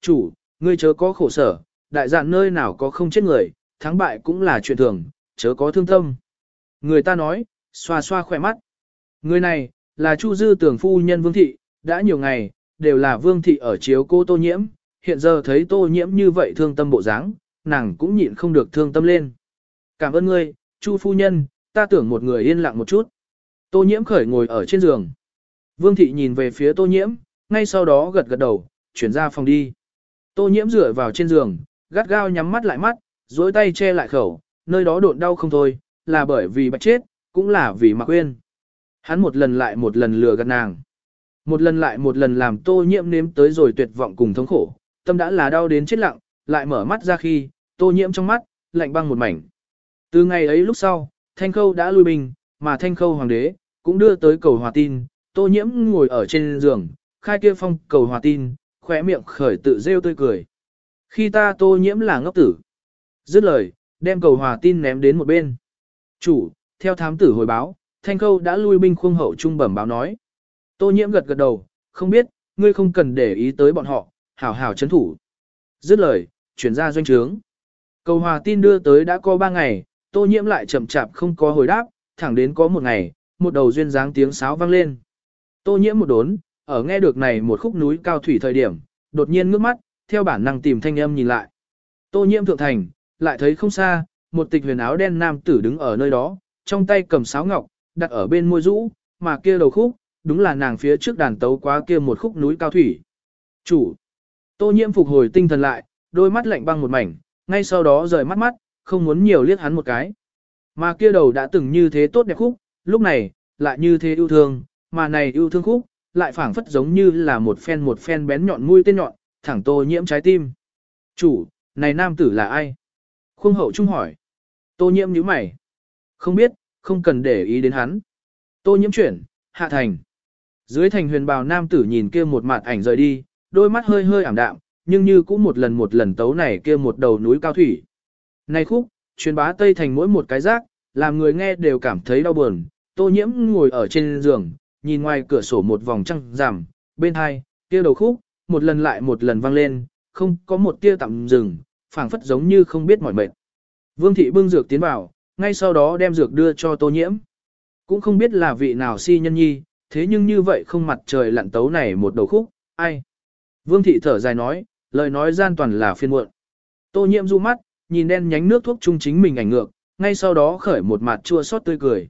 Chủ, ngươi chớ có khổ sở, đại dạn nơi nào có không chết người, thắng bại cũng là chuyện thường, chớ có thương tâm. Người ta nói, xoa xoa khỏe mắt. Người này, là Chu Dư tưởng phu nhân Vương Thị, đã nhiều ngày, đều là Vương Thị ở chiếu cô tô nhiễm, hiện giờ thấy tô nhiễm như vậy thương tâm bộ dáng, nàng cũng nhịn không được thương tâm lên. Cảm ơn ngươi, Chu phu nhân, ta tưởng một người yên lặng một chút. Tô nhiễm khởi ngồi ở trên giường. Vương thị nhìn về phía tô nhiễm, ngay sau đó gật gật đầu, chuyển ra phòng đi. Tô nhiễm rửa vào trên giường, gắt gao nhắm mắt lại mắt, duỗi tay che lại khẩu, nơi đó độn đau không thôi, là bởi vì bạch chết, cũng là vì mặc quên. Hắn một lần lại một lần lừa gạt nàng. Một lần lại một lần làm tô nhiễm nếm tới rồi tuyệt vọng cùng thống khổ, tâm đã là đau đến chết lặng, lại mở mắt ra khi, tô nhiễm trong mắt, lạnh băng một mảnh. Từ ngày ấy lúc sau, Thanh Khâu đã lui bình, mà Thanh Khâu hoàng đế, cũng đưa tới cầu hòa tin, tô nhiễm ngồi ở trên giường, khai kia phong cầu hòa tin, khóe miệng khởi tự rêu tươi cười. Khi ta tô nhiễm là ngốc tử. Dứt lời, đem cầu hòa tin ném đến một bên. Chủ, theo thám tử hồi báo, Thanh Khâu đã lui binh khuông hậu trung bẩm báo nói. Tô nhiễm gật gật đầu, không biết, ngươi không cần để ý tới bọn họ, hảo hảo chấn thủ. Dứt lời, chuyển ra doanh trướng. Cầu hòa tin đưa tới đã có ba ngày, tô nhiễm lại chậm chạp không có hồi đáp, thẳng đến có một ngày, một đầu duyên dáng tiếng sáo vang lên. Tô nhiễm một đốn, ở nghe được này một khúc núi cao thủy thời điểm, đột nhiên ngước mắt, theo bản năng tìm thanh âm nhìn lại. Tô nhiễm thượng thành, lại thấy không xa, một tịch huyền áo đen nam tử đứng ở nơi đó, trong tay cầm sáo ngọc, đặt ở bên môi rũ, mà kia đầu khúc, đúng là nàng phía trước đàn tấu quá kia một khúc núi cao thủy. Chủ. Tô nhiễm phục hồi tinh thần lại, đôi mắt lạnh băng một mảnh, ngay sau đó rời mắt mắt, không muốn nhiều liếc hắn một cái. Mà kia đầu đã từng như thế tốt đẹp khúc, lúc này, lại như thế yêu thương, mà này yêu thương khúc, lại phảng phất giống như là một phen một phen bén nhọn mũi tên nhọn, thẳng tô nhiễm trái tim. Chủ, này nam tử là ai? Khương hậu trung hỏi. Tô nhiễm nhíu mày. Không biết, không cần để ý đến hắn. Tô nhiễm chuyển, hạ thành. Dưới thành huyền bào nam tử nhìn kia một mặt ảnh rời đi, đôi mắt hơi hơi ảm đạm, nhưng như cũng một lần một lần tấu này kia một đầu núi cao thủy. Này khúc, truyền bá Tây Thành mỗi một cái rác, làm người nghe đều cảm thấy đau buồn. Tô nhiễm ngồi ở trên giường, nhìn ngoài cửa sổ một vòng trăng rằm, bên hai, kia đầu khúc, một lần lại một lần vang lên, không có một tia tạm dừng, phảng phất giống như không biết mỏi mệt. Vương thị bưng dược tiến vào, ngay sau đó đem dược đưa cho tô nhiễm. Cũng không biết là vị nào si nhân nhi, thế nhưng như vậy không mặt trời lặn tấu này một đầu khúc, ai. Vương thị thở dài nói, lời nói gian toàn là phiên muộn. Tô nhiễm du mắt, nhìn đen nhánh nước thuốc chung chính mình ảnh ngược, ngay sau đó khởi một mặt chua xót tươi cười.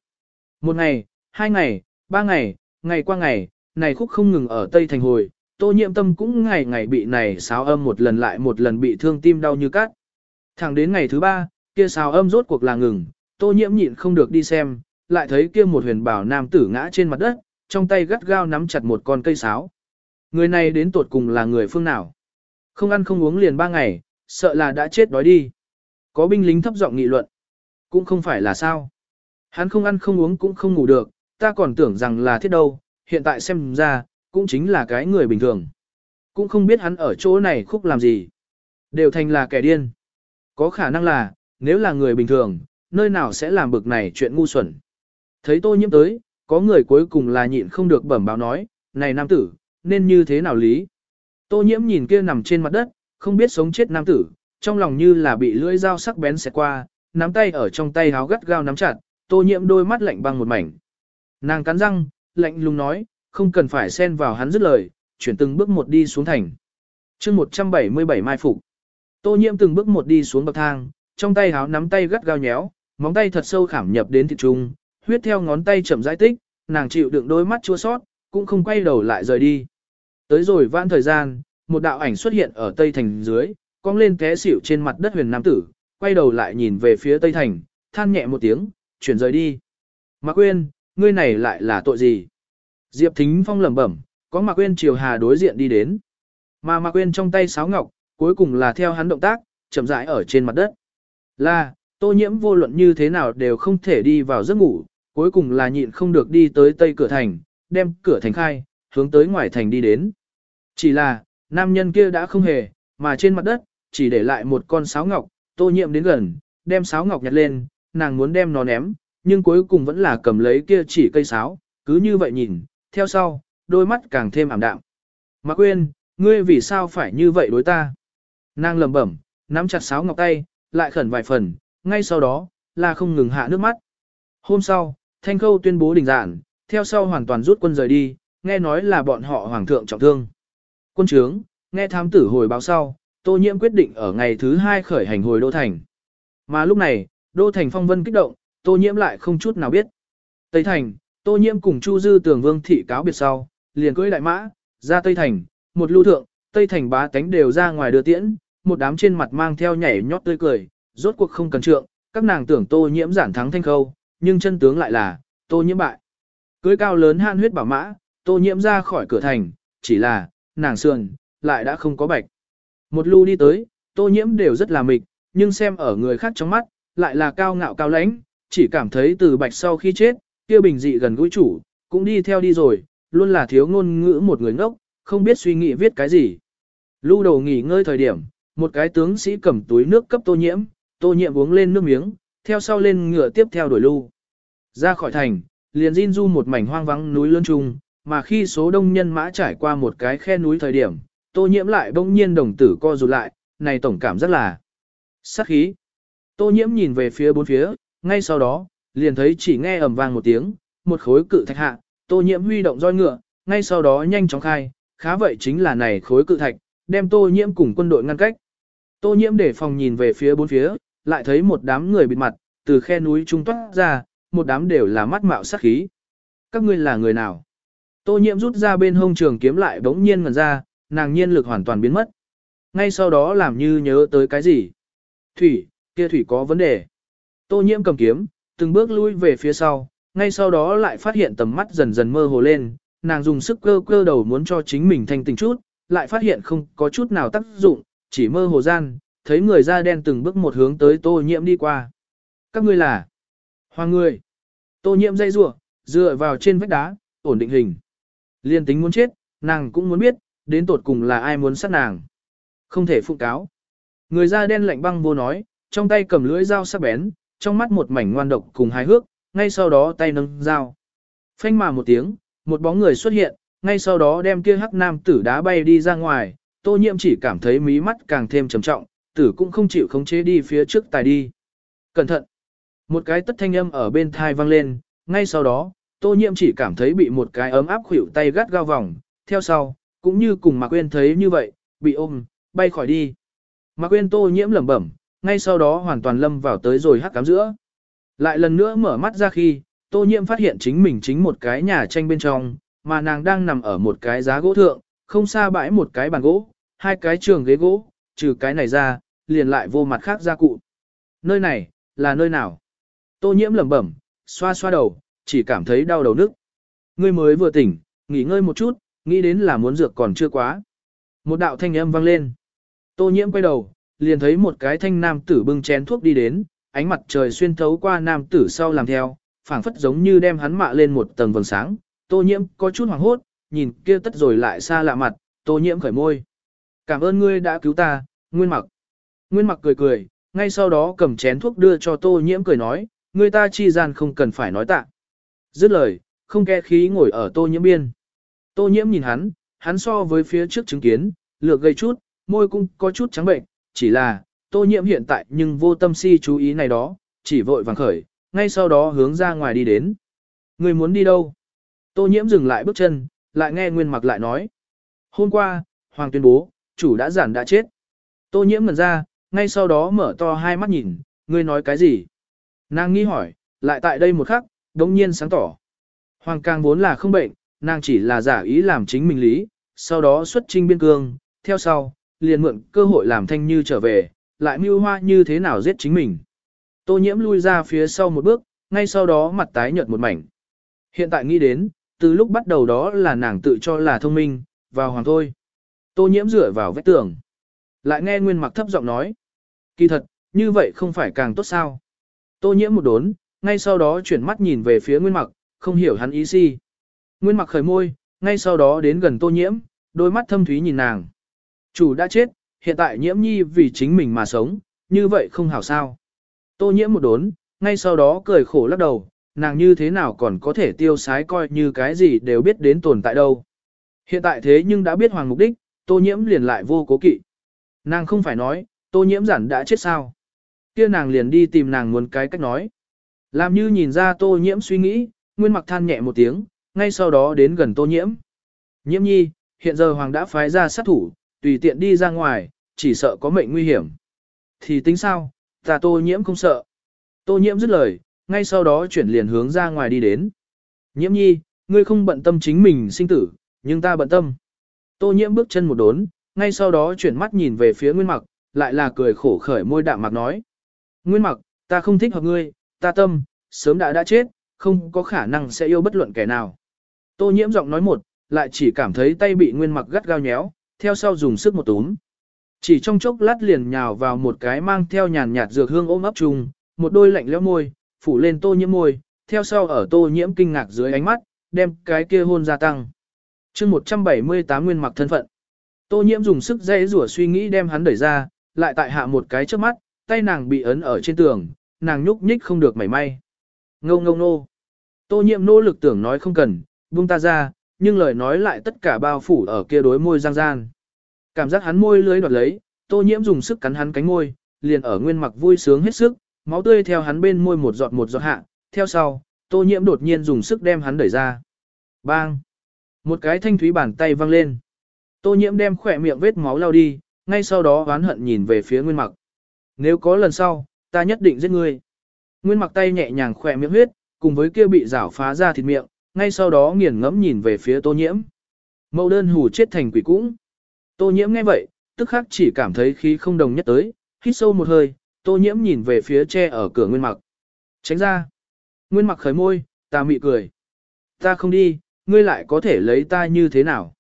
Một ngày, hai ngày, ba ngày, ngày qua ngày, này khúc không ngừng ở Tây Thành hồi, tô Nhiệm tâm cũng ngày ngày bị này sáo âm một lần lại một lần bị thương tim đau như cát. Thẳng đến ngày thứ ba, kia sáo âm rốt cuộc là ngừng, tô nhiễm nhịn không được đi xem, lại thấy kia một huyền bảo nam tử ngã trên mặt đất, trong tay gắt gao nắm chặt một con cây sáo. Người này đến tuột cùng là người phương nào? Không ăn không uống liền ba ngày, sợ là đã chết đói đi. Có binh lính thấp giọng nghị luận. Cũng không phải là sao. Hắn không ăn không uống cũng không ngủ được, ta còn tưởng rằng là thiết đâu, hiện tại xem ra, cũng chính là cái người bình thường. Cũng không biết hắn ở chỗ này khúc làm gì. Đều thành là kẻ điên. Có khả năng là, nếu là người bình thường, nơi nào sẽ làm bực này chuyện ngu xuẩn. Thấy tôi nhiễm tới, có người cuối cùng là nhịn không được bẩm báo nói, này nam tử, nên như thế nào lý. Tô nhiễm nhìn kia nằm trên mặt đất, không biết sống chết nam tử, trong lòng như là bị lưỡi dao sắc bén xẹt qua, nắm tay ở trong tay háo gắt gao nắm chặt, tô nhiễm đôi mắt lạnh băng một mảnh. Nàng cắn răng, lạnh lùng nói, không cần phải xen vào hắn dứt lời, chuyển từng bước một đi xuống thành. chương 177 mai phục. Tô nhiễm từng bước một đi xuống bậc thang, trong tay háo nắm tay gắt gao nhéo, móng tay thật sâu khảm nhập đến thịt trung, huyết theo ngón tay chậm rãi tích, nàng chịu đựng đôi mắt chua sót, cũng không quay đầu lại rời đi. Tới rồi vãn thời gian, một đạo ảnh xuất hiện ở tây thành dưới, cong lên té xỉu trên mặt đất huyền nam tử, quay đầu lại nhìn về phía tây thành, than nhẹ một tiếng, chuyển rời đi. Mạc Quyên, ngươi này lại là tội gì? Diệp Thính Phong lẩm bẩm, có Mạc Quyên chiều hà đối diện đi đến. Mà Mạc Quyên trong tay sáo ngọc, cuối cùng là theo hắn động tác, chậm rãi ở trên mặt đất. Là, tô nhiễm vô luận như thế nào đều không thể đi vào giấc ngủ, cuối cùng là nhịn không được đi tới tây cửa thành, đem cửa thành khai, hướng tới ngoài thành đi đến. Chỉ là, nam nhân kia đã không hề, mà trên mặt đất, chỉ để lại một con sáo ngọc, tô nhiễm đến gần, đem sáo ngọc nhặt lên, nàng muốn đem nó ném, nhưng cuối cùng vẫn là cầm lấy kia chỉ cây sáo, cứ như vậy nhìn, theo sau, đôi mắt càng thêm ảm đạm. Mạc Quyên, Ngươi vì sao phải như vậy đối ta? Nàng lẩm bẩm, nắm chặt sáo ngọc tay, lại khẩn vài phần, ngay sau đó, là không ngừng hạ nước mắt. Hôm sau, Thanh Khâu tuyên bố đình giản, theo sau hoàn toàn rút quân rời đi, nghe nói là bọn họ hoàng thượng trọng thương. Quân trướng, nghe thám tử hồi báo sau, Tô Nhiễm quyết định ở ngày thứ hai khởi hành hồi Đô Thành. Mà lúc này, Đô Thành phong vân kích động, Tô Nhiễm lại không chút nào biết. Tây Thành, Tô Nhiễm cùng Chu Dư Tường Vương thị cáo biệt sau, liền cưỡi đại mã, ra Tây Thành, một lưu thượng, Tây Thành bá tánh đều ra ngoài đưa tiễn, một đám trên mặt mang theo nhảy nhót tươi cười, rốt cuộc không cần trượng, các nàng tưởng Tô Nhiễm giản thắng thanh khâu, nhưng chân tướng lại là, Tô Nhiễm bại. Cưới cao lớn han huyết bảo mã, Tô Nhiễm ra khỏi cửa thành, chỉ là, nàng sườn, lại đã không có bạch. Một lưu đi tới, Tô Nhiễm đều rất là mịch, nhưng xem ở người khác trong mắt, lại là cao ngạo cao lãnh, chỉ cảm thấy từ bạch sau khi chết, kia bình dị gần gũi chủ, cũng đi theo đi rồi, luôn là thiếu ngôn ngữ một người ngốc, không biết suy nghĩ viết cái gì. Lưu đầu nghỉ ngơi thời điểm, một cái tướng sĩ cầm túi nước cấp tô nhiễm, tô nhiễm uống lên nước miếng, theo sau lên ngựa tiếp theo đuổi lưu. Ra khỏi thành, liền Jin du một mảnh hoang vắng núi lớn trung, mà khi số đông nhân mã trải qua một cái khe núi thời điểm, tô nhiễm lại bỗng nhiên đồng tử co rụt lại, này tổng cảm rất là sát khí. Tô nhiễm nhìn về phía bốn phía, ngay sau đó, liền thấy chỉ nghe ầm vang một tiếng, một khối cự thạch hạ, tô nhiễm huy động roi ngựa, ngay sau đó nhanh chóng khai, khá vậy chính là này khối cự thạch, đem tô nhiễm cùng quân đội ngăn cách. Tô nhiễm để phòng nhìn về phía bốn phía, lại thấy một đám người bịt mặt, từ khe núi trung toát ra, một đám đều là mắt mạo sát khí. Các ngươi là người nào? Tô nhiễm rút ra bên hông trường kiếm lại bỗng nhiên ngẩn ra, nàng nhiên lực hoàn toàn biến mất. Ngay sau đó làm như nhớ tới cái gì? Thủy, kia thủy có vấn đề. Tô nhiễm cầm kiếm, từng bước lui về phía sau, ngay sau đó lại phát hiện tầm mắt dần dần mơ hồ lên, nàng dùng sức cơ cơ đầu muốn cho chính mình thanh tỉnh chút, lại phát hiện không có chút nào tác dụng, chỉ mơ hồ gian, thấy người da đen từng bước một hướng tới tô nhiễm đi qua. Các ngươi là hoàng người. Tô nhiễm dây rủa, dựa vào trên vách đá, ổn định hình. Liên tính muốn chết, nàng cũng muốn biết, đến tột cùng là ai muốn sát nàng. Không thể phụ cáo. Người da đen lạnh băng vô nói, trong tay cầm lưỡi dao sắc bén, trong mắt một mảnh ngoan độc cùng hài hước, ngay sau đó tay nâng dao. Phanh mà một tiếng, một bóng người xuất hiện, ngay sau đó đem kia hắc nam tử đá bay đi ra ngoài, tô nhiễm chỉ cảm thấy mí mắt càng thêm trầm trọng, tử cũng không chịu khống chế đi phía trước tài đi. Cẩn thận! Một cái tất thanh âm ở bên thai vang lên, ngay sau đó, tô nhiễm chỉ cảm thấy bị một cái ấm áp khuỷu tay gắt gao vòng, theo sau, cũng như cùng Mạc Quyên thấy như vậy, bị ôm, bay khỏi đi. Mạc Quyên tô nhiễm lẩm bẩm, ngay sau đó hoàn toàn lâm vào tới rồi hắc cám giữa. Lại lần nữa mở mắt ra khi, tô nhiễm phát hiện chính mình chính một cái nhà tranh bên trong, mà nàng đang nằm ở một cái giá gỗ thượng, không xa bãi một cái bàn gỗ, hai cái trường ghế gỗ, trừ cái này ra, liền lại vô mặt khác ra cụ. Nơi này, là nơi nào? Tô nhiễm lẩm bẩm, xoa xoa đầu, chỉ cảm thấy đau đầu nức. Ngươi mới vừa tỉnh, nghỉ ngơi một chút, nghĩ đến là muốn dược còn chưa quá. Một đạo thanh âm vang lên. Tô nhiễm quay đầu, liền thấy một cái thanh nam tử bưng chén thuốc đi đến, ánh mặt trời xuyên thấu qua nam tử sau làm theo, phảng phất giống như đem hắn mạ lên một tầng vầng sáng. Tô nhiễm có chút hoảng hốt, nhìn kia tất rồi lại xa lạ mặt, tô nhiễm khởi môi. Cảm ơn ngươi đã cứu ta, Nguyên Mặc. Nguyên Mặc cười cười, ngay sau đó cầm chén thuốc đưa cho tô nhiễm cười nói, người ta chi gian không cần phải nói tạ. Dứt lời, không kẽ khí ngồi ở tô nhiễm biên. Tô nhiễm nhìn hắn, hắn so với phía trước chứng kiến, lược gây chút, môi cũng có chút trắng bệnh, chỉ là, tô nhiễm hiện tại nhưng vô tâm si chú ý này đó, chỉ vội vàng khởi, ngay sau đó hướng ra ngoài đi đến. Người muốn đi đâu? Tô nhiễm dừng lại bước chân, lại nghe Nguyên Mặc lại nói. Hôm qua, Hoàng tuyên bố, chủ đã giản đã chết. Tô nhiễm ngần ra, ngay sau đó mở to hai mắt nhìn, ngươi nói cái gì? Nàng nghi hỏi, lại tại đây một khắc, đống nhiên sáng tỏ. Hoàng càng vốn là không bệnh, nàng chỉ là giả ý làm chính mình lý, sau đó xuất trinh biên cương, theo sau, liền mượn cơ hội làm thanh như trở về, lại mưu hoa như thế nào giết chính mình. Tô nhiễm lui ra phía sau một bước, ngay sau đó mặt tái nhợt một mảnh. Hiện tại nghĩ đến, từ lúc bắt đầu đó là nàng tự cho là thông minh, vào hoàng thôi. Tô nhiễm dựa vào vách tường. Lại nghe Nguyên mặc thấp giọng nói. Kỳ thật, như vậy không phải càng tốt sao. Tô nhiễm một đốn, ngay sau đó chuyển mắt nhìn về phía Nguyên mặc, không hiểu hắn ý gì. Nguyên mặc khởi môi, ngay sau đó đến gần tô nhiễm, đôi mắt thâm thúy nhìn nàng. Chủ đã chết, hiện tại nhiễm nhi vì chính mình mà sống, như vậy không hảo sao. Tô nhiễm một đốn, ngay sau đó cười khổ lắc đầu, nàng như thế nào còn có thể tiêu sái coi như cái gì đều biết đến tồn tại đâu. Hiện tại thế nhưng đã biết hoàng mục đích, tô nhiễm liền lại vô cố kỵ. Nàng không phải nói, tô nhiễm giản đã chết sao. kia nàng liền đi tìm nàng muốn cái cách nói. Làm như nhìn ra tô nhiễm suy nghĩ, nguyên mặc than nhẹ một tiếng, ngay sau đó đến gần tô nhiễm. Nhiễm nhi, hiện giờ hoàng đã phái ra sát thủ, tùy tiện đi ra ngoài, chỉ sợ có mệnh nguy hiểm. Thì tính sao, ta tô nhiễm không sợ. Tô nhiễm dứt lời, ngay sau đó chuyển liền hướng ra ngoài đi đến. Nhiễm nhi, ngươi không bận tâm chính mình sinh tử, nhưng ta bận tâm. Tô nhiễm bước chân một đốn, ngay sau đó chuyển mắt nhìn về phía Nguyên Mặc, lại là cười khổ khởi môi đạm mặc nói. Nguyên Mặc, ta không thích hợp ngươi, ta tâm, sớm đã đã chết, không có khả năng sẽ yêu bất luận kẻ nào. Tô nhiễm giọng nói một, lại chỉ cảm thấy tay bị Nguyên Mặc gắt gao nhéo, theo sau dùng sức một túm. Chỉ trong chốc lát liền nhào vào một cái mang theo nhàn nhạt dược hương ôm ấp chung, một đôi lạnh lẽo môi, phủ lên tô nhiễm môi, theo sau ở tô nhiễm kinh ngạc dưới ánh mắt, đem cái kia hôn gia tăng. chương 178 nguyên mặc thân phận. Tô nhiễm dùng sức dây rủa suy nghĩ đem hắn đẩy ra, lại tại hạ một cái trước mắt, tay nàng bị ấn ở trên tường, nàng nhúc nhích không được mảy may. Ngô ngô nô. Tô nhiễm nỗ lực tưởng nói không cần, buông ta ra, nhưng lời nói lại tất cả bao phủ ở kia đối môi giang gian. Cảm giác hắn môi lưới đoạt lấy, tô nhiễm dùng sức cắn hắn cánh môi, liền ở nguyên mặc vui sướng hết sức, máu tươi theo hắn bên môi một giọt một giọt hạ, theo sau, tô nhiễm đột nhiên dùng sức đem hắn đẩy ra. Bang! Một cái thanh thúy bàn tay văng lên. Tô nhiễm đem khỏe miệng vết máu lao đi, ngay sau đó oán hận nhìn về phía nguyên mặc. Nếu có lần sau, ta nhất định giết ngươi. Nguyên mặc tay nhẹ nhàng khỏe miệng huyết, cùng với kia bị rảo phá ra thịt miệng, ngay sau đó nghiền ngẫm nhìn về phía tô nhiễm. Mẫu đơn hù chết thành quỷ cũng. Tô nhiễm nghe vậy, tức khắc chỉ cảm thấy khí không đồng nhất tới, hít sâu một hơi, tô nhiễm nhìn về phía tre ở cửa nguyên mặc. Tránh ra. Nguyên mặc khởi môi, ta mị cười. Ta không đi, ngươi lại có thể lấy ta như thế nào?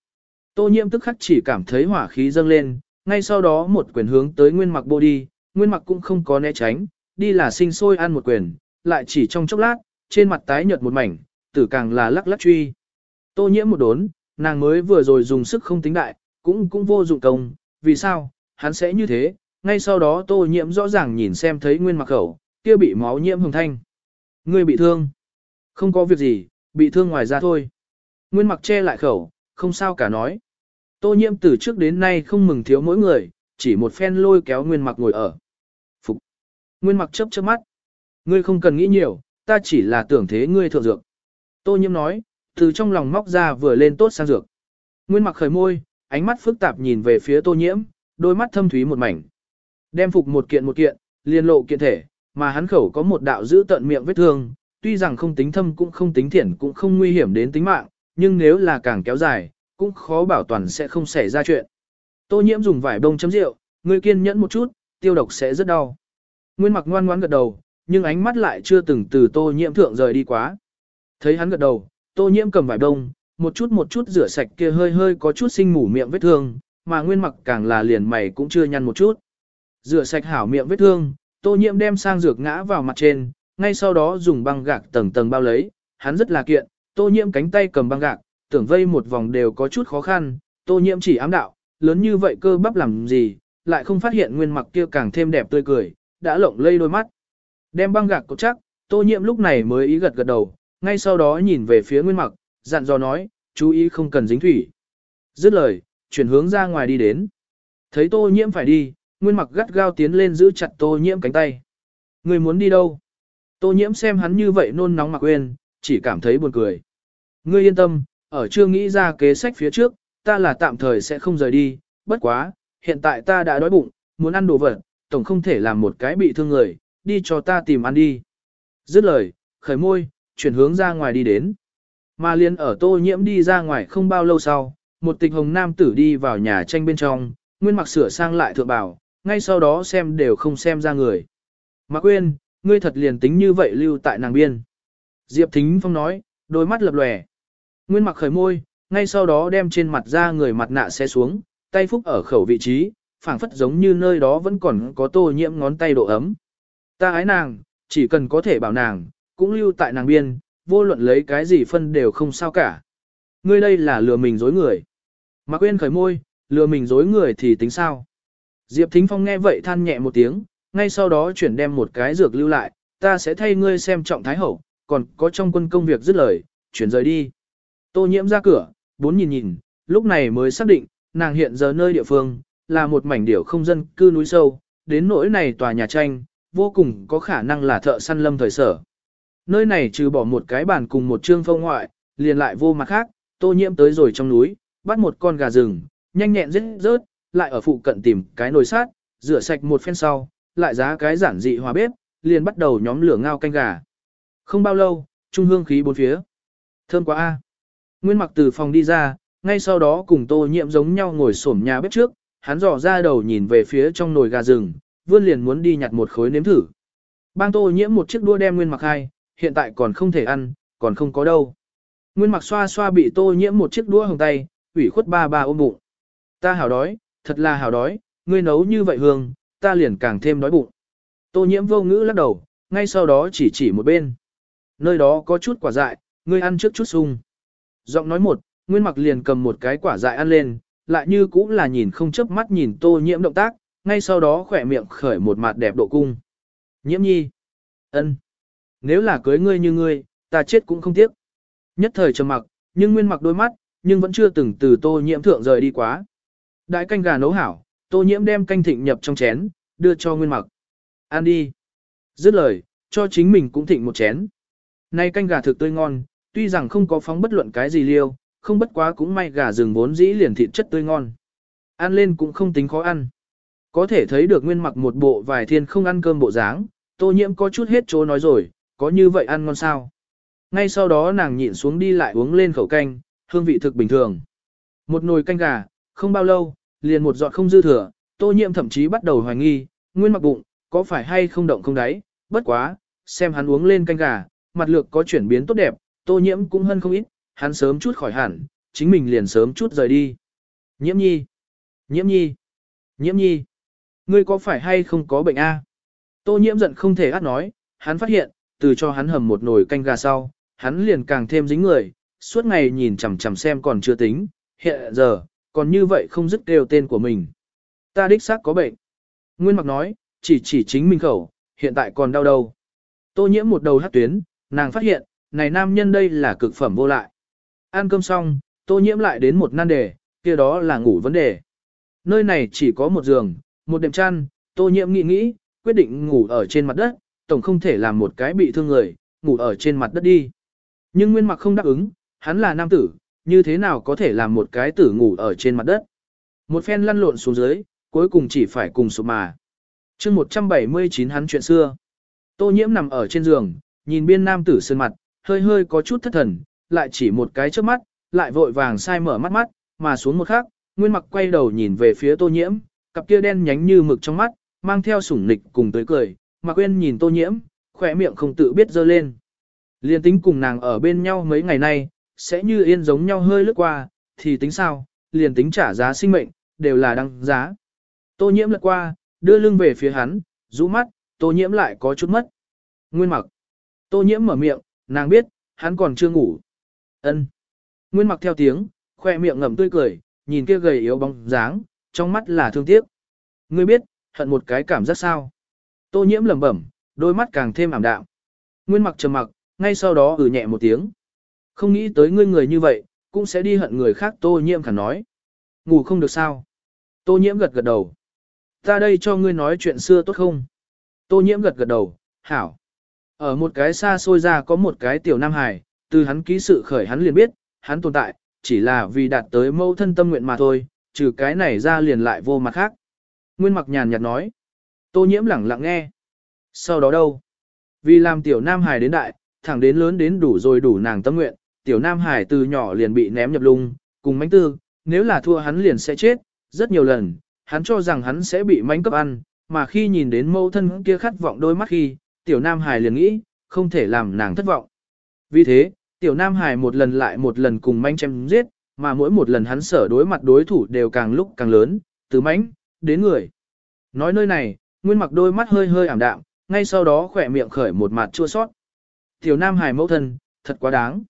Tô nhiễm tức khắc chỉ cảm thấy hỏa khí dâng lên, ngay sau đó một quyền hướng tới nguyên mặc bộ đi, nguyên mặc cũng không có né tránh, đi là sinh sôi ăn một quyền, lại chỉ trong chốc lát, trên mặt tái nhợt một mảnh, tử càng là lắc lắc truy. Tô nhiễm một đốn, nàng mới vừa rồi dùng sức không tính đại, cũng cũng vô dụng công, vì sao, hắn sẽ như thế, ngay sau đó tô nhiễm rõ ràng nhìn xem thấy nguyên mặc khẩu, kia bị máu nhiễm hồng thanh. Ngươi bị thương. Không có việc gì, bị thương ngoài ra thôi. Nguyên mặc che lại khẩu, không sao cả nói. Tô nhiễm từ trước đến nay không mừng thiếu mỗi người, chỉ một phen lôi kéo nguyên mặc ngồi ở. Phục. Nguyên mặc chớp chớp mắt. Ngươi không cần nghĩ nhiều, ta chỉ là tưởng thế ngươi thượng dược. Tô nhiễm nói, từ trong lòng móc ra vừa lên tốt sang dược. Nguyên mặc khởi môi, ánh mắt phức tạp nhìn về phía tô nhiễm, đôi mắt thâm thúy một mảnh. Đem phục một kiện một kiện, liên lộ kiện thể, mà hắn khẩu có một đạo giữ tận miệng vết thương, tuy rằng không tính thâm cũng không tính thiển cũng không nguy hiểm đến tính mạng, nhưng nếu là càng kéo dài, cũng khó bảo toàn sẽ không xảy ra chuyện. Tô nhiễm dùng vải bông chấm rượu, người kiên nhẫn một chút, tiêu độc sẽ rất đau. Nguyên mặc ngoan ngoãn gật đầu, nhưng ánh mắt lại chưa từng từ tô nhiễm thượng rời đi quá. Thấy hắn gật đầu, tô nhiễm cầm vải đông, một chút một chút rửa sạch kia hơi hơi có chút sinh mủ miệng vết thương, mà nguyên mặc càng là liền mày cũng chưa nhăn một chút. Rửa sạch hảo miệng vết thương, tô nhiễm đem sang dược ngã vào mặt trên, ngay sau đó dùng băng gạc tầng tầng bao lấy, hắn rất là kiện, tô nhiễm cánh tay cầm băng gạc, tưởng vây một vòng đều có chút khó khăn, tô nhiễm chỉ ám đạo, lớn như vậy cơ bắp làm gì, lại không phát hiện nguyên mặc kia càng thêm đẹp tươi cười, đã lộng lây đôi mắt. Đem băng gạc cột chắc, tô nhiễm lúc này mới ý gật gật đầu, ngay sau đó nhìn về phía nguyên mặc, dặn dò nói, chú ý không cần dính thủy. Dứt lời, chuyển hướng ra ngoài đi đến. Thấy tô nhiễm phải đi, nguyên mặc gắt gao tiến lên giữ chặt tô nhiễm cánh tay. Người muốn đi đâu? Tô nhiễm xem hắn như vậy nôn nóng mặc quên, chỉ cảm thấy buồn cười. Ngươi yên tâm, ở chưa nghĩ ra kế sách phía trước, ta là tạm thời sẽ không rời đi, bất quá, hiện tại ta đã đói bụng, muốn ăn đồ vật, tổng không thể làm một cái bị thương người, đi cho ta tìm ăn đi. Dứt lời, khởi môi, chuyển hướng ra ngoài đi đến. Mà liên ở tô nhiễm đi ra ngoài không bao lâu sau, một tịch hồng nam tử đi vào nhà tranh bên trong, nguyên mặc sửa sang lại thượng bảo, ngay sau đó xem đều không xem ra người. Mạc quên, ngươi thật liền tính như vậy lưu tại nàng biên. Diệp Thính Phong nói, đôi mắt lập lòe. Nguyên mặc khởi môi, ngay sau đó đem trên mặt ra người mặt nạ xe xuống, tay phúc ở khẩu vị trí, phảng phất giống như nơi đó vẫn còn có tô nhiễm ngón tay độ ấm. Ta ái nàng, chỉ cần có thể bảo nàng, cũng lưu tại nàng biên, vô luận lấy cái gì phân đều không sao cả. Ngươi đây là lừa mình dối người. Mạc Quyên khởi môi, lừa mình dối người thì tính sao? Diệp Thính Phong nghe vậy than nhẹ một tiếng, ngay sau đó chuyển đem một cái dược lưu lại, ta sẽ thay ngươi xem trọng thái hậu, còn có trong quân công việc dứt lời, chuyển rời đi. Tô nhiễm ra cửa, bốn nhìn nhìn, lúc này mới xác định, nàng hiện giờ nơi địa phương, là một mảnh điểu không dân cư núi sâu, đến nỗi này tòa nhà tranh, vô cùng có khả năng là thợ săn lâm thời sở. Nơi này trừ bỏ một cái bàn cùng một trương phong ngoại, liền lại vô mặt khác, tô nhiễm tới rồi trong núi, bắt một con gà rừng, nhanh nhẹn giết rớt, lại ở phụ cận tìm cái nồi sát, rửa sạch một phen sau, lại giá cái giản dị hòa bếp, liền bắt đầu nhóm lửa ngao canh gà. Không bao lâu, trung hương khí bốn phía. Thơm quá a. Nguyên mặc từ phòng đi ra, ngay sau đó cùng tô nhiễm giống nhau ngồi xổm nhà bếp trước, hắn dò ra đầu nhìn về phía trong nồi gà rừng, vươn liền muốn đi nhặt một khối nếm thử. Bang tô nhiễm một chiếc đua đem nguyên mặc hai, hiện tại còn không thể ăn, còn không có đâu. Nguyên mặc xoa xoa bị tô nhiễm một chiếc đũa hồng tay, ủy khuất ba ba ôm bụng. Ta hào đói, thật là hào đói, ngươi nấu như vậy hương, ta liền càng thêm đói bụng. Tô nhiễm vô ngữ lắc đầu, ngay sau đó chỉ chỉ một bên. Nơi đó có chút quả dại, ngươi ăn trước chút sung. Giọng nói một, Nguyên mặc liền cầm một cái quả dại ăn lên, lại như cũng là nhìn không chớp mắt nhìn tô nhiễm động tác, ngay sau đó khỏe miệng khởi một mặt đẹp độ cung. Nhiễm nhi. ân, nếu là cưới ngươi như ngươi, ta chết cũng không tiếc. Nhất thời trầm mặc, nhưng nguyên mặc đôi mắt, nhưng vẫn chưa từng từ tô nhiễm thượng rời đi quá. Đại canh gà nấu hảo, tô nhiễm đem canh thịnh nhập trong chén, đưa cho nguyên mặc. Ăn đi. Dứt lời, cho chính mình cũng thịnh một chén. Nay canh gà thực tươi ngon, tuy rằng không có phóng bất luận cái gì liêu, không bất quá cũng may gà rừng vốn dĩ liền thịt chất tươi ngon. Ăn lên cũng không tính khó ăn. Có thể thấy được nguyên mặc một bộ vài thiên không ăn cơm bộ dáng, tô nhiễm có chút hết chỗ nói rồi, có như vậy ăn ngon sao. Ngay sau đó nàng nhịn xuống đi lại uống lên khẩu canh, hương vị thực bình thường. Một nồi canh gà, không bao lâu, liền một giọt không dư thừa, tô nhiễm thậm chí bắt đầu hoài nghi, nguyên mặc bụng, có phải hay không động không đáy, bất quá, xem hắn uống lên canh gà, mặt lược có chuyển biến tốt đẹp, tô nhiễm cũng hơn không ít, hắn sớm chút khỏi hẳn, chính mình liền sớm chút rời đi. Nhiễm nhi, nhiễm nhi, nhiễm nhi, ngươi có phải hay không có bệnh a? Tô nhiễm giận không thể át nói, hắn phát hiện, từ cho hắn hầm một nồi canh gà sau, hắn liền càng thêm dính người, suốt ngày nhìn chằm chằm xem còn chưa tính, hiện giờ, còn như vậy không dứt kêu tên của mình. Ta đích xác có bệnh. Nguyên mặc nói, chỉ chỉ chính mình khẩu, hiện tại còn đau đầu. Tô nhiễm một đầu hát tuyến, nàng phát hiện, này nam nhân đây là cực phẩm vô lại. Ăn cơm xong, tô nhiễm lại đến một nan đề, kia đó là ngủ vấn đề. Nơi này chỉ có một giường, một đệm chăn, tô nhiễm nghĩ nghĩ, quyết định ngủ ở trên mặt đất, tổng không thể làm một cái bị thương người, ngủ ở trên mặt đất đi. Nhưng Nguyên Mặc không đáp ứng, hắn là nam tử, như thế nào có thể làm một cái tử ngủ ở trên mặt đất. Một phen lăn lộn xuống dưới, cuối cùng chỉ phải cùng sụp mà. chương 179 hắn chuyện xưa. Tô nhiễm nằm ở trên giường, nhìn biên nam tử sơn mặt, hơi hơi có chút thất thần, lại chỉ một cái trước mắt, lại vội vàng sai mở mắt mắt, mà xuống một khắc, Nguyên Mặc quay đầu nhìn về phía Tô Nhiễm, cặp kia đen nhánh như mực trong mắt, mang theo sủng nịch cùng tới cười, mà quên nhìn Tô Nhiễm, khỏe miệng không tự biết dơ lên. Liên tính cùng nàng ở bên nhau mấy ngày nay, sẽ như yên giống nhau hơi lướt qua, thì tính sao, liền tính trả giá sinh mệnh, đều là đăng giá. Tô nhiễm lật qua, đưa lưng về phía hắn, rũ mắt, tô nhiễm lại có chút mất. Nguyên mặc. Tô nhiễm mở miệng, nàng biết, hắn còn chưa ngủ. Ân. Nguyên mặc theo tiếng, khoe miệng ngậm tươi cười, nhìn kia gầy yếu bóng dáng, trong mắt là thương tiếc. Ngươi biết, hận một cái cảm giác sao? Tô nhiễm lẩm bẩm, đôi mắt càng thêm ảm đạm. Nguyên mặc trầm mặc, ngay sau đó ừ nhẹ một tiếng. Không nghĩ tới ngươi người như vậy, cũng sẽ đi hận người khác tô nhiễm khả nói. Ngủ không được sao? Tô nhiễm gật gật đầu. Ta đây cho ngươi nói chuyện xưa tốt không? Tô nhiễm gật gật đầu, hảo. Ở một cái xa xôi ra có một cái tiểu nam hải, từ hắn ký sự khởi hắn liền biết, hắn tồn tại, chỉ là vì đạt tới mâu thân tâm nguyện mà thôi, trừ cái này ra liền lại vô mặt khác. Nguyên mặc nhàn nhạt nói. Tô nhiễm lẳng lặng nghe. Sau đó đâu? Vì làm tiểu nam hải đến đại, thẳng đến lớn đến đủ rồi đủ nàng tâm nguyện, tiểu nam hải từ nhỏ liền bị ném nhập lung, cùng mánh tư, nếu là thua hắn liền sẽ chết, rất nhiều lần, hắn cho rằng hắn sẽ bị mánh cấp ăn, mà khi nhìn đến mâu thân kia khát vọng đôi mắt khi, tiểu nam hải liền nghĩ, không thể làm nàng thất vọng. Vì thế, tiểu nam hải một lần lại một lần cùng manh chém giết, mà mỗi một lần hắn sở đối mặt đối thủ đều càng lúc càng lớn, từ mánh, đến người. Nói nơi này, nguyên mặc đôi mắt hơi hơi ảm đạm, ngay sau đó khỏe miệng khởi một mặt chua sót. Tiểu Nam Hải mẫu thân, thật quá đáng.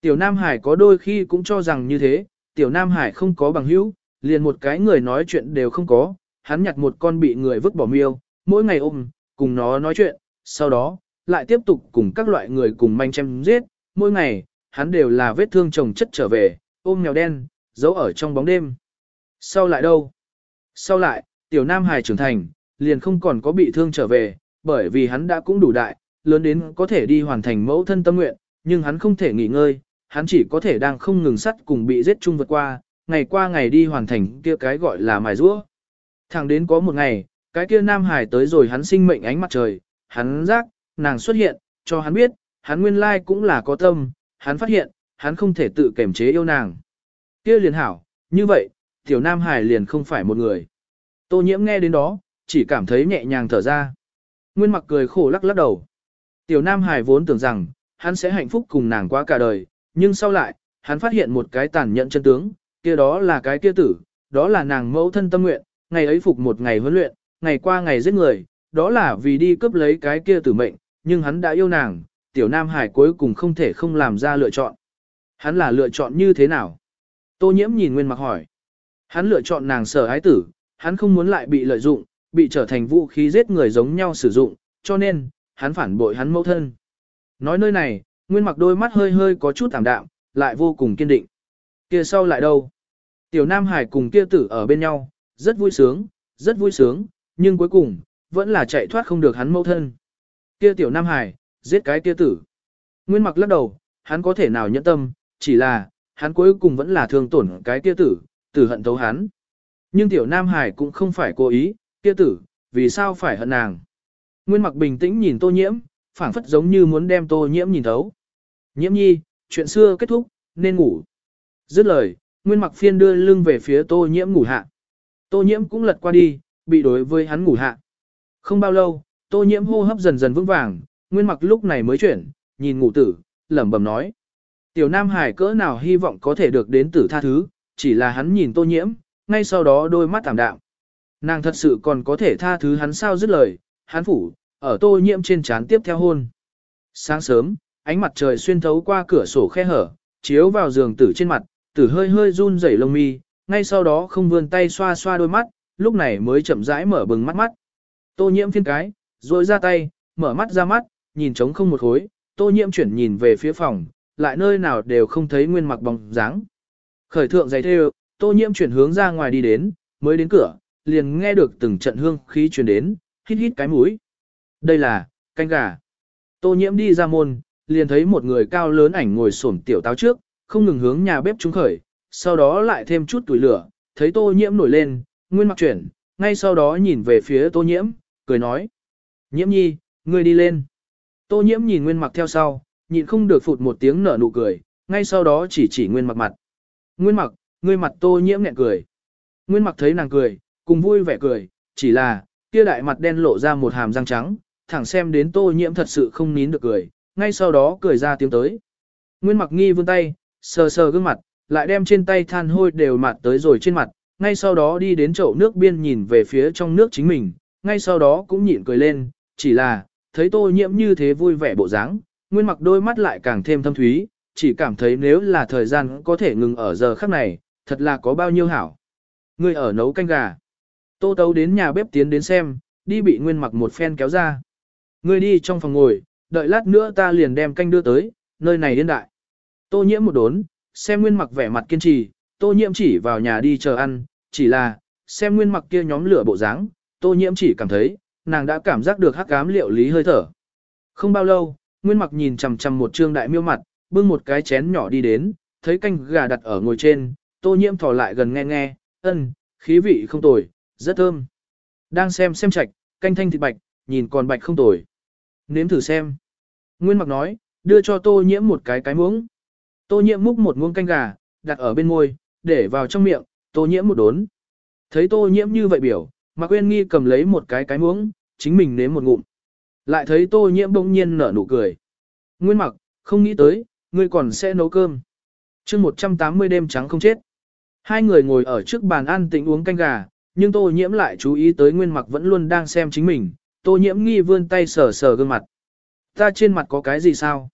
Tiểu Nam Hải có đôi khi cũng cho rằng như thế, Tiểu Nam Hải không có bằng hữu, liền một cái người nói chuyện đều không có, hắn nhặt một con bị người vứt bỏ miêu, mỗi ngày ôm, cùng nó nói chuyện, sau đó, lại tiếp tục cùng các loại người cùng manh chém giết, mỗi ngày, hắn đều là vết thương chồng chất trở về, ôm mèo đen, giấu ở trong bóng đêm. Sau lại đâu? Sau lại, tiểu nam Hải trưởng thành, liền không còn có bị thương trở về, bởi vì hắn đã cũng đủ đại, lớn đến có thể đi hoàn thành mẫu thân tâm nguyện, nhưng hắn không thể nghỉ ngơi, hắn chỉ có thể đang không ngừng sắt cùng bị giết chung vượt qua, ngày qua ngày đi hoàn thành kia cái gọi là mài rũa. Thẳng đến có một ngày, cái kia nam hải tới rồi hắn sinh mệnh ánh mặt trời, hắn giác, nàng xuất hiện, cho hắn biết, hắn nguyên lai cũng là có tâm, hắn phát hiện, hắn không thể tự kềm chế yêu nàng. Kia liền hảo, như vậy, tiểu nam hải liền không phải một người. Tô nhiễm nghe đến đó, chỉ cảm thấy nhẹ nhàng thở ra. Nguyên mặc cười khổ lắc lắc đầu. Tiểu nam hải vốn tưởng rằng, hắn sẽ hạnh phúc cùng nàng qua cả đời, nhưng sau lại, hắn phát hiện một cái tàn nhẫn chân tướng, kia đó là cái kia tử, đó là nàng mẫu thân tâm nguyện, ngày ấy phục một ngày huấn luyện, ngày qua ngày giết người, đó là vì đi cướp lấy cái kia tử mệnh, nhưng hắn đã yêu nàng, tiểu nam hải cuối cùng không thể không làm ra lựa chọn. Hắn là lựa chọn như thế nào? Tô nhiễm nhìn Nguyên Mặc hỏi. Hắn lựa chọn nàng sở ái tử, hắn không muốn lại bị lợi dụng, bị trở thành vũ khí giết người giống nhau sử dụng, cho nên, hắn phản bội hắn mẫu thân. Nói nơi này, Nguyên Mặc đôi mắt hơi hơi có chút tạm đạm, lại vô cùng kiên định. Kia sau lại đâu? Tiểu Nam Hải cùng kia tử ở bên nhau, rất vui sướng, rất vui sướng, nhưng cuối cùng, vẫn là chạy thoát không được hắn mẫu thân. Kia tiểu Nam Hải, giết cái kia tử. Nguyên mặc lắc đầu, hắn có thể nào nhẫn tâm, chỉ là, hắn cuối cùng vẫn là thương tổn cái kia tử, tử hận thấu hắn. Nhưng tiểu Nam Hải cũng không phải cố ý, kia tử, vì sao phải hận nàng. Nguyên mặc bình tĩnh nhìn tô nhiễm, phảng phất giống như muốn đem tô nhiễm nhìn thấu. Nhiễm nhi, chuyện xưa kết thúc, nên ngủ. Dứt lời, Nguyên mặc phiên đưa lưng về phía tô nhiễm ngủ hạ. Tô nhiễm cũng lật qua đi, bị đối với hắn ngủ hạ. Không bao lâu, tô nhiễm hô hấp dần dần vững vàng, Nguyên mặc lúc này mới chuyển, nhìn ngủ tử, lẩm bẩm nói. Tiểu Nam Hải cỡ nào hy vọng có thể được đến tử tha thứ, chỉ là hắn nhìn tô nhiễm, ngay sau đó đôi mắt thảm đạm. Nàng thật sự còn có thể tha thứ hắn sao dứt lời, hắn phủ, ở tô nhiễm trên chán tiếp theo hôn. Sáng sớm, ánh mặt trời xuyên thấu qua cửa sổ khe hở, chiếu vào giường tử trên mặt, tử hơi hơi run rẩy lông mi, ngay sau đó không vươn tay xoa xoa đôi mắt, lúc này mới chậm rãi mở bừng mắt mắt. Tô nhiễm phiên cái, rồi ra tay, mở mắt ra mắt, nhìn trống không một khối, tô nhiễm chuyển nhìn về phía phòng, lại nơi nào đều không thấy nguyên mặc bóng dáng. Khởi thượng giày thêu, tô nhiễm chuyển hướng ra ngoài đi đến, mới đến cửa, liền nghe được từng trận hương khí truyền đến, hít hít cái mũi. Đây là, canh gà. Tô nhiễm đi ra môn, liền thấy một người cao lớn ảnh ngồi sổm tiểu táo trước, không ngừng hướng nhà bếp trúng khởi, sau đó lại thêm chút tuổi lửa, thấy tô nhiễm nổi lên, nguyên mặc chuyển, ngay sau đó nhìn về phía tô nhiễm, cười nói. Nhiễm nhi, ngươi đi lên. Tô nhiễm nhìn nguyên mặc theo sau, nhịn không được phụt một tiếng nở nụ cười, ngay sau đó chỉ chỉ nguyên mặc mặt. Nguyên mặc, ngươi mặt tô nhiễm nhẹ cười. Nguyên mặc thấy nàng cười, cùng vui vẻ cười, chỉ là, kia đại mặt đen lộ ra một hàm răng trắng, thẳng xem đến tô nhiễm thật sự không nín được cười, ngay sau đó cười ra tiếng tới. Nguyên mặc nghi vươn tay, sờ sờ gương mặt, lại đem trên tay than hôi đều mặt tới rồi trên mặt, ngay sau đó đi đến chậu nước biên nhìn về phía trong nước chính mình, ngay sau đó cũng nhịn cười lên, chỉ là, thấy tô nhiễm như thế vui vẻ bộ dáng, nguyên mặc đôi mắt lại càng thêm thâm thúy, chỉ cảm thấy nếu là thời gian có thể ngừng ở giờ khắc này, thật là có bao nhiêu hảo. Ngươi ở nấu canh gà. Tô tấu đến nhà bếp tiến đến xem, đi bị nguyên mặc một phen kéo ra. Ngươi đi trong phòng ngồi, đợi lát nữa ta liền đem canh đưa tới, nơi này điên đại. Tô nhiễm một đốn, xem nguyên mặc vẻ mặt kiên trì, tô nhiễm chỉ vào nhà đi chờ ăn, chỉ là, xem nguyên mặc kia nhóm lửa bộ dáng, tô nhiễm chỉ cảm thấy, nàng đã cảm giác được hắc ám liệu lý hơi thở. Không bao lâu, nguyên mặc nhìn chằm chằm một trương đại miêu mặt, bưng một cái chén nhỏ đi đến, thấy canh gà đặt ở ngồi trên, tô nhiễm thò lại gần nghe nghe, ân, khí vị không tồi, rất thơm. Đang xem xem chạch, canh thanh thịt bạch, nhìn còn bạch không tồi. Nếm thử xem. Nguyên mặc nói, đưa cho tô nhiễm một cái cái muỗng. Tô nhiễm múc một muỗng canh gà, đặt ở bên môi, để vào trong miệng, tô nhiễm một đốn. Thấy tô nhiễm như vậy biểu, Mặc Quyên Nghi cầm lấy một cái cái muỗng, chính mình nếm một ngụm. Lại thấy tô nhiễm bỗng nhiên nở nụ cười. Nguyên mặc, không nghĩ tới, ngươi còn sẽ nấu cơm. Trước 180 đêm trắng không chết. Hai người ngồi ở trước bàn ăn tĩnh uống canh gà, nhưng tô nhiễm lại chú ý tới nguyên mặc vẫn luôn đang xem chính mình. Tô nhiễm nghi vươn tay sờ sờ gương mặt. Ta trên mặt có cái gì sao?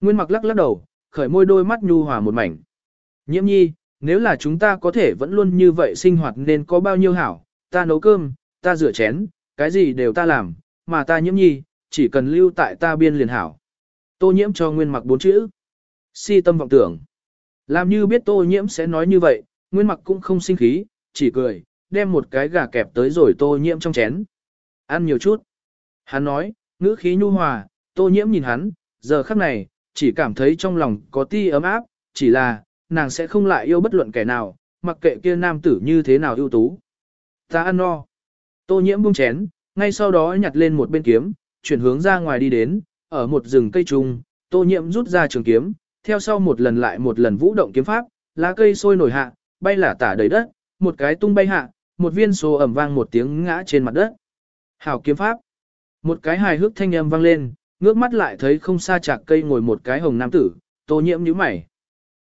Nguyên mặc lắc lắc đầu, khởi môi đôi mắt nhu hòa một mảnh. Nhiễm nhi, nếu là chúng ta có thể vẫn luôn như vậy sinh hoạt nên có bao nhiêu hảo, ta nấu cơm, ta rửa chén, cái gì đều ta làm, mà ta nhiễm nhi, chỉ cần lưu tại ta biên liền hảo. Tô nhiễm cho nguyên mặc bốn chữ. Si tâm vọng tưởng. Làm như biết tô nhiễm sẽ nói như vậy, nguyên mặc cũng không sinh khí, chỉ cười, đem một cái gà kẹp tới rồi tô nhiễm trong chén. Ăn nhiều chút. Hắn nói, ngữ khí nhu hòa, tô nhiễm nhìn hắn, giờ khắc này, chỉ cảm thấy trong lòng có ti ấm áp, chỉ là, nàng sẽ không lại yêu bất luận kẻ nào, mặc kệ kia nam tử như thế nào ưu tú. Ta ăn no. Tô nhiễm buông chén, ngay sau đó nhặt lên một bên kiếm, chuyển hướng ra ngoài đi đến, ở một rừng cây trùng, tô nhiễm rút ra trường kiếm, theo sau một lần lại một lần vũ động kiếm pháp, lá cây sôi nổi hạ, bay lả tả đầy đất, một cái tung bay hạ, một viên số ẩm vang một tiếng ngã trên mặt đất. Hảo kiếm pháp. Một cái hài hước thanh âm vang lên, ngước mắt lại thấy không xa chạc cây ngồi một cái hồng nam tử, tô nhiễm nhíu mày.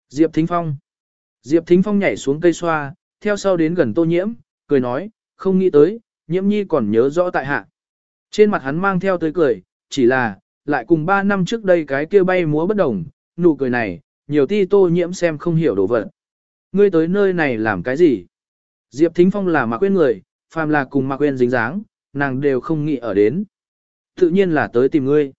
Diệp Thính Phong. Diệp Thính Phong nhảy xuống cây xoa, theo sau đến gần tô nhiễm, cười nói, không nghĩ tới, nhiễm nhi còn nhớ rõ tại hạ. Trên mặt hắn mang theo tươi cười, chỉ là, lại cùng 3 năm trước đây cái kia bay múa bất đồng, nụ cười này, nhiều ti tô nhiễm xem không hiểu đồ vật. Ngươi tới nơi này làm cái gì? Diệp Thính Phong là Mạc Quyên người, phàm là cùng Mạc Quyên dính dáng, nàng đều không nghĩ ở đến. Tự nhiên là tới tìm ngươi.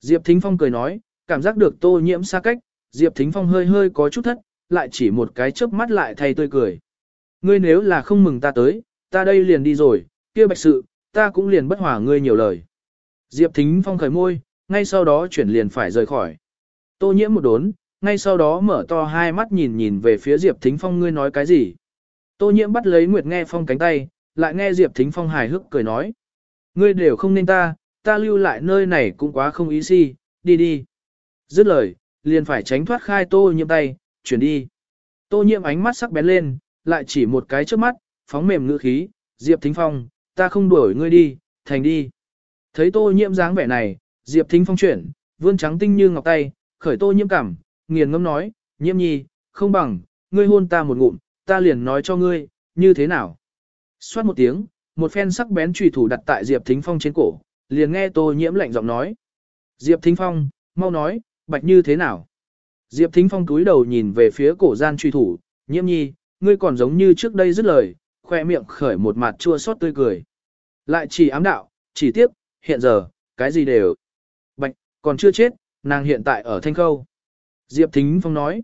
Diệp Thính Phong cười nói, cảm giác được tô nhiễm xa cách, Diệp Thính Phong hơi hơi có chút thất, lại chỉ một cái chớp mắt lại thay tươi cười. Ngươi nếu là không mừng ta tới, ta đây liền đi rồi, kia bạch sự, ta cũng liền bất hòa ngươi nhiều lời. Diệp Thính Phong khởi môi, ngay sau đó chuyển liền phải rời khỏi. Tô nhiễm một đốn, ngay sau đó mở to hai mắt nhìn nhìn về phía Diệp Thính Phong ngươi nói cái gì. Tô nhiễm bắt lấy Nguyệt nghe Phong cánh tay, lại nghe Diệp Thính Phong hài hước cười nói. Ngươi đều không nên ta, ta lưu lại nơi này cũng quá không ý si, đi đi. Dứt lời, liền phải tránh thoát khai tô nhiễm tay, chuyển đi. Tô nhiễm ánh mắt sắc bén lên, lại chỉ một cái trước mắt, phóng mềm ngữ khí, Diệp Thính Phong, ta không đuổi ngươi đi, thành đi. Thấy tô nhiễm dáng vẻ này, Diệp Thính Phong chuyển, vươn trắng tinh như ngọc tay, khởi tô nhiễm cảm, nghiền ngâm nói, nhiễm nhi, không bằng, ngươi hôn ta một ngụm, ta liền nói cho ngươi, như thế nào. Xoát một tiếng, một phen sắc bén trùy thủ đặt tại Diệp Thính Phong trên cổ, liền nghe tô nhiễm lạnh giọng nói. Diệp Thính Phong, mau nói, bạch như thế nào? Diệp Thính Phong túi đầu nhìn về phía cổ gian truy thủ, nhiễm nhi, ngươi còn giống như trước đây dứt lời, khoe miệng khởi một mặt chua xót tươi cười. Lại chỉ ám đạo, chỉ tiếp, hiện giờ, cái gì đều. Bạch, còn chưa chết, nàng hiện tại ở thanh khâu. Diệp Thính Phong nói.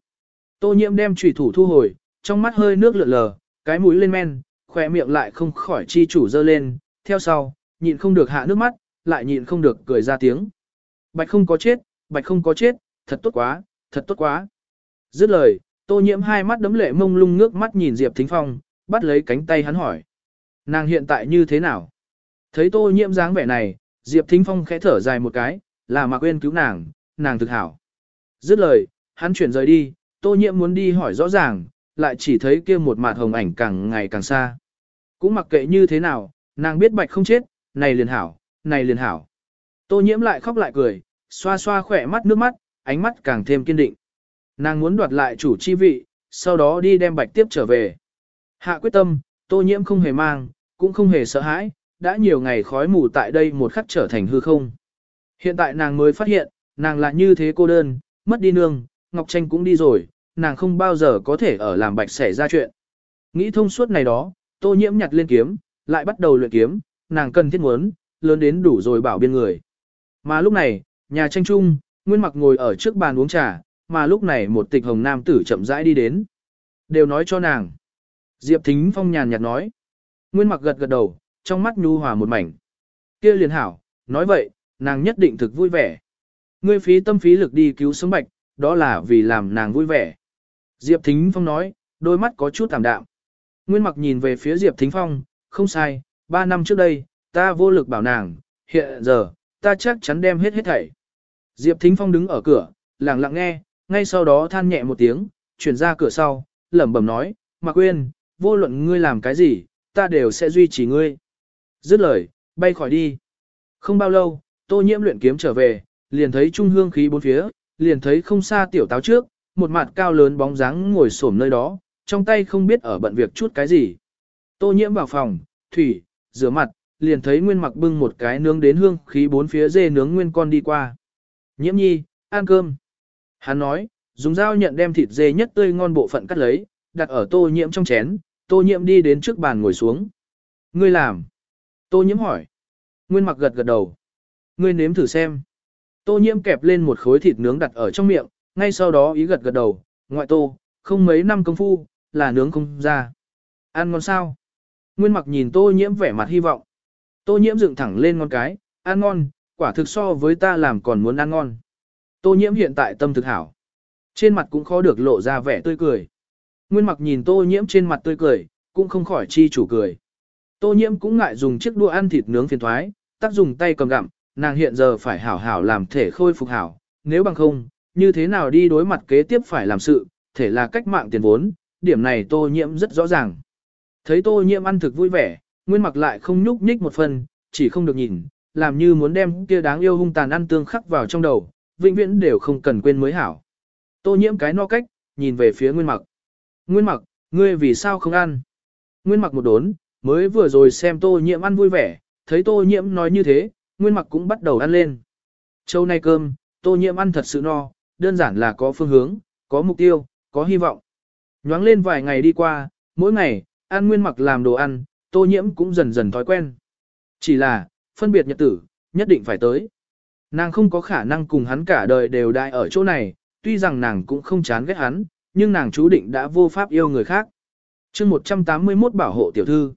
Tô nhiễm đem trùy thủ thu hồi, trong mắt hơi nước lượn lờ, cái mũi lên men, khoe miệng lại không khỏi chi chủ dơ lên, theo sau, nhịn không được hạ nước mắt, lại nhịn không được cười ra tiếng. Bạch không có chết, bạch không có chết, thật tốt quá, thật tốt quá. Dứt lời, tô nhiễm hai mắt đấm lệ mông lung nước mắt nhìn Diệp Thính Phong, bắt lấy cánh tay hắn hỏi. Nàng hiện tại như thế nào? Thấy tô nhiễm dáng vẻ này, Diệp Thính Phong khẽ thở dài một cái, là mà quên cứu nàng, nàng thực hảo. Dứt lời, hắn chuyển rời đi, tô nhiễm muốn đi hỏi rõ ràng, lại chỉ thấy kia một mặt hồng ảnh càng ngày càng xa. Cũng mặc kệ như thế nào, nàng biết bạch không chết, này liền hảo, này liền hảo. Tô nhiễm lại khóc lại cười, xoa xoa khỏe mắt nước mắt, ánh mắt càng thêm kiên định. Nàng muốn đoạt lại chủ chi vị, sau đó đi đem bạch tiếp trở về. Hạ quyết tâm, tô nhiễm không hề mang, cũng không hề sợ hãi, đã nhiều ngày khói mù tại đây một khắc trở thành hư không. Hiện tại nàng mới phát hiện, nàng là như thế cô đơn, mất đi nương, Ngọc Tranh cũng đi rồi, nàng không bao giờ có thể ở làm bạch xảy ra chuyện. Nghĩ thông suốt này đó, tô nhiễm nhặt lên kiếm, lại bắt đầu luyện kiếm, nàng cần thiết muốn, lớn đến đủ rồi bảo biên người. Mà lúc này, nhà tranh trung, Nguyên Mặc ngồi ở trước bàn uống trà, mà lúc này một tịch hồng nam tử chậm rãi đi đến. Đều nói cho nàng. Diệp Thính Phong nhàn nhạt nói. Nguyên Mặc gật gật đầu, trong mắt nhu hòa một mảnh. Kia liền hảo, nói vậy, nàng nhất định thực vui vẻ. Ngươi phí tâm phí lực đi cứu sống bạch, đó là vì làm nàng vui vẻ. Diệp Thính Phong nói, đôi mắt có chút tạm đạm. Nguyên Mặc nhìn về phía Diệp Thính Phong, không sai, ba năm trước đây, ta vô lực bảo nàng, hiện giờ, ta chắc chắn đem hết hết thảy. Diệp Thính Phong đứng ở cửa, lặng lặng nghe, ngay sau đó than nhẹ một tiếng, chuyển ra cửa sau, lẩm bẩm nói, Mạc Quyên, vô luận ngươi làm cái gì, ta đều sẽ duy trì ngươi. Dứt lời, bay khỏi đi. Không bao lâu, tô nhiễm luyện kiếm trở về, liền thấy trung hương khí bốn phía, liền thấy không xa tiểu táo trước, một mặt cao lớn bóng dáng ngồi xổm nơi đó, trong tay không biết ở bận việc chút cái gì. Tô nhiễm vào phòng, thủy, rửa mặt, liền thấy nguyên mặc bưng một cái nướng đến hương khí bốn phía dê nướng nguyên con đi qua. Nhiễm nhi, ăn cơm. Hắn nói, dùng dao nhận đem thịt dê nhất tươi ngon bộ phận cắt lấy, đặt ở tô nhiễm trong chén, tô nhiễm đi đến trước bàn ngồi xuống. Ngươi làm. Tô nhiễm hỏi. Nguyên mặc gật gật đầu. Ngươi nếm thử xem. Tô nhiễm kẹp lên một khối thịt nướng đặt ở trong miệng, ngay sau đó ý gật gật đầu, ngoại tô, không mấy năm công phu, là nướng không ra. Ăn ngon sao? Nguyên mặc nhìn tô nhiễm vẻ mặt hy vọng. Tô nhiễm dựng thẳng lên ngon cái, ăn ngon, quả thực so với ta làm còn muốn ăn ngon. Tô nhiễm hiện tại tâm thực hảo. Trên mặt cũng khó được lộ ra vẻ tươi cười. Nguyên mặc nhìn tô nhiễm trên mặt tươi cười, cũng không khỏi chi chủ cười. Tô nhiễm cũng ngại dùng chiếc đũa ăn thịt nướng phiền thoái, tác dùng tay cầm gặm, nàng hiện giờ phải hảo hảo làm thể khôi phục hảo, nếu bằng không, như thế nào đi đối mặt kế tiếp phải làm sự, thể là cách mạng tiền vốn, điểm này tô nhiễm rất rõ ràng. Thấy tô nhiễm ăn thực vui vẻ, nguyên mặc lại không nhúc nhích một phần, chỉ không được nhìn, làm như muốn đem kia đáng yêu hung tàn ăn tương khắc vào trong đầu, vĩnh viễn đều không cần quên mới hảo. Tô nhiễm cái no cách, nhìn về phía nguyên mặc. Nguyên mặc, ngươi vì sao không ăn? Nguyên mặc một đốn, mới vừa rồi xem tô nhiễm ăn vui vẻ, thấy tô nhiễm nói như thế, nguyên mặc cũng bắt đầu ăn lên. Châu nay cơm, tô nhiễm ăn thật sự no, đơn giản là có phương hướng, có mục tiêu, có hy vọng. Nhoáng lên vài ngày đi qua, mỗi ngày, an nguyên mặc làm đồ ăn, tô nhiễm cũng dần dần thói quen. Chỉ là, phân biệt nhật tử, nhất định phải tới. Nàng không có khả năng cùng hắn cả đời đều đại ở chỗ này, tuy rằng nàng cũng không chán ghét hắn, nhưng nàng chú định đã vô pháp yêu người khác. chương 181 bảo hộ tiểu thư.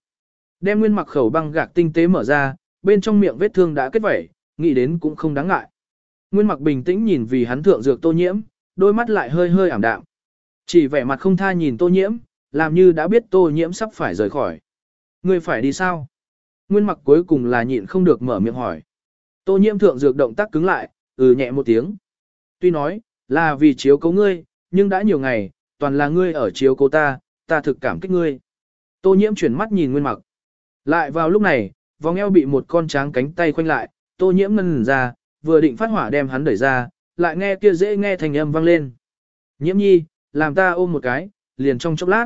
Đem nguyên mặc khẩu băng gạc tinh tế mở ra, bên trong miệng vết thương đã kết vẩy, nghĩ đến cũng không đáng ngại. Nguyên mặc bình tĩnh nhìn vì hắn thượng dược tô nhiễm, đôi mắt lại hơi hơi ảm đạm. Chỉ vẻ mặt không tha nhìn tô nhiễm, làm như đã biết tô nhiễm sắp phải rời khỏi. Ngươi phải đi sao? Nguyên mặc cuối cùng là nhịn không được mở miệng hỏi. Tô nhiễm thượng dược động tác cứng lại, ừ nhẹ một tiếng. Tuy nói, là vì chiếu cố ngươi, nhưng đã nhiều ngày, toàn là ngươi ở chiếu cố ta, ta thực cảm kích ngươi. Tô nhiễm chuyển mắt nhìn nguyên mặc. Lại vào lúc này, vòng eo bị một con tráng cánh tay khoanh lại, tô nhiễm ngân ra, vừa định phát hỏa đem hắn đẩy ra, lại nghe kia dễ nghe thành âm vang lên. Nhiễm nhi, làm ta ôm một cái, liền trong chốc lát.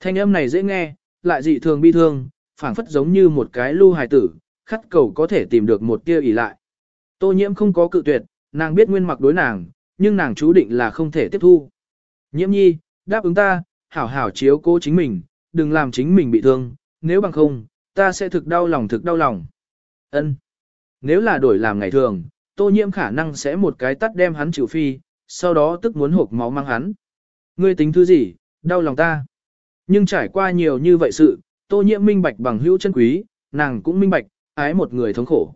Thanh âm này dễ nghe, lại dị thường bi thương, phảng phất giống như một cái lưu hài tử, khát cầu có thể tìm được một tia ỉ lại. Tô nhiễm không có cự tuyệt, nàng biết nguyên mặc đối nàng, nhưng nàng chú định là không thể tiếp thu. Nhiễm nhi, đáp ứng ta, hảo hảo chiếu cố chính mình, đừng làm chính mình bị thương, nếu bằng không, ta sẽ thực đau lòng thực đau lòng. Ân. Nếu là đổi làm ngày thường, tô nhiễm khả năng sẽ một cái tắt đem hắn chịu phi, sau đó tức muốn hộp máu mang hắn. Ngươi tính thứ gì, đau lòng ta. Nhưng trải qua nhiều như vậy sự, tô nhiễm minh bạch bằng hữu chân quý, nàng cũng minh bạch, ái một người thống khổ.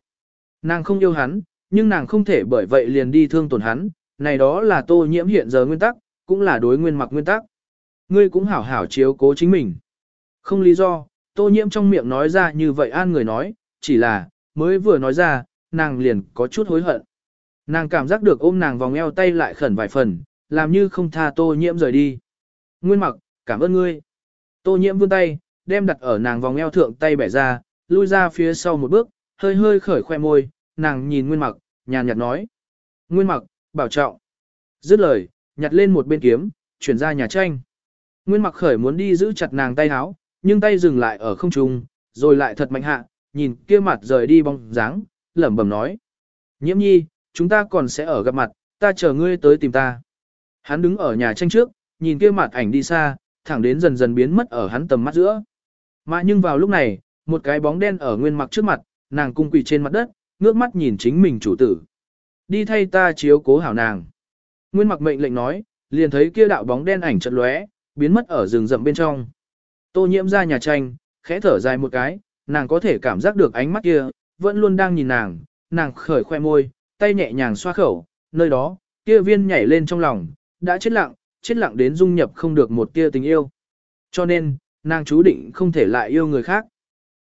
Nàng không yêu hắn, nhưng nàng không thể bởi vậy liền đi thương tổn hắn, này đó là tô nhiễm hiện giờ nguyên tắc, cũng là đối nguyên mặc nguyên tắc. Ngươi cũng hảo hảo chiếu cố chính mình. Không lý do, tô nhiễm trong miệng nói ra như vậy an người nói, chỉ là, mới vừa nói ra, nàng liền có chút hối hận. Nàng cảm giác được ôm nàng vòng eo tay lại khẩn vài phần, làm như không tha tô nhiễm rời đi. Nguyên mặc, cảm ơn ngươi. Tô nhiễm vươn tay, đem đặt ở nàng vòng eo thượng tay bẻ ra, lui ra phía sau một bước, hơi hơi khởi khoe môi, nàng nhìn Nguyên mặc, nhàn nhạt nói. Nguyên mặc, bảo trọng. Dứt lời, nhặt lên một bên kiếm, chuyển ra nhà tranh. Nguyên mặc khởi muốn đi giữ chặt nàng tay háo, nhưng tay dừng lại ở không trung, rồi lại thật mạnh hạ, nhìn kia mặt rời đi bóng dáng, lẩm bẩm nói. Nhiễm nhi, chúng ta còn sẽ ở gặp mặt, ta chờ ngươi tới tìm ta. Hắn đứng ở nhà tranh trước, nhìn kia mặt ảnh đi xa, thẳng đến dần dần biến mất ở hắn tầm mắt giữa. Mà nhưng vào lúc này, một cái bóng đen ở nguyên mặc trước mặt, nàng cung quỳ trên mặt đất, ngước mắt nhìn chính mình chủ tử. Đi thay ta chiếu cố hảo nàng. Nguyên mặc mệnh lệnh nói, liền thấy kia đạo bóng đen ảnh chợt lóe, biến mất ở rừng rậm bên trong. Tô nhiễm ra nhà tranh, khẽ thở dài một cái, nàng có thể cảm giác được ánh mắt kia, vẫn luôn đang nhìn nàng, nàng khởi khoe môi, tay nhẹ nhàng xoa khẩu, nơi đó, kia viên nhảy lên trong lòng, đã chết lặng, chết lặng đến dung nhập không được một tia tình yêu. Cho nên, nàng chú định không thể lại yêu người khác.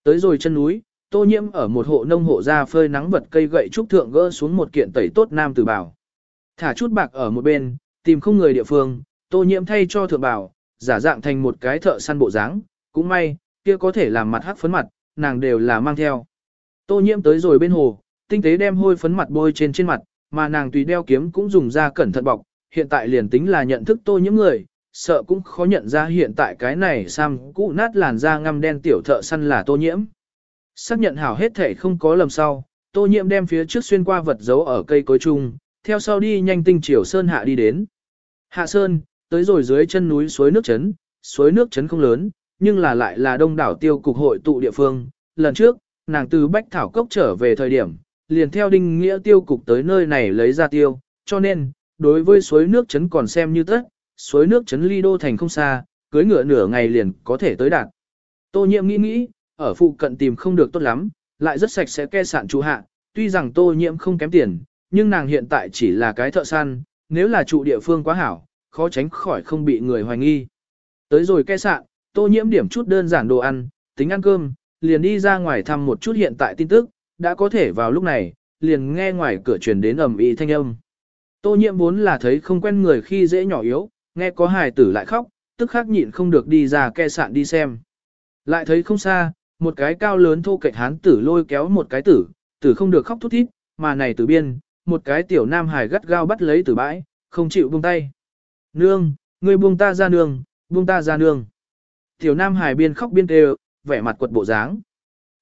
Tới rồi chân núi, tô nhiễm ở một hộ nông hộ ra phơi nắng vật cây gậy trúc thượng gỡ xuống một kiện tẩy tốt nam tử bảo. Thả chút bạc ở một bên, tìm không người địa phương, tô nhiễm thay cho thượng bảo, giả dạng thành một cái thợ săn bộ dáng, cũng may, kia có thể làm mặt hắc phấn mặt, nàng đều là mang theo. Tô nhiễm tới rồi bên hồ, tinh tế đem hôi phấn mặt bôi trên trên mặt, mà nàng tùy đeo kiếm cũng dùng ra cẩn thận bọc, hiện tại liền tính là nhận thức tô nhiễm người, sợ cũng khó nhận ra hiện tại cái này sam cũ nát làn da ngăm đen tiểu thợ săn là tô nhiễm. Xác nhận hảo hết thể không có lầm sau, tô nhiễm đem phía trước xuyên qua vật giấu ở cây cối chung, theo sau đi nhanh tinh chiều sơn hạ đi đến. Hạ sơn, tới rồi dưới chân núi suối nước chấn, suối nước chấn không lớn, nhưng là lại là đông đảo tiêu cục hội tụ địa phương. Lần trước, nàng từ Bách Thảo Cốc trở về thời điểm, liền theo đinh nghĩa tiêu cục tới nơi này lấy ra tiêu, cho nên, đối với suối nước chấn còn xem như tất, suối nước chấn ly đô thành không xa, cưới ngựa nửa ngày liền có thể tới đạt. Tô nhiễm nghĩ nghĩ, ở phụ cận tìm không được tốt lắm, lại rất sạch sẽ ke sạn chủ hạ, tuy rằng tô nhiễm không kém tiền, nhưng nàng hiện tại chỉ là cái thợ săn, nếu là trụ địa phương quá hảo, khó tránh khỏi không bị người hoài nghi. Tới rồi ke sạn, tô nhiễm điểm chút đơn giản đồ ăn, tính ăn cơm, liền đi ra ngoài thăm một chút hiện tại tin tức, đã có thể vào lúc này, liền nghe ngoài cửa truyền đến ầm ĩ thanh âm. Tô nhiễm vốn là thấy không quen người khi dễ nhỏ yếu, nghe có hài tử lại khóc, tức khắc nhịn không được đi ra ke sạn đi xem. Lại thấy không xa, một cái cao lớn thô kệch hán tử lôi kéo một cái tử, tử không được khóc thút thít, mà này tử biên, một cái tiểu nam hài gắt gao bắt lấy tử bãi, không chịu buông tay. Nương, ngươi buông ta ra nương, buông ta ra nương. Tiểu nam hài biên khóc biên kêu, vẻ mặt quật bộ dáng.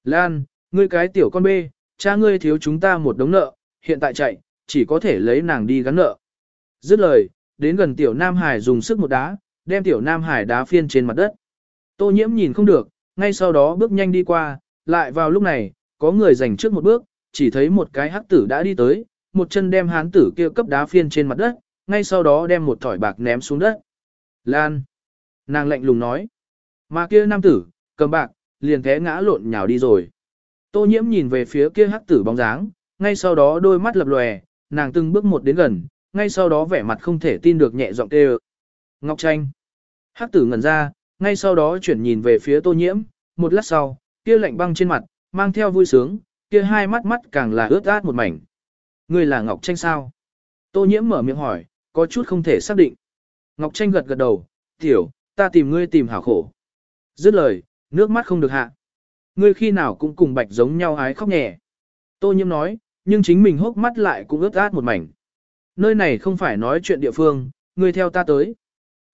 Lan, ngươi cái tiểu con bê, cha ngươi thiếu chúng ta một đống nợ, hiện tại chạy, chỉ có thể lấy nàng đi gắn nợ. Dứt lời, đến gần tiểu nam hải dùng sức một đá, đem tiểu nam hải đá phiên trên mặt đất. Tô nhiễm nhìn không được, ngay sau đó bước nhanh đi qua, lại vào lúc này, có người giành trước một bước, chỉ thấy một cái hắc tử đã đi tới, một chân đem hán tử kia cấp đá phiên trên mặt đất, ngay sau đó đem một thỏi bạc ném xuống đất. Lan. Nàng lạnh lùng nói. Mà kia nam tử, cầm bạc, liền té ngã lộn nhào đi rồi. Tô nhiễm nhìn về phía kia hắc tử bóng dáng, ngay sau đó đôi mắt lập lòe, nàng từng bước một đến gần, ngay sau đó vẻ mặt không thể tin được nhẹ giọng kêu. Ngọc Tranh. Hắc tử ngẩn ra, ngay sau đó chuyển nhìn về phía tô nhiễm, một lát sau, kia lạnh băng trên mặt, mang theo vui sướng, kia hai mắt mắt càng là ướt át một mảnh. Ngươi là Ngọc Tranh sao? Tô nhiễm mở miệng hỏi, có chút không thể xác định. Ngọc Tranh gật gật đầu, tiểu, ta tìm ngươi tìm hảo khổ. Dứt lời, nước mắt không được hạ. Ngươi khi nào cũng cùng bạch giống nhau ái khóc nhẹ. Tô nhiễm nói, nhưng chính mình hốc mắt lại cũng ướt át một mảnh. Nơi này không phải nói chuyện địa phương, ngươi theo ta tới.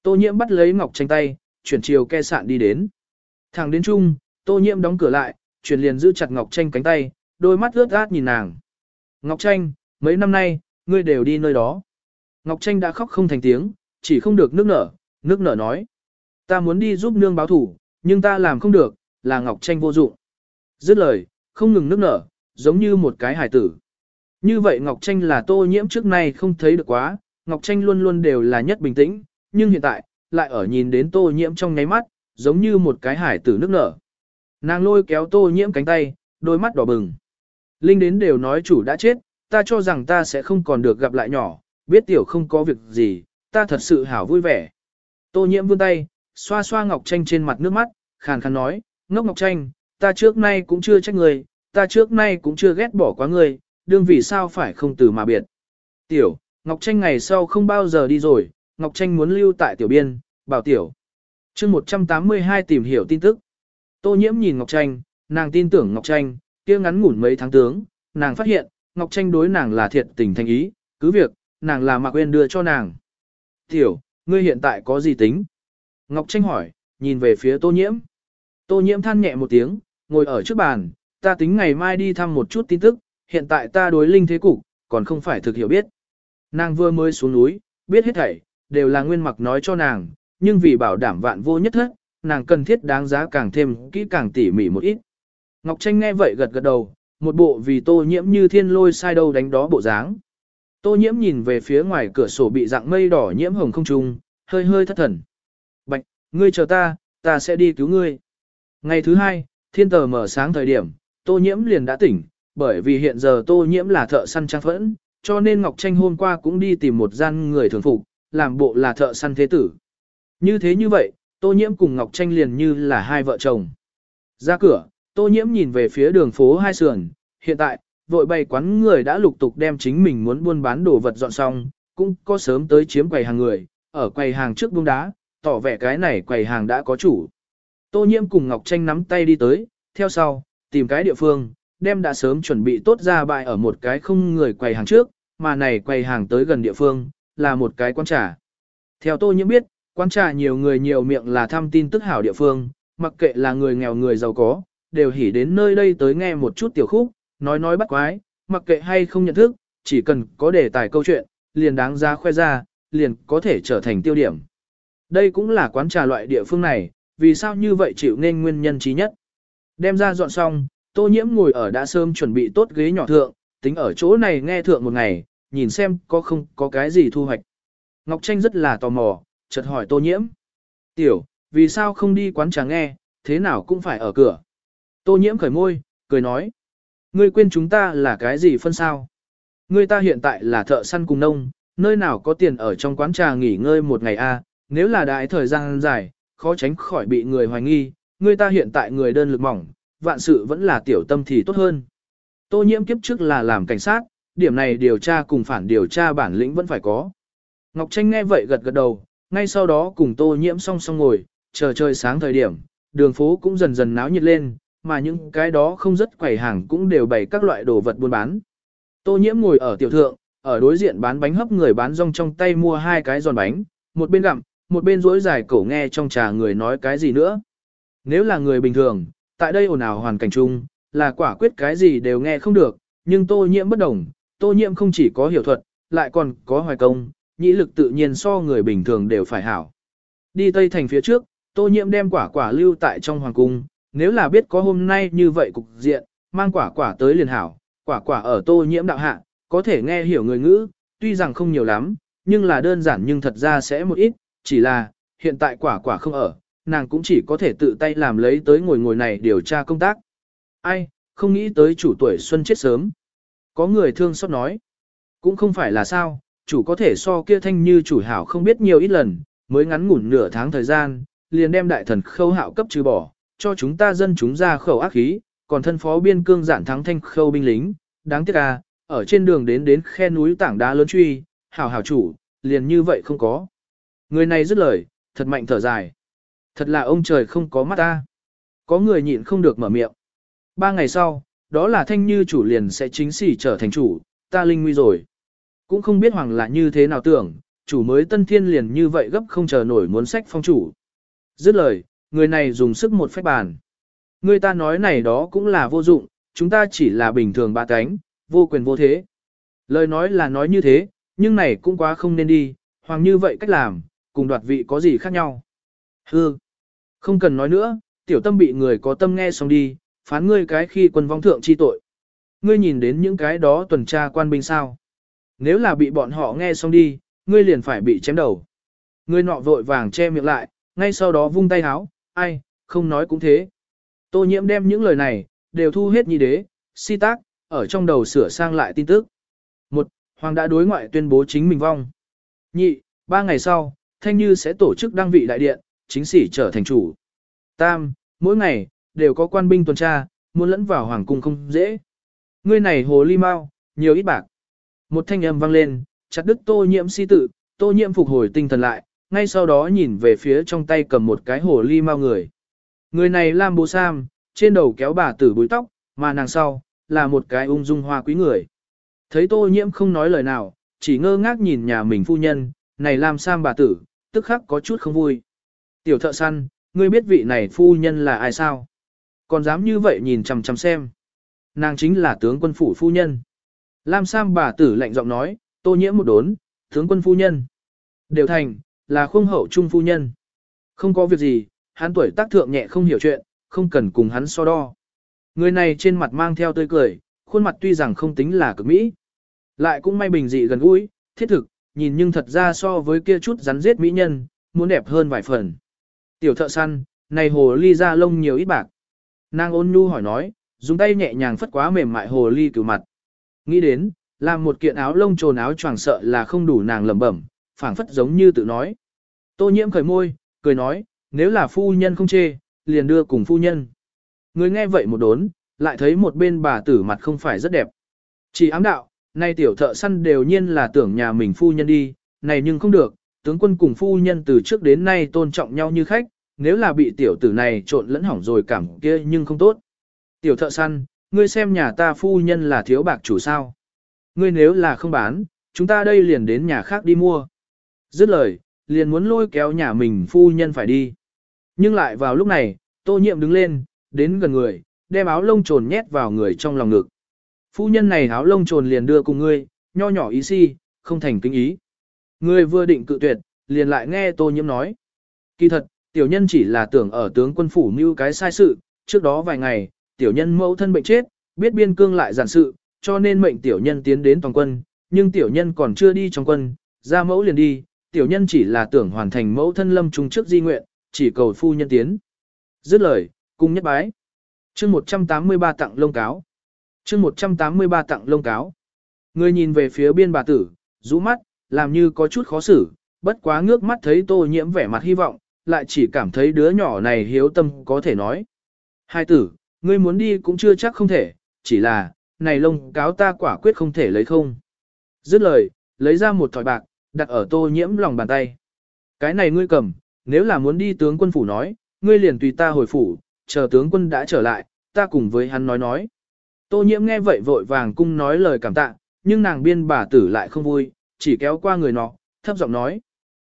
Tô nhiễm bắt lấy Ngọc Tranh tay, chuyển chiều ke sạn đi đến. Thẳng đến chung, Tô nhiễm đóng cửa lại, chuyển liền giữ chặt Ngọc Tranh cánh tay, đôi mắt ướt át nhìn nàng. Ngọc Tranh, mấy năm nay, ngươi đều đi nơi đó. Ngọc Tranh đã khóc không thành tiếng, chỉ không được nước nở, nước nở nói. Ta muốn đi giúp nương báo thủ, nhưng ta làm không được, là Ngọc Tranh vô dụng. Dứt lời, không ngừng nước nở, giống như một cái hải tử. Như vậy Ngọc Tranh là tô nhiễm trước nay không thấy được quá, Ngọc Tranh luôn luôn đều là nhất bình tĩnh, nhưng hiện tại, lại ở nhìn đến tô nhiễm trong ngáy mắt, giống như một cái hải tử nước nở. Nàng lôi kéo tô nhiễm cánh tay, đôi mắt đỏ bừng. Linh đến đều nói chủ đã chết, ta cho rằng ta sẽ không còn được gặp lại nhỏ, biết tiểu không có việc gì, ta thật sự hảo vui vẻ. Tô nhiễm vươn tay, xoa xoa Ngọc Tranh trên mặt nước mắt, khàn khàn nói, ngốc Ngọc Tranh, ta trước nay cũng chưa trách người, ta trước nay cũng chưa ghét bỏ quá người, đương vì sao phải không từ mà biệt. Tiểu, Ngọc Tranh ngày sau không bao giờ đi rồi, Ngọc Tranh muốn lưu tại tiểu biên, bảo tiểu. chương 182 tìm hiểu tin tức. Tô nhiễm nhìn Ngọc Tranh, nàng tin tưởng Ngọc Tranh, kia ngắn ngủn mấy tháng tướng, nàng phát hiện, Ngọc Tranh đối nàng là thiệt tình thành ý, cứ việc, nàng là Mạc Quyên đưa cho nàng. Tiểu, ngươi hiện tại có gì tính? Ngọc Tranh hỏi, nhìn về phía tô nhiễm. Tô nhiễm than nhẹ một tiếng, ngồi ở trước bàn, ta tính ngày mai đi thăm một chút tin tức, hiện tại ta đối linh thế cục, còn không phải thực hiểu biết. Nàng vừa mới xuống núi, biết hết thảy, đều là nguyên mặc nói cho nàng, nhưng vì bảo đảm vạn vô nhất thất, nàng cần thiết đáng giá càng thêm kỹ càng tỉ mỉ một ít. Ngọc Tranh nghe vậy gật gật đầu, một bộ vì tô nhiễm như thiên lôi sai đâu đánh đó bộ dáng. Tô nhiễm nhìn về phía ngoài cửa sổ bị dạng mây đỏ nhiễm hồng không trung, hơi hơi thất thần. Ngươi chờ ta, ta sẽ đi cứu ngươi. Ngày thứ hai, thiên tờ mở sáng thời điểm, tô nhiễm liền đã tỉnh, bởi vì hiện giờ tô nhiễm là thợ săn trang phẫn, cho nên Ngọc Tranh hôm qua cũng đi tìm một gian người thường phục, làm bộ là thợ săn thế tử. Như thế như vậy, tô nhiễm cùng Ngọc Tranh liền như là hai vợ chồng. Ra cửa, tô nhiễm nhìn về phía đường phố hai sườn, hiện tại, vội bày quán người đã lục tục đem chính mình muốn buôn bán đồ vật dọn xong, cũng có sớm tới chiếm quầy hàng người, ở quầy hàng trước buông đá, tỏ vẻ cái này quầy hàng đã có chủ. Tô nhiễm cùng Ngọc Tranh nắm tay đi tới, theo sau, tìm cái địa phương, đem đã sớm chuẩn bị tốt ra bại ở một cái không người quầy hàng trước, mà này quầy hàng tới gần địa phương, là một cái quán trà. Theo Tô nhiễm biết, quán trà nhiều người nhiều miệng là thăm tin tức hảo địa phương, mặc kệ là người nghèo người giàu có, đều hỉ đến nơi đây tới nghe một chút tiểu khúc, nói nói bắt quái, mặc kệ hay không nhận thức, chỉ cần có đề tài câu chuyện, liền đáng ra khoe ra, liền có thể trở thành tiêu điểm. Đây cũng là quán trà loại địa phương này, vì sao như vậy chịu nên nguyên nhân trí nhất. Đem ra dọn xong, tô nhiễm ngồi ở đã sớm chuẩn bị tốt ghế nhỏ thượng, tính ở chỗ này nghe thượng một ngày, nhìn xem có không có cái gì thu hoạch. Ngọc Tranh rất là tò mò, chợt hỏi tô nhiễm. Tiểu, vì sao không đi quán trà nghe, thế nào cũng phải ở cửa. Tô nhiễm khởi môi, cười nói. Ngươi quên chúng ta là cái gì phân sao? Ngươi ta hiện tại là thợ săn cùng nông, nơi nào có tiền ở trong quán trà nghỉ ngơi một ngày a? Nếu là đại thời gian dài, khó tránh khỏi bị người hoài nghi, người ta hiện tại người đơn lực mỏng, vạn sự vẫn là tiểu tâm thì tốt hơn. Tô nhiễm kiếp trước là làm cảnh sát, điểm này điều tra cùng phản điều tra bản lĩnh vẫn phải có. Ngọc Tranh nghe vậy gật gật đầu, ngay sau đó cùng tô nhiễm song song ngồi, chờ trời sáng thời điểm, đường phố cũng dần dần náo nhiệt lên, mà những cái đó không rất quầy hàng cũng đều bày các loại đồ vật buôn bán. Tô nhiễm ngồi ở tiểu thượng, ở đối diện bán bánh hấp người bán rong trong tay mua hai cái giòn bánh, một bên gặm, một bên rỗi dài cổ nghe trong trà người nói cái gì nữa. Nếu là người bình thường, tại đây ồn ào hoàn cảnh chung, là quả quyết cái gì đều nghe không được, nhưng tô nhiễm bất đồng, tô nhiễm không chỉ có hiểu thuật, lại còn có hoài công, nhĩ lực tự nhiên so người bình thường đều phải hảo. Đi Tây Thành phía trước, tô nhiễm đem quả quả lưu tại trong hoàng cung, nếu là biết có hôm nay như vậy cục diện, mang quả quả tới liền hảo, quả quả ở tô nhiễm đạo hạ, có thể nghe hiểu người ngữ, tuy rằng không nhiều lắm, nhưng là đơn giản nhưng thật ra sẽ một ít, chỉ là, hiện tại quả quả không ở, nàng cũng chỉ có thể tự tay làm lấy tới ngồi ngồi này điều tra công tác. Ai, không nghĩ tới chủ tuổi xuân chết sớm. Có người thương xót nói, cũng không phải là sao, chủ có thể so kia thanh như chủ hảo không biết nhiều ít lần, mới ngắn ngủn nửa tháng thời gian, liền đem đại thần khâu hạo cấp trừ bỏ, cho chúng ta dân chúng ra khẩu ác khí, còn thân phó biên cương giản thắng thanh khâu binh lính, đáng tiếc à, ở trên đường đến đến khe núi tảng đá lớn truy, hảo hảo chủ, liền như vậy không có. Người này dứt lời, thật mạnh thở dài. Thật là ông trời không có mắt ta. Có người nhịn không được mở miệng. Ba ngày sau, đó là thanh như chủ liền sẽ chính xỉ trở thành chủ, ta linh nguy rồi. Cũng không biết hoàng là như thế nào tưởng, chủ mới tân thiên liền như vậy gấp không chờ nổi muốn sách phong chủ. Dứt lời, người này dùng sức một phép bàn. Người ta nói này đó cũng là vô dụng, chúng ta chỉ là bình thường ba cánh, vô quyền vô thế. Lời nói là nói như thế, nhưng này cũng quá không nên đi, hoàng như vậy cách làm, cùng đoạt vị có gì khác nhau. Hư, không cần nói nữa, tiểu tâm bị người có tâm nghe xong đi, phán ngươi cái khi quân vong thượng chi tội. Ngươi nhìn đến những cái đó tuần tra quan binh sao. Nếu là bị bọn họ nghe xong đi, ngươi liền phải bị chém đầu. Ngươi nọ vội vàng che miệng lại, ngay sau đó vung tay háo, ai, không nói cũng thế. Tô nhiễm đem những lời này, đều thu hết nhị đế, si tác, ở trong đầu sửa sang lại tin tức. Một, Hoàng đã đối ngoại tuyên bố chính mình vong. Nhị, ba ngày sau, Thanh Như sẽ tổ chức đăng vị đại điện, chính sĩ trở thành chủ. Tam, mỗi ngày, đều có quan binh tuần tra, muốn lẫn vào hoàng cung không dễ. Ngươi này hồ ly mau, nhiều ít bạc. Một thanh âm vang lên, chặt đứt tô nhiễm si tự, tô nhiễm phục hồi tinh thần lại, ngay sau đó nhìn về phía trong tay cầm một cái hồ ly mau người. Người này lam bố sam, trên đầu kéo bà tử búi tóc, mà nàng sau, là một cái ung dung hoa quý người. Thấy tô nhiễm không nói lời nào, chỉ ngơ ngác nhìn nhà mình phu nhân, này lam sam bà tử, tức khắc có chút không vui. Tiểu thợ săn, ngươi biết vị này phu nhân là ai sao? Còn dám như vậy nhìn chằm chằm xem. Nàng chính là tướng quân phủ phu nhân. Lam Sam bà tử lạnh giọng nói, tô nhiễm một đốn, tướng quân phu nhân. Đều thành, là khung hậu trung phu nhân. Không có việc gì, hắn tuổi tác thượng nhẹ không hiểu chuyện, không cần cùng hắn so đo. Người này trên mặt mang theo tươi cười, khuôn mặt tuy rằng không tính là cực mỹ. Lại cũng may bình dị gần gũi, thiết thực, nhìn nhưng thật ra so với kia chút rắn giết mỹ nhân, muốn đẹp hơn vài phần. Tiểu thợ săn, này hồ ly ra lông nhiều ít bạc. Nàng ôn nhu hỏi nói, dùng tay nhẹ nhàng phất quá mềm mại hồ ly cửu mặt. Nghĩ đến, làm một kiện áo lông trồn áo choàng sợ là không đủ nàng lẩm bẩm, phảng phất giống như tự nói. Tô nhiễm khởi môi, cười nói, nếu là phu nhân không chê, liền đưa cùng phu nhân. Người nghe vậy một đốn, lại thấy một bên bà tử mặt không phải rất đẹp. Chỉ ám đạo, nay tiểu thợ săn đều nhiên là tưởng nhà mình phu nhân đi, này nhưng không được, tướng quân cùng phu nhân từ trước đến nay tôn trọng nhau như khách, nếu là bị tiểu tử này trộn lẫn hỏng rồi cảm kia nhưng không tốt. Tiểu thợ săn, ngươi xem nhà ta phu nhân là thiếu bạc chủ sao. Ngươi nếu là không bán, chúng ta đây liền đến nhà khác đi mua. Dứt lời, liền muốn lôi kéo nhà mình phu nhân phải đi. Nhưng lại vào lúc này, tô nhiệm đứng lên, đến gần người, đem áo lông trồn nhét vào người trong lòng ngực. Phu nhân này háo lông trồn liền đưa cùng ngươi, nho nhỏ ý si, không thành kinh ý. Ngươi vừa định cự tuyệt, liền lại nghe tô nhiễm nói. Kỳ thật, tiểu nhân chỉ là tưởng ở tướng quân phủ mưu cái sai sự, trước đó vài ngày, tiểu nhân mẫu thân bệnh chết, biết biên cương lại giản sự, cho nên mệnh tiểu nhân tiến đến toàn quân, nhưng tiểu nhân còn chưa đi trong quân, ra mẫu liền đi, tiểu nhân chỉ là tưởng hoàn thành mẫu thân lâm trung trước di nguyện, chỉ cầu phu nhân tiến. Dứt lời, cung nhất bái. chương 183 tặng lông cáo chương 183 tặng lông cáo. Người nhìn về phía biên bà tử, rũ mắt, làm như có chút khó xử, bất quá ngước mắt thấy tô nhiễm vẻ mặt hy vọng, lại chỉ cảm thấy đứa nhỏ này hiếu tâm có thể nói. Hai tử, ngươi muốn đi cũng chưa chắc không thể, chỉ là, này lông cáo ta quả quyết không thể lấy không. Dứt lời, lấy ra một thỏi bạc, đặt ở tô nhiễm lòng bàn tay. Cái này ngươi cầm, nếu là muốn đi tướng quân phủ nói, ngươi liền tùy ta hồi phủ, chờ tướng quân đã trở lại, ta cùng với hắn nói nói. Tô nhiễm nghe vậy vội vàng cung nói lời cảm tạ, nhưng nàng biên bà tử lại không vui, chỉ kéo qua người nọ, thấp giọng nói.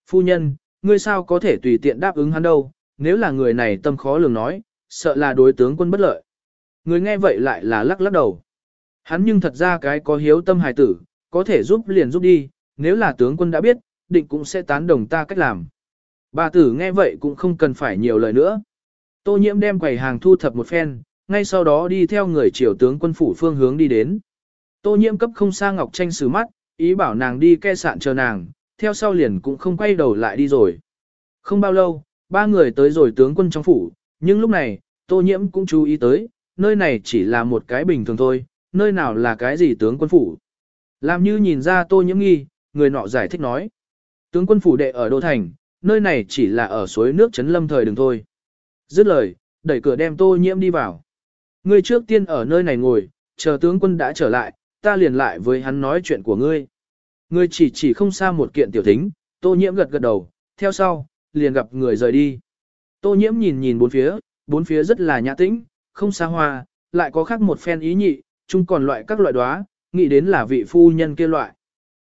Phu nhân, ngươi sao có thể tùy tiện đáp ứng hắn đâu, nếu là người này tâm khó lường nói, sợ là đối tướng quân bất lợi. Người nghe vậy lại là lắc lắc đầu. Hắn nhưng thật ra cái có hiếu tâm hài tử, có thể giúp liền giúp đi, nếu là tướng quân đã biết, định cũng sẽ tán đồng ta cách làm. Bà tử nghe vậy cũng không cần phải nhiều lời nữa. Tô nhiễm đem quầy hàng thu thập một phen, ngay sau đó đi theo người triều tướng quân phủ phương hướng đi đến. Tô nhiễm cấp không xa Ngọc Tranh xử mắt, ý bảo nàng đi ke sạn chờ nàng, theo sau liền cũng không quay đầu lại đi rồi. Không bao lâu, ba người tới rồi tướng quân trong phủ, nhưng lúc này, tô nhiễm cũng chú ý tới, nơi này chỉ là một cái bình thường thôi, nơi nào là cái gì tướng quân phủ. Làm như nhìn ra tô nhiễm nghi, người nọ giải thích nói. Tướng quân phủ đệ ở Đô Thành, nơi này chỉ là ở suối nước chấn lâm thời đường thôi. Dứt lời, đẩy cửa đem tô nhiễm đi vào. Ngươi trước tiên ở nơi này ngồi, chờ tướng quân đã trở lại, ta liền lại với hắn nói chuyện của ngươi. Ngươi chỉ chỉ không xa một kiện tiểu thính, tô nhiễm gật gật đầu, theo sau, liền gặp người rời đi. Tô nhiễm nhìn nhìn bốn phía, bốn phía rất là nhã tĩnh, không xa hoa, lại có khác một phen ý nhị, chung còn loại các loại đóa, nghĩ đến là vị phu nhân kia loại.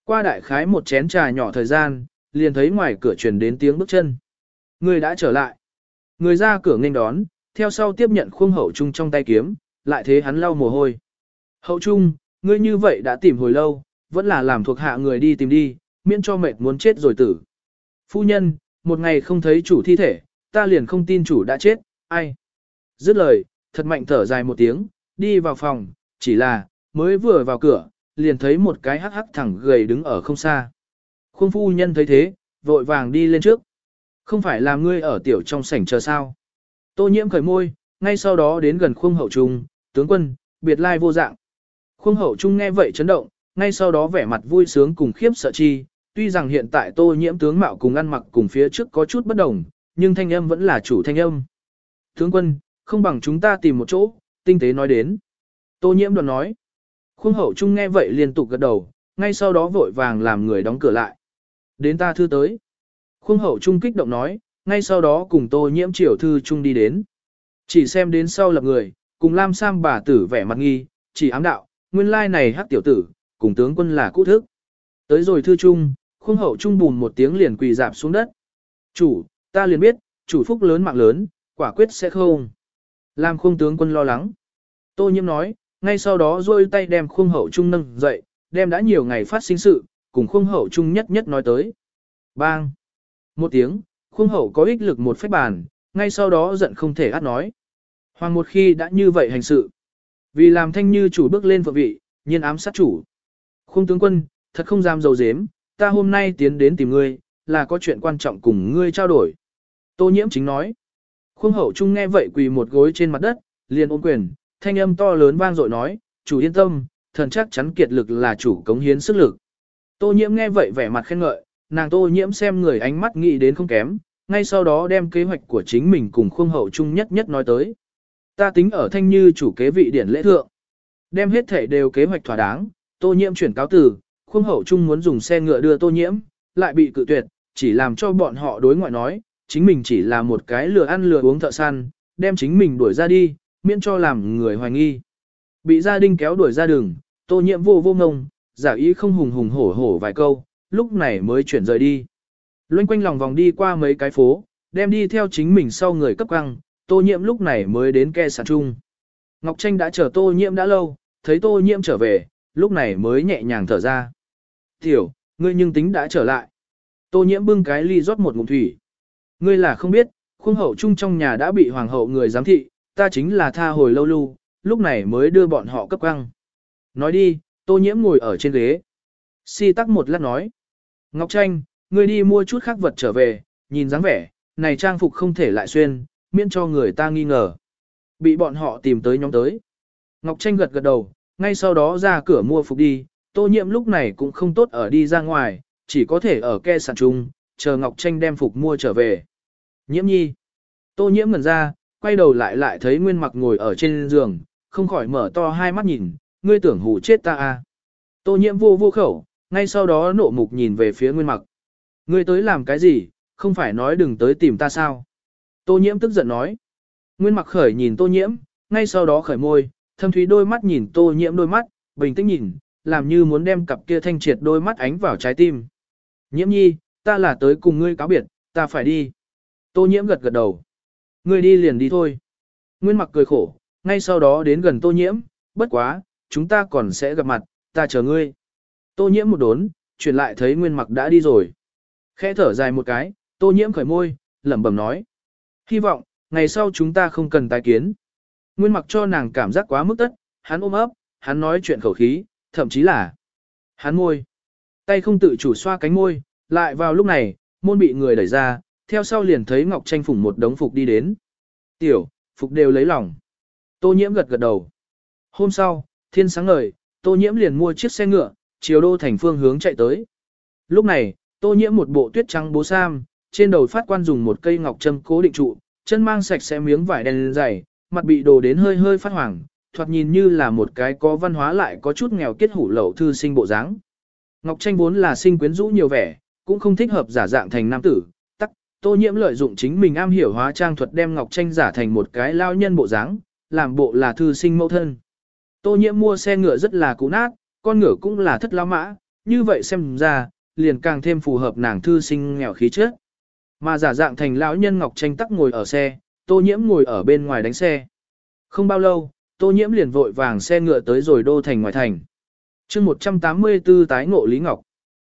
Qua đại khái một chén trà nhỏ thời gian, liền thấy ngoài cửa truyền đến tiếng bước chân. Người đã trở lại. Người ra cửa nghênh đón, theo sau tiếp nhận khuôn hậu trung trong tay kiếm, lại thế hắn lau mồ hôi. Hậu trung, ngươi như vậy đã tìm hồi lâu, vẫn là làm thuộc hạ người đi tìm đi, miễn cho mệt muốn chết rồi tử. Phu nhân, một ngày không thấy chủ thi thể, ta liền không tin chủ đã chết, ai. Dứt lời, thật mạnh thở dài một tiếng, đi vào phòng, chỉ là, mới vừa vào cửa, liền thấy một cái hắc hắc thẳng gầy đứng ở không xa. Khuôn phu nhân thấy thế, vội vàng đi lên trước. Không phải là ngươi ở tiểu trong sảnh chờ sao. Tô nhiễm khởi môi, ngay sau đó đến gần khuôn hậu trung, tướng quân, biệt lai vô dạng. Khuôn hậu trung nghe vậy chấn động, ngay sau đó vẻ mặt vui sướng cùng khiếp sợ chi, tuy rằng hiện tại tô nhiễm tướng mạo cùng ăn mặc cùng phía trước có chút bất đồng, nhưng thanh âm vẫn là chủ thanh âm. Tướng quân, không bằng chúng ta tìm một chỗ, tinh tế nói đến. Tô nhiễm đoàn nói. Khuôn hậu trung nghe vậy liên tục gật đầu, ngay sau đó vội vàng làm người đóng cửa lại. Đến ta thư tới. Khuôn hậu trung kích động nói, ngay sau đó cùng tô nhiễm triều thư trung đi đến. Chỉ xem đến sau lập người, cùng Lam Sam bà tử vẻ mặt nghi, chỉ ám đạo, nguyên lai này hắc tiểu tử, cùng tướng quân là cũ thức. Tới rồi thư trung, khuôn hậu trung bùn một tiếng liền quỳ dạp xuống đất. Chủ, ta liền biết, chủ phúc lớn mạng lớn, quả quyết sẽ không. Lam khung tướng quân lo lắng. Tô nhiễm nói, ngay sau đó rôi tay đem khung hậu trung nâng dậy, đem đã nhiều ngày phát sinh sự, cùng khung hậu trung nhất nhất nói tới. Bang! Một tiếng, khuôn hậu có ích lực một phép bàn, ngay sau đó giận không thể át nói. Hoàng một khi đã như vậy hành sự. Vì làm thanh như chủ bước lên phượng vị, nhiên ám sát chủ. Khung tướng quân, thật không dám dầu dếm, ta hôm nay tiến đến tìm ngươi, là có chuyện quan trọng cùng ngươi trao đổi. Tô nhiễm chính nói. Khung hậu trung nghe vậy quỳ một gối trên mặt đất, liền ôm quyền, thanh âm to lớn vang dội nói, chủ yên tâm, thần chắc chắn kiệt lực là chủ cống hiến sức lực. Tô nhiễm nghe vậy vẻ mặt khen ngợi, nàng tô nhiễm xem người ánh mắt nghĩ đến không kém, ngay sau đó đem kế hoạch của chính mình cùng khung hậu trung nhất nhất nói tới. Ta tính ở thanh như chủ kế vị điển lễ thượng. Đem hết thể đều kế hoạch thỏa đáng, tô nhiễm chuyển cáo từ, khung hậu trung muốn dùng xe ngựa đưa tô nhiễm, lại bị cự tuyệt, chỉ làm cho bọn họ đối ngoại nói, chính mình chỉ là một cái lừa ăn lừa uống thợ săn, đem chính mình đuổi ra đi, miễn cho làm người hoài nghi. Bị gia đình kéo đuổi ra đường, tô nhiễm vô vô ngông, giả ý không hùng hùng hổ hổ vài câu, lúc này mới chuyển rời đi. Loanh quanh lòng vòng đi qua mấy cái phố, đem đi theo chính mình sau người cấp căng, tô nhiễm lúc này mới đến ke sản trung. Ngọc Tranh đã chờ tô nhiễm đã lâu, thấy tô nhiễm trở về, lúc này mới nhẹ nhàng thở ra. Tiểu, ngươi nhưng tính đã trở lại. Tô nhiễm bưng cái ly rót một ngụm thủy. Ngươi là không biết, khuôn hậu trung trong nhà đã bị hoàng hậu người giám thị, ta chính là tha hồi lâu lưu, lúc này mới đưa bọn họ cấp căng. Nói đi, tô nhiễm ngồi ở trên ghế. Si tắc một lát nói. Ngọc Tranh, ngươi đi mua chút khác vật trở về, nhìn dáng vẻ, này trang phục không thể lại xuyên, miễn cho người ta nghi ngờ. Bị bọn họ tìm tới nhóm tới. Ngọc Tranh gật gật đầu, ngay sau đó ra cửa mua phục đi, tô Nhiệm lúc này cũng không tốt ở đi ra ngoài, chỉ có thể ở ke sàn chung, chờ Ngọc Tranh đem phục mua trở về. Nhiễm nhi. Tô nhiễm ngẩn ra, quay đầu lại lại thấy Nguyên mặc ngồi ở trên giường, không khỏi mở to hai mắt nhìn, ngươi tưởng hù chết ta à. Tô nhiễm vô vô khẩu, ngay sau đó nộ mục nhìn về phía Nguyên mặc. Ngươi tới làm cái gì, không phải nói đừng tới tìm ta sao. Tô nhiễm tức giận nói. Nguyên mặc khởi nhìn tô nhiễm, ngay sau đó khởi môi, thâm thúy đôi mắt nhìn tô nhiễm đôi mắt, bình tĩnh nhìn, làm như muốn đem cặp kia thanh triệt đôi mắt ánh vào trái tim. Nhiễm nhi, ta là tới cùng ngươi cáo biệt, ta phải đi. Tô nhiễm gật gật đầu. Ngươi đi liền đi thôi. Nguyên mặc cười khổ, ngay sau đó đến gần tô nhiễm, bất quá, chúng ta còn sẽ gặp mặt, ta chờ ngươi. Tô nhiễm một đốn, chuyển lại thấy nguyên mặc đã đi rồi. Khẽ thở dài một cái, tô nhiễm khởi môi, lẩm bẩm nói. Hy vọng, ngày sau chúng ta không cần tái kiến. Nguyên mặc cho nàng cảm giác quá mức tất, hắn ôm ấp, hắn nói chuyện khẩu khí, thậm chí là hắn môi. Tay không tự chủ xoa cánh môi, lại vào lúc này, môn bị người đẩy ra, theo sau liền thấy Ngọc Tranh phủng một đống phục đi đến. Tiểu, phục đều lấy lòng. Tô nhiễm gật gật đầu. Hôm sau, thiên sáng ngời, tô nhiễm liền mua chiếc xe ngựa, chiều đô thành phương hướng chạy tới. Lúc này, tô nhiễm một bộ tuyết trắng bố sam, trên đầu phát quan dùng một cây ngọc châm cố định trụ, chân mang sạch sẽ miếng vải đen dày, mặt bị đồ đến hơi hơi phát hoàng, thoạt nhìn như là một cái có văn hóa lại có chút nghèo kết hủ lậu thư sinh bộ dáng. Ngọc Tranh vốn là sinh quyến rũ nhiều vẻ, cũng không thích hợp giả dạng thành nam tử, tắc, Tô Nhiễm lợi dụng chính mình am hiểu hóa trang thuật đem Ngọc Tranh giả thành một cái lao nhân bộ dáng, làm bộ là thư sinh mẫu thân. Tô Nhiễm mua xe ngựa rất là cũ nát, con ngựa cũng là thất lão mã, như vậy xem ra, liền càng thêm phù hợp nàng thư sinh nghèo khí chất. Mà giả dạng thành lão nhân Ngọc Tranh tắc ngồi ở xe, Tô Nhiễm ngồi ở bên ngoài đánh xe. Không bao lâu, Tô Nhiễm liền vội vàng xe ngựa tới rồi đô thành ngoài thành. Chương 184 tái ngộ Lý Ngọc.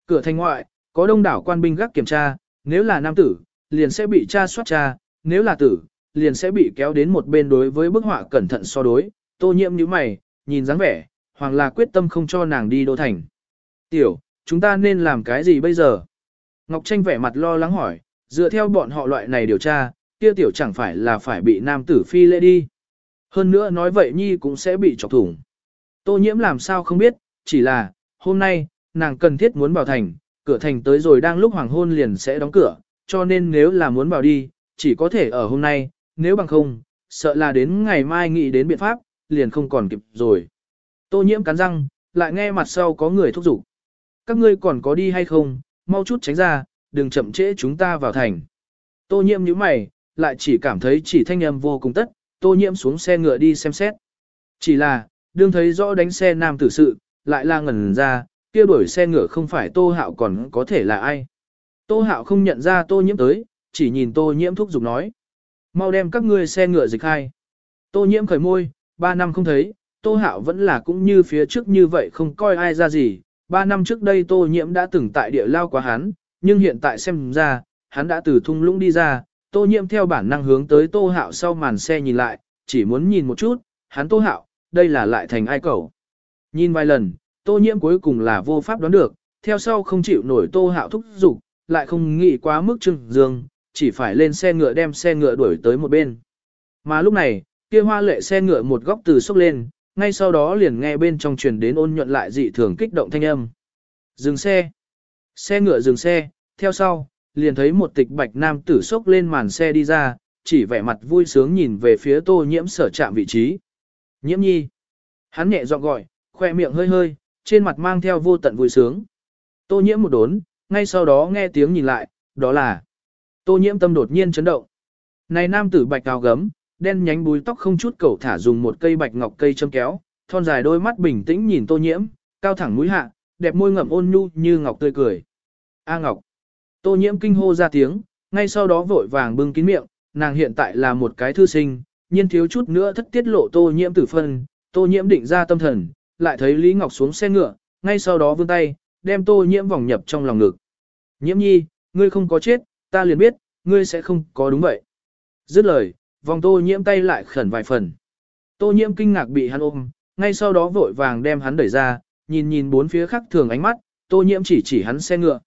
Cửa thành ngoại, có đông đảo quan binh gác kiểm tra, nếu là nam tử, liền sẽ bị tra soát tra, nếu là tử, liền sẽ bị kéo đến một bên đối với bức họa cẩn thận so đối. Tô Nhiễm nhíu mày, nhìn dáng vẻ, hoàng là quyết tâm không cho nàng đi đô thành. Tiểu, chúng ta nên làm cái gì bây giờ? Ngọc Tranh vẻ mặt lo lắng hỏi, dựa theo bọn họ loại này điều tra, kia tiểu chẳng phải là phải bị nam tử phi lễ đi. Hơn nữa nói vậy nhi cũng sẽ bị chọc thủng. Tô nhiễm làm sao không biết, chỉ là, hôm nay, nàng cần thiết muốn vào thành, cửa thành tới rồi đang lúc hoàng hôn liền sẽ đóng cửa, cho nên nếu là muốn vào đi, chỉ có thể ở hôm nay, nếu bằng không, sợ là đến ngày mai nghĩ đến biện pháp, liền không còn kịp rồi. Tô nhiễm cắn răng, lại nghe mặt sau có người thúc giục. Các ngươi còn có đi hay không, mau chút tránh ra, đừng chậm trễ chúng ta vào thành. Tô nhiễm nhíu mày, lại chỉ cảm thấy chỉ thanh âm vô cùng tất, tô nhiễm xuống xe ngựa đi xem xét. Chỉ là, đương thấy rõ đánh xe nam tử sự, lại la ngẩn ra, kia đuổi xe ngựa không phải tô hạo còn có thể là ai. Tô hạo không nhận ra tô nhiễm tới, chỉ nhìn tô nhiễm thúc giục nói. Mau đem các ngươi xe ngựa dịch hai. Tô nhiễm khởi môi, ba năm không thấy, tô hạo vẫn là cũng như phía trước như vậy không coi ai ra gì. Ba năm trước đây tô nhiễm đã từng tại địa lao quá hắn, nhưng hiện tại xem ra, hắn đã từ thung lũng đi ra, tô nhiễm theo bản năng hướng tới tô hạo sau màn xe nhìn lại, chỉ muốn nhìn một chút, hắn tô hạo, đây là lại thành ai cầu. Nhìn vài lần, tô nhiễm cuối cùng là vô pháp đoán được, theo sau không chịu nổi tô hạo thúc giục, lại không nghĩ quá mức trưng dương, chỉ phải lên xe ngựa đem xe ngựa đuổi tới một bên. Mà lúc này, kia hoa lệ xe ngựa một góc từ sốc lên, ngay sau đó liền nghe bên trong truyền đến ôn nhuận lại dị thường kích động thanh âm. Dừng xe. Xe ngựa dừng xe, theo sau, liền thấy một tịch bạch nam tử sốc lên màn xe đi ra, chỉ vẻ mặt vui sướng nhìn về phía tô nhiễm sở chạm vị trí. Nhiễm nhi. Hắn nhẹ giọng gọi, khoe miệng hơi hơi, trên mặt mang theo vô tận vui sướng. Tô nhiễm một đốn, ngay sau đó nghe tiếng nhìn lại, đó là Tô nhiễm tâm đột nhiên chấn động. Này nam tử bạch áo gấm, đen nhánh búi tóc không chút cầu thả dùng một cây bạch ngọc cây châm kéo, thon dài đôi mắt bình tĩnh nhìn tô nhiễm, cao thẳng mũi hạ, đẹp môi ngậm ôn nhu như ngọc tươi cười. A Ngọc. Tô nhiễm kinh hô ra tiếng, ngay sau đó vội vàng bưng kín miệng, nàng hiện tại là một cái thư sinh, nhiên thiếu chút nữa thất tiết lộ tô nhiễm tử phân, tô nhiễm định ra tâm thần, lại thấy Lý Ngọc xuống xe ngựa, ngay sau đó vươn tay, đem tô nhiễm vòng nhập trong lòng ngực. Nhiễm nhi, ngươi không có chết, ta liền biết, ngươi sẽ không có đúng vậy. Dứt lời, vòng tô nhiễm tay lại khẩn vài phần. Tô nhiễm kinh ngạc bị hắn ôm, ngay sau đó vội vàng đem hắn đẩy ra, nhìn nhìn bốn phía khác thường ánh mắt, tô nhiễm chỉ chỉ hắn xe ngựa.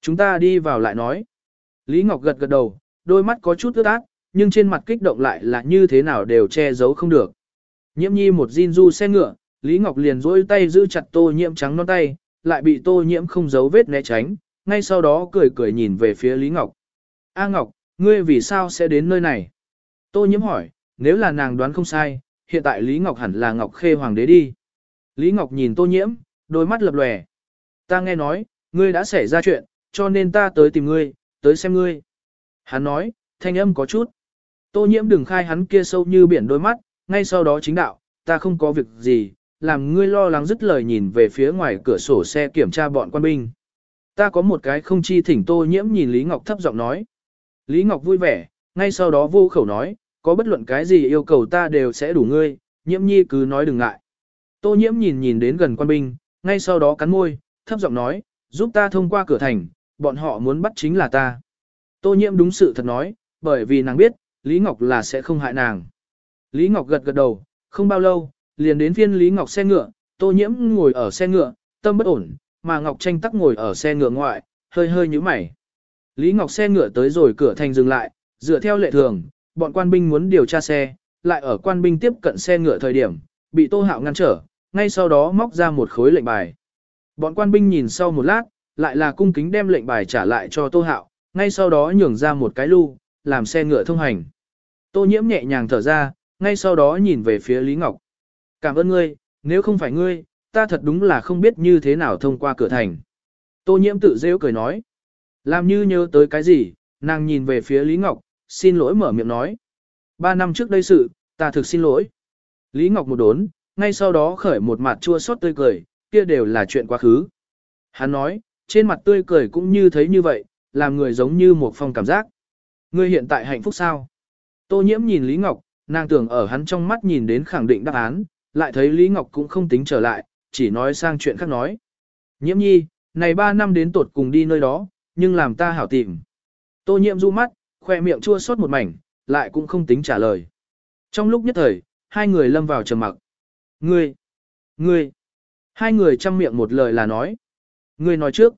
Chúng ta đi vào lại nói. Lý Ngọc gật gật đầu, đôi mắt có chút ướt át, nhưng trên mặt kích động lại là như thế nào đều che giấu không được. Nhiễm nhi một Jin du xe ngựa, Lý Ngọc liền dỗi tay giữ chặt tô nhiễm trắng non tay, lại bị tô nhiễm không giấu vết né tránh, ngay sau đó cười cười nhìn về phía Lý Ngọc. A Ngọc, ngươi vì sao sẽ đến nơi này? Tô nhiễm hỏi, nếu là nàng đoán không sai, hiện tại Lý Ngọc hẳn là Ngọc Khê Hoàng đế đi. Lý Ngọc nhìn tô nhiễm, đôi mắt lập lòe. Ta nghe nói, ngươi đã xảy ra chuyện, cho nên ta tới tìm ngươi, tới xem ngươi. Hắn nói, thanh âm có chút. Tô nhiễm đừng khai hắn kia sâu như biển đôi mắt, ngay sau đó chính đạo, ta không có việc gì, làm ngươi lo lắng dứt lời nhìn về phía ngoài cửa sổ xe kiểm tra bọn quan binh. Ta có một cái không chi thỉnh tô nhiễm nhìn Lý Ngọc thấp giọng nói. Lý Ngọc vui vẻ, ngay sau đó vô khẩu nói, có bất luận cái gì yêu cầu ta đều sẽ đủ ngươi, nhiễm nhi cứ nói đừng ngại. Tô nhiễm nhìn nhìn đến gần quan binh, ngay sau đó cắn môi, thấp giọng nói, giúp ta thông qua cửa thành, bọn họ muốn bắt chính là ta. Tô nhiễm đúng sự thật nói, bởi vì nàng biết, Lý Ngọc là sẽ không hại nàng. Lý Ngọc gật gật đầu, không bao lâu, liền đến phiên Lý Ngọc xe ngựa, Tô nhiễm ngồi ở xe ngựa, tâm bất ổn, mà Ngọc Tranh tắc ngồi ở xe ngựa ngoại, hơi hơi nhíu mày. Lý Ngọc xe ngựa tới rồi cửa thành dừng lại, dựa theo lệ thường, bọn quan binh muốn điều tra xe, lại ở quan binh tiếp cận xe ngựa thời điểm, bị Tô Hạo ngăn trở, ngay sau đó móc ra một khối lệnh bài. Bọn quan binh nhìn sau một lát, lại là cung kính đem lệnh bài trả lại cho Tô Hạo, ngay sau đó nhường ra một cái lưu, làm xe ngựa thông hành. Tô nhiễm nhẹ nhàng thở ra, ngay sau đó nhìn về phía Lý Ngọc. Cảm ơn ngươi, nếu không phải ngươi, ta thật đúng là không biết như thế nào thông qua cửa thành. Tô nhiễm tự rêu cười nói. Làm như nhớ tới cái gì, nàng nhìn về phía Lý Ngọc, xin lỗi mở miệng nói. Ba năm trước đây sự, ta thực xin lỗi. Lý Ngọc một đốn, ngay sau đó khởi một mặt chua xót tươi cười, kia đều là chuyện quá khứ. Hắn nói, trên mặt tươi cười cũng như thấy như vậy, làm người giống như một phong cảm giác. Ngươi hiện tại hạnh phúc sao? Tô nhiễm nhìn Lý Ngọc, nàng tưởng ở hắn trong mắt nhìn đến khẳng định đáp án, lại thấy Lý Ngọc cũng không tính trở lại, chỉ nói sang chuyện khác nói. Nhiễm nhi, này ba năm đến tột cùng đi nơi đó, nhưng làm ta hảo tìm. Tô nhiễm du mắt, khoe miệng chua xót một mảnh, lại cũng không tính trả lời. Trong lúc nhất thời, hai người lâm vào trầm mặc. Ngươi, ngươi, hai người chăm miệng một lời là nói. Ngươi nói trước.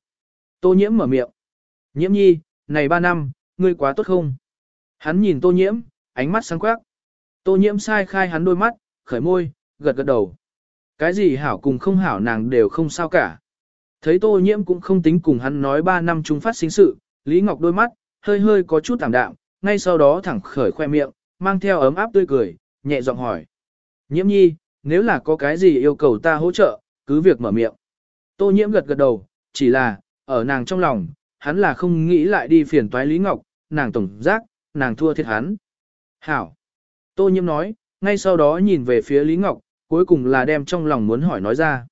Tô nhiễm mở miệng. Nhiễm nhi, này ba năm, ngươi quá tốt không? Hắn nhìn tô nhiễm, ánh mắt sáng quắc. Tô nhiễm sai khai hắn đôi mắt, khởi môi, gật gật đầu. Cái gì hảo cùng không hảo nàng đều không sao cả. Thấy tô nhiễm cũng không tính cùng hắn nói ba năm chúng phát sinh sự, Lý Ngọc đôi mắt, hơi hơi có chút tạm đạm, ngay sau đó thẳng khởi khoe miệng, mang theo ấm áp tươi cười, nhẹ giọng hỏi. Nhiễm nhi, nếu là có cái gì yêu cầu ta hỗ trợ, cứ việc mở miệng. Tô nhiễm gật gật đầu, chỉ là, ở nàng trong lòng, hắn là không nghĩ lại đi phiền toái Lý Ngọc, nàng tổng giác, nàng thua thiệt hắn. Hảo. Tô nhiễm nói, ngay sau đó nhìn về phía Lý Ngọc, cuối cùng là đem trong lòng muốn hỏi nói ra.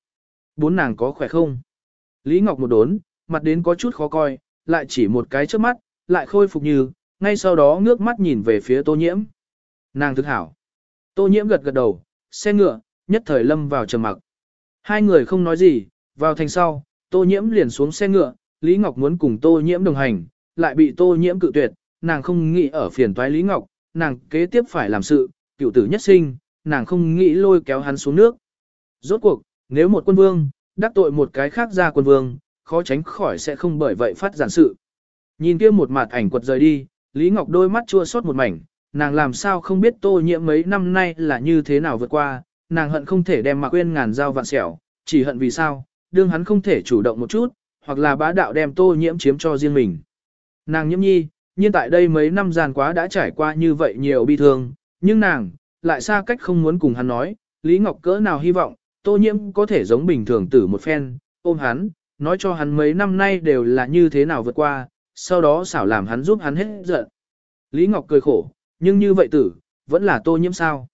Bốn nàng có khỏe không? Lý Ngọc một đốn, mặt đến có chút khó coi, lại chỉ một cái trước mắt, lại khôi phục như, ngay sau đó ngước mắt nhìn về phía tô nhiễm. Nàng thức hảo. Tô nhiễm gật gật đầu, xe ngựa, nhất thời lâm vào trầm mặc. Hai người không nói gì, vào thành sau, tô nhiễm liền xuống xe ngựa, Lý Ngọc muốn cùng tô nhiễm đồng hành, lại bị tô nhiễm cự tuyệt, nàng không nghĩ ở phiền toái Lý Ngọc, nàng kế tiếp phải làm sự, cựu tử nhất sinh, nàng không nghĩ lôi kéo hắn xuống nước. Rốt cuộc, nếu một quân vương, đắc tội một cái khác ra quân vương, khó tránh khỏi sẽ không bởi vậy phát giản sự. Nhìn kia một mặt ảnh quật rời đi, Lý Ngọc đôi mắt chua xót một mảnh, nàng làm sao không biết tô nhiễm mấy năm nay là như thế nào vượt qua, nàng hận không thể đem Mạc Quyên ngàn dao vạn sẹo, chỉ hận vì sao, đương hắn không thể chủ động một chút, hoặc là bá đạo đem tô nhiễm chiếm cho riêng mình. Nàng nhiễm nhi, nhiên tại đây mấy năm gian quá đã trải qua như vậy nhiều bi thương, nhưng nàng, lại xa cách không muốn cùng hắn nói, Lý Ngọc cỡ nào hy vọng, tô nhiễm có thể giống bình thường tử một phen, ôm hắn, nói cho hắn mấy năm nay đều là như thế nào vượt qua, sau đó xảo làm hắn giúp hắn hết giận. Lý Ngọc cười khổ, nhưng như vậy tử, vẫn là tô nhiễm sao.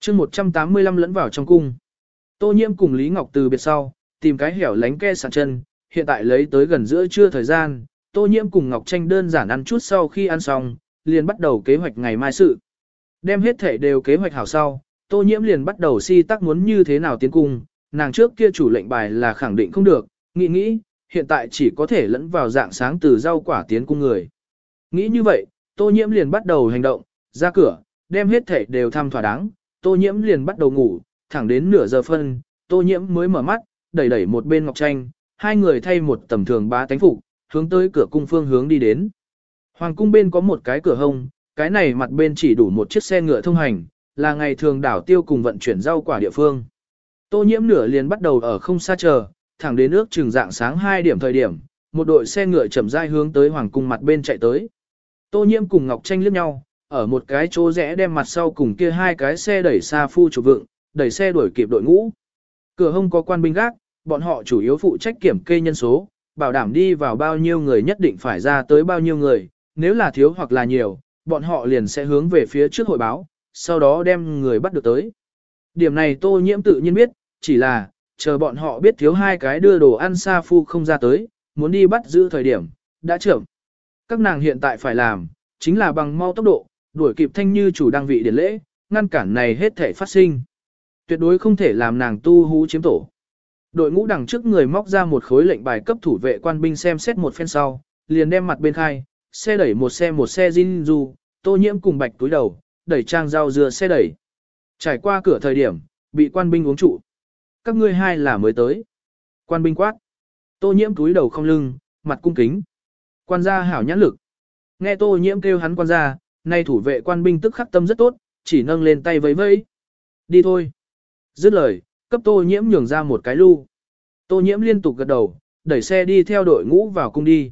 chương 185 lẫn vào trong cung. Tô nhiễm cùng Lý Ngọc từ biệt sau, tìm cái hẻo lánh ke sàn chân, hiện tại lấy tới gần giữa trưa thời gian, Tô Nhiễm cùng Ngọc Tranh đơn giản ăn chút sau khi ăn xong, liền bắt đầu kế hoạch ngày mai sự. Đem hết thể đều kế hoạch hảo sau, Tô Nhiễm liền bắt đầu si tắc muốn như thế nào tiến cung, nàng trước kia chủ lệnh bài là khẳng định không được, nghĩ nghĩ, hiện tại chỉ có thể lẫn vào dạng sáng từ rau quả tiến cung người. Nghĩ như vậy, Tô Nhiễm liền bắt đầu hành động, ra cửa, đem hết thể đều thăm thỏa đáng, Tô Nhiễm liền bắt đầu ngủ, thẳng đến nửa giờ phân, Tô Nhiễm mới mở mắt, đẩy đẩy một bên Ngọc Tranh, hai người thay một tầm thường bá tánh phục, hướng tới cửa cung phương hướng đi đến. Hoàng cung bên có một cái cửa hông, cái này mặt bên chỉ đủ một chiếc xe ngựa thông hành, là ngày thường đảo tiêu cùng vận chuyển rau quả địa phương. Tô nhiễm nửa liền bắt đầu ở không xa chờ, thẳng đến nước trường dạng sáng 2 điểm thời điểm, một đội xe ngựa chậm rãi hướng tới hoàng cung mặt bên chạy tới. Tô nhiễm cùng Ngọc Tranh liếc nhau, ở một cái chỗ rẽ đem mặt sau cùng kia hai cái xe đẩy xa phu chủ vượng, đẩy xe đuổi kịp đội ngũ. Cửa hông có quan binh gác, bọn họ chủ yếu phụ trách kiểm kê nhân số, bảo đảm đi vào bao nhiêu người nhất định phải ra tới bao nhiêu người, nếu là thiếu hoặc là nhiều, bọn họ liền sẽ hướng về phía trước hội báo, sau đó đem người bắt được tới. Điểm này tô nhiễm tự nhiên biết, chỉ là, chờ bọn họ biết thiếu hai cái đưa đồ ăn xa phu không ra tới, muốn đi bắt giữ thời điểm, đã chậm. Các nàng hiện tại phải làm, chính là bằng mau tốc độ, đuổi kịp thanh như chủ đăng vị điển lễ, ngăn cản này hết thể phát sinh. Tuyệt đối không thể làm nàng tu hú chiếm tổ. Đội ngũ đằng trước người móc ra một khối lệnh bài cấp thủ vệ quan binh xem xét một phen sau, liền đem mặt bên khai, xe đẩy một xe một xe Jinju, tô nhiễm cùng bạch túi đầu, đẩy trang rau dưa xe đẩy. Trải qua cửa thời điểm, bị quan binh uống trụ. Các ngươi hai là mới tới. Quan binh quát. Tô nhiễm túi đầu không lưng, mặt cung kính. Quan gia hảo nhãn lực. Nghe tô nhiễm kêu hắn quan gia, nay thủ vệ quan binh tức khắc tâm rất tốt, chỉ nâng lên tay vẫy vẫy. Đi thôi. Dứt lời, cấp tô nhiễm nhường ra một cái lưu. Tô nhiễm liên tục gật đầu, đẩy xe đi theo đội ngũ vào cung đi.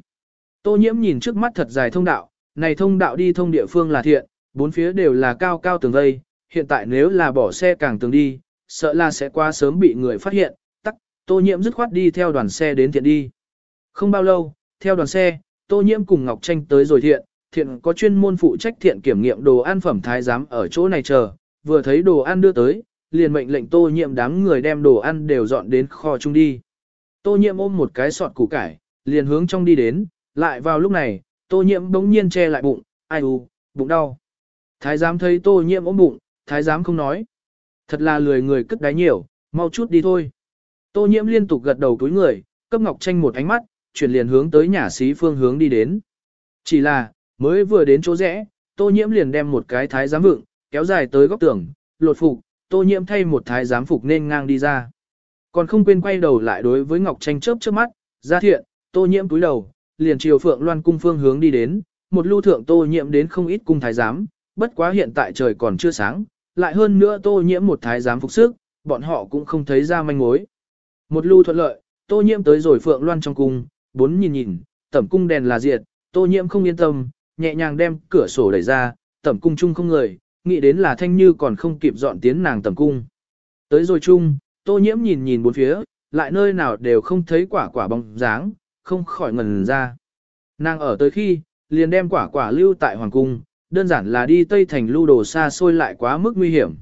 Tô nhiễm nhìn trước mắt thật dài thông đạo, này thông đạo đi thông địa phương là thiện, bốn phía đều là cao cao tường vây, hiện tại nếu là bỏ xe càng tường đi, sợ là sẽ qua sớm bị người phát hiện, tắc, tô nhiễm dứt khoát đi theo đoàn xe đến thiện đi. Không bao lâu, theo đoàn xe, tô nhiễm cùng Ngọc Tranh tới rồi thiện, thiện có chuyên môn phụ trách thiện kiểm nghiệm đồ ăn phẩm thái giám ở chỗ này chờ, vừa thấy đồ ăn đưa tới, liền mệnh lệnh tô nhiễm đám người đem đồ ăn đều dọn đến kho chung đi. Tô nhiễm ôm một cái sọt củ cải, liền hướng trong đi đến, lại vào lúc này, tô nhiễm bỗng nhiên che lại bụng, ai u, bụng đau. Thái giám thấy tô nhiễm ôm bụng, thái giám không nói. Thật là lười người cất đáy nhiều, mau chút đi thôi. Tô nhiễm liên tục gật đầu túi người, cấp Ngọc Tranh một ánh mắt, chuyển liền hướng tới nhà xí phương hướng đi đến. Chỉ là, mới vừa đến chỗ rẽ, tô nhiễm liền đem một cái thái giám vượng, kéo dài tới góc tường, lột phục, tô nhiễm thay một thái giám phục nên ngang đi ra. Còn không quên quay đầu lại đối với Ngọc Tranh chớp chớp mắt, ra thiện, tô nhiễm túi đầu, liền chiều phượng loan cung phương hướng đi đến, một lưu thượng tô nhiễm đến không ít cung thái giám, bất quá hiện tại trời còn chưa sáng, lại hơn nữa tô nhiễm một thái giám phục sức, bọn họ cũng không thấy ra manh mối. Một lưu thuận lợi, tô nhiễm tới rồi phượng loan trong cung, bốn nhìn nhìn, tẩm cung đèn là diệt, tô nhiễm không yên tâm, nhẹ nhàng đem cửa sổ đẩy ra, tẩm cung chung không người, nghĩ đến là thanh như còn không kịp dọn tiến nàng tẩm cung. Tới rồi chung, tô nhiễm nhìn nhìn bốn phía, lại nơi nào đều không thấy quả quả bóng dáng, không khỏi ngần ra. Nàng ở tới khi, liền đem quả quả lưu tại hoàng cung, đơn giản là đi Tây Thành lưu đồ xa xôi lại quá mức nguy hiểm.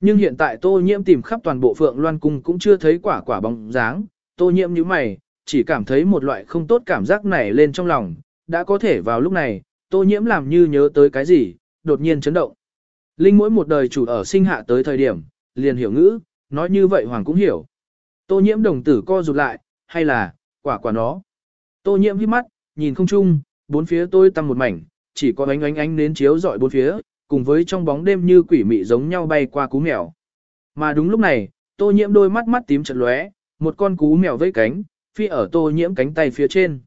Nhưng hiện tại tô nhiễm tìm khắp toàn bộ phượng loan cung cũng chưa thấy quả quả bóng dáng, tô nhiễm như mày, chỉ cảm thấy một loại không tốt cảm giác nảy lên trong lòng, đã có thể vào lúc này, tô nhiễm làm như nhớ tới cái gì, đột nhiên chấn động. Linh mỗi một đời chủ ở sinh hạ tới thời điểm, liền hiểu ngữ, nói như vậy hoàng cũng hiểu. Tô nhiễm đồng tử co rụt lại, hay là, quả quả nó. Tô nhiễm hít mắt, nhìn không chung, bốn phía tôi tăm một mảnh, chỉ có ánh ánh ánh nến chiếu rọi bốn phía, cùng với trong bóng đêm như quỷ mị giống nhau bay qua cú mèo. Mà đúng lúc này, tô nhiễm đôi mắt mắt tím chật lóe, một con cú mèo vẫy cánh, phi ở tô nhiễm cánh tay phía trên.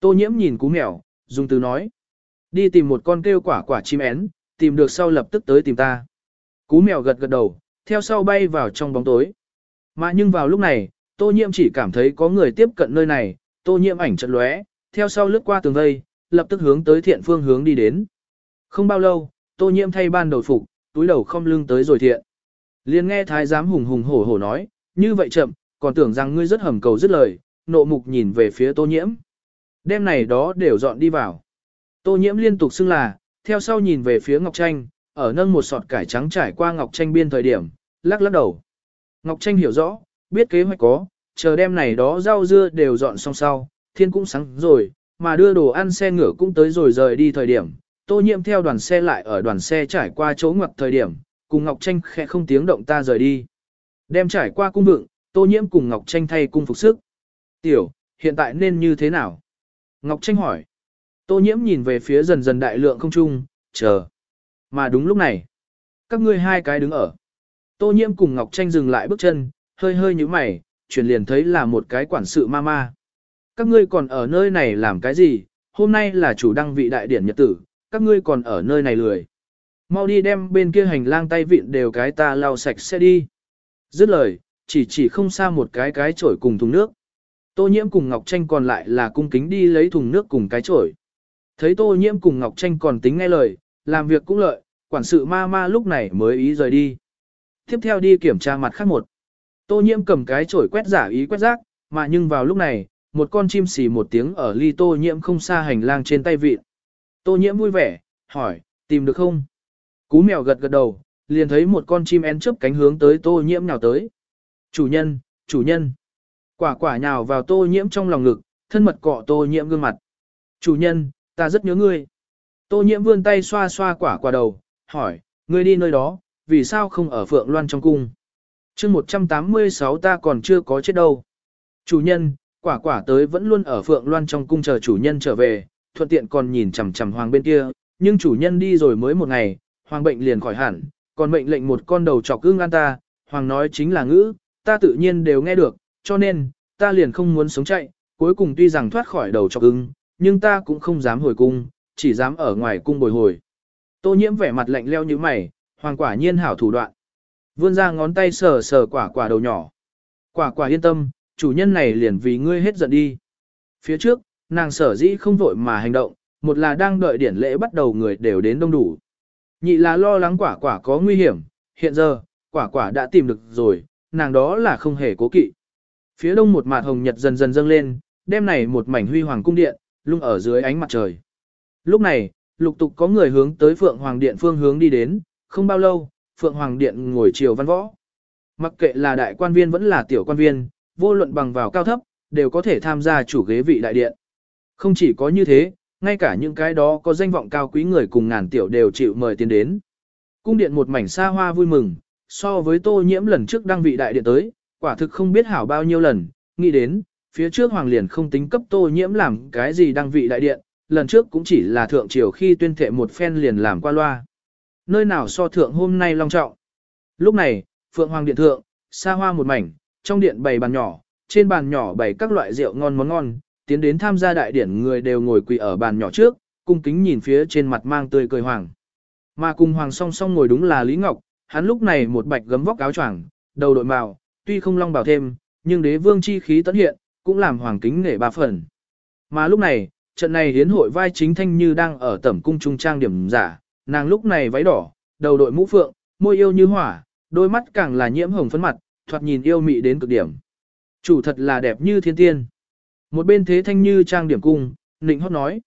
Tô nhiễm nhìn cú mèo, dùng từ nói. Đi tìm một con kêu quả quả chim én, tìm được sau lập tức tới tìm ta. Cú mèo gật gật đầu, theo sau bay vào trong bóng tối. Mà nhưng vào lúc này, tô nhiễm chỉ cảm thấy có người tiếp cận nơi này, tô nhiễm ảnh chật lóe, theo sau lướt qua tường vây, lập tức hướng tới thiện phương hướng đi đến. Không bao lâu, tô nhiễm thay ban đầu phục, túi đầu không lưng tới rồi thiện. Liền nghe thái giám hùng hùng hổ hổ nói, như vậy chậm, còn tưởng rằng ngươi rất hầm cầu dứt lời, nộ mục nhìn về phía tô nhiễm. Đêm này đó đều dọn đi vào. Tô nhiễm liên tục xưng là, theo sau nhìn về phía Ngọc Tranh, ở nâng một sọt cải trắng trải qua Ngọc Tranh biên thời điểm, lắc lắc đầu. Ngọc Tranh hiểu rõ, biết kế hoạch có, chờ đêm này đó rau dưa đều dọn xong sau, thiên cũng sáng rồi, mà đưa đồ ăn xe ngựa cũng tới rồi rời đi thời điểm. Tô nhiệm theo đoàn xe lại ở đoàn xe trải qua chỗ ngoặt thời điểm, cùng Ngọc Tranh khẽ không tiếng động ta rời đi. Đem trải qua cung vựng, Tô Nhiễm cùng Ngọc Tranh thay cung phục sức. Tiểu, hiện tại nên như thế nào? Ngọc Tranh hỏi. Tô Nhiễm nhìn về phía dần dần đại lượng không trung, chờ. Mà đúng lúc này, các ngươi hai cái đứng ở. Tô Nhiễm cùng Ngọc Tranh dừng lại bước chân, hơi hơi nhíu mày, chuyển liền thấy là một cái quản sự ma ma. Các ngươi còn ở nơi này làm cái gì? Hôm nay là chủ đăng vị đại điển nhật tử, các ngươi còn ở nơi này lười. Mau đi đem bên kia hành lang tay vịn đều cái ta lau sạch sẽ đi. Dứt lời, chỉ chỉ không xa một cái cái chổi cùng thùng nước. Tô nhiễm cùng Ngọc Tranh còn lại là cung kính đi lấy thùng nước cùng cái chổi. Thấy Tô nhiễm cùng Ngọc Tranh còn tính nghe lời, làm việc cũng lợi, quản sự ma ma lúc này mới ý rời đi. Tiếp theo đi kiểm tra mặt khác một. Tô nhiễm cầm cái chổi quét giả ý quét rác, mà nhưng vào lúc này, một con chim xì một tiếng ở ly tô nhiễm không xa hành lang trên tay vịt. Tô nhiễm vui vẻ, hỏi, tìm được không? Cú mèo gật gật đầu, liền thấy một con chim én chớp cánh hướng tới tô nhiễm nào tới. Chủ nhân, chủ nhân. Quả quả nhào vào tô nhiễm trong lòng ngực, thân mật cọ tô nhiễm gương mặt. Chủ nhân, ta rất nhớ ngươi. Tô nhiễm vươn tay xoa xoa quả quả đầu, hỏi, ngươi đi nơi đó, vì sao không ở Phượng Loan trong cung? chương 186 ta còn chưa có chết đâu. Chủ nhân, quả quả tới vẫn luôn ở Phượng Loan trong cung chờ chủ nhân trở về, thuận tiện còn nhìn chằm chằm hoàng bên kia, nhưng chủ nhân đi rồi mới một ngày, hoàng bệnh liền khỏi hẳn, còn mệnh lệnh một con đầu chọc gương an ta, hoàng nói chính là ngữ, ta tự nhiên đều nghe được, cho nên, ta liền không muốn sống chạy, cuối cùng tuy rằng thoát khỏi đầu chọc ưng, nhưng ta cũng không dám hồi cung, chỉ dám ở ngoài cung bồi hồi. Tô nhiễm vẻ mặt lạnh leo như mày, hoàng quả nhiên hảo thủ đoạn. Vươn ra ngón tay sờ sờ quả quả đầu nhỏ. Quả quả yên tâm, chủ nhân này liền vì ngươi hết giận đi. Phía trước, nàng sở dĩ không vội mà hành động, một là đang đợi điển lễ bắt đầu người đều đến đông đủ. Nhị là lo lắng quả quả có nguy hiểm, hiện giờ, quả quả đã tìm được rồi, nàng đó là không hề cố kỵ. Phía đông một mạt hồng nhật dần dần dâng lên, đêm này một mảnh huy hoàng cung điện, lung ở dưới ánh mặt trời. Lúc này, lục tục có người hướng tới Phượng Hoàng Điện phương hướng đi đến, không bao lâu, Phượng Hoàng Điện ngồi chiều văn võ. Mặc kệ là đại quan viên vẫn là tiểu quan viên, vô luận bằng vào cao thấp, đều có thể tham gia chủ ghế vị đại điện. Không chỉ có như thế, ngay cả những cái đó có danh vọng cao quý người cùng ngàn tiểu đều chịu mời tiến đến. Cung điện một mảnh xa hoa vui mừng, so với tô nhiễm lần trước đăng vị đại điện tới, quả thực không biết hảo bao nhiêu lần, nghĩ đến, phía trước hoàng liền không tính cấp tô nhiễm làm cái gì đăng vị đại điện, lần trước cũng chỉ là thượng triều khi tuyên thệ một phen liền làm qua loa. Nơi nào so thượng hôm nay long trọng. Lúc này, Phượng Hoàng Điện Thượng, xa hoa một mảnh, trong điện bày bàn nhỏ, trên bàn nhỏ bày các loại rượu ngon món ngon, tiến đến tham gia đại điển người đều ngồi quỳ ở bàn nhỏ trước, cung kính nhìn phía trên mặt mang tươi cười hoàng. Mà cùng hoàng song song ngồi đúng là Lý Ngọc, hắn lúc này một bạch gấm vóc áo choàng, đầu đội màu, tuy không long bảo thêm, nhưng đế vương chi khí tấn hiện, cũng làm hoàng kính nể ba phần. Mà lúc này, trận này hiến hội vai chính thanh như đang ở tẩm cung trung trang điểm giả, nàng lúc này váy đỏ, đầu đội mũ phượng, môi yêu như hỏa, đôi mắt càng là nhiễm hồng phấn mặt, thoạt nhìn yêu mị đến cực điểm. Chủ thật là đẹp như thiên tiên. Một bên thế Thanh Như trang điểm cung, Nịnh hót nói.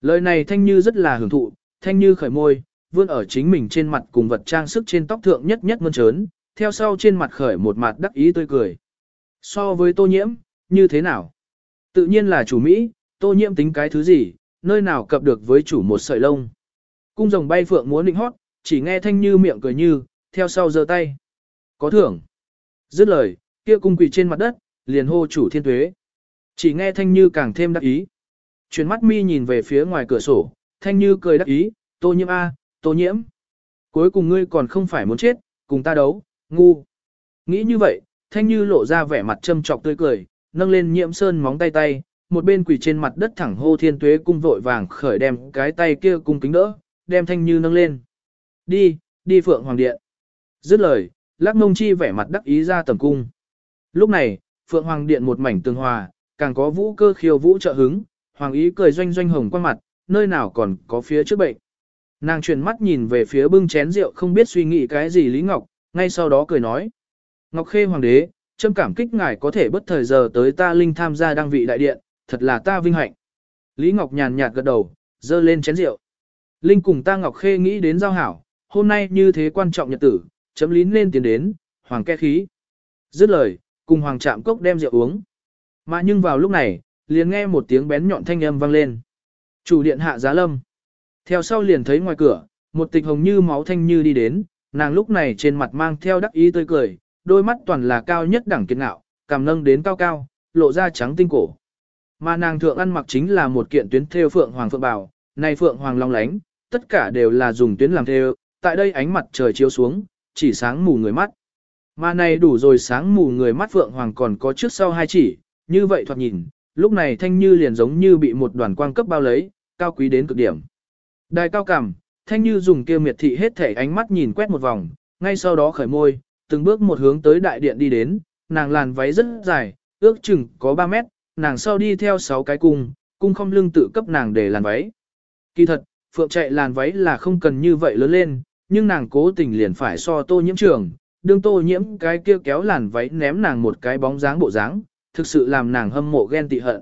Lời này Thanh Như rất là hưởng thụ, Thanh Như khởi môi, vươn ở chính mình trên mặt cùng vật trang sức trên tóc thượng nhất nhất mơn trớn, theo sau trên mặt khởi một mặt đắc ý tươi cười. So với tô nhiễm, như thế nào? Tự nhiên là chủ Mỹ, tô nhiễm tính cái thứ gì, nơi nào cập được với chủ một sợi lông. Cung rồng bay phượng muốn nịnh hót, chỉ nghe Thanh Như miệng cười như, theo sau giơ tay. Có thưởng. Dứt lời, kia cung quỳ trên mặt đất, liền hô chủ thiên tuế. Chỉ nghe Thanh Như càng thêm đắc ý. Chuyển mắt mi nhìn về phía ngoài cửa sổ, Thanh Như cười đắc ý, tô nhiễm A, tô nhiễm. Cuối cùng ngươi còn không phải muốn chết, cùng ta đấu, ngu. Nghĩ như vậy, Thanh Như lộ ra vẻ mặt châm trọc tươi cười, nâng lên nhiễm sơn móng tay tay, một bên quỳ trên mặt đất thẳng hô thiên tuế cung vội vàng khởi đem cái tay kia cung kính đỡ, đem Thanh Như nâng lên. Đi, đi Phượng Hoàng Điện. Dứt lời, Lắc Ngông Chi vẻ mặt đắc ý ra tầm cung. Lúc này, Phượng Hoàng Điện một mảnh tương hòa, càng có vũ cơ khiêu vũ trợ hứng, Hoàng ý cười doanh doanh hồng qua mặt, nơi nào còn có phía trước bệnh. Nàng chuyển mắt nhìn về phía bưng chén rượu không biết suy nghĩ cái gì Lý Ngọc, ngay sau đó cười nói. Ngọc Khê Hoàng đế, châm cảm kích ngài có thể bất thời giờ tới ta linh tham gia đăng vị đại điện, thật là ta vinh hạnh. Lý Ngọc nhàn nhạt gật đầu, dơ lên chén rượu. Linh cùng ta Ngọc Khê nghĩ đến giao hảo, hôm nay như thế quan trọng nhật tử, chấm lín lên tiền đến, hoàng ke khí. Dứt lời, cùng hoàng chạm cốc đem rượu uống. Mà nhưng vào lúc này, liền nghe một tiếng bén nhọn thanh âm vang lên. Chủ điện hạ giá lâm. Theo sau liền thấy ngoài cửa, một tịch hồng như máu thanh như đi đến, nàng lúc này trên mặt mang theo đắc ý tươi cười, đôi mắt toàn là cao nhất đẳng kiệt ngạo, cằm nâng đến cao cao, lộ ra trắng tinh cổ. Mà nàng thượng ăn mặc chính là một kiện tuyến thêu phượng hoàng phượng bảo, này phượng hoàng long lánh, tất cả đều là dùng tuyến làm thêu, tại đây ánh mặt trời chiếu xuống, chỉ sáng mù người mắt. Mà này đủ rồi sáng mù người mắt Phượng Hoàng còn có trước sau hai chỉ, như vậy thoạt nhìn, lúc này Thanh Như liền giống như bị một đoàn quang cấp bao lấy, cao quý đến cực điểm. Đài cao cảm, thanh như dùng kia miệt thị hết thể ánh mắt nhìn quét một vòng, ngay sau đó khởi môi, từng bước một hướng tới đại điện đi đến, nàng làn váy rất dài, ước chừng có 3 mét, nàng sau đi theo 6 cái cung, cung không lưng tự cấp nàng để làn váy. Kỳ thật, phượng chạy làn váy là không cần như vậy lớn lên, nhưng nàng cố tình liền phải so tô nhiễm trường, đương tô nhiễm cái kia kéo làn váy ném nàng một cái bóng dáng bộ dáng, thực sự làm nàng hâm mộ ghen tị hận.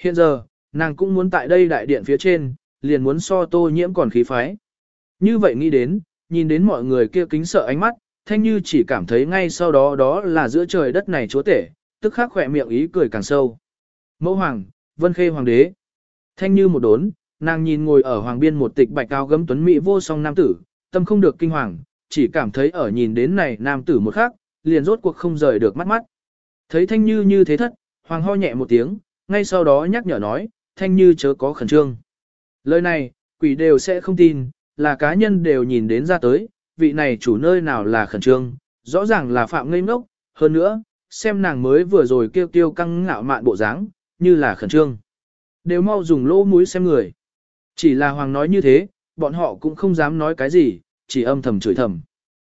Hiện giờ, nàng cũng muốn tại đây đại điện phía trên, liền muốn so tô nhiễm còn khí phái. Như vậy nghĩ đến, nhìn đến mọi người kia kính sợ ánh mắt, thanh như chỉ cảm thấy ngay sau đó đó là giữa trời đất này chúa tể, tức khắc khỏe miệng ý cười càng sâu. Mẫu hoàng, vân khê hoàng đế. Thanh như một đốn, nàng nhìn ngồi ở hoàng biên một tịch bạch cao gấm tuấn mỹ vô song nam tử, tâm không được kinh hoàng, chỉ cảm thấy ở nhìn đến này nam tử một khắc, liền rốt cuộc không rời được mắt mắt. Thấy thanh như như thế thất, hoàng ho nhẹ một tiếng, ngay sau đó nhắc nhở nói, thanh như chớ có khẩn trương. Lời này, quỷ đều sẽ không tin, là cá nhân đều nhìn đến ra tới, vị này chủ nơi nào là khẩn trương, rõ ràng là phạm ngây ngốc, hơn nữa, xem nàng mới vừa rồi kêu kêu căng ngạo mạn bộ dáng, như là khẩn trương. Đều mau dùng lỗ mũi xem người. Chỉ là hoàng nói như thế, bọn họ cũng không dám nói cái gì, chỉ âm thầm chửi thầm.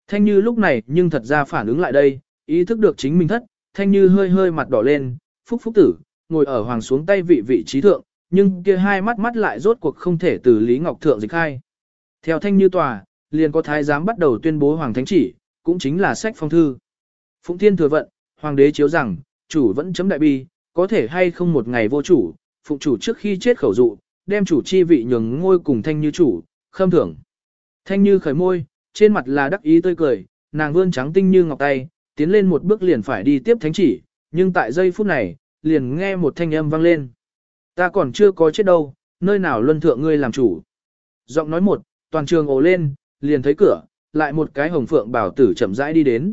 Thanh Như lúc này nhưng thật ra phản ứng lại đây, ý thức được chính mình thất, Thanh Như hơi hơi mặt đỏ lên, phúc phúc tử, ngồi ở hoàng xuống tay vị vị trí thượng, nhưng kia hai mắt mắt lại rốt cuộc không thể từ Lý Ngọc Thượng dịch khai. Theo Thanh Như tòa, liền có thái giám bắt đầu tuyên bố hoàng thánh chỉ, cũng chính là sách phong thư. Phụng Thiên thừa vận, hoàng đế chiếu rằng, chủ vẫn chấm đại bi, có thể hay không một ngày vô chủ, phụng chủ trước khi chết khẩu dụ, đem chủ chi vị nhường ngôi cùng Thanh Như chủ, khâm thưởng. Thanh Như khởi môi, trên mặt là đắc ý tươi cười, nàng vươn trắng tinh như ngọc tay, tiến lên một bước liền phải đi tiếp thánh chỉ, nhưng tại giây phút này, liền nghe một thanh âm vang lên. Ta còn chưa có chết đâu, nơi nào luân thượng ngươi làm chủ. Giọng nói một, toàn trường ồ lên, liền thấy cửa, lại một cái hồng phượng bảo tử chậm rãi đi đến.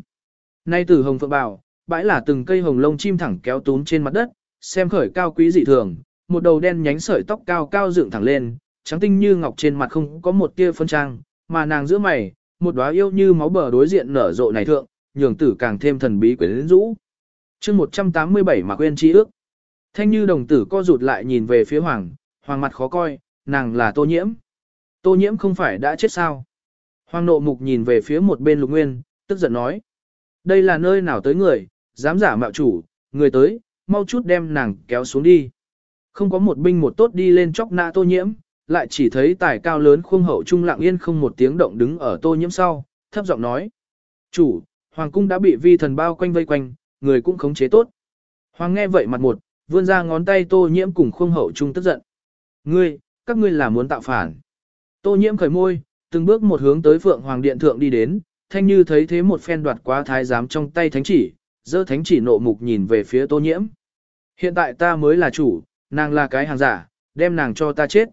Nay tử hồng phượng bảo, bãi là từng cây hồng lông chim thẳng kéo túm trên mặt đất, xem khởi cao quý dị thường, một đầu đen nhánh sợi tóc cao cao dựng thẳng lên, trắng tinh như ngọc trên mặt không có một tia phân trang, mà nàng giữa mày, một đóa yêu như máu bờ đối diện nở rộ này thượng, nhường tử càng thêm thần bí quyến rũ. Chương 187 mà quên chi ước. Thanh như đồng tử co rụt lại nhìn về phía hoàng, hoàng mặt khó coi, nàng là tô nhiễm. Tô nhiễm không phải đã chết sao? Hoàng nộ mục nhìn về phía một bên lục nguyên, tức giận nói. Đây là nơi nào tới người, dám giả mạo chủ, người tới, mau chút đem nàng kéo xuống đi. Không có một binh một tốt đi lên chóc nạ tô nhiễm, lại chỉ thấy tài cao lớn khuông hậu trung lặng yên không một tiếng động đứng ở tô nhiễm sau, thấp giọng nói. Chủ, hoàng cung đã bị vi thần bao quanh vây quanh, người cũng khống chế tốt. Hoàng nghe vậy mặt một, vươn ra ngón tay tô nhiễm cùng khuông hậu trung tức giận. Ngươi, các ngươi là muốn tạo phản. Tô nhiễm khởi môi, từng bước một hướng tới phượng hoàng điện thượng đi đến, thanh như thấy thế một phen đoạt quá thái giám trong tay thánh chỉ, giơ thánh chỉ nộ mục nhìn về phía tô nhiễm. Hiện tại ta mới là chủ, nàng là cái hàng giả, đem nàng cho ta chết.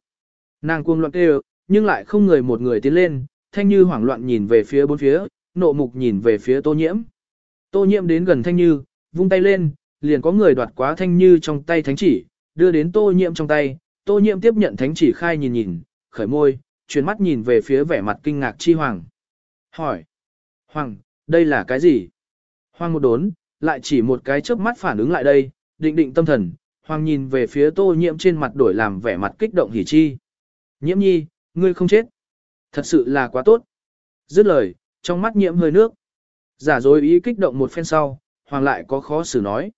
Nàng cuồng loạn kêu, nhưng lại không người một người tiến lên, thanh như hoảng loạn nhìn về phía bốn phía, nộ mục nhìn về phía tô nhiễm. Tô nhiễm đến gần thanh như, vung tay lên, liền có người đoạt quá thanh như trong tay thánh chỉ, đưa đến tô nhiễm trong tay, tô nhiễm tiếp nhận thánh chỉ khai nhìn nhìn, khởi môi, chuyển mắt nhìn về phía vẻ mặt kinh ngạc chi hoàng. Hỏi, hoàng, đây là cái gì? Hoàng một đốn, lại chỉ một cái chớp mắt phản ứng lại đây, định định tâm thần, hoàng nhìn về phía tô nhiễm trên mặt đổi làm vẻ mặt kích động hỉ chi. Nhiễm nhi, ngươi không chết. Thật sự là quá tốt. Dứt lời, trong mắt nhiễm hơi nước. Giả dối ý kích động một phen sau, hoàng lại có khó xử nói.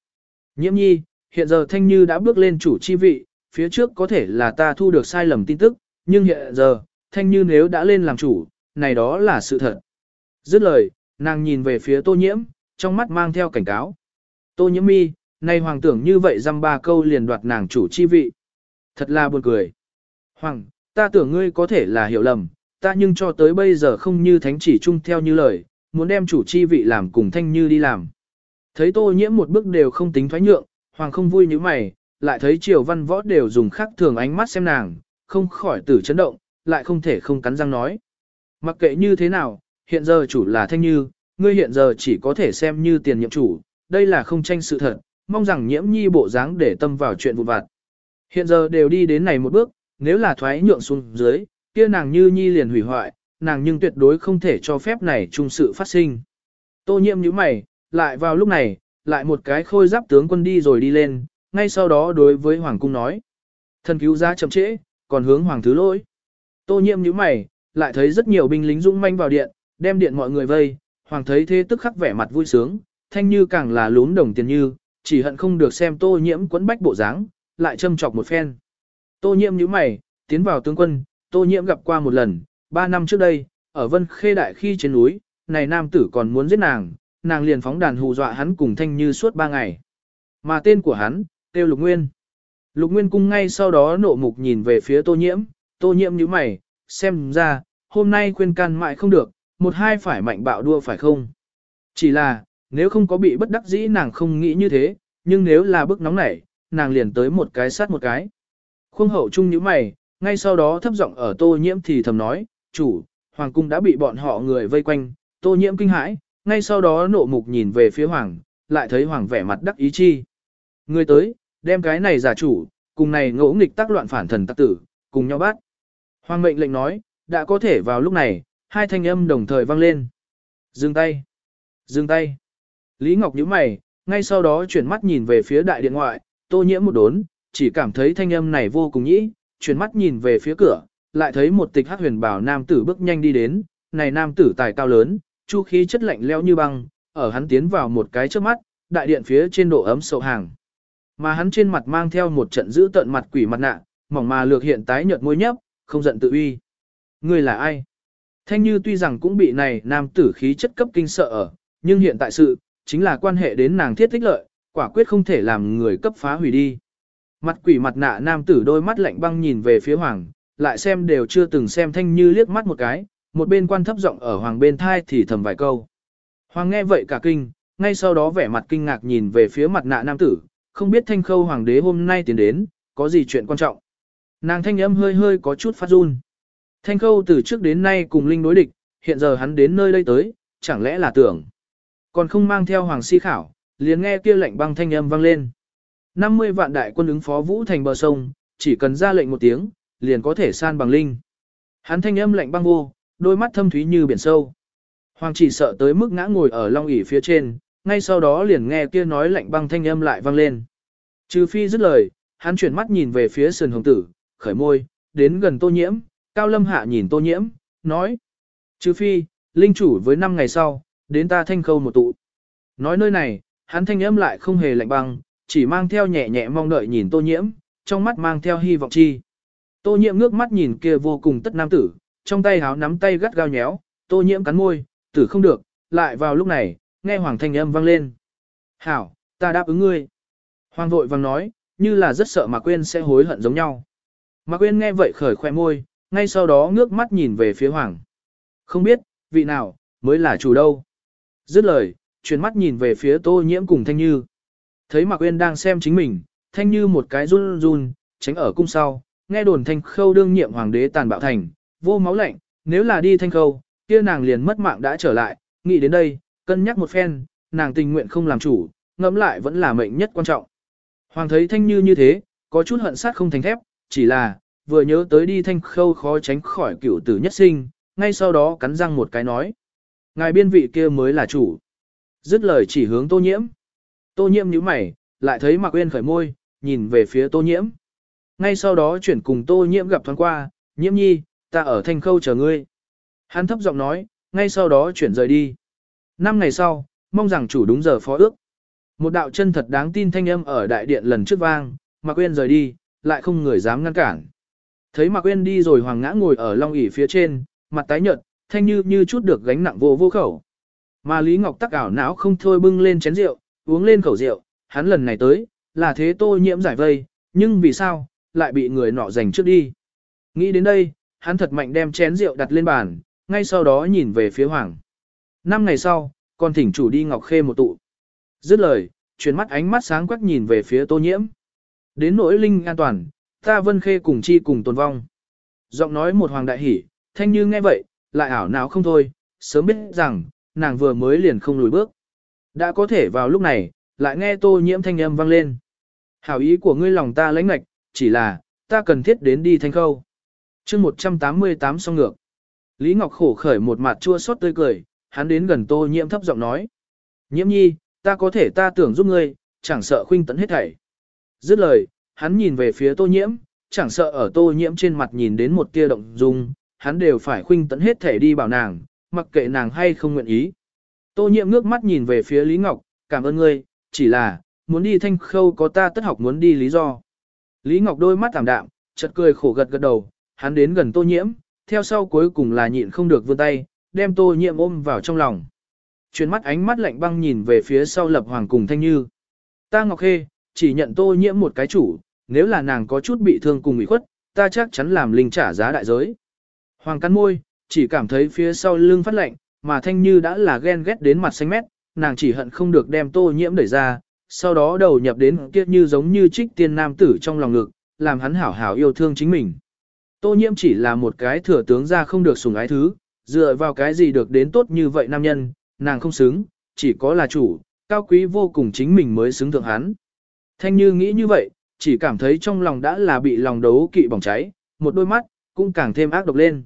Nhiễm nhi, hiện giờ thanh như đã bước lên chủ chi vị, phía trước có thể là ta thu được sai lầm tin tức, nhưng hiện giờ, thanh như nếu đã lên làm chủ, này đó là sự thật. Dứt lời, nàng nhìn về phía tô nhiễm, trong mắt mang theo cảnh cáo. Tô nhiễm mi, nay hoàng tưởng như vậy dăm ba câu liền đoạt nàng chủ chi vị. Thật là buồn cười. Hoàng, ta tưởng ngươi có thể là hiểu lầm, ta nhưng cho tới bây giờ không như thánh chỉ chung theo như lời, muốn đem chủ chi vị làm cùng thanh như đi làm. Thấy tô nhiễm một bước đều không tính thoái nhượng, hoàng không vui như mày, lại thấy triều văn võ đều dùng khác thường ánh mắt xem nàng, không khỏi tử chấn động, lại không thể không cắn răng nói. Mặc kệ như thế nào, hiện giờ chủ là thanh như, ngươi hiện giờ chỉ có thể xem như tiền nhiệm chủ, đây là không tranh sự thật, mong rằng nhiễm nhi bộ dáng để tâm vào chuyện vụn vặt. Hiện giờ đều đi đến này một bước, nếu là thoái nhượng xuống dưới, kia nàng như nhi liền hủy hoại, nàng nhưng tuyệt đối không thể cho phép này chung sự phát sinh. Tô nhiễm như mày, lại vào lúc này, lại một cái khôi giáp tướng quân đi rồi đi lên, ngay sau đó đối với Hoàng cung nói. Thần cứu giá chậm trễ, còn hướng Hoàng thứ lỗi. Tô nhiễm như mày, lại thấy rất nhiều binh lính dũng manh vào điện, đem điện mọi người vây, hoàng thấy thế tức khắc vẻ mặt vui sướng, thanh như càng là lún đồng tiền như, chỉ hận không được xem tô nhiễm quấn bách bộ dáng, lại châm chọc một phen. Tô nhiễm nhíu mày, tiến vào tướng quân, tô nhiễm gặp qua một lần, ba năm trước đây, ở Vân Khê Đại khi trên núi, này nam tử còn muốn giết nàng, nàng liền phóng đàn hù dọa hắn cùng thanh như suốt ba ngày. Mà tên của hắn, tiêu lục nguyên. Lục nguyên cung ngay sau đó nộ mục nhìn về phía tô nhiễm, tô nhiễm nhíu mày, xem ra, hôm nay khuyên can mãi không được, một hai phải mạnh bạo đua phải không? Chỉ là, nếu không có bị bất đắc dĩ nàng không nghĩ như thế, nhưng nếu là bức nóng nảy, nàng liền tới một cái sát một cái. Khuông hậu chung như mày, ngay sau đó thấp giọng ở tô nhiễm thì thầm nói, chủ, hoàng cung đã bị bọn họ người vây quanh, tô nhiễm kinh hãi, ngay sau đó nộ mục nhìn về phía hoàng, lại thấy hoàng vẻ mặt đắc ý chi. Người tới, đem cái này giả chủ, cùng này ngỗ nghịch tác loạn phản thần tắc tử, cùng nhau bắt. Hoàng mệnh lệnh nói, đã có thể vào lúc này, hai thanh âm đồng thời vang lên. Dừng tay. Dừng tay. Lý Ngọc nhíu mày, ngay sau đó chuyển mắt nhìn về phía đại điện ngoại, tô nhiễm một đốn, chỉ cảm thấy thanh âm này vô cùng nhĩ, chuyển mắt nhìn về phía cửa, lại thấy một tịch hát huyền bảo nam tử bước nhanh đi đến, này nam tử tài cao lớn, chu khí chất lạnh lẽo như băng, ở hắn tiến vào một cái trước mắt, đại điện phía trên độ ấm sậu hàng. Mà hắn trên mặt mang theo một trận giữ tận mặt quỷ mặt nạ, mỏng mà lược hiện tái nhợt môi nhấp, không giận tự uy. Ngươi là ai? Thanh Như tuy rằng cũng bị này nam tử khí chất cấp kinh sợ ở, nhưng hiện tại sự, chính là quan hệ đến nàng thiết thích lợi, quả quyết không thể làm người cấp phá hủy đi. Mặt quỷ mặt nạ nam tử đôi mắt lạnh băng nhìn về phía hoàng, lại xem đều chưa từng xem Thanh Như liếc mắt một cái, một bên quan thấp giọng ở hoàng bên thai thì thầm vài câu. Hoàng nghe vậy cả kinh, ngay sau đó vẻ mặt kinh ngạc nhìn về phía mặt nạ nam tử, không biết thanh khâu hoàng đế hôm nay tiến đến, có gì chuyện quan trọng. Nàng thanh âm hơi hơi có chút phát run. Thanh khâu từ trước đến nay cùng linh đối địch, hiện giờ hắn đến nơi đây tới, chẳng lẽ là tưởng. Còn không mang theo hoàng si khảo, liền nghe kia lệnh băng thanh âm vang lên. 50 vạn đại quân ứng phó vũ thành bờ sông, chỉ cần ra lệnh một tiếng, liền có thể san bằng linh. Hắn thanh âm lạnh băng vô, đôi mắt thâm thúy như biển sâu. Hoàng chỉ sợ tới mức ngã ngồi ở long ỷ phía trên, ngay sau đó liền nghe kia nói lạnh băng thanh âm lại vang lên. Trừ phi dứt lời, hắn chuyển mắt nhìn về phía sườn hồng tử, khởi môi, đến gần tô nhiễm, cao lâm hạ nhìn tô nhiễm, nói. Trừ phi, linh chủ với năm ngày sau, đến ta thanh khâu một tụ. Nói nơi này, hắn thanh âm lại không hề lạnh băng, chỉ mang theo nhẹ nhẹ mong đợi nhìn tô nhiễm, trong mắt mang theo hy vọng chi. Tô nhiễm ngước mắt nhìn kia vô cùng tất nam tử, trong tay háo nắm tay gắt gao nhéo, tô nhiễm cắn môi, tử không được, lại vào lúc này, nghe hoàng thanh âm vang lên. Hảo, ta đáp ứng ngươi. Hoàng vội vàng nói, như là rất sợ mà quên sẽ hối hận giống nhau. Mà quên nghe vậy khởi khoe môi, ngay sau đó ngước mắt nhìn về phía hoàng. Không biết, vị nào, mới là chủ đâu. Dứt lời, chuyển mắt nhìn về phía tô nhiễm cùng thanh như. Thấy Mạc Uyên đang xem chính mình, thanh như một cái run run, tránh ở cung sau, nghe đồn thanh khâu đương nhiệm hoàng đế tàn bạo thành, vô máu lạnh, nếu là đi thanh khâu, kia nàng liền mất mạng đã trở lại, nghĩ đến đây, cân nhắc một phen, nàng tình nguyện không làm chủ, ngẫm lại vẫn là mệnh nhất quan trọng. Hoàng thấy thanh như như thế, có chút hận sát không thành thép, chỉ là, vừa nhớ tới đi thanh khâu khó tránh khỏi cựu tử nhất sinh, ngay sau đó cắn răng một cái nói. Ngài biên vị kia mới là chủ. Dứt lời chỉ hướng tô nhiễm. Tô nhiễm nhíu mày, lại thấy Mạc Uyên khởi môi, nhìn về phía tô nhiễm. Ngay sau đó chuyển cùng tô nhiễm gặp thoáng qua, nhiễm nhi, ta ở thanh khâu chờ ngươi. Hắn thấp giọng nói, ngay sau đó chuyển rời đi. Năm ngày sau, mong rằng chủ đúng giờ phó ước. Một đạo chân thật đáng tin thanh âm ở đại điện lần trước vang, Mạc Uyên rời đi, lại không người dám ngăn cản. Thấy Mạc Uyên đi rồi hoàng ngã ngồi ở long ỷ phía trên, mặt tái nhợt, thanh như như chút được gánh nặng vô vô khẩu. Mà Lý Ngọc tắc ảo não không thôi bưng lên chén rượu, uống lên khẩu rượu, hắn lần này tới, là thế tô nhiễm giải vây, nhưng vì sao, lại bị người nọ giành trước đi. Nghĩ đến đây, hắn thật mạnh đem chén rượu đặt lên bàn, ngay sau đó nhìn về phía hoàng. Năm ngày sau, còn thỉnh chủ đi Ngọc Khê một tụ. Dứt lời, chuyển mắt ánh mắt sáng quắc nhìn về phía tô nhiễm. Đến nỗi linh an toàn, ta vân khê cùng chi cùng tồn vong. Giọng nói một hoàng đại hỉ, thanh như nghe vậy, lại ảo não không thôi, sớm biết rằng, nàng vừa mới liền không lùi bước. Đã có thể vào lúc này, lại nghe tô nhiễm thanh âm vang lên. Hảo ý của ngươi lòng ta lãnh ngạch, chỉ là, ta cần thiết đến đi thanh khâu. chương 188 song ngược. Lý Ngọc khổ khởi một mặt chua xót tươi cười, hắn đến gần tô nhiễm thấp giọng nói. Nhiễm nhi, ta có thể ta tưởng giúp ngươi, chẳng sợ khuynh tận hết thảy. Dứt lời, hắn nhìn về phía tô nhiễm, chẳng sợ ở tô nhiễm trên mặt nhìn đến một tia động dung, hắn đều phải khuynh tận hết thể đi bảo nàng, mặc kệ nàng hay không nguyện ý. Tô Nhiệm ngước mắt nhìn về phía Lý Ngọc, cảm ơn ngươi, chỉ là, muốn đi thanh khâu có ta tất học muốn đi lý do. Lý Ngọc đôi mắt tạm đạm, chợt cười khổ gật gật đầu, hắn đến gần tô nhiễm, theo sau cuối cùng là nhịn không được vươn tay, đem tô nhiễm ôm vào trong lòng. Chuyến mắt ánh mắt lạnh băng nhìn về phía sau lập hoàng cùng thanh như. Ta Ngọc Khê, chỉ nhận tô nhiễm một cái chủ, nếu là nàng có chút bị thương cùng ủy khuất, ta chắc chắn làm linh trả giá đại giới. Hoàng cắn môi, chỉ cảm thấy phía sau lưng phát lạnh, mà thanh như đã là ghen ghét đến mặt xanh mét, nàng chỉ hận không được đem tô nhiễm đẩy ra, sau đó đầu nhập đến kia như giống như trích tiên nam tử trong lòng ngực, làm hắn hảo hảo yêu thương chính mình. Tô nhiễm chỉ là một cái thừa tướng ra không được sủng ái thứ, dựa vào cái gì được đến tốt như vậy nam nhân, nàng không xứng, chỉ có là chủ, cao quý vô cùng chính mình mới xứng thượng hắn. Thanh Như nghĩ như vậy, chỉ cảm thấy trong lòng đã là bị lòng đấu kỵ bỏng cháy, một đôi mắt, cũng càng thêm ác độc lên.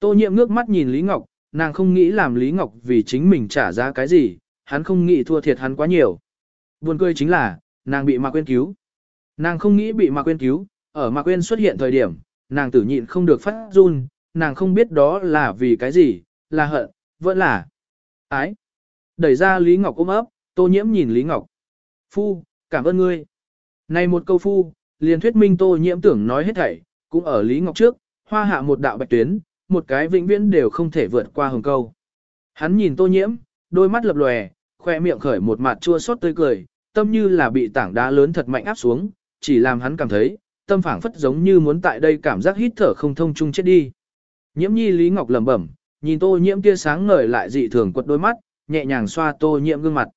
Tô nhiễm ngước mắt nhìn Lý Ngọc, nàng không nghĩ làm Lý Ngọc vì chính mình trả giá cái gì, hắn không nghĩ thua thiệt hắn quá nhiều. Buồn cười chính là, nàng bị Mạc Quyên cứu. Nàng không nghĩ bị Mạc Quyên cứu, ở Mạc Quyên xuất hiện thời điểm, nàng tử nhịn không được phát run, nàng không biết đó là vì cái gì, là hận, vẫn là ái. Đẩy ra Lý Ngọc ôm ấp, Tô Nhiễm nhìn Lý Ngọc. Phu, cảm ơn ngươi. Này một câu phu, liền thuyết minh Tô Nhiễm tưởng nói hết thảy, cũng ở Lý Ngọc trước, hoa hạ một đạo bạch tuyến, một cái vĩnh viễn đều không thể vượt qua hồng câu. Hắn nhìn Tô Nhiễm, đôi mắt lập lòe, khoe miệng khởi một mặt chua xót tươi cười, tâm như là bị tảng đá lớn thật mạnh áp xuống, chỉ làm hắn cảm thấy, tâm phảng phất giống như muốn tại đây cảm giác hít thở không thông chung chết đi. Nhiễm nhi Lý Ngọc lẩm bẩm, nhìn tô nhiễm kia sáng ngời lại dị thường quật đôi mắt, nhẹ nhàng xoa tô nhiễm gương mặt.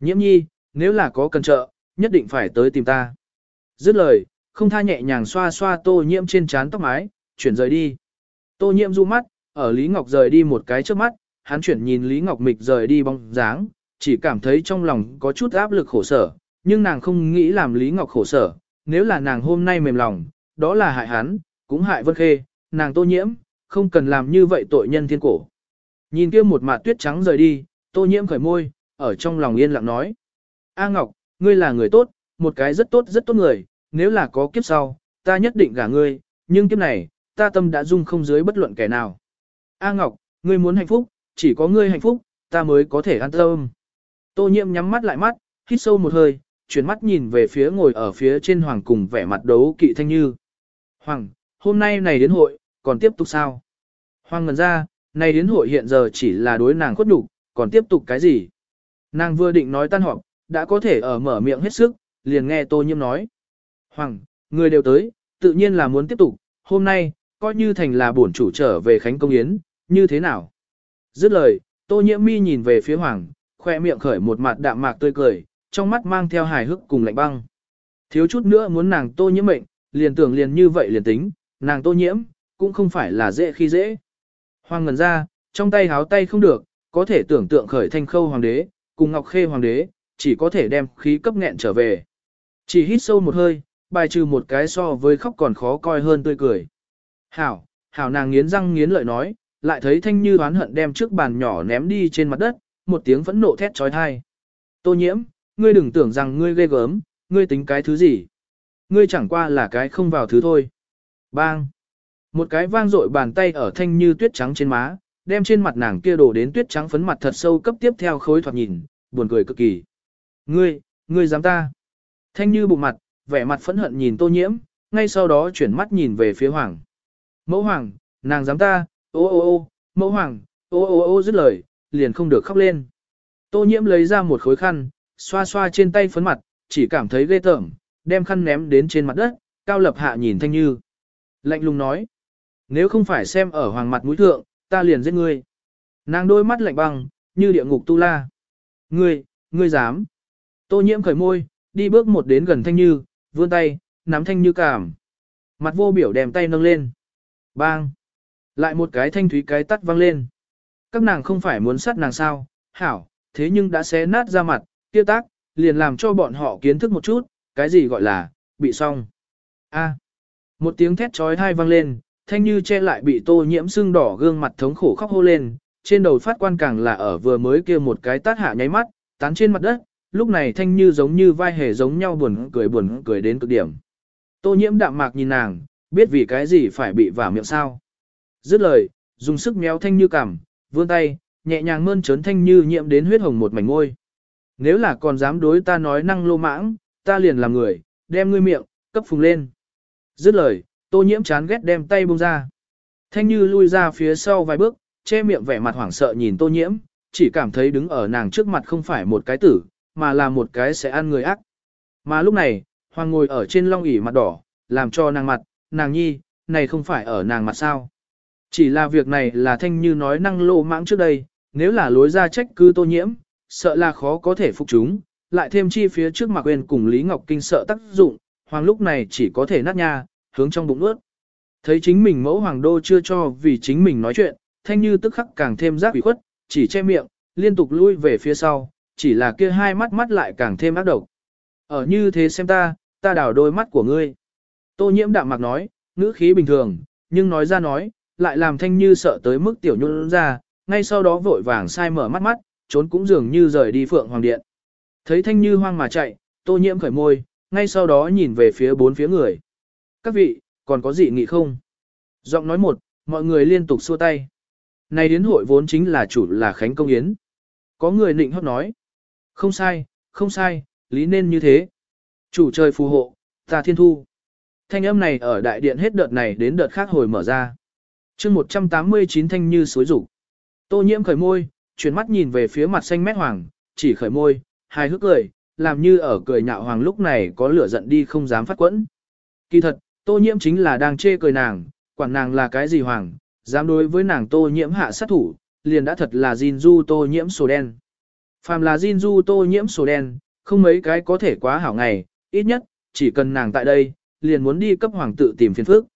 Nhiễm nhi, nếu là có cần trợ, nhất định phải tới tìm ta. Dứt lời, không tha nhẹ nhàng xoa xoa tô nhiễm trên trán tóc mái, chuyển rời đi. Tô nhiễm du mắt, ở Lý Ngọc rời đi một cái trước mắt, hắn chuyển nhìn Lý Ngọc mịch rời đi bóng dáng, chỉ cảm thấy trong lòng có chút áp lực khổ sở, nhưng nàng không nghĩ làm Lý Ngọc khổ sở, nếu là nàng hôm nay mềm lòng, đó là hại hắn, cũng hại Vân Khê, nàng tô nhiễm, không cần làm như vậy tội nhân thiên cổ. Nhìn kia một mạt tuyết trắng rời đi, tô nhiễm khởi môi, ở trong lòng yên lặng nói. A Ngọc, ngươi là người tốt, một cái rất tốt rất tốt người, nếu là có kiếp sau, ta nhất định gả ngươi, nhưng kiếp này, ta tâm đã dung không dưới bất luận kẻ nào. A Ngọc, ngươi muốn hạnh phúc, chỉ có ngươi hạnh phúc, ta mới có thể an tâm. Tô nhiễm nhắm mắt lại mắt, hít sâu một hơi, chuyển mắt nhìn về phía ngồi ở phía trên hoàng cùng vẻ mặt đấu kỵ thanh như. Hoàng, hôm nay này đến hội, còn tiếp tục sao? Hoàng ngần ra, này đến hội hiện giờ chỉ là đối nàng khuất nhục, còn tiếp tục cái gì? Nàng vừa định nói tan họp, đã có thể ở mở miệng hết sức, liền nghe tô nhiễm nói. Hoàng, người đều tới, tự nhiên là muốn tiếp tục, hôm nay, coi như thành là bổn chủ trở về Khánh Công Yến, như thế nào? Dứt lời, tô nhiễm mi nhìn về phía Hoàng, khoe miệng khởi một mặt đạm mạc tươi cười, trong mắt mang theo hài hước cùng lạnh băng. Thiếu chút nữa muốn nàng tô nhiễm mệnh, liền tưởng liền như vậy liền tính, nàng tô nhiễm, cũng không phải là dễ khi dễ. Hoàng ngần ra, trong tay háo tay không được, có thể tưởng tượng khởi thanh khâu hoàng đế, cùng ngọc khê hoàng đế, chỉ có thể đem khí cấp nghẹn trở về. Chỉ hít sâu một hơi, bài trừ một cái so với khóc còn khó coi hơn tươi cười. Hảo, hảo nàng nghiến răng nghiến lợi nói, lại thấy thanh như oán hận đem trước bàn nhỏ ném đi trên mặt đất, một tiếng phẫn nộ thét trói thai. Tô nhiễm, ngươi đừng tưởng rằng ngươi ghê gớm, ngươi tính cái thứ gì. Ngươi chẳng qua là cái không vào thứ thôi. Bang! Một cái vang dội bàn tay ở thanh như tuyết trắng trên má, đem trên mặt nàng kia đổ đến tuyết trắng phấn mặt thật sâu cấp tiếp theo khối thoạt nhìn, buồn cười cực kỳ. Ngươi, ngươi dám ta. Thanh như bụng mặt, vẻ mặt phẫn hận nhìn tô nhiễm, ngay sau đó chuyển mắt nhìn về phía hoàng. Mẫu hoàng, nàng dám ta, ô ô ô, mẫu hoàng, ô ô ô dứt lời, liền không được khóc lên. Tô nhiễm lấy ra một khối khăn, xoa xoa trên tay phấn mặt, chỉ cảm thấy ghê tởm, đem khăn ném đến trên mặt đất, cao lập hạ nhìn thanh như. Lạnh lùng nói, nếu không phải xem ở hoàng mặt mũi thượng, ta liền giết ngươi. Nàng đôi mắt lạnh băng, như địa ngục tu la. Ngươi, ngươi dám. Tô nhiễm khởi môi, đi bước một đến gần thanh như, vươn tay, nắm thanh như cảm. Mặt vô biểu đem tay nâng lên. Bang. Lại một cái thanh thúy cái tắt vang lên. Các nàng không phải muốn sát nàng sao, hảo, thế nhưng đã xé nát ra mặt, tiêu tác, liền làm cho bọn họ kiến thức một chút, cái gì gọi là, bị xong. A. Một tiếng thét trói thai vang lên, thanh như che lại bị tô nhiễm sưng đỏ gương mặt thống khổ khóc hô lên, trên đầu phát quan càng là ở vừa mới kia một cái tát hạ nháy mắt, tán trên mặt đất, lúc này thanh như giống như vai hề giống nhau buồn cười buồn cười đến cực điểm. Tô nhiễm đạm mạc nhìn nàng, biết vì cái gì phải bị vả miệng sao. Dứt lời, dùng sức méo thanh như cằm, vươn tay, nhẹ nhàng mơn trớn thanh như nhiễm đến huyết hồng một mảnh ngôi. Nếu là còn dám đối ta nói năng lô mãng, ta liền làm người, đem ngươi miệng, cấp phùng lên. Dứt lời, tô nhiễm chán ghét đem tay buông ra. Thanh như lui ra phía sau vài bước, che miệng vẻ mặt hoảng sợ nhìn tô nhiễm, chỉ cảm thấy đứng ở nàng trước mặt không phải một cái tử, mà là một cái sẽ ăn người ác. Mà lúc này, Hoàng ngồi ở trên long ỷ mặt đỏ, làm cho nàng mặt, nàng nhi, này không phải ở nàng mặt sao. Chỉ là việc này là thanh như nói năng lô mãng trước đây, nếu là lối ra trách cứ tô nhiễm, sợ là khó có thể phục chúng, lại thêm chi phía trước mặt quên cùng Lý Ngọc Kinh sợ tác dụng, hoàng lúc này chỉ có thể nát nha, hướng trong bụng ướt. Thấy chính mình mẫu hoàng đô chưa cho vì chính mình nói chuyện, thanh như tức khắc càng thêm giác ủy khuất, chỉ che miệng, liên tục lui về phía sau, chỉ là kia hai mắt mắt lại càng thêm ác độc. Ở như thế xem ta, ta đảo đôi mắt của ngươi. Tô nhiễm đạm mạc nói, ngữ khí bình thường, nhưng nói ra nói, lại làm thanh như sợ tới mức tiểu nhún ra, ngay sau đó vội vàng sai mở mắt mắt, trốn cũng dường như rời đi phượng hoàng điện. Thấy thanh như hoang mà chạy, tô nhiễm khởi môi, ngay sau đó nhìn về phía bốn phía người. Các vị, còn có gì nghị không? Giọng nói một, mọi người liên tục xua tay. Này đến hội vốn chính là chủ là Khánh Công Yến. Có người nịnh hót nói. Không sai, không sai, lý nên như thế. Chủ trời phù hộ, ta thiên thu. Thanh âm này ở đại điện hết đợt này đến đợt khác hồi mở ra. chương 189 thanh như suối rủ. Tô nhiễm khởi môi, chuyển mắt nhìn về phía mặt xanh mét hoàng, chỉ khởi môi, hài hước cười, làm như ở cười nhạo hoàng lúc này có lửa giận đi không dám phát quẫn. Kỳ thật, tô nhiễm chính là đang chê cười nàng, quản nàng là cái gì hoàng, dám đối với nàng tô nhiễm hạ sát thủ, liền đã thật là Jinju tô nhiễm sổ đen. Phàm là Jinju tô nhiễm sổ đen, không mấy cái có thể quá hảo ngày, ít nhất, chỉ cần nàng tại đây, liền muốn đi cấp hoàng tự tìm phiền phức.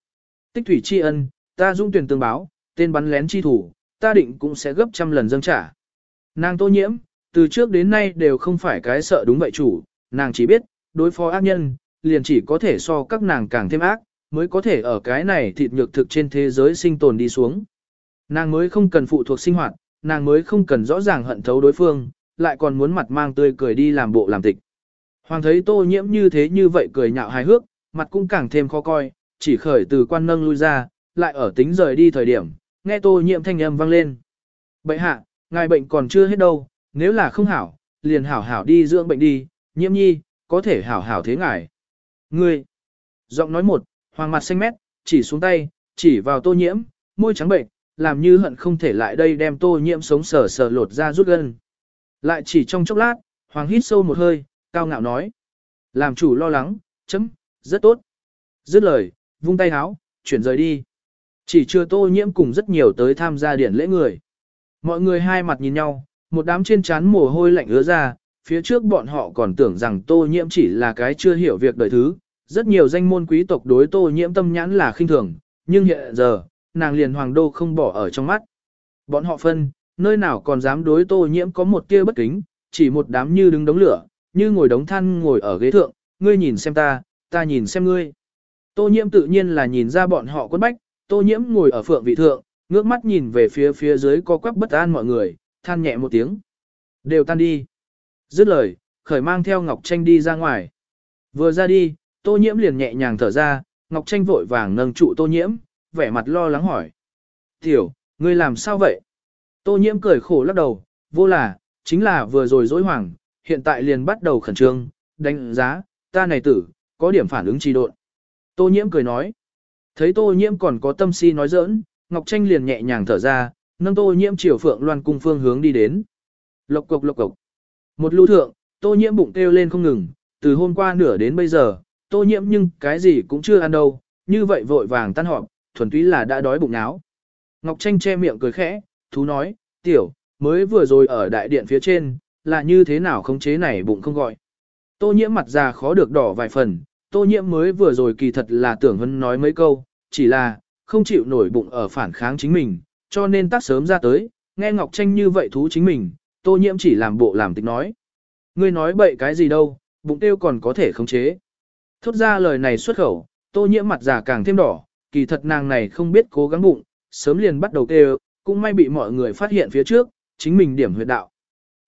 Tích thủy tri ân, ta dung tuyển tương báo, tên bắn lén chi thủ, ta định cũng sẽ gấp trăm lần dâng trả. Nàng tô nhiễm, từ trước đến nay đều không phải cái sợ đúng vậy chủ, nàng chỉ biết, đối phó ác nhân, liền chỉ có thể so các nàng càng thêm ác, mới có thể ở cái này thịt nhược thực trên thế giới sinh tồn đi xuống. Nàng mới không cần phụ thuộc sinh hoạt, nàng mới không cần rõ ràng hận thấu đối phương, lại còn muốn mặt mang tươi cười đi làm bộ làm tịch. Hoàng thấy tô nhiễm như thế như vậy cười nhạo hài hước, mặt cũng càng thêm khó coi, chỉ khởi từ quan nâng lui ra, lại ở tính rời đi thời điểm, nghe tô nhiễm thanh âm vang lên. Bệ hạ, ngài bệnh còn chưa hết đâu, nếu là không hảo, liền hảo hảo đi dưỡng bệnh đi, nhiễm nhi, có thể hảo hảo thế ngài. Ngươi, giọng nói một, hoàng mặt xanh mét, chỉ xuống tay, chỉ vào tô nhiễm, môi trắng bệnh, làm như hận không thể lại đây đem tô nhiễm sống sờ sờ lột ra rút gân. Lại chỉ trong chốc lát, hoàng hít sâu một hơi, cao ngạo nói. Làm chủ lo lắng, chấm, rất tốt. Dứt lời, vung tay háo, chuyển rời đi. Chỉ chưa tô nhiễm cùng rất nhiều tới tham gia điển lễ người. Mọi người hai mặt nhìn nhau, một đám trên chán mồ hôi lạnh ứa ra, phía trước bọn họ còn tưởng rằng tô nhiễm chỉ là cái chưa hiểu việc đời thứ. Rất nhiều danh môn quý tộc đối tô nhiễm tâm nhãn là khinh thường, nhưng hiện giờ, nàng liền hoàng đô không bỏ ở trong mắt. Bọn họ phân, nơi nào còn dám đối tô nhiễm có một tia bất kính, chỉ một đám như đứng đống lửa, như ngồi đống than ngồi ở ghế thượng, ngươi nhìn xem ta, ta nhìn xem ngươi. Tô nhiễm tự nhiên là nhìn ra bọn họ quân bách, tô nhiễm ngồi ở phượng vị thượng, ngước mắt nhìn về phía phía dưới có quắc bất an mọi người, than nhẹ một tiếng. Đều tan đi. Dứt lời, khởi mang theo Ngọc Tranh đi ra ngoài. Vừa ra đi, tô nhiễm liền nhẹ nhàng thở ra, Ngọc Tranh vội vàng nâng trụ tô nhiễm, vẻ mặt lo lắng hỏi. Tiểu, ngươi làm sao vậy? Tô nhiễm cười khổ lắc đầu, vô là, chính là vừa rồi dối hoàng, hiện tại liền bắt đầu khẩn trương, đánh giá, ta này tử, có điểm phản ứng trì độn. Tô nhiễm cười nói. Thấy tô nhiễm còn có tâm si nói giỡn, Ngọc Tranh liền nhẹ nhàng thở ra, nâng tô nhiễm chiều phượng loan cung phương hướng đi đến. Lộc cộc lộc cộc. Một lưu thượng, tô nhiễm bụng kêu lên không ngừng, từ hôm qua nửa đến bây giờ, tô nhiễm nhưng cái gì cũng chưa ăn đâu, như vậy vội vàng tan họp, thuần túy là đã đói bụng náo. Ngọc Tranh che miệng cười khẽ, thú nói, tiểu, mới vừa rồi ở đại điện phía trên, là như thế nào khống chế này bụng không gọi. Tô nhiễm mặt già khó được đỏ vài phần, tô nhiễm mới vừa rồi kỳ thật là tưởng hân nói mấy câu, chỉ là, không chịu nổi bụng ở phản kháng chính mình, cho nên tác sớm ra tới, nghe Ngọc Tranh như vậy thú chính mình, tô nhiễm chỉ làm bộ làm tịch nói. Ngươi nói bậy cái gì đâu, bụng tiêu còn có thể khống chế. Thốt ra lời này xuất khẩu, tô nhiễm mặt già càng thêm đỏ, kỳ thật nàng này không biết cố gắng bụng, sớm liền bắt đầu kêu, cũng may bị mọi người phát hiện phía trước, chính mình điểm huyệt đạo.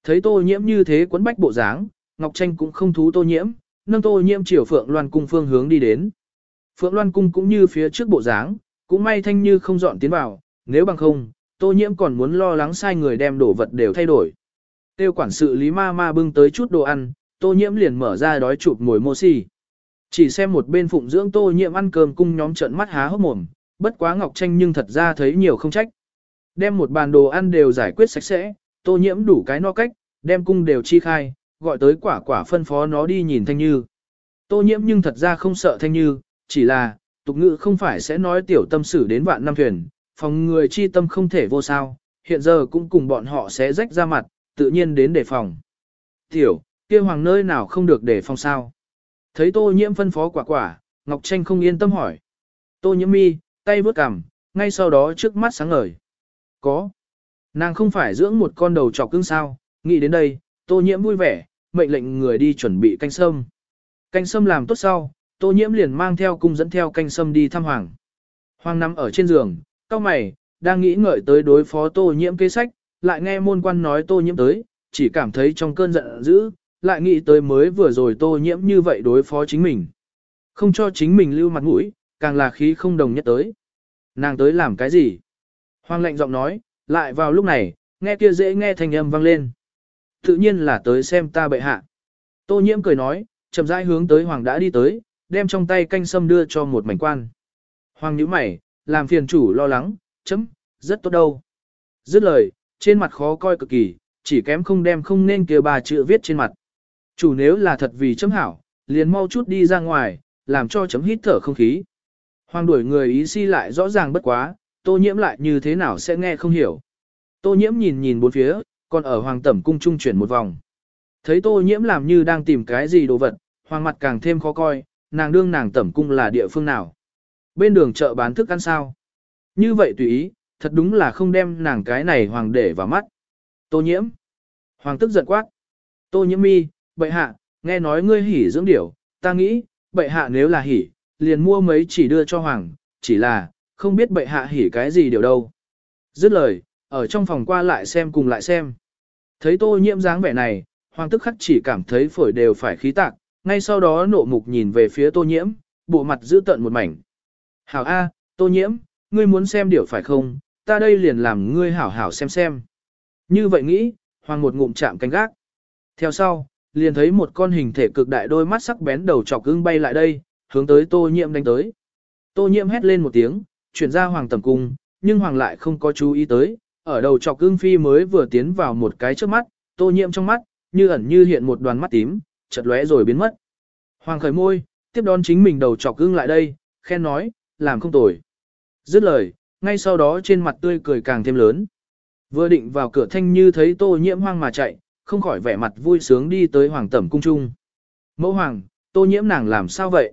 Thấy tô nhiễm như thế quấn bách bộ dáng, Ngọc Tranh cũng không thú tô nhiễm, nâng tô nhiễm chiều phượng loan cung phương hướng đi đến. Phượng Loan Cung cũng như phía trước bộ dáng, cũng may thanh như không dọn tiến vào, nếu bằng không, tô nhiễm còn muốn lo lắng sai người đem đồ vật đều thay đổi. Tiêu quản sự Lý Ma Ma bưng tới chút đồ ăn, tô nhiễm liền mở ra đói chụp mồi mô xì. Chỉ xem một bên phụng dưỡng tô nhiễm ăn cơm cung nhóm trợn mắt há hốc mồm, bất quá Ngọc Tranh nhưng thật ra thấy nhiều không trách. Đem một bàn đồ ăn đều giải quyết sạch sẽ, tô nhiễm đủ cái no cách, đem cung đều chi khai, gọi tới quả quả phân phó nó đi nhìn Thanh Như. Tô nhiễm nhưng thật ra không sợ Thanh Như, chỉ là, tục ngữ không phải sẽ nói tiểu tâm sử đến vạn năm thuyền, phòng người chi tâm không thể vô sao, hiện giờ cũng cùng bọn họ sẽ rách ra mặt, tự nhiên đến đề phòng. Tiểu, kia hoàng nơi nào không được đề phòng sao? Thấy tô nhiễm phân phó quả quả, Ngọc Tranh không yên tâm hỏi. Tô nhiễm mi, tay vướt cằm, ngay sau đó trước mắt sáng ngời. Có. Nàng không phải dưỡng một con đầu trọc cưng sao, nghĩ đến đây, tô nhiễm vui vẻ, mệnh lệnh người đi chuẩn bị canh sâm. Canh sâm làm tốt sau, tô nhiễm liền mang theo cung dẫn theo canh sâm đi thăm hoàng. Hoàng nằm ở trên giường, cao mày, đang nghĩ ngợi tới đối phó tô nhiễm kế sách, lại nghe môn quan nói tô nhiễm tới, chỉ cảm thấy trong cơn giận dữ, lại nghĩ tới mới vừa rồi tô nhiễm như vậy đối phó chính mình. Không cho chính mình lưu mặt mũi, càng là khí không đồng nhất tới. Nàng tới làm cái gì? Hoàng lệnh giọng nói, lại vào lúc này, nghe kia dễ nghe thành âm vang lên. Tự nhiên là tới xem ta bệ hạ. Tô nhiễm cười nói, chậm rãi hướng tới hoàng đã đi tới, đem trong tay canh sâm đưa cho một mảnh quan. Hoàng nhíu mày, làm phiền chủ lo lắng, chấm, rất tốt đâu. Dứt lời, trên mặt khó coi cực kỳ, chỉ kém không đem không nên kia bà chữ viết trên mặt. Chủ nếu là thật vì chấm hảo, liền mau chút đi ra ngoài, làm cho chấm hít thở không khí. Hoàng đuổi người ý si lại rõ ràng bất quá, tô nhiễm lại như thế nào sẽ nghe không hiểu. Tô nhiễm nhìn nhìn bốn phía, còn ở hoàng tẩm cung trung chuyển một vòng. Thấy tô nhiễm làm như đang tìm cái gì đồ vật, hoàng mặt càng thêm khó coi, nàng đương nàng tẩm cung là địa phương nào. Bên đường chợ bán thức ăn sao. Như vậy tùy ý, thật đúng là không đem nàng cái này hoàng để vào mắt. Tô nhiễm. Hoàng tức giận quát. Tô nhiễm mi, bệ hạ, nghe nói ngươi hỉ dưỡng điểu, ta nghĩ, bệ hạ nếu là hỉ, liền mua mấy chỉ đưa cho hoàng, chỉ là, không biết bệ hạ hỉ cái gì điều đâu. Dứt lời, ở trong phòng qua lại xem cùng lại xem. Thấy tô nhiễm dáng vẻ này, hoàng tức khắc chỉ cảm thấy phổi đều phải khí tạc, ngay sau đó nộ mục nhìn về phía tô nhiễm, bộ mặt giữ tận một mảnh. Hảo A, tô nhiễm, ngươi muốn xem điều phải không, ta đây liền làm ngươi hảo hảo xem xem. Như vậy nghĩ, hoàng một ngụm chạm cánh gác. Theo sau, liền thấy một con hình thể cực đại đôi mắt sắc bén đầu chọc ưng bay lại đây, hướng tới tô nhiễm đánh tới. Tô nhiễm hét lên một tiếng, chuyển ra hoàng tầm cung, nhưng hoàng lại không có chú ý tới, ở đầu chọc ưng phi mới vừa tiến vào một cái trước mắt, tô nhiễm trong mắt, như ẩn như hiện một đoàn mắt tím, chợt lóe rồi biến mất. Hoàng khởi môi, tiếp đón chính mình đầu chọc ưng lại đây, khen nói, làm không tồi. Dứt lời, ngay sau đó trên mặt tươi cười càng thêm lớn. Vừa định vào cửa thanh như thấy tô nhiễm hoang mà chạy, không khỏi vẻ mặt vui sướng đi tới hoàng tẩm cung trung. Mẫu hoàng, tô nhiễm nàng làm sao vậy?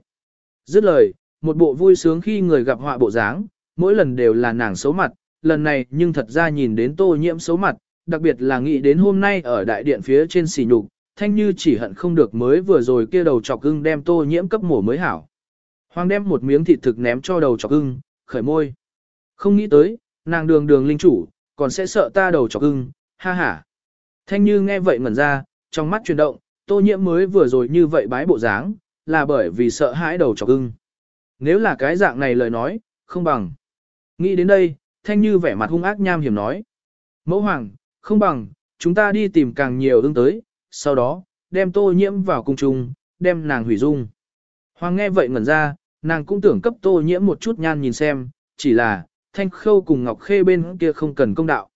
Dứt lời, một bộ vui sướng khi người gặp họa bộ dáng, mỗi lần đều là nàng xấu mặt, lần này nhưng thật ra nhìn đến tô nhiễm xấu mặt, đặc biệt là nghĩ đến hôm nay ở đại điện phía trên xỉ nhục, thanh như chỉ hận không được mới vừa rồi kia đầu chọc ưng đem tô nhiễm cấp mổ mới hảo. Hoàng đem một miếng thịt thực ném cho đầu chọc ưng, khởi môi. Không nghĩ tới, nàng đường đường linh chủ, còn sẽ sợ ta đầu chọc ưng, ha ha. Thanh như nghe vậy ngẩn ra, trong mắt chuyển động, tô nhiễm mới vừa rồi như vậy bái bộ dáng, là bởi vì sợ hãi đầu chọc ưng. Nếu là cái dạng này lời nói, không bằng. Nghĩ đến đây, thanh như vẻ mặt hung ác nham hiểm nói. Mẫu hoàng, không bằng, chúng ta đi tìm càng nhiều ưng tới, sau đó, đem tô nhiễm vào cung trung, đem nàng hủy dung. Hoàng nghe vậy ngẩn ra, nàng cũng tưởng cấp tô nhiễm một chút nhan nhìn xem, chỉ là, thanh khâu cùng ngọc khê bên kia không cần công đạo.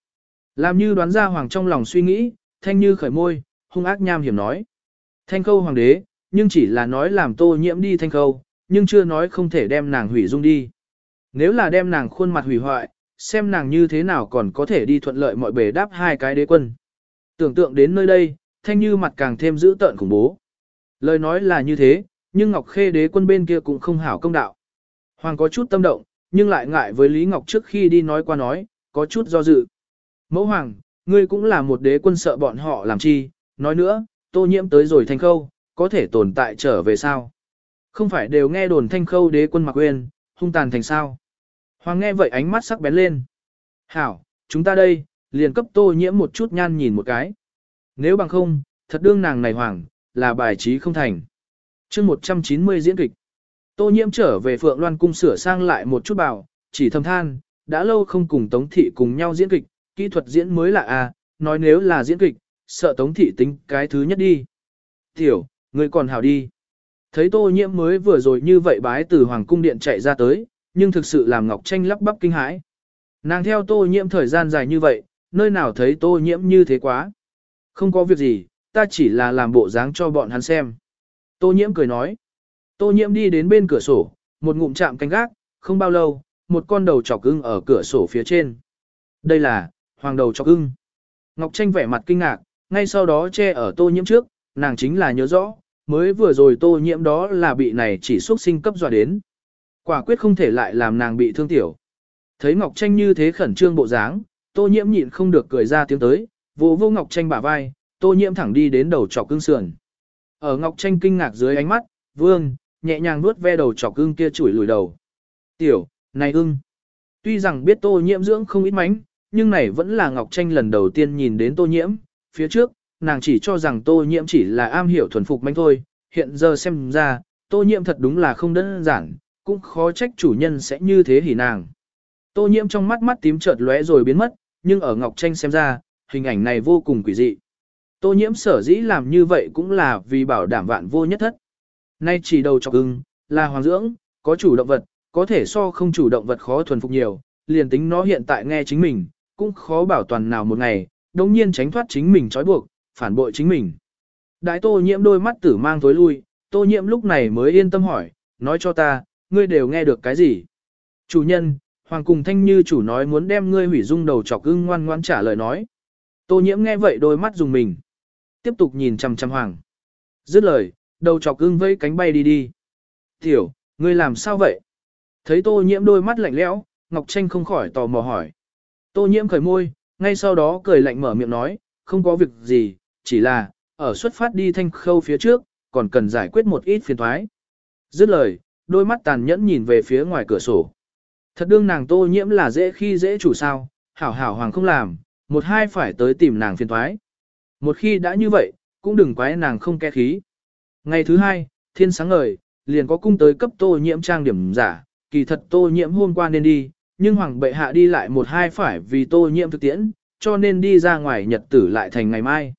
Làm như đoán ra hoàng trong lòng suy nghĩ, thanh như khởi môi, hung ác nham hiểm nói. Thanh khâu hoàng đế, nhưng chỉ là nói làm tô nhiễm đi thanh khâu, nhưng chưa nói không thể đem nàng hủy dung đi. Nếu là đem nàng khuôn mặt hủy hoại, xem nàng như thế nào còn có thể đi thuận lợi mọi bề đáp hai cái đế quân. Tưởng tượng đến nơi đây, thanh như mặt càng thêm dữ tợn khủng bố. Lời nói là như thế, nhưng Ngọc Khê đế quân bên kia cũng không hảo công đạo. Hoàng có chút tâm động, nhưng lại ngại với Lý Ngọc trước khi đi nói qua nói, có chút do dự. Mẫu Hoàng, ngươi cũng là một đế quân sợ bọn họ làm chi, nói nữa, tô nhiễm tới rồi thanh khâu, có thể tồn tại trở về sao? Không phải đều nghe đồn thanh khâu đế quân mặc quên, hung tàn thành sao? Hoàng nghe vậy ánh mắt sắc bén lên. Hảo, chúng ta đây, liền cấp tô nhiễm một chút nhan nhìn một cái. Nếu bằng không, thật đương nàng này hoàng, là bài trí không thành. chương 190 diễn kịch. Tô nhiễm trở về Phượng Loan cung sửa sang lại một chút bảo, chỉ thầm than, đã lâu không cùng Tống Thị cùng nhau diễn kịch, kỹ thuật diễn mới là à, nói nếu là diễn kịch, sợ Tống Thị tính cái thứ nhất đi. Tiểu, người còn hảo đi. Thấy Tô nhiễm mới vừa rồi như vậy bái từ Hoàng cung điện chạy ra tới, nhưng thực sự làm Ngọc Tranh lắp bắp kinh hãi. Nàng theo Tô nhiễm thời gian dài như vậy, nơi nào thấy Tô nhiễm như thế quá. Không có việc gì, ta chỉ là làm bộ dáng cho bọn hắn xem. Tô nhiễm cười nói. Tô nhiễm đi đến bên cửa sổ, một ngụm chạm canh gác, không bao lâu, một con đầu chọc ưng ở cửa sổ phía trên. Đây là, hoàng đầu chọc ưng. Ngọc Tranh vẻ mặt kinh ngạc, ngay sau đó che ở tô nhiễm trước, nàng chính là nhớ rõ, mới vừa rồi tô nhiễm đó là bị này chỉ xuất sinh cấp dọa đến. Quả quyết không thể lại làm nàng bị thương tiểu. Thấy Ngọc Tranh như thế khẩn trương bộ dáng, tô nhiễm nhịn không được cười ra tiếng tới, vô vô Ngọc Tranh bả vai, tô nhiễm thẳng đi đến đầu chọc cương sườn. Ở Ngọc Tranh kinh ngạc dưới ánh mắt, vương, nhẹ nhàng nuốt ve đầu chọc cương kia chủi lùi đầu. Tiểu, này ưng. Tuy rằng biết tô nhiễm dưỡng không ít mánh, nhưng này vẫn là Ngọc Tranh lần đầu tiên nhìn đến tô nhiễm, phía trước, nàng chỉ cho rằng tô nhiễm chỉ là am hiểu thuần phục mánh thôi, hiện giờ xem ra, tô nhiễm thật đúng là không đơn giản, cũng khó trách chủ nhân sẽ như thế hỉ nàng. Tô nhiễm trong mắt mắt tím chợt lóe rồi biến mất, nhưng ở Ngọc Tranh xem ra, hình ảnh này vô cùng quỷ dị. Tô nhiễm sở dĩ làm như vậy cũng là vì bảo đảm vạn vô nhất thất. Nay chỉ đầu chọc ưng, là hoàng dưỡng, có chủ động vật, có thể so không chủ động vật khó thuần phục nhiều, liền tính nó hiện tại nghe chính mình, cũng khó bảo toàn nào một ngày, đồng nhiên tránh thoát chính mình trói buộc, phản bội chính mình. Đại tô nhiễm đôi mắt tử mang tối lui, tô nhiễm lúc này mới yên tâm hỏi, nói cho ta, ngươi đều nghe được cái gì? Chủ nhân, hoàng cùng thanh như chủ nói muốn đem ngươi hủy dung đầu chọc ưng ngoan ngoan trả lời nói. Tô nhiễm nghe vậy đôi mắt dùng mình. Tiếp tục nhìn chằm chằm hoàng. Dứt lời, đầu chọc ưng vẫy cánh bay đi đi. Tiểu, ngươi làm sao vậy? Thấy tô nhiễm đôi mắt lạnh lẽo, Ngọc Tranh không khỏi tò mò hỏi. Tô nhiễm khởi môi, ngay sau đó cười lạnh mở miệng nói, không có việc gì, chỉ là, ở xuất phát đi thanh khâu phía trước, còn cần giải quyết một ít phiền toái. Dứt lời, đôi mắt tàn nhẫn nhìn về phía ngoài cửa sổ. Thật đương nàng tô nhiễm là dễ khi dễ chủ sao, hảo hảo hoàng không làm, một hai phải tới tìm nàng phiền toái. Một khi đã như vậy, cũng đừng quái nàng không ke khí. Ngày thứ hai, thiên sáng ngời, liền có cung tới cấp tô nhiễm trang điểm giả, kỳ thật tô nhiễm hôm qua nên đi, nhưng hoàng bệ hạ đi lại một hai phải vì tô nhiễm thực tiễn, cho nên đi ra ngoài nhật tử lại thành ngày mai.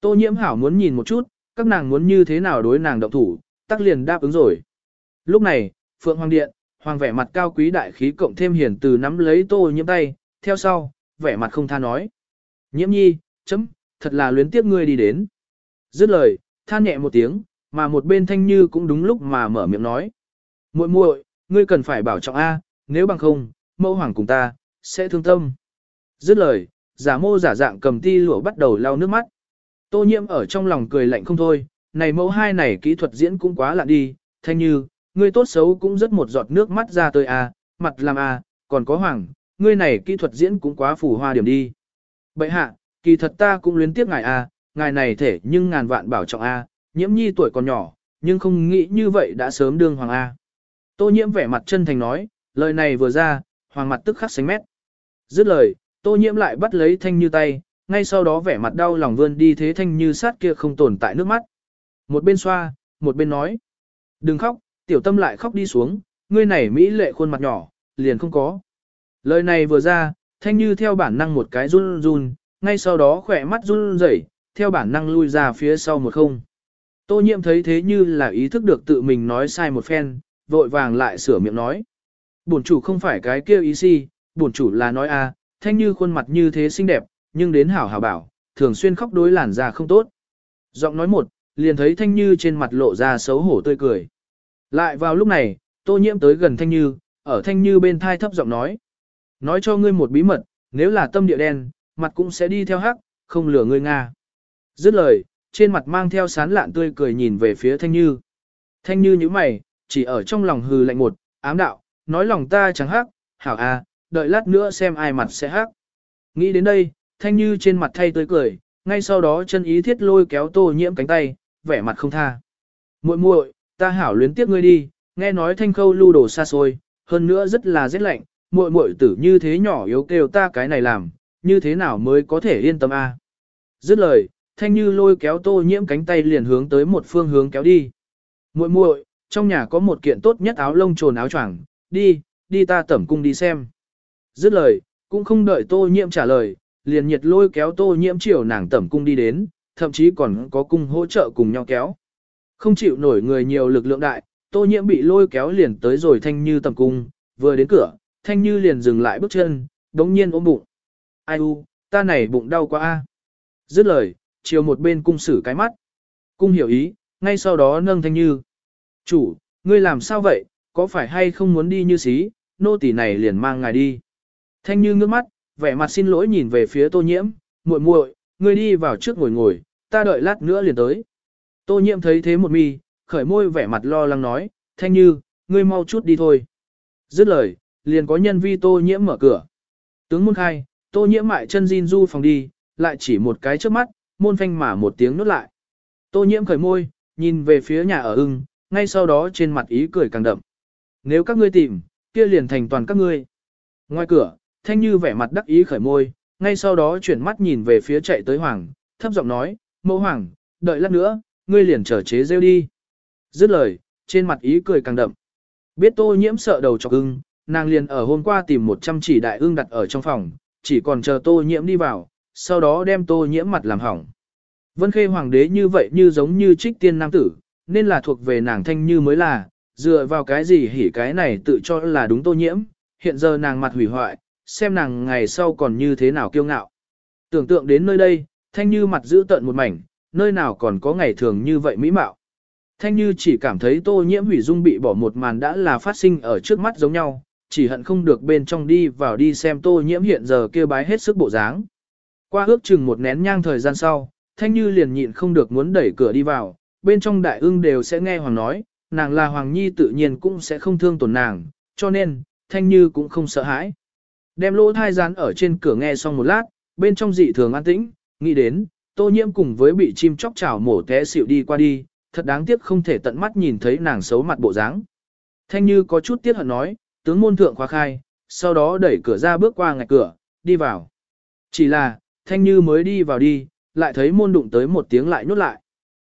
Tô nhiễm hảo muốn nhìn một chút, các nàng muốn như thế nào đối nàng động thủ, tắc liền đáp ứng rồi. Lúc này, Phượng Hoàng Điện, Hoàng vẻ mặt cao quý đại khí cộng thêm hiền từ nắm lấy tô nhiễm tay, theo sau, vẻ mặt không tha nói. Nhiễm nhi, chấm, thật là luyến tiếc ngươi đi đến. Dứt lời, than nhẹ một tiếng, mà một bên thanh như cũng đúng lúc mà mở miệng nói. muội muội, ngươi cần phải bảo trọng A, nếu bằng không, mẫu hoàng cùng ta, sẽ thương tâm. Dứt lời, giả mô giả dạng cầm ti lụa bắt đầu lau nước mắt. Tô nhiễm ở trong lòng cười lạnh không thôi, này mẫu hai này kỹ thuật diễn cũng quá lạ đi, thanh như, ngươi tốt xấu cũng rất một giọt nước mắt ra tới à, mặt làm à, còn có hoàng, ngươi này kỹ thuật diễn cũng quá phù hoa điểm đi. Bậy hạ, kỳ thật ta cũng luyến tiếc ngài à, ngài này thể nhưng ngàn vạn bảo trọng à, nhiễm nhi tuổi còn nhỏ, nhưng không nghĩ như vậy đã sớm đương hoàng à. Tô nhiễm vẻ mặt chân thành nói, lời này vừa ra, hoàng mặt tức khắc sánh mét. Dứt lời, tô nhiễm lại bắt lấy thanh như tay, ngay sau đó vẻ mặt đau lòng vươn đi thế thanh như sát kia không tồn tại nước mắt. Một bên xoa, một bên nói, đừng khóc, tiểu tâm lại khóc đi xuống, ngươi này mỹ lệ khuôn mặt nhỏ, liền không có. Lời này vừa ra, thanh như theo bản năng một cái run run, ngay sau đó khỏe mắt run rẩy, theo bản năng lui ra phía sau một không. Tô nhiễm thấy thế như là ý thức được tự mình nói sai một phen, vội vàng lại sửa miệng nói. Bổn chủ không phải cái kia ý si, bổn chủ là nói a, thanh như khuôn mặt như thế xinh đẹp, nhưng đến hảo hảo bảo, thường xuyên khóc đối làn da không tốt. Giọng nói một, liền thấy thanh như trên mặt lộ ra xấu hổ tươi cười. Lại vào lúc này, tô nhiễm tới gần thanh như, ở thanh như bên thai thấp giọng nói. Nói cho ngươi một bí mật, nếu là tâm địa đen, mặt cũng sẽ đi theo hắc, không lừa ngươi Nga. Dứt lời, trên mặt mang theo sán lạn tươi cười nhìn về phía thanh như. Thanh như như mày, chỉ ở trong lòng hừ lạnh một, ám đạo, nói lòng ta chẳng hắc, hảo à, đợi lát nữa xem ai mặt sẽ hắc. Nghĩ đến đây, thanh như trên mặt thay tươi cười, ngay sau đó chân ý thiết lôi kéo tô nhiễm cánh tay, vẻ mặt không tha. muội muội, ta hảo luyến tiếc ngươi đi, nghe nói thanh khâu lưu đồ xa xôi, hơn nữa rất là rét lạnh, muội muội tử như thế nhỏ yếu kêu ta cái này làm, như thế nào mới có thể yên tâm a? Dứt lời, thanh như lôi kéo tô nhiễm cánh tay liền hướng tới một phương hướng kéo đi. muội muội, trong nhà có một kiện tốt nhất áo lông trồn áo choàng, đi, đi ta tẩm cung đi xem. Dứt lời, cũng không đợi tô nhiễm trả lời, liền nhiệt lôi kéo tô nhiễm chiều nàng tẩm cung đi đến, thậm chí còn có cung hỗ trợ cùng nhau kéo. Không chịu nổi người nhiều lực lượng đại, tô nhiễm bị lôi kéo liền tới rồi thanh như tầm cung, vừa đến cửa, thanh như liền dừng lại bước chân, đống nhiên ôm bụng. Ai u, ta này bụng đau quá a. Dứt lời, chiều một bên cung sử cái mắt. Cung hiểu ý, ngay sau đó nâng thanh như. Chủ, ngươi làm sao vậy, có phải hay không muốn đi như xí, nô tỳ này liền mang ngài đi. Thanh như ngước mắt, vẻ mặt xin lỗi nhìn về phía tô nhiễm, muội muội, ngươi đi vào trước ngồi ngồi, ta đợi lát nữa liền tới. Tô nhiễm thấy thế một mi, khởi môi vẻ mặt lo lắng nói, thanh như, ngươi mau chút đi thôi. Dứt lời, liền có nhân vi tô nhiễm mở cửa. Tướng môn khai, tô nhiễm mại chân Jin du phòng đi, lại chỉ một cái trước mắt, môn phanh mà một tiếng nốt lại. Tô nhiễm khởi môi, nhìn về phía nhà ở ưng, ngay sau đó trên mặt ý cười càng đậm. Nếu các ngươi tìm, kia liền thành toàn các ngươi. Ngoài cửa, Thanh Như vẻ mặt đắc ý khởi môi, ngay sau đó chuyển mắt nhìn về phía chạy tới Hoàng, thấp giọng nói, mẫu Hoàng, đợi lát nữa, ngươi liền trở chế rêu đi. Dứt lời, trên mặt ý cười càng đậm. Biết tô nhiễm sợ đầu chọc ưng, nàng liền ở hôm qua tìm một trăm chỉ đại ưng đặt ở trong phòng, chỉ còn chờ tô nhiễm đi vào, sau đó đem tô nhiễm mặt làm hỏng. Vân Khê Hoàng đế như vậy như giống như trích tiên nam tử, nên là thuộc về nàng thanh như mới là, dựa vào cái gì hỉ cái này tự cho là đúng tô nhiễm, hiện giờ nàng mặt hủy hoại, xem nàng ngày sau còn như thế nào kiêu ngạo. Tưởng tượng đến nơi đây, thanh như mặt giữ tận một mảnh, nơi nào còn có ngày thường như vậy mỹ mạo. Thanh như chỉ cảm thấy tô nhiễm hủy dung bị bỏ một màn đã là phát sinh ở trước mắt giống nhau, chỉ hận không được bên trong đi vào đi xem tô nhiễm hiện giờ kia bái hết sức bộ dáng. Qua ước chừng một nén nhang thời gian sau, Thanh Như liền nhịn không được muốn đẩy cửa đi vào, bên trong đại ưng đều sẽ nghe Hoàng nói, nàng là Hoàng Nhi tự nhiên cũng sẽ không thương tổn nàng, cho nên, Thanh Như cũng không sợ hãi. Đem lỗ thai rán ở trên cửa nghe xong một lát, bên trong dị thường an tĩnh, nghĩ đến, tô nhiễm cùng với bị chim chóc chảo mổ té xịu đi qua đi, thật đáng tiếc không thể tận mắt nhìn thấy nàng xấu mặt bộ dáng. Thanh Như có chút tiếc hận nói, tướng môn thượng khóa khai, sau đó đẩy cửa ra bước qua ngạch cửa, đi vào. Chỉ là, Thanh Như mới đi vào đi, lại thấy môn đụng tới một tiếng lại nhốt lại.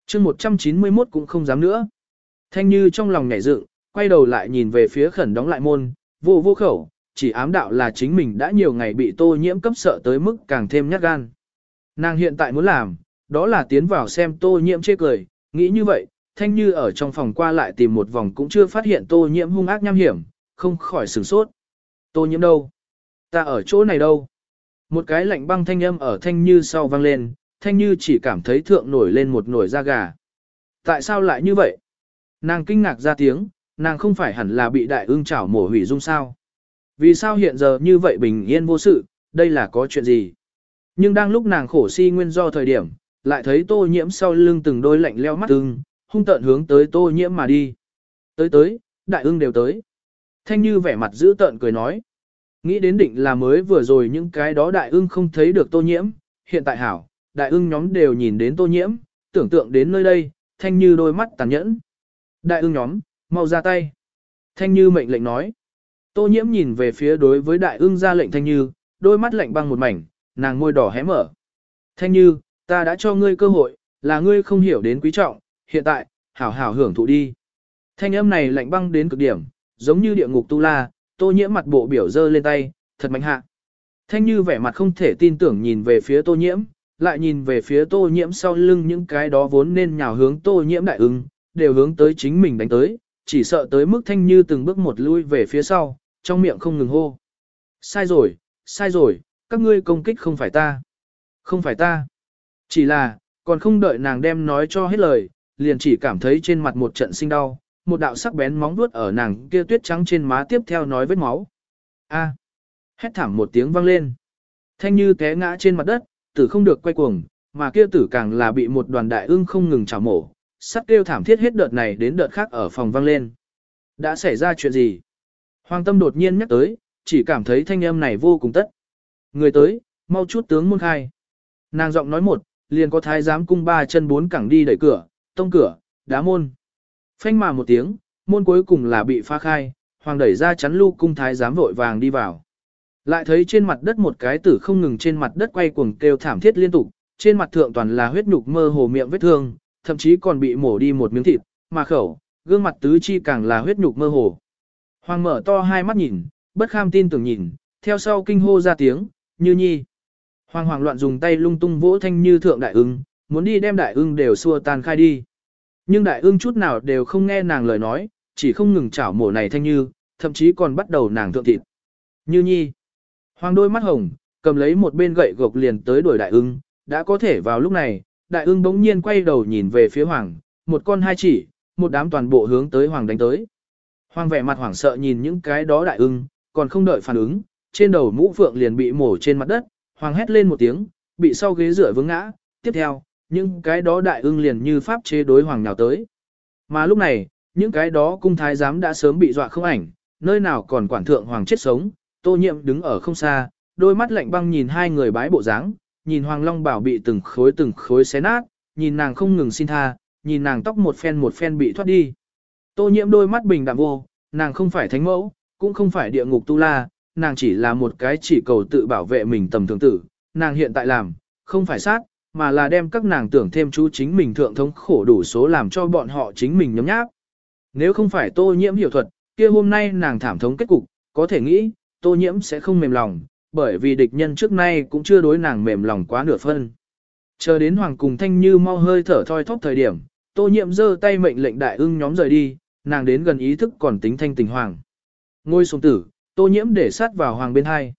chương 191 cũng không dám nữa. Thanh Như trong lòng nhảy dựng, quay đầu lại nhìn về phía khẩn đóng lại môn, vô vô khẩu, chỉ ám đạo là chính mình đã nhiều ngày bị tô nhiễm cấp sợ tới mức càng thêm nhát gan. Nàng hiện tại muốn làm, đó là tiến vào xem tô nhiễm chê cười, nghĩ như vậy, Thanh Như ở trong phòng qua lại tìm một vòng cũng chưa phát hiện tô nhiễm hung ác nham hiểm, không khỏi sửng sốt. Tô nhiễm đâu? Ta ở chỗ này đâu? Một cái lạnh băng thanh âm ở Thanh Như sau vang lên, Thanh Như chỉ cảm thấy thượng nổi lên một nổi da gà. Tại sao lại như vậy? Nàng kinh ngạc ra tiếng, nàng không phải hẳn là bị đại ương chảo mổ hủy dung sao? Vì sao hiện giờ như vậy bình yên vô sự, đây là có chuyện gì? Nhưng đang lúc nàng khổ si nguyên do thời điểm, lại thấy tô nhiễm sau lưng từng đôi lạnh leo mắt ưng, hung tợn hướng tới tô nhiễm mà đi. Tới tới, đại ưng đều tới. Thanh như vẻ mặt giữ tợn cười nói. Nghĩ đến định là mới vừa rồi những cái đó đại ưng không thấy được tô nhiễm, hiện tại hảo, đại ưng nhóm đều nhìn đến tô nhiễm, tưởng tượng đến nơi đây, thanh như đôi mắt tàn nhẫn. Đại ưng nhóm, mau ra tay. Thanh như mệnh lệnh nói. Tô nhiễm nhìn về phía đối với đại ưng ra lệnh thanh như, đôi mắt lạnh băng một mảnh, nàng môi đỏ hé mở. Thanh như, ta đã cho ngươi cơ hội, là ngươi không hiểu đến quý trọng, hiện tại, hảo hảo hưởng thụ đi. Thanh âm này lạnh băng đến cực điểm, giống như địa ngục tu la, tô nhiễm mặt bộ biểu dơ lên tay, thật mạnh hạ. Thanh như vẻ mặt không thể tin tưởng nhìn về phía tô nhiễm, lại nhìn về phía tô nhiễm sau lưng những cái đó vốn nên nhào hướng tô nhiễm đại ứng, đều hướng tới chính mình đánh tới, chỉ sợ tới mức thanh như từng bước một lui về phía sau, trong miệng không ngừng hô. Sai rồi, sai rồi, các ngươi công kích không phải ta. Không phải ta. Chỉ là, còn không đợi nàng đem nói cho hết lời, liền chỉ cảm thấy trên mặt một trận sinh đau, một đạo sắc bén móng vuốt ở nàng kia tuyết trắng trên má tiếp theo nói vết máu. A. Hét thảm một tiếng vang lên. Thanh như té ngã trên mặt đất, tử không được quay cuồng, mà kia tử càng là bị một đoàn đại ưng không ngừng chảo mổ, sắt kêu thảm thiết hết đợt này đến đợt khác ở phòng vang lên. Đã xảy ra chuyện gì? Hoàng tâm đột nhiên nhắc tới, chỉ cảm thấy thanh âm này vô cùng tất. Người tới, mau chút tướng môn khai. Nàng giọng nói một, liền có thái giám cung ba chân bốn cẳng đi đẩy cửa, tông cửa, đá môn. Phanh mà một tiếng, môn cuối cùng là bị phá khai, hoàng đẩy ra chắn lu cung thái giám vội vàng đi vào. Lại thấy trên mặt đất một cái tử không ngừng trên mặt đất quay cuồng kêu thảm thiết liên tục, trên mặt thượng toàn là huyết nhục mơ hồ miệng vết thương, thậm chí còn bị mổ đi một miếng thịt, mà khẩu, gương mặt tứ chi càng là huyết nhục mơ hồ. Hoàng mở to hai mắt nhìn, bất kham tin tưởng nhìn, theo sau kinh hô ra tiếng, như nhi. Hoàng hoàng loạn dùng tay lung tung vỗ thanh như thượng đại ưng, muốn đi đem đại ưng đều xua tan khai đi. Nhưng đại ưng chút nào đều không nghe nàng lời nói, chỉ không ngừng chảo mổ này thanh như, thậm chí còn bắt đầu nàng thượng thịt. Như nhi. Hoàng đôi mắt hồng, cầm lấy một bên gậy gộc liền tới đuổi đại ưng, đã có thể vào lúc này, đại ưng bỗng nhiên quay đầu nhìn về phía hoàng, một con hai chỉ, một đám toàn bộ hướng tới hoàng đánh tới. Hoàng vẻ mặt hoảng sợ nhìn những cái đó đại ưng, còn không đợi phản ứng, trên đầu mũ phượng liền bị mổ trên mặt đất, hoàng hét lên một tiếng, bị sau ghế rửa vướng ngã, tiếp theo, những cái đó đại ưng liền như pháp chế đối hoàng nào tới. Mà lúc này, những cái đó cung thái giám đã sớm bị dọa không ảnh, nơi nào còn quản thượng hoàng chết sống, tô nhiệm đứng ở không xa, đôi mắt lạnh băng nhìn hai người bái bộ dáng, nhìn hoàng long bảo bị từng khối từng khối xé nát, nhìn nàng không ngừng xin tha, nhìn nàng tóc một phen một phen bị thoát đi. Tô nhiễm đôi mắt bình đạm vô, nàng không phải thánh mẫu, cũng không phải địa ngục tu la, nàng chỉ là một cái chỉ cầu tự bảo vệ mình tầm thường tử, nàng hiện tại làm, không phải sát, mà là đem các nàng tưởng thêm chú chính mình thượng thống khổ đủ số làm cho bọn họ chính mình nhấm nháp. Nếu không phải tô nhiễm hiểu thuật, kia hôm nay nàng thảm thống kết cục, có thể nghĩ, tô nhiễm sẽ không mềm lòng, bởi vì địch nhân trước nay cũng chưa đối nàng mềm lòng quá nửa phân. Chờ đến hoàng cùng thanh như mau hơi thở thoi thóp thời điểm, tô nhiễm giơ tay mệnh lệnh đại ưng nhóm rời đi, nàng đến gần ý thức còn tính thanh tình hoàng. Ngôi xuống tử, tô nhiễm để sát vào hoàng bên hai.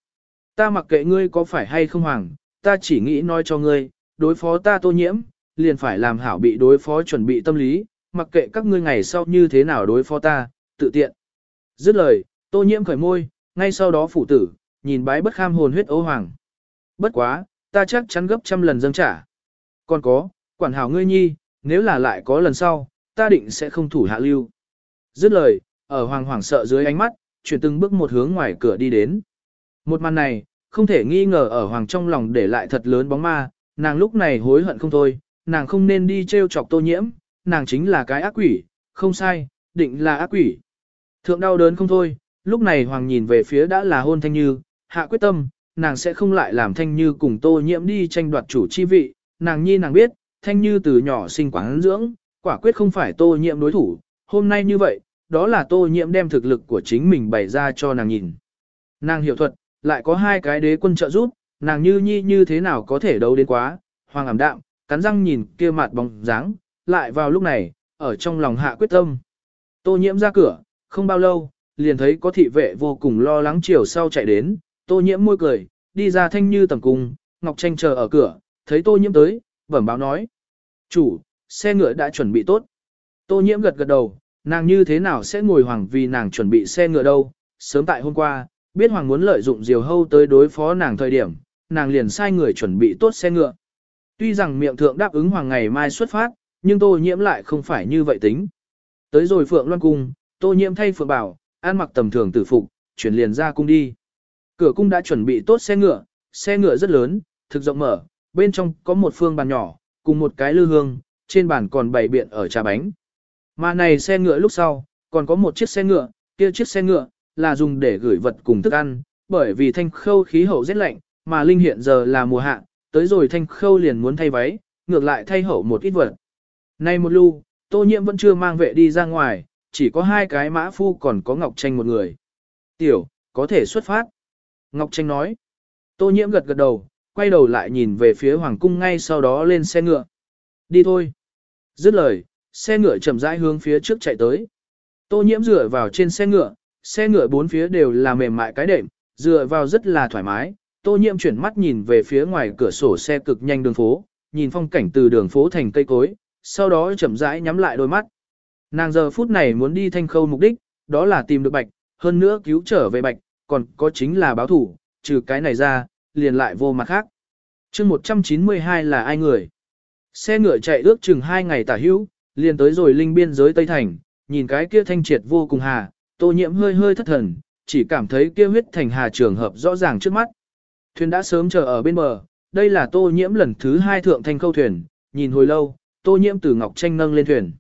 Ta mặc kệ ngươi có phải hay không hoàng, ta chỉ nghĩ nói cho ngươi, đối phó ta tô nhiễm, liền phải làm hảo bị đối phó chuẩn bị tâm lý, mặc kệ các ngươi ngày sau như thế nào đối phó ta, tự tiện. Dứt lời, tô nhiễm khởi môi, ngay sau đó phủ tử, nhìn bái bất kham hồn huyết ấu hoàng. Bất quá, ta chắc chắn gấp trăm lần dâng trả. Còn có, quản hảo ngươi nhi, nếu là lại có lần sau, ta định sẽ không thủ hạ lưu. Dứt lời, ở hoàng hoàng sợ dưới ánh mắt, chuyển từng bước một hướng ngoài cửa đi đến. Một màn này, không thể nghi ngờ ở hoàng trong lòng để lại thật lớn bóng ma, nàng lúc này hối hận không thôi, nàng không nên đi trêu chọc tô nhiễm, nàng chính là cái ác quỷ, không sai, định là ác quỷ. Thượng đau đớn không thôi, lúc này hoàng nhìn về phía đã là hôn thanh như, hạ quyết tâm, nàng sẽ không lại làm thanh như cùng tô nhiễm đi tranh đoạt chủ chi vị, nàng nhi nàng biết, thanh như từ nhỏ sinh quán dưỡng, quả quyết không phải tô nhiễm đối thủ, hôm nay như vậy, đó là tô nhiễm đem thực lực của chính mình bày ra cho nàng nhìn. Nàng hiểu thuật, lại có hai cái đế quân trợ giúp, nàng như nhi như thế nào có thể đấu đến quá, hoàng ảm đạm, cắn răng nhìn kia mặt bóng dáng, lại vào lúc này, ở trong lòng hạ quyết tâm. Tô nhiễm ra cửa, không bao lâu, liền thấy có thị vệ vô cùng lo lắng chiều sau chạy đến, tô nhiễm môi cười, đi ra thanh như tầm cung, Ngọc Tranh chờ ở cửa, thấy tô nhiễm tới, bẩm báo nói. Chủ, xe ngựa đã chuẩn bị tốt. Tô nhiễm gật gật đầu, nàng như thế nào sẽ ngồi hoàng vì nàng chuẩn bị xe ngựa đâu, sớm tại hôm qua, biết hoàng muốn lợi dụng diều hâu tới đối phó nàng thời điểm, nàng liền sai người chuẩn bị tốt xe ngựa. Tuy rằng miệng thượng đáp ứng hoàng ngày mai xuất phát, nhưng tô nhiễm lại không phải như vậy tính. Tới rồi phượng loan cung, tô nhiễm thay phượng bảo, ăn mặc tầm thường tử phục, chuyển liền ra cung đi. Cửa cung đã chuẩn bị tốt xe ngựa, xe ngựa rất lớn, thực rộng mở, bên trong có một phương bàn nhỏ, cùng một cái lư hương, trên bàn còn bày biện ở trà bánh. Mà này xe ngựa lúc sau, còn có một chiếc xe ngựa, kia chiếc xe ngựa, là dùng để gửi vật cùng thức ăn, bởi vì thanh khâu khí hậu rất lạnh, mà linh hiện giờ là mùa hạ, tới rồi thanh khâu liền muốn thay váy, ngược lại thay hậu một ít vật. Nay một lưu, tô nhiễm vẫn chưa mang vệ đi ra ngoài, chỉ có hai cái mã phu còn có Ngọc Tranh một người. Tiểu, có thể xuất phát. Ngọc Tranh nói. Tô nhiễm gật gật đầu, quay đầu lại nhìn về phía Hoàng cung ngay sau đó lên xe ngựa. Đi thôi. Dứt lời, xe ngựa chậm rãi hướng phía trước chạy tới. Tô nhiễm dựa vào trên xe ngựa, xe ngựa bốn phía đều là mềm mại cái đệm, dựa vào rất là thoải mái. Tô nhiễm chuyển mắt nhìn về phía ngoài cửa sổ xe cực nhanh đường phố, nhìn phong cảnh từ đường phố thành cây cối, sau đó chậm rãi nhắm lại đôi mắt. Nàng giờ phút này muốn đi thanh khâu mục đích, đó là tìm được bạch, hơn nữa cứu trở về bạch, còn có chính là báo thủ, trừ cái này ra, liền lại vô mặt khác. chương 192 là ai người? Xe ngựa chạy ước chừng hai ngày tả hữu, liền tới rồi linh biên giới Tây Thành, nhìn cái kia thanh triệt vô cùng hà, tô nhiễm hơi hơi thất thần, chỉ cảm thấy kia huyết thành hà trường hợp rõ ràng trước mắt. Thuyền đã sớm chờ ở bên bờ, đây là tô nhiễm lần thứ hai thượng thanh câu thuyền, nhìn hồi lâu, tô nhiễm từ ngọc tranh nâng lên thuyền.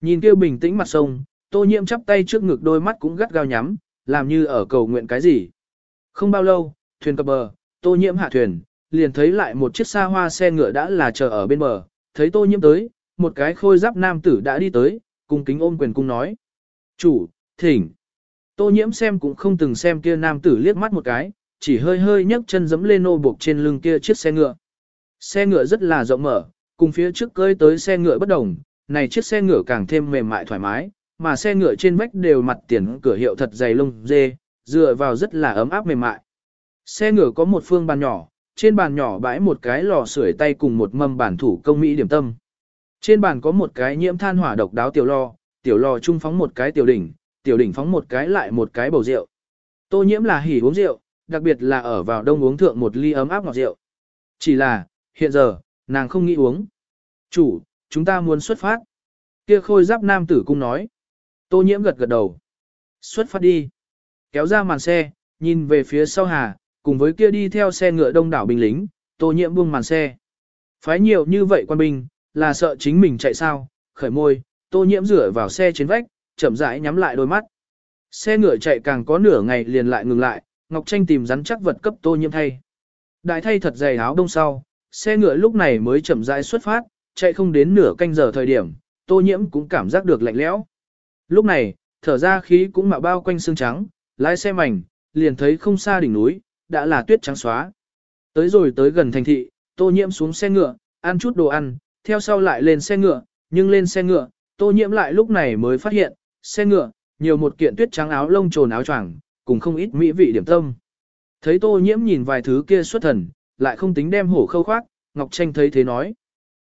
Nhìn kia bình tĩnh mặt sông, tô nhiễm chắp tay trước ngực đôi mắt cũng gắt gao nhắm, làm như ở cầu nguyện cái gì. Không bao lâu, thuyền cập bờ, tô nhiễm hạ thuyền, liền thấy lại một chiếc xa hoa xe ngựa đã là chờ ở bên bờ, thấy tô nhiễm tới, một cái khôi giáp nam tử đã đi tới, cung kính ôm quyền cung nói. Chủ, thỉnh. Tô nhiễm xem cũng không từng xem kia nam tử liếc mắt một cái, chỉ hơi hơi nhấc chân giẫm lên nô buộc trên lưng kia chiếc xe ngựa. Xe ngựa rất là rộng mở, cùng phía trước cơi tới xe ngựa bất đồng, này chiếc xe ngựa càng thêm mềm mại thoải mái, mà xe ngựa trên vách đều mặt tiền cửa hiệu thật dày lông dê, dựa vào rất là ấm áp mềm mại. Xe ngựa có một phương bàn nhỏ, trên bàn nhỏ bãi một cái lò sưởi tay cùng một mâm bản thủ công mỹ điểm tâm. Trên bàn có một cái nhiễm than hỏa độc đáo tiểu lò, tiểu lò trung phóng một cái tiểu đỉnh, tiểu đỉnh phóng một cái lại một cái bầu rượu. Tô nhiễm là hỉ uống rượu, đặc biệt là ở vào đông uống thượng một ly ấm áp ngọt rượu. Chỉ là, hiện giờ, nàng không nghĩ uống. Chủ, chúng ta muốn xuất phát. Kia khôi giáp nam tử cung nói. Tô nhiễm gật gật đầu. Xuất phát đi. Kéo ra màn xe, nhìn về phía sau hà, cùng với kia đi theo xe ngựa đông đảo binh lính, tô nhiễm buông màn xe. Phái nhiều như vậy quan binh, là sợ chính mình chạy sao, khởi môi, tô nhiễm rửa vào xe trên vách, chậm rãi nhắm lại đôi mắt. Xe ngựa chạy càng có nửa ngày liền lại ngừng lại, Ngọc Tranh tìm rắn chắc vật cấp tô nhiễm thay. Đại thay thật dày áo đông sau, xe ngựa lúc này mới chậm rãi xuất phát, chạy không đến nửa canh giờ thời điểm, tô nhiễm cũng cảm giác được lạnh lẽo. Lúc này, thở ra khí cũng mạo bao quanh xương trắng, lái xe mảnh, liền thấy không xa đỉnh núi, đã là tuyết trắng xóa. Tới rồi tới gần thành thị, tô nhiễm xuống xe ngựa, ăn chút đồ ăn, theo sau lại lên xe ngựa, nhưng lên xe ngựa, tô nhiễm lại lúc này mới phát hiện, xe ngựa, nhiều một kiện tuyết trắng áo lông trồn áo choàng, cùng không ít mỹ vị điểm tâm. Thấy tô nhiễm nhìn vài thứ kia xuất thần, lại không tính đem hổ khâu khoác, Ngọc Tranh thấy thế nói.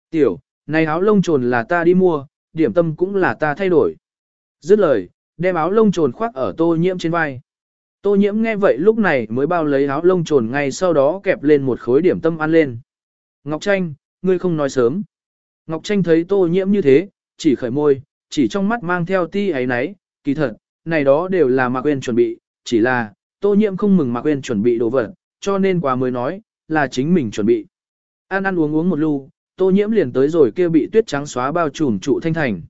Tiểu, này áo lông trồn là ta đi mua, điểm tâm cũng là ta thay đổi. Dứt lời, đem áo lông trồn khoác ở tô nhiễm trên vai. Tô nhiễm nghe vậy lúc này mới bao lấy áo lông trồn ngay sau đó kẹp lên một khối điểm tâm ăn lên. Ngọc Tranh, ngươi không nói sớm. Ngọc Tranh thấy tô nhiễm như thế, chỉ khởi môi, chỉ trong mắt mang theo ti ấy nấy, kỳ thật, này đó đều là Mạc Quyên chuẩn bị, chỉ là, tô nhiễm không mừng Mạc Quyên chuẩn bị đồ vật, cho nên quà mới nói, là chính mình chuẩn bị. Ăn ăn uống uống một lu, tô nhiễm liền tới rồi kia bị tuyết trắng xóa bao trùm trụ thanh thành.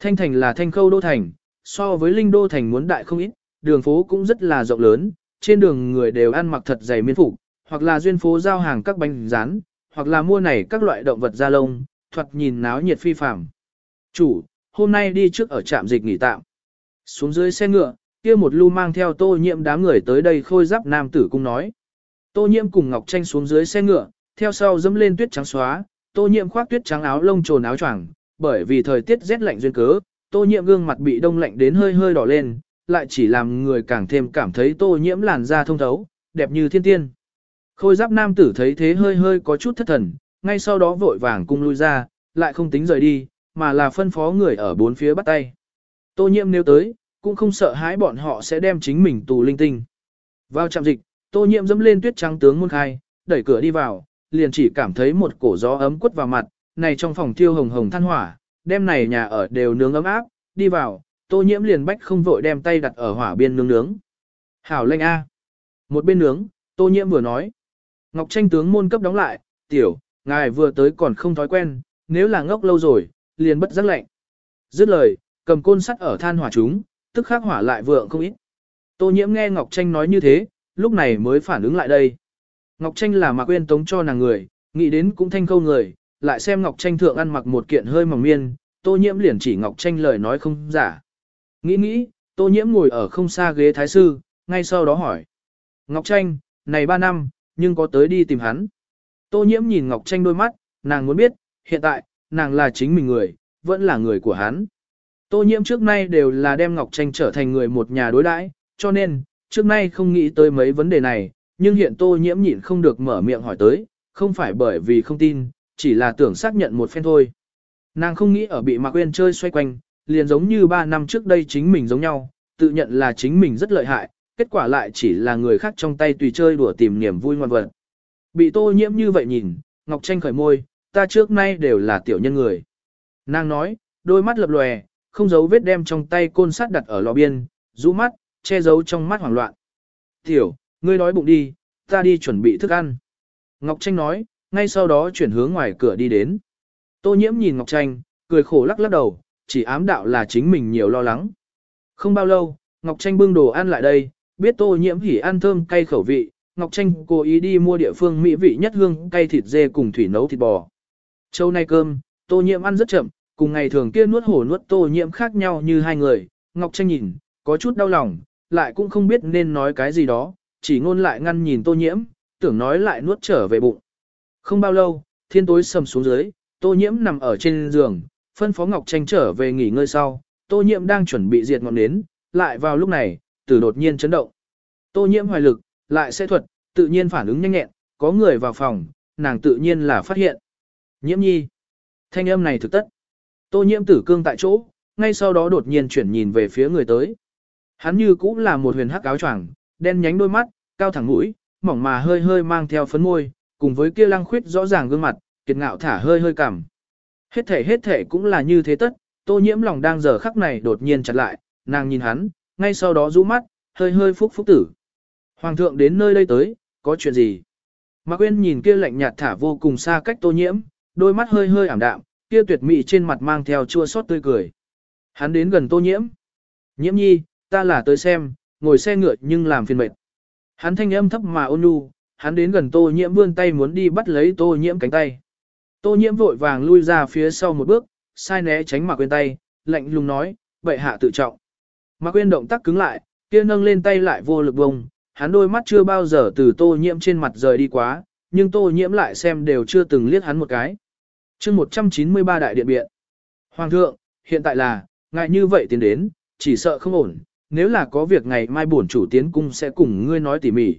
Thanh thành là thanh khâu đô thành, so với linh đô thành muốn đại không ít, đường phố cũng rất là rộng lớn, trên đường người đều ăn mặc thật dày miên phục, hoặc là duyên phố giao hàng các bánh rán, hoặc là mua này các loại động vật da lông, thoạt nhìn náo nhiệt phi phàm. Chủ, hôm nay đi trước ở trạm dịch nghỉ tạm. Xuống dưới xe ngựa, kia một lưu mang theo tô nhiễm đám người tới đây khôi giáp nam tử cung nói. Tô nhiễm cùng Ngọc Tranh xuống dưới xe ngựa, theo sau dẫm lên tuyết trắng xóa, tô nhiễm khoác tuyết trắng áo lông trồn áo choàng, bởi vì thời tiết rét lạnh duyên cớ, tô nhiễm gương mặt bị đông lạnh đến hơi hơi đỏ lên, lại chỉ làm người càng thêm cảm thấy tô nhiễm làn da thông thấu, đẹp như thiên tiên. Khôi giáp nam tử thấy thế hơi hơi có chút thất thần, ngay sau đó vội vàng cung lui ra, lại không tính rời đi, mà là phân phó người ở bốn phía bắt tay. Tô nhiễm nếu tới, cũng không sợ hãi bọn họ sẽ đem chính mình tù linh tinh. Vào trạm dịch, tô nhiễm dẫm lên tuyết trắng tướng môn khai, đẩy cửa đi vào, liền chỉ cảm thấy một cổ gió ấm quất vào mặt, này trong phòng thiêu hồng hồng than hỏa, đêm này nhà ở đều nướng ấm áp, đi vào, tô nhiễm liền bách không vội đem tay đặt ở hỏa biên nướng nướng. Hảo lệnh A. Một bên nướng, tô nhiễm vừa nói. Ngọc tranh tướng môn cấp đóng lại, tiểu, ngài vừa tới còn không thói quen, nếu là ngốc lâu rồi, liền bất giác lạnh. Dứt lời, cầm côn sắt ở than hỏa chúng, tức khắc hỏa lại vượng không ít. Tô nhiễm nghe Ngọc tranh nói như thế, lúc này mới phản ứng lại đây. Ngọc tranh là mặc quên tống cho nàng người, nghĩ đến cũng thanh câu người, lại xem Ngọc tranh thượng ăn mặc một kiện hơi mỏng miên, tô nhiễm liền chỉ Ngọc tranh lời nói không giả. Nghĩ nghĩ, tô nhiễm ngồi ở không xa ghế thái sư, ngay sau đó hỏi. Ngọc tranh, này ba năm, nhưng có tới đi tìm hắn. Tô nhiễm nhìn Ngọc tranh đôi mắt, nàng muốn biết, hiện tại, nàng là chính mình người, vẫn là người của hắn. Tô nhiễm trước nay đều là đem Ngọc tranh trở thành người một nhà đối đãi, cho nên, trước nay không nghĩ tới mấy vấn đề này, nhưng hiện tô nhiễm nhịn không được mở miệng hỏi tới, không phải bởi vì không tin, chỉ là tưởng xác nhận một phen thôi. Nàng không nghĩ ở bị Mạc Quyên chơi xoay quanh, liền giống như 3 năm trước đây chính mình giống nhau, tự nhận là chính mình rất lợi hại, kết quả lại chỉ là người khác trong tay tùy chơi đùa tìm niềm vui ngoan vật. Bị tô nhiễm như vậy nhìn, Ngọc Tranh khởi môi, ta trước nay đều là tiểu nhân người. Nàng nói, đôi mắt lập lòe, không giấu vết đem trong tay côn sắt đặt ở lò biên, rũ mắt, che giấu trong mắt hoảng loạn. Tiểu, ngươi nói bụng đi, ta đi chuẩn bị thức ăn. Ngọc Tranh nói, ngay sau đó chuyển hướng ngoài cửa đi đến. Tô nhiễm nhìn Ngọc Tranh, cười khổ lắc lắc đầu, chỉ ám đạo là chính mình nhiều lo lắng. Không bao lâu, Ngọc Tranh bưng đồ ăn lại đây, biết tô nhiễm hỉ ăn thơm cay khẩu vị, Ngọc Tranh cố ý đi mua địa phương mỹ vị nhất hương cay thịt dê cùng thủy nấu thịt bò. Châu nay cơm, tô nhiễm ăn rất chậm, cùng ngày thường kia nuốt hổ nuốt tô nhiễm khác nhau như hai người, Ngọc Tranh nhìn, có chút đau lòng, lại cũng không biết nên nói cái gì đó, chỉ ngôn lại ngăn nhìn tô nhiễm, tưởng nói lại nuốt trở về bụng. Không bao lâu, thiên tối sầm xuống dưới, tô nhiễm nằm ở trên giường, phân phó Ngọc Tranh trở về nghỉ ngơi sau, tô nhiễm đang chuẩn bị diệt ngọn nến, lại vào lúc này, tử đột nhiên chấn động. Tô nhiễm hoài lực, lại sẽ thuật, tự nhiên phản ứng nhanh nhẹn, có người vào phòng, nàng tự nhiên là phát hiện. Nhiễm nhi. Thanh âm này thực tất. Tô nhiễm tử cương tại chỗ, ngay sau đó đột nhiên chuyển nhìn về phía người tới. Hắn như cũng là một huyền hắc áo choàng, đen nhánh đôi mắt, cao thẳng mũi, mỏng mà hơi hơi mang theo phấn môi, cùng với kia lăng khuyết rõ ràng gương mặt, kiệt ngạo thả hơi hơi cảm. Hết thể hết thể cũng là như thế tất, tô nhiễm lòng đang giờ khắc này đột nhiên chặt lại, nàng nhìn hắn, ngay sau đó rũ mắt, hơi hơi phúc phúc tử. Hoàng thượng đến nơi đây tới, có chuyện gì? Mạc Quyên nhìn kia lạnh nhạt thả vô cùng xa cách tô nhiễm, đôi mắt hơi hơi ảm đạm, kia tuyệt mỹ trên mặt mang theo chua xót tươi cười. Hắn đến gần tô nhiễm. Nhiễm nhi, ta là tới xem, ngồi xe ngựa nhưng làm phiền mệt. Hắn thanh âm thấp mà ôn nhu, hắn đến gần tô nhiễm vươn tay muốn đi bắt lấy tô nhiễm cánh tay. Tô nhiễm vội vàng lui ra phía sau một bước, sai né tránh Mạc Quyên tay, lạnh lùng nói, vậy hạ tự trọng. Mạc Quyên động tác cứng lại, kia nâng lên tay lại vô lực bông, hắn đôi mắt chưa bao giờ từ tô nhiễm trên mặt rời đi quá, nhưng tô nhiễm lại xem đều chưa từng liếc hắn một cái. chương 193 đại điện biện. Hoàng thượng, hiện tại là, ngại như vậy tiến đến, chỉ sợ không ổn, nếu là có việc ngày mai bổn chủ tiến cung sẽ cùng ngươi nói tỉ mỉ.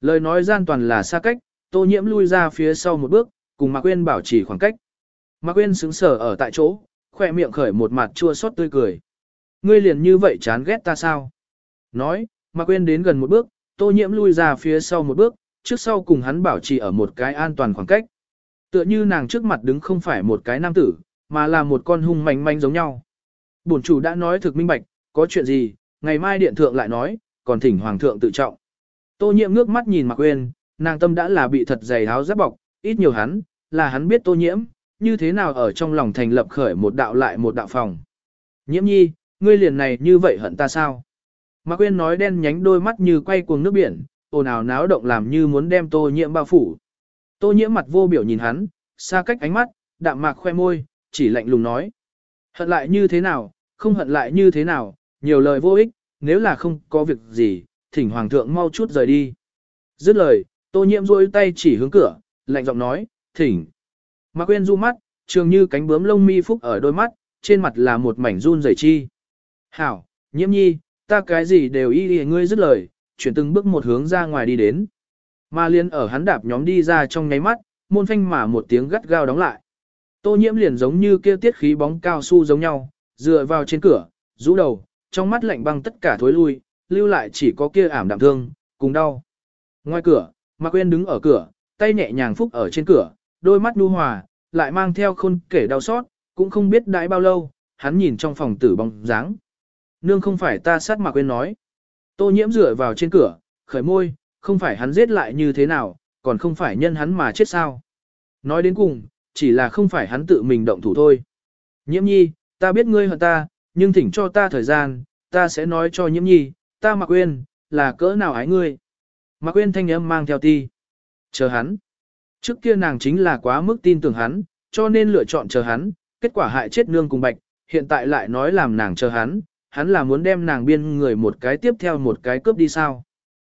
Lời nói gian toàn là xa cách, tô nhiễm lui ra phía sau một bước, cùng Mạc Quyên bảo trì khoảng cách. Mạc Quyên sững sờ ở tại chỗ, khoe miệng khởi một mặt chua xót tươi cười. Ngươi liền như vậy chán ghét ta sao? Nói, Mạc Quyên đến gần một bước, tô nhiễm lui ra phía sau một bước, trước sau cùng hắn bảo trì ở một cái an toàn khoảng cách. Tựa như nàng trước mặt đứng không phải một cái nam tử, mà là một con hung manh manh giống nhau. Bổn chủ đã nói thực minh bạch, có chuyện gì, ngày mai điện thượng lại nói, còn thỉnh hoàng thượng tự trọng. Tô nhiễm ngước mắt nhìn Mạc Uyên, nàng tâm đã là bị thật dày áo giáp bọc, ít nhiều hắn, là hắn biết tô nhiễm, như thế nào ở trong lòng thành lập khởi một đạo lại một đạo phòng. Nhiễm nhi, ngươi liền này như vậy hận ta sao? Mạc Quyên nói đen nhánh đôi mắt như quay cuồng nước biển, ồn ào náo động làm như muốn đem tô nhiễm bao phủ. Tô nhiễm mặt vô biểu nhìn hắn, xa cách ánh mắt, đạm mạc khoe môi, chỉ lạnh lùng nói. Hận lại như thế nào, không hận lại như thế nào, nhiều lời vô ích, nếu là không có việc gì, thỉnh hoàng thượng mau chút rời đi. Dứt lời, tô nhiễm rôi tay chỉ hướng cửa, lạnh giọng nói, thỉnh. Mạc Quyên du mắt, trường như cánh bướm lông mi phúc ở đôi mắt, trên mặt là một mảnh run rẩy chi. Hảo, nhiễm nhi, ta cái gì đều y y ngươi dứt lời, chuyển từng bước một hướng ra ngoài đi đến. Mà liên ở hắn đạp nhóm đi ra trong nháy mắt, môn phanh mà một tiếng gắt gao đóng lại. Tô nhiễm liền giống như kia tiết khí bóng cao su giống nhau, dựa vào trên cửa, rũ đầu, trong mắt lạnh băng tất cả thối lui, lưu lại chỉ có kia ảm đạm thương, cùng đau. Ngoài cửa, Mạc Quyên đứng ở cửa, tay nhẹ nhàng phúc ở trên cửa, đôi mắt nhu hòa, lại mang theo khôn kể đau xót, cũng không biết đãi bao lâu, hắn nhìn trong phòng tử bóng dáng. Nương không phải ta sát mà quên nói. Tô nhiễm dựa vào trên cửa, khởi môi, không phải hắn giết lại như thế nào, còn không phải nhân hắn mà chết sao. Nói đến cùng, chỉ là không phải hắn tự mình động thủ thôi. Nhiễm nhi, ta biết ngươi hận ta, nhưng thỉnh cho ta thời gian, ta sẽ nói cho nhiễm nhi, ta mặc quên, là cỡ nào ái ngươi. Mặc quên thanh âm mang theo ti. Chờ hắn. Trước kia nàng chính là quá mức tin tưởng hắn, cho nên lựa chọn chờ hắn, kết quả hại chết nương cùng bạch, hiện tại lại nói làm nàng chờ hắn, hắn là muốn đem nàng biên người một cái tiếp theo một cái cướp đi sao.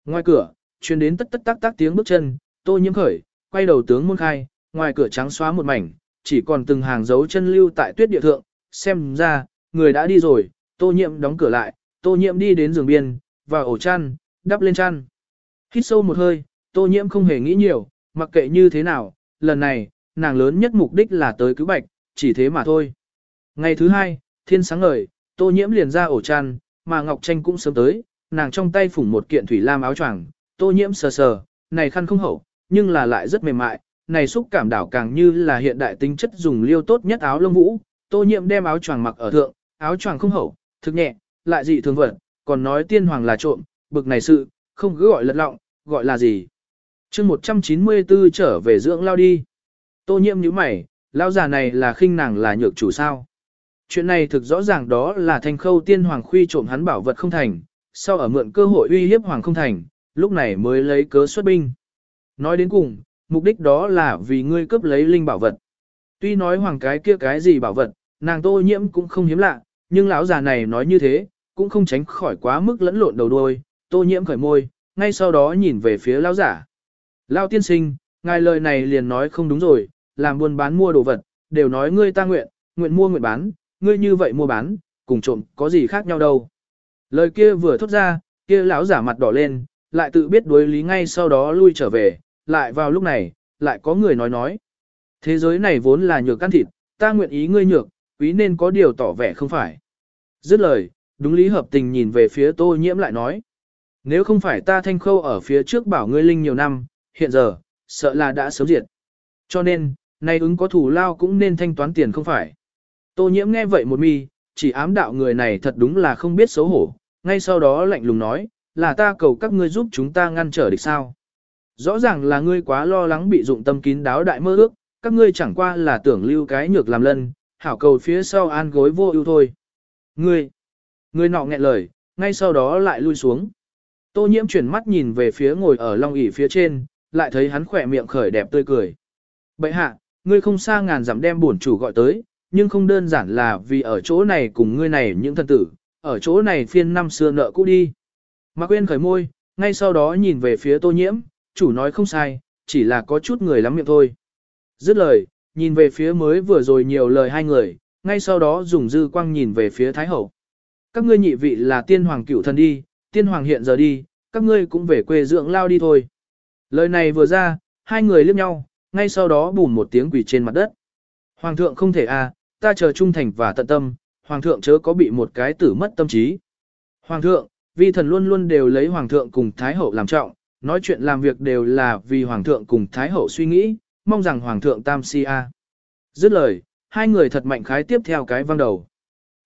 Ngoài cửa, truyền đến tất tất tác tác tiếng bước chân, tô nhiễm khởi, quay đầu tướng môn khai, ngoài cửa trắng xóa một mảnh, chỉ còn từng hàng dấu chân lưu tại tuyết địa thượng, xem ra, người đã đi rồi, tô nhiễm đóng cửa lại, tô nhiễm đi đến giường biên, vào ổ chăn, đắp lên chăn. Hít sâu một hơi, tô nhiễm không hề nghĩ nhiều, mặc kệ như thế nào, lần này, nàng lớn nhất mục đích là tới cứu bạch, chỉ thế mà thôi. Ngày thứ hai, thiên sáng ngời, tô nhiễm liền ra ổ chăn, mà Ngọc Tranh cũng sớm tới, nàng trong tay phủng một kiện thủy lam áo choàng, tô nhiễm sờ sờ, này khăn không hậu, nhưng là lại rất mềm mại, này xúc cảm đảo càng như là hiện đại tính chất dùng liêu tốt nhất áo lông vũ, tô nhiễm đem áo choàng mặc ở thượng, áo choàng không hậu, thực nhẹ, lại dị thường vật, còn nói tiên hoàng là trộm, bực này sự, không cứ gọi lật lọng, gọi là gì. chương 194 trở về dưỡng lao đi. Tô nhiễm nhíu mày, lão già này là khinh nàng là nhược chủ sao. Chuyện này thực rõ ràng đó là thanh khâu tiên hoàng khuy trộm hắn bảo vật không thành, sau ở mượn cơ hội uy hiếp hoàng không thành, lúc này mới lấy cớ xuất binh. Nói đến cùng, mục đích đó là vì ngươi cướp lấy linh bảo vật. Tuy nói hoàng cái kia cái gì bảo vật, Nàng tô nhiễm cũng không hiếm lạ, nhưng lão già này nói như thế, cũng không tránh khỏi quá mức lẫn lộn đầu đuôi, tô nhiễm khởi môi, ngay sau đó nhìn về phía lão giả. Lão tiên sinh, ngài lời này liền nói không đúng rồi, làm buôn bán mua đồ vật, đều nói ngươi ta nguyện, nguyện mua nguyện bán, ngươi như vậy mua bán, cùng trộm có gì khác nhau đâu. Lời kia vừa thốt ra, kia lão giả mặt đỏ lên, lại tự biết đối lý ngay sau đó lui trở về, lại vào lúc này, lại có người nói nói. Thế giới này vốn là nhược can thịt, ta nguyện ý ngươi nhược, quý nên có điều tỏ vẻ không phải. Dứt lời, đúng lý hợp tình nhìn về phía tô nhiễm lại nói. Nếu không phải ta thanh khâu ở phía trước bảo ngươi linh nhiều năm, hiện giờ, sợ là đã sớm diệt. Cho nên, nay ứng có thủ lao cũng nên thanh toán tiền không phải. Tô nhiễm nghe vậy một mi, chỉ ám đạo người này thật đúng là không biết xấu hổ, ngay sau đó lạnh lùng nói, là ta cầu các ngươi giúp chúng ta ngăn trở địch sao. Rõ ràng là ngươi quá lo lắng bị dụng tâm kín đáo đại mơ ước, các ngươi chẳng qua là tưởng lưu cái nhược làm lân, hảo cầu phía sau an gối vô ưu thôi. Ngươi, ngươi nọ nghẹn lời, ngay sau đó lại lui xuống. Tô nhiễm chuyển mắt nhìn về phía ngồi ở long ỷ phía trên, lại thấy hắn khỏe miệng khởi đẹp tươi cười. Bậy hạ, ngươi không xa ngàn dặm đem bổn chủ gọi tới, nhưng không đơn giản là vì ở chỗ này cùng ngươi này những thân tử, ở chỗ này phiên năm xưa nợ cũ đi. Mạc Quyên khởi môi, ngay sau đó nhìn về phía tô nhiễm, chủ nói không sai, chỉ là có chút người lắm miệng thôi. Dứt lời, nhìn về phía mới vừa rồi nhiều lời hai người, ngay sau đó dùng dư quang nhìn về phía Thái Hậu. Các ngươi nhị vị là tiên hoàng cựu thần đi, tiên hoàng hiện giờ đi, các ngươi cũng về quê dưỡng lao đi thôi. Lời này vừa ra, hai người liếc nhau, ngay sau đó bùm một tiếng quỷ trên mặt đất. Hoàng thượng không thể à, ta chờ trung thành và tận tâm, hoàng thượng chớ có bị một cái tử mất tâm trí. Hoàng thượng, vi thần luôn luôn đều lấy hoàng thượng cùng thái hậu làm trọng, nói chuyện làm việc đều là vì hoàng thượng cùng thái hậu suy nghĩ, mong rằng hoàng thượng tam si a. Dứt lời, hai người thật mạnh khái tiếp theo cái văng đầu.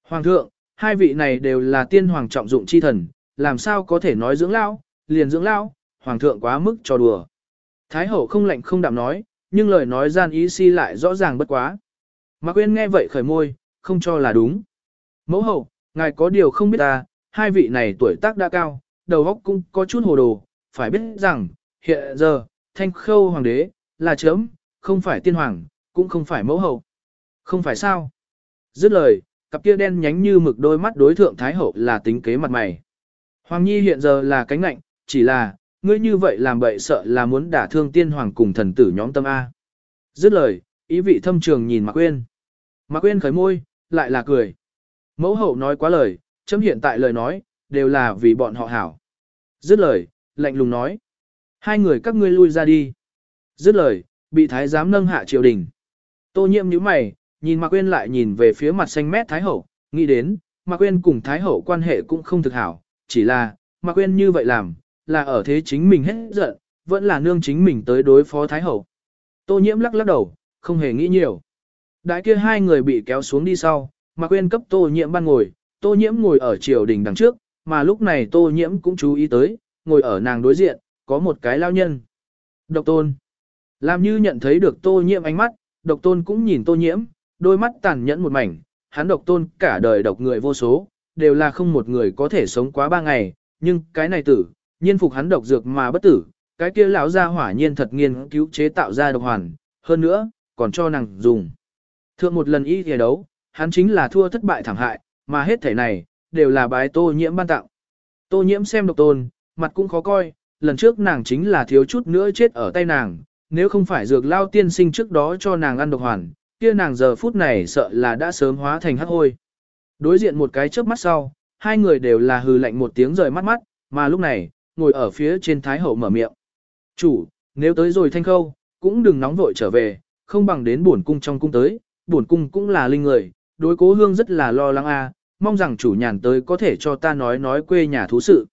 Hoàng thượng, hai vị này đều là tiên hoàng trọng dụng chi thần, làm sao có thể nói dưỡng lão, liền dưỡng lão, hoàng thượng quá mức cho đùa. Thái hậu không lạnh không đạm nói, nhưng lời nói gian ý si lại rõ ràng bất quá. Mạc Quyên nghe vậy khởi môi, không cho là đúng. Mẫu hậu, ngài có điều không biết ta, hai vị này tuổi tác đã cao, đầu óc cũng có chút hồ đồ, phải biết rằng, hiện giờ, thanh khâu hoàng đế, là chớm không phải tiên hoàng, cũng không phải mẫu hậu. Không phải sao? Dứt lời, cặp kia đen nhánh như mực đôi mắt đối thượng thái hậu là tính kế mặt mày. Hoàng nhi hiện giờ là cánh lạnh, chỉ là, ngươi như vậy làm bậy sợ là muốn đả thương tiên hoàng cùng thần tử nhóm tâm A. Dứt lời, ý vị thâm trường nhìn Mạc Quyên. Mạc Quyên khởi môi, lại là cười. Mẫu hậu nói quá lời, chấm hiện tại lời nói, đều là vì bọn họ hảo. Dứt lời, lạnh lùng nói. Hai người các ngươi lui ra đi. Dứt lời, bị thái giám nâng hạ triều đình. Tô nhiệm nhíu mày, nhìn Mạc Quyên lại nhìn về phía mặt xanh mét thái hậu, nghĩ đến, Mạc Quyên cùng thái hậu quan hệ cũng không thực hảo, chỉ là, Mạc Quyên như vậy làm, là ở thế chính mình hết giận, vẫn là nương chính mình tới đối phó Thái Hậu. Tô nhiễm lắc lắc đầu, không hề nghĩ nhiều. Đại kia hai người bị kéo xuống đi sau, mà quên cấp tô nhiễm ban ngồi, tô nhiễm ngồi ở triều đình đằng trước, mà lúc này tô nhiễm cũng chú ý tới, ngồi ở nàng đối diện, có một cái lao nhân. Độc tôn. Làm như nhận thấy được tô nhiễm ánh mắt, độc tôn cũng nhìn tô nhiễm, đôi mắt tàn nhẫn một mảnh, hắn độc tôn cả đời độc người vô số, đều là không một người có thể sống quá ba ngày, nhưng cái này tử, nhiên phục hắn độc dược mà bất tử, cái kia lão gia hỏa nhiên thật nghiên cứu chế tạo ra độc hoàn, hơn nữa, còn cho nàng dùng. Thượng một lần y thề đấu, hắn chính là thua thất bại thảm hại, mà hết thể này, đều là bái tô nhiễm ban tặng. Tô nhiễm xem độc tôn, mặt cũng khó coi, lần trước nàng chính là thiếu chút nữa chết ở tay nàng, nếu không phải dược lao tiên sinh trước đó cho nàng ăn độc hoàn, kia nàng giờ phút này sợ là đã sớm hóa thành hắc hôi. Đối diện một cái chớp mắt sau, hai người đều là hừ lạnh một tiếng rời mắt mắt, mà lúc này, ngồi ở phía trên Thái Hậu mở miệng. Chủ, nếu tới rồi thanh khâu, cũng đừng nóng vội trở về, không bằng đến buồn cung trong cung tới, buồn cung cũng là linh người, đối cố hương rất là lo lắng a, mong rằng chủ nhàn tới có thể cho ta nói nói quê nhà thú sự.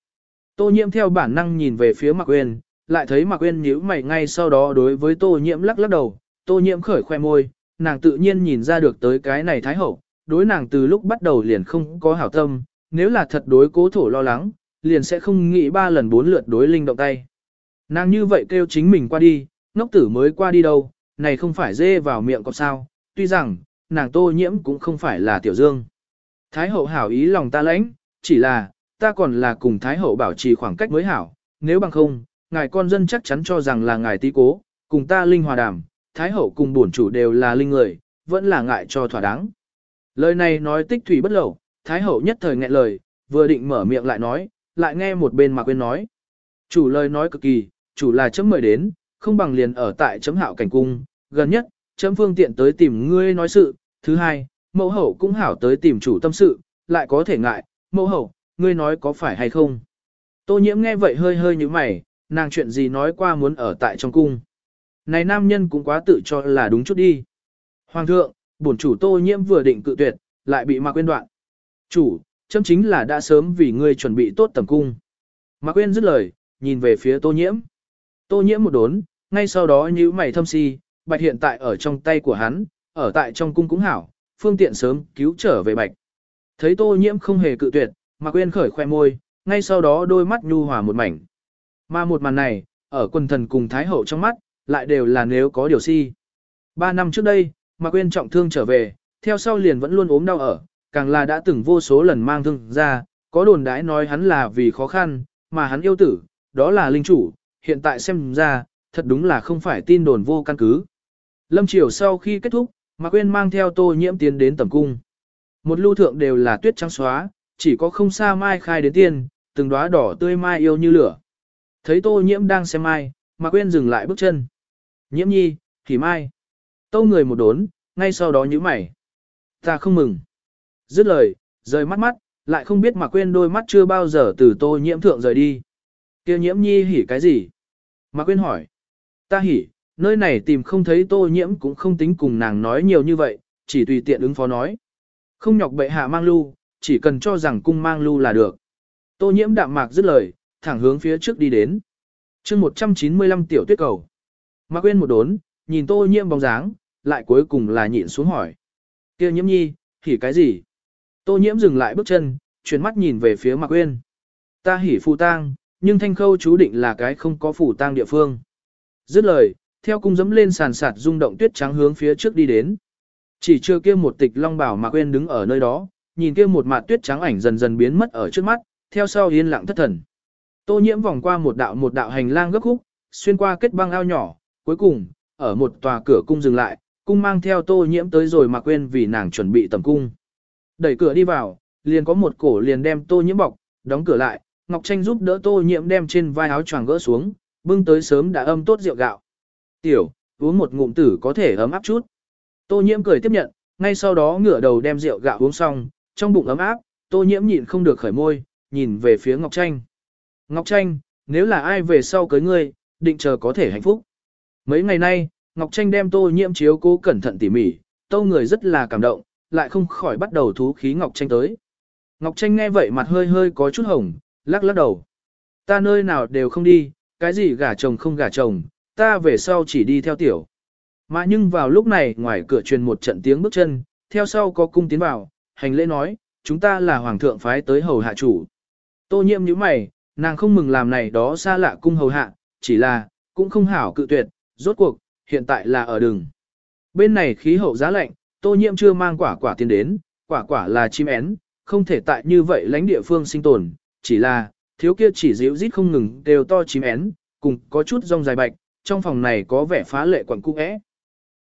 Tô nhiễm theo bản năng nhìn về phía Mạc Uyên, lại thấy Mạc Uyên nhíu mày ngay sau đó đối với Tô nhiễm lắc lắc đầu, Tô nhiễm khởi khoe môi, nàng tự nhiên nhìn ra được tới cái này thái hậu, đối nàng từ lúc bắt đầu liền không có hảo tâm, nếu là thật đối cố thổ lo lắng, liền sẽ không nghĩ ba lần bốn lượt đối linh động tay. Nàng như vậy kêu chính mình qua đi, ngốc tử mới qua đi đâu, này không phải dê vào miệng cọp sao, tuy rằng, nàng tô nhiễm cũng không phải là tiểu dương. Thái hậu hảo ý lòng ta lãnh, chỉ là, ta còn là cùng Thái hậu bảo trì khoảng cách mới hảo, nếu bằng không, ngài con dân chắc chắn cho rằng là ngài tí cố, cùng ta linh hòa đàm, Thái hậu cùng bổn chủ đều là linh người, vẫn là ngại cho thỏa đáng. Lời này nói tích thủy bất lậu, Thái hậu nhất thời nghẹn lời, vừa định mở miệng lại nói, lại nghe một bên mà quên nói. Chủ lời nói cực kỳ, chủ là chấm mời đến, không bằng liền ở tại chấm hạo cảnh cung, gần nhất, chấm phương tiện tới tìm ngươi nói sự, thứ hai, mẫu hậu cũng hảo tới tìm chủ tâm sự, lại có thể ngại, mẫu hậu, ngươi nói có phải hay không. Tô nhiễm nghe vậy hơi hơi như mày, nàng chuyện gì nói qua muốn ở tại trong cung. Này nam nhân cũng quá tự cho là đúng chút đi. Hoàng thượng, bổn chủ tô nhiễm vừa định cự tuyệt, lại bị Mạc Quyên đoạn. Chủ, chấm chính là đã sớm vì ngươi chuẩn bị tốt tầm cung. Mạc Quyên dứt lời, nhìn về phía tô nhiễm. Tô nhiễm một đốn, ngay sau đó nhíu mày thâm si, bạch hiện tại ở trong tay của hắn, ở tại trong cung cũng hảo, phương tiện sớm cứu trở về bạch. Thấy tô nhiễm không hề cự tuyệt, mà quên khởi khoe môi, ngay sau đó đôi mắt nhu hòa một mảnh. Mà một màn này, ở quân thần cùng Thái Hậu trong mắt, lại đều là nếu có điều si. Ba năm trước đây, mà quên trọng thương trở về, theo sau liền vẫn luôn ốm đau ở, càng là đã từng vô số lần mang thương ra, có đồn đãi nói hắn là vì khó khăn, mà hắn yêu tử, đó là linh chủ, hiện tại xem ra, thật đúng là không phải tin đồn vô căn cứ. Lâm Triều sau khi kết thúc, Mạc Quyên mang theo tô nhiễm tiến đến tầm cung. Một lưu thượng đều là tuyết trắng xóa, chỉ có không xa mai khai đến tiên, từng đóa đỏ tươi mai yêu như lửa. Thấy tô nhiễm đang xem mai, Mạc Quyên dừng lại bước chân. Nhiễm nhi, thì mai. Tô người một đốn, ngay sau đó nhíu mày. Ta không mừng. Dứt lời, rời mắt mắt, lại không biết Mạc Quyên đôi mắt chưa bao giờ từ tô nhiễm thượng rời đi. Kia nhiễm nhi hỉ cái gì? Mạc Quyên hỏi. Ta hỉ, nơi này tìm không thấy tô nhiễm cũng không tính cùng nàng nói nhiều như vậy, chỉ tùy tiện ứng phó nói. Không nhọc bệ hạ mang lưu, chỉ cần cho rằng cung mang lưu là được. Tô nhiễm đạm mạc dứt lời, thẳng hướng phía trước đi đến. chương 195 tiểu tuyết cầu. Mạc quên một đốn, nhìn tô nhiễm bóng dáng, lại cuối cùng là nhịn xuống hỏi. kia nhiễm nhi, hỉ cái gì? Tô nhiễm dừng lại bước chân, chuyển mắt nhìn về phía Mạc quên. Ta hỉ phù tang, nhưng thanh khâu chú định là cái không có phù tang địa phương. Dứt lời, theo cung dẫm lên sàn sạt rung động tuyết trắng hướng phía trước đi đến. Chỉ chưa kia một tịch long bảo mà quên đứng ở nơi đó, nhìn kia một mạt tuyết trắng ảnh dần dần biến mất ở trước mắt, theo sau yên lặng thất thần. Tô nhiễm vòng qua một đạo một đạo hành lang gấp khúc, xuyên qua kết băng ao nhỏ, cuối cùng, ở một tòa cửa cung dừng lại, cung mang theo tô nhiễm tới rồi mà quên vì nàng chuẩn bị tầm cung. Đẩy cửa đi vào, liền có một cổ liền đem tô nhiễm bọc, đóng cửa lại, Ngọc Tranh giúp đỡ tô nhiễm đem trên vai áo choàng gỡ xuống, bưng tới sớm đã âm tốt rượu gạo. Tiểu, uống một ngụm tử có thể ấm áp chút. Tô nhiễm cười tiếp nhận, ngay sau đó ngửa đầu đem rượu gạo uống xong, trong bụng ấm áp, tô nhiễm nhịn không được khởi môi, nhìn về phía Ngọc Tranh. Ngọc Tranh, nếu là ai về sau cưới ngươi, định chờ có thể hạnh phúc. Mấy ngày nay, Ngọc Tranh đem tô nhiễm chiếu cố cẩn thận tỉ mỉ, tô người rất là cảm động, lại không khỏi bắt đầu thú khí Ngọc Tranh tới. Ngọc Tranh nghe vậy mặt hơi hơi có chút hồng, lắc lắc đầu. Ta nơi nào đều không đi, cái gì gả chồng không gả chồng, ta về sau chỉ đi theo tiểu. Mà nhưng vào lúc này ngoài cửa truyền một trận tiếng bước chân, theo sau có cung tiến vào, hành lễ nói, chúng ta là hoàng thượng phái tới hầu hạ chủ. Tô nhiệm như mày, nàng không mừng làm này đó xa lạ cung hầu hạ, chỉ là, cũng không hảo cự tuyệt, rốt cuộc, hiện tại là ở đường. Bên này khí hậu giá lạnh, tô nhiệm chưa mang quả quả tiến đến, quả quả là chim én, không thể tại như vậy lãnh địa phương sinh tồn, chỉ là, thiếu kia chỉ dịu rít không ngừng đều to chim én, cùng có chút rong dài bạch, trong phòng này có vẻ phá lệ quẩn cung ẽ.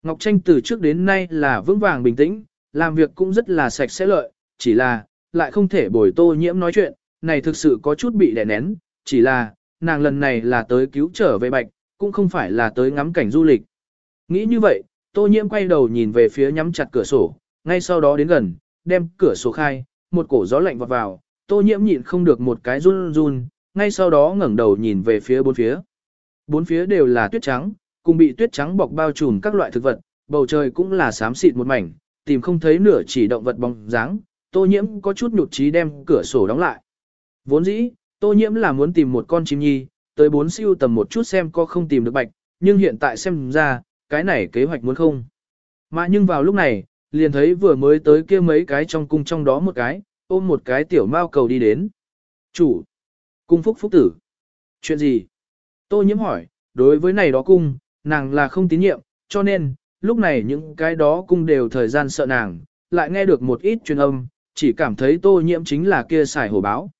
Ngọc Tranh từ trước đến nay là vững vàng bình tĩnh, làm việc cũng rất là sạch sẽ lợi, chỉ là, lại không thể bồi tô nhiễm nói chuyện, này thực sự có chút bị đè nén, chỉ là, nàng lần này là tới cứu trở về bạch, cũng không phải là tới ngắm cảnh du lịch. Nghĩ như vậy, tô nhiễm quay đầu nhìn về phía nhắm chặt cửa sổ, ngay sau đó đến gần, đem cửa sổ khai, một cổ gió lạnh vọt vào, tô nhiễm nhịn không được một cái run run, ngay sau đó ngẩng đầu nhìn về phía bốn phía. Bốn phía đều là tuyết trắng, cùng bị tuyết trắng bọc bao trùm các loại thực vật, bầu trời cũng là xám xịt một mảnh, tìm không thấy nửa chỉ động vật bóng dáng, tô nhiễm có chút nhụt chí đem cửa sổ đóng lại. Vốn dĩ, tô nhiễm là muốn tìm một con chim nhi, tới bốn siêu tầm một chút xem có không tìm được bạch, nhưng hiện tại xem ra, cái này kế hoạch muốn không. Mà nhưng vào lúc này, liền thấy vừa mới tới kia mấy cái trong cung trong đó một cái, ôm một cái tiểu mao cầu đi đến. Chủ! Cung phúc phúc tử! Chuyện gì? Tô nhiễm hỏi, đối với này đó cung, nàng là không tín nhiệm, cho nên, lúc này những cái đó cung đều thời gian sợ nàng, lại nghe được một ít truyền âm, chỉ cảm thấy tô nhiễm chính là kia xài hổ báo.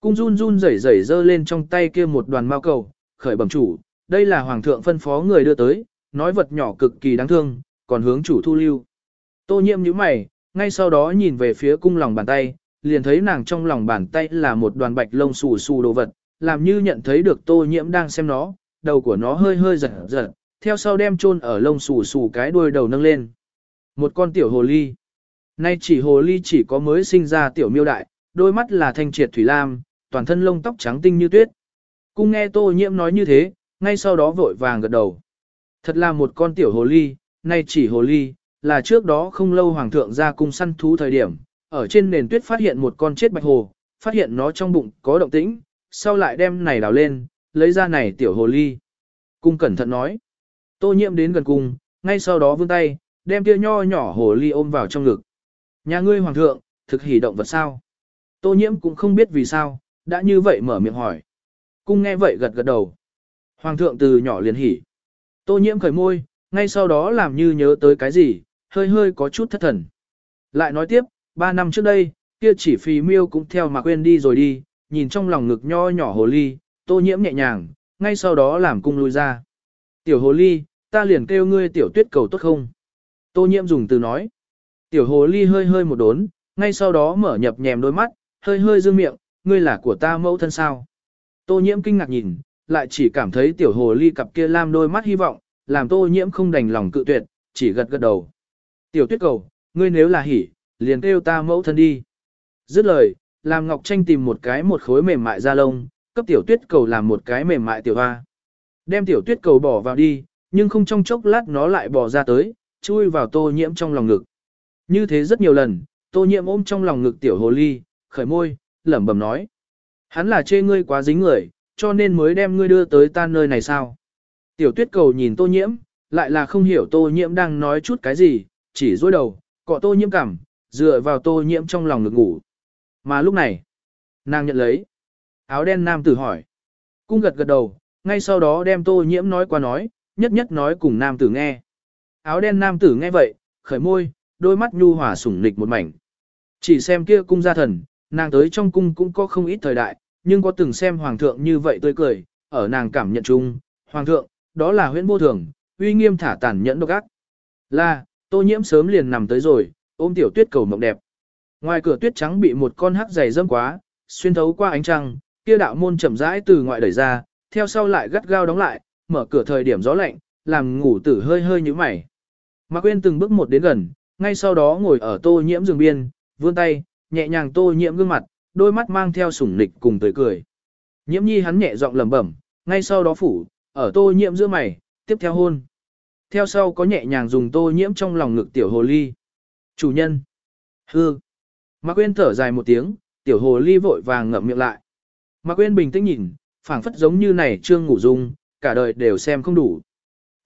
Cung run run rẩy rẩy giơ lên trong tay kia một đoàn mao cầu, khởi bẩm chủ, đây là hoàng thượng phân phó người đưa tới, nói vật nhỏ cực kỳ đáng thương, còn hướng chủ thu lưu. Tô nhiễm nhíu mày, ngay sau đó nhìn về phía cung lòng bàn tay, liền thấy nàng trong lòng bàn tay là một đoàn bạch lông xù xù đồ vật, làm như nhận thấy được tô nhiễm đang xem nó, đầu của nó hơi hơi giật giật, theo sau đem chôn ở lông xù xù cái đuôi đầu nâng lên. Một con tiểu hồ ly. Nay chỉ hồ ly chỉ có mới sinh ra tiểu miêu đại, đôi mắt là thanh triệt thủy lam, toàn thân lông tóc trắng tinh như tuyết. Cung nghe tô nhiễm nói như thế, ngay sau đó vội vàng gật đầu. Thật là một con tiểu hồ ly, nay chỉ hồ ly, là trước đó không lâu hoàng thượng ra cung săn thú thời điểm, ở trên nền tuyết phát hiện một con chết bạch hồ, phát hiện nó trong bụng có động tĩnh, sau lại đem này đào lên, lấy ra này tiểu hồ ly. Cung cẩn thận nói. Tô nhiễm đến gần cung, ngay sau đó vươn tay, đem kia nho nhỏ hồ ly ôm vào trong ngực. Nhà ngươi hoàng thượng, thực hỉ động vật sao? Tô nhiễm cũng không biết vì sao, đã như vậy mở miệng hỏi. Cung nghe vậy gật gật đầu. Hoàng thượng từ nhỏ liền hỉ. Tô nhiễm khởi môi, ngay sau đó làm như nhớ tới cái gì, hơi hơi có chút thất thần. Lại nói tiếp, ba năm trước đây, kia chỉ phì miêu cũng theo mà quên đi rồi đi, nhìn trong lòng ngực nho nhỏ hồ ly, tô nhiễm nhẹ nhàng, ngay sau đó làm cung lui ra. Tiểu hồ ly, ta liền kêu ngươi tiểu tuyết cầu tốt không? Tô nhiễm dùng từ nói. Tiểu hồ ly hơi hơi một đốn, ngay sau đó mở nhập nhèm đôi mắt, hơi hơi dương miệng, ngươi là của ta mẫu thân sao? Tô nhiễm kinh ngạc nhìn, lại chỉ cảm thấy tiểu hồ ly cặp kia lam đôi mắt hy vọng, làm tô nhiễm không đành lòng cự tuyệt, chỉ gật gật đầu. Tiểu tuyết cầu, ngươi nếu là hỉ, liền kêu ta mẫu thân đi. Dứt lời, làm Ngọc Tranh tìm một cái một khối mềm mại da lông, cấp tiểu tuyết cầu làm một cái mềm mại tiểu hoa. Đem tiểu tuyết cầu bỏ vào đi, nhưng không trong chốc lát nó lại bỏ ra tới, chui vào tô nhiễm trong lòng ngực. Như thế rất nhiều lần, tô nhiễm ôm trong lòng ngực tiểu hồ ly, khởi môi, lẩm bẩm nói. Hắn là chê ngươi quá dính người, cho nên mới đem ngươi đưa tới ta nơi này sao. Tiểu tuyết cầu nhìn tô nhiễm, lại là không hiểu tô nhiễm đang nói chút cái gì, chỉ dối đầu, cọ tô nhiễm cảm, dựa vào tô nhiễm trong lòng ngực ngủ. Mà lúc này, nàng nhận lấy. Áo đen nam tử hỏi. Cung gật gật đầu, ngay sau đó đem tô nhiễm nói qua nói, nhất nhất nói cùng nam tử nghe. Áo đen nam tử nghe vậy, khởi môi, đôi mắt nhu hòa sủng nịch một mảnh. Chỉ xem kia cung gia thần, nàng tới trong cung cũng có không ít thời đại, nhưng có từng xem hoàng thượng như vậy tươi cười, ở nàng cảm nhận chung, hoàng thượng, đó là huyễn vô thường, uy nghiêm thả tàn nhẫn độc ác. Là, tô nhiễm sớm liền nằm tới rồi, ôm tiểu tuyết cầu mộng đẹp. Ngoài cửa tuyết trắng bị một con hắc dày dâm quá, xuyên thấu qua ánh trăng, kia đạo môn chậm rãi từ ngoại đẩy ra, theo sau lại gắt gao đóng lại, mở cửa thời điểm gió lạnh, làm ngủ tử hơi hơi như mày. Mạc Quyên từng bước một đến gần, ngay sau đó ngồi ở tô nhiễm giường biên, vươn tay, nhẹ nhàng tô nhiễm gương mặt, đôi mắt mang theo sủng nịch cùng tươi cười. Nhiễm nhi hắn nhẹ giọng lẩm bẩm, ngay sau đó phủ, ở tô nhiễm giữa mày, tiếp theo hôn. Theo sau có nhẹ nhàng dùng tô nhiễm trong lòng ngực tiểu hồ ly. Chủ nhân. hương Mạc Quyên thở dài một tiếng, tiểu hồ ly vội vàng ngậm miệng lại. Mạc Quyên bình tĩnh nhìn, phảng phất giống như này trương ngủ dung, cả đời đều xem không đủ.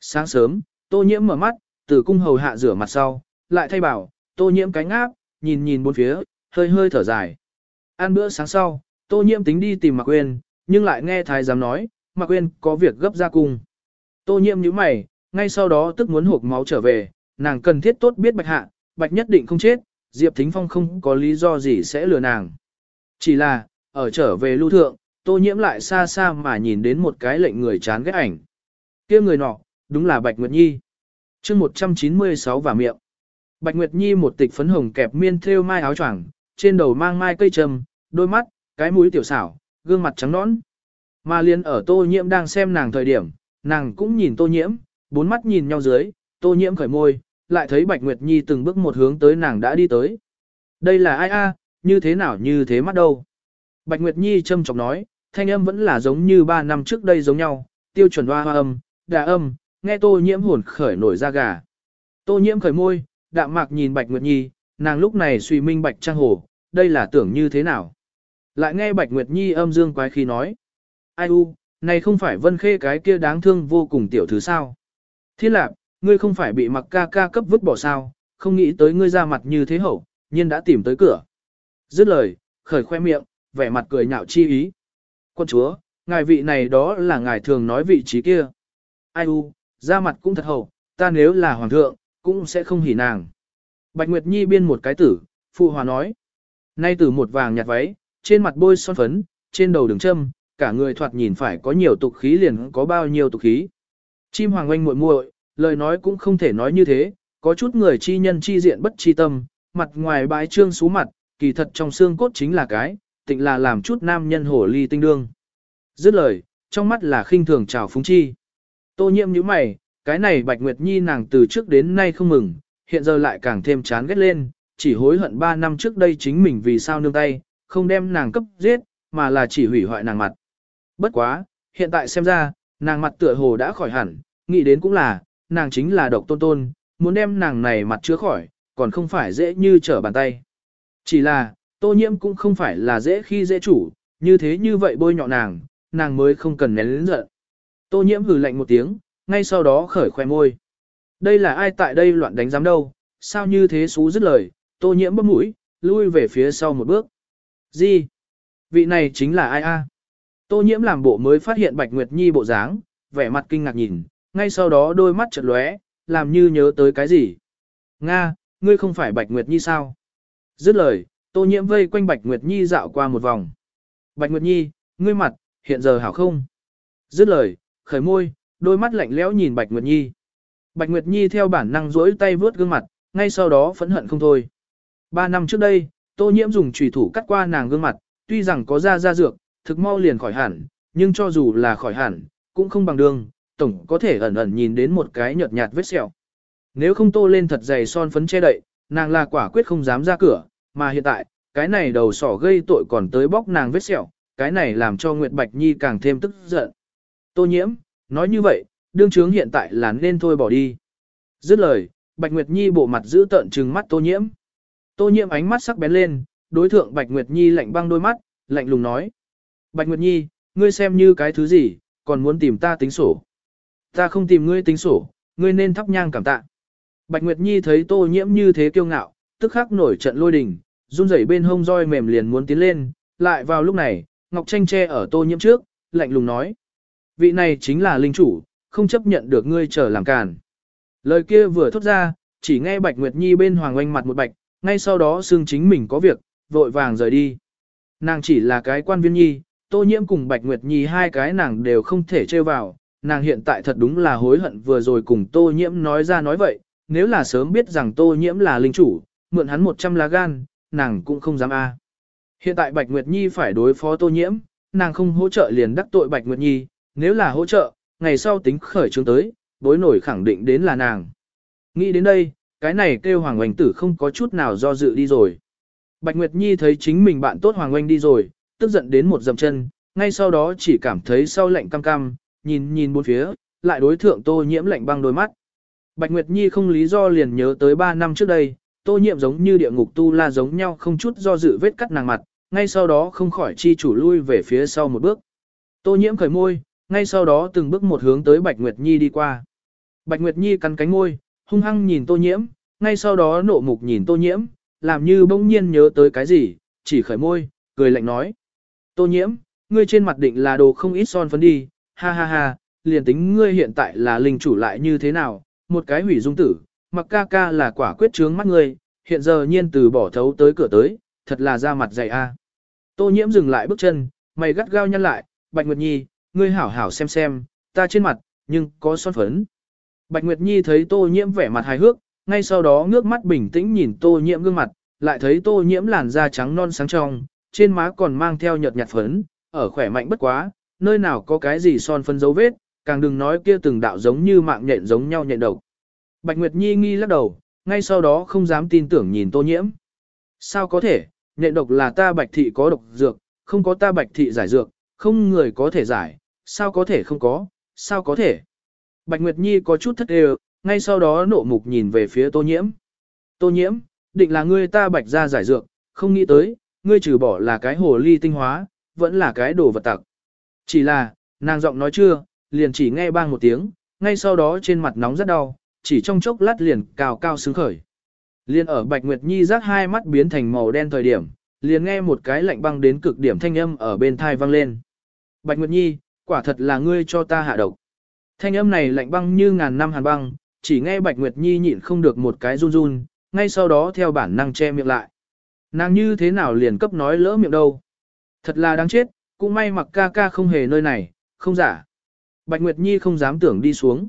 Sáng sớm, tô nhiễm mở mắt, từ cung hầu hạ rửa mặt sau, lại thay bảo, tô nhiễm cánh áp, nhìn nhìn bốn phía, hơi hơi thở dài. Ăn bữa sáng sau, tô nhiễm tính đi tìm Mạc Quyên, nhưng lại nghe thái giám nói, Mạc Quyên có việc gấp ra cung. Tô nhiễm nhíu mày, ngay sau đó tức muốn hộp máu trở về, nàng cần thiết tốt biết bạch hạ, bạch nhất định không chết, Diệp Thính Phong không có lý do gì sẽ lừa nàng. Chỉ là, ở trở về lưu thượng, tô nhiễm lại xa xa mà nhìn đến một cái lệnh người chán ghét ảnh. kia người nọ, đúng là Bạch Nguyệt Nhi. chương 196 và miệng. Bạch Nguyệt Nhi một tịch phấn hồng kẹp miên thêu mai áo choàng, trên đầu mang mai cây trầm, đôi mắt, cái mũi tiểu xảo, gương mặt trắng nõn. Mà liên ở tô nhiễm đang xem nàng thời điểm, nàng cũng nhìn tô nhiễm, bốn mắt nhìn nhau dưới, tô nhiễm khởi môi, lại thấy Bạch Nguyệt Nhi từng bước một hướng tới nàng đã đi tới. Đây là ai a, như thế nào như thế mắt đâu. Bạch Nguyệt Nhi châm chọc nói, thanh âm vẫn là giống như ba năm trước đây giống nhau, tiêu chuẩn hoa hoa âm, đà âm, nghe tô nhiễm hồn khởi nổi da gà. Tô nhiễm khởi môi, đạm mạc nhìn Bạch Nguyệt Nhi, nàng lúc này suy minh Bạch Trang Hồ, đây là tưởng như thế nào. Lại nghe Bạch Nguyệt Nhi âm dương quái khí nói. Ai u, này không phải vân khê cái kia đáng thương vô cùng tiểu thứ sao. Thiên lạc, ngươi không phải bị mặc ca ca cấp vứt bỏ sao, không nghĩ tới ngươi ra mặt như thế hậu, nhiên đã tìm tới cửa. Dứt lời, khởi khoe miệng, vẻ mặt cười nhạo chi ý. Quân chúa, ngài vị này đó là ngài thường nói vị trí kia. Ai u, ra mặt cũng thật hậu, ta nếu là hoàng thượng, cũng sẽ không hỉ nàng. Bạch Nguyệt Nhi biên một cái tử, phụ hòa nói. Nay tử một vàng nhạt váy, trên mặt bôi son phấn, trên đầu đường châm, cả người thoạt nhìn phải có nhiều tục khí liền có bao nhiêu tục khí. Chim hoàng oanh muội muội, lời nói cũng không thể nói như thế, có chút người chi nhân chi diện bất chi tâm, mặt ngoài bãi trương xú mặt, kỳ thật trong xương cốt chính là cái, tịnh là làm chút nam nhân hổ ly tinh đương. Dứt lời, trong mắt là khinh thường chào phúng chi. Tô nhiễm như mày, cái này Bạch Nguyệt Nhi nàng từ trước đến nay không mừng, hiện giờ lại càng thêm chán ghét lên, chỉ hối hận 3 năm trước đây chính mình vì sao nương tay, không đem nàng cấp giết, mà là chỉ hủy hoại nàng mặt. Bất quá, hiện tại xem ra, nàng mặt tựa hồ đã khỏi hẳn, nghĩ đến cũng là, nàng chính là độc tôn tôn, muốn đem nàng này mặt chữa khỏi, còn không phải dễ như trở bàn tay. Chỉ là, tô nhiễm cũng không phải là dễ khi dễ chủ, như thế như vậy bôi nhọ nàng, nàng mới không cần nén lớn giận. Tô nhiễm hừ lạnh một tiếng, ngay sau đó khởi khoe môi. Đây là ai tại đây loạn đánh giám đâu, sao như thế xú dứt lời, tô nhiễm bấm mũi, lui về phía sau một bước. Gì? Vị này chính là ai a? Tô nhiễm làm bộ mới phát hiện Bạch Nguyệt Nhi bộ dáng, vẻ mặt kinh ngạc nhìn, ngay sau đó đôi mắt chợt lóe, làm như nhớ tới cái gì. Nga, ngươi không phải Bạch Nguyệt Nhi sao? Dứt lời, Tô nhiễm vây quanh Bạch Nguyệt Nhi dạo qua một vòng. Bạch Nguyệt Nhi, ngươi mặt, hiện giờ hảo không? Dứt lời, khởi môi, đôi mắt lạnh lẽo nhìn Bạch Nguyệt Nhi. Bạch Nguyệt Nhi theo bản năng duỗi tay vướt gương mặt, ngay sau đó phẫn hận không thôi. Ba năm trước đây, Tô Nhiễm dùng chủy thủ cắt qua nàng gương mặt, tuy rằng có da da dược, thực mau liền khỏi hẳn, nhưng cho dù là khỏi hẳn, cũng không bằng đường, tổng có thể ẩn ẩn nhìn đến một cái nhợt nhạt vết sẹo. Nếu không tô lên thật dày son phấn che đậy, nàng là quả quyết không dám ra cửa, mà hiện tại, cái này đầu sỏ gây tội còn tới bóc nàng vết sẹo, cái này làm cho Nguyệt Bạch Nhi càng thêm tức giận. Tô nhiễm, nói như vậy, đương trướng hiện tại là nên thôi bỏ đi. Dứt lời, Bạch Nguyệt Nhi bộ mặt giữ tợn trừng mắt Tô nhiễm. Tô nhiễm ánh mắt sắc bén lên, đối thượng Bạch Nguyệt Nhi lạnh băng đôi mắt, lạnh lùng nói. Bạch Nguyệt Nhi, ngươi xem như cái thứ gì, còn muốn tìm ta tính sổ. Ta không tìm ngươi tính sổ, ngươi nên thắp nhang cảm tạ. Bạch Nguyệt Nhi thấy Tô nhiễm như thế kiêu ngạo, tức khắc nổi trận lôi đình, run rẩy bên hông roi mềm liền muốn tiến lên, lại vào lúc này, Ngọc Tranh che ở Tô nhiễm trước, lạnh lùng nói. Vị này chính là linh chủ, không chấp nhận được ngươi trở làm càn. Lời kia vừa thốt ra, chỉ nghe Bạch Nguyệt Nhi bên hoàng oanh mặt một bạch, ngay sau đó xương chính mình có việc, vội vàng rời đi. Nàng chỉ là cái quan viên nhi, Tô Nhiễm cùng Bạch Nguyệt Nhi hai cái nàng đều không thể trêu vào, nàng hiện tại thật đúng là hối hận vừa rồi cùng Tô Nhiễm nói ra nói vậy, nếu là sớm biết rằng Tô Nhiễm là linh chủ, mượn hắn 100 lá gan, nàng cũng không dám a. Hiện tại Bạch Nguyệt Nhi phải đối phó Tô Nhiễm, nàng không hỗ trợ liền đắc tội Bạch Nguyệt Nhi, nếu là hỗ trợ, ngày sau tính khởi trương tới, bối nổi khẳng định đến là nàng. Nghĩ đến đây, cái này kêu Hoàng Oanh Tử không có chút nào do dự đi rồi. Bạch Nguyệt Nhi thấy chính mình bạn tốt Hoàng Oanh đi rồi, tức giận đến một dầm chân, ngay sau đó chỉ cảm thấy sau lạnh cam cam, nhìn nhìn bốn phía, lại đối thượng tô nhiễm lạnh băng đôi mắt. Bạch Nguyệt Nhi không lý do liền nhớ tới 3 năm trước đây, tô nhiễm giống như địa ngục tu la giống nhau không chút do dự vết cắt nàng mặt, ngay sau đó không khỏi chi chủ lui về phía sau một bước. Tô nhiễm khởi môi, ngay sau đó từng bước một hướng tới Bạch Nguyệt Nhi đi qua. Bạch Nguyệt Nhi cắn cánh môi, hung hăng nhìn tô nhiễm, ngay sau đó nộ mục nhìn tô nhiễm, làm như bỗng nhiên nhớ tới cái gì, chỉ khởi môi, cười lạnh nói. Tô nhiễm, ngươi trên mặt định là đồ không ít son phấn đi, ha ha ha, liền tính ngươi hiện tại là linh chủ lại như thế nào, một cái hủy dung tử, mặc ca ca là quả quyết trướng mắt ngươi, hiện giờ nhiên từ bỏ thấu tới cửa tới, thật là ra mặt dày a. Tô nhiễm dừng lại bước chân, mày gắt gao nhăn lại, Bạch Nguyệt Nhi, ngươi hảo hảo xem xem, ta trên mặt, nhưng có son phấn. Bạch Nguyệt Nhi thấy Tô nhiễm vẻ mặt hài hước, ngay sau đó ngước mắt bình tĩnh nhìn Tô nhiễm gương mặt, lại thấy Tô nhiễm làn da trắng non sáng trong, trên má còn mang theo nhợt nhạt phấn, ở khỏe mạnh bất quá, nơi nào có cái gì son phấn dấu vết, càng đừng nói kia từng đạo giống như mạng nhện giống nhau nhện độc. Bạch Nguyệt Nhi nghi lắc đầu, ngay sau đó không dám tin tưởng nhìn Tô nhiễm. Sao có thể, nhện độc là ta Bạch Thị có độc dược, không có ta Bạch Thị giải dược, không người có thể giải, sao có thể không có, sao có thể. Bạch Nguyệt Nhi có chút thất đều, ngay sau đó nộ mục nhìn về phía tô nhiễm. Tô nhiễm, định là ngươi ta bạch ra giải dược, không nghĩ tới, ngươi trừ bỏ là cái hồ ly tinh hóa, vẫn là cái đồ vật tặc. Chỉ là, nàng giọng nói chưa, liền chỉ nghe bang một tiếng, ngay sau đó trên mặt nóng rất đau, chỉ trong chốc lát liền cao cao sướng khởi. Liên ở Bạch Nguyệt Nhi rác hai mắt biến thành màu đen thời điểm, liền nghe một cái lạnh băng đến cực điểm thanh âm ở bên thai vang lên. Bạch Nguyệt Nhi, quả thật là ngươi cho ta hạ độc. Thanh âm này lạnh băng như ngàn năm hàn băng, chỉ nghe Bạch Nguyệt Nhi nhịn không được một cái run run, ngay sau đó theo bản năng che miệng lại. Nàng như thế nào liền cấp nói lỡ miệng đâu. Thật là đáng chết, cũng may mặc ca ca không hề nơi này, không giả. Bạch Nguyệt Nhi không dám tưởng đi xuống.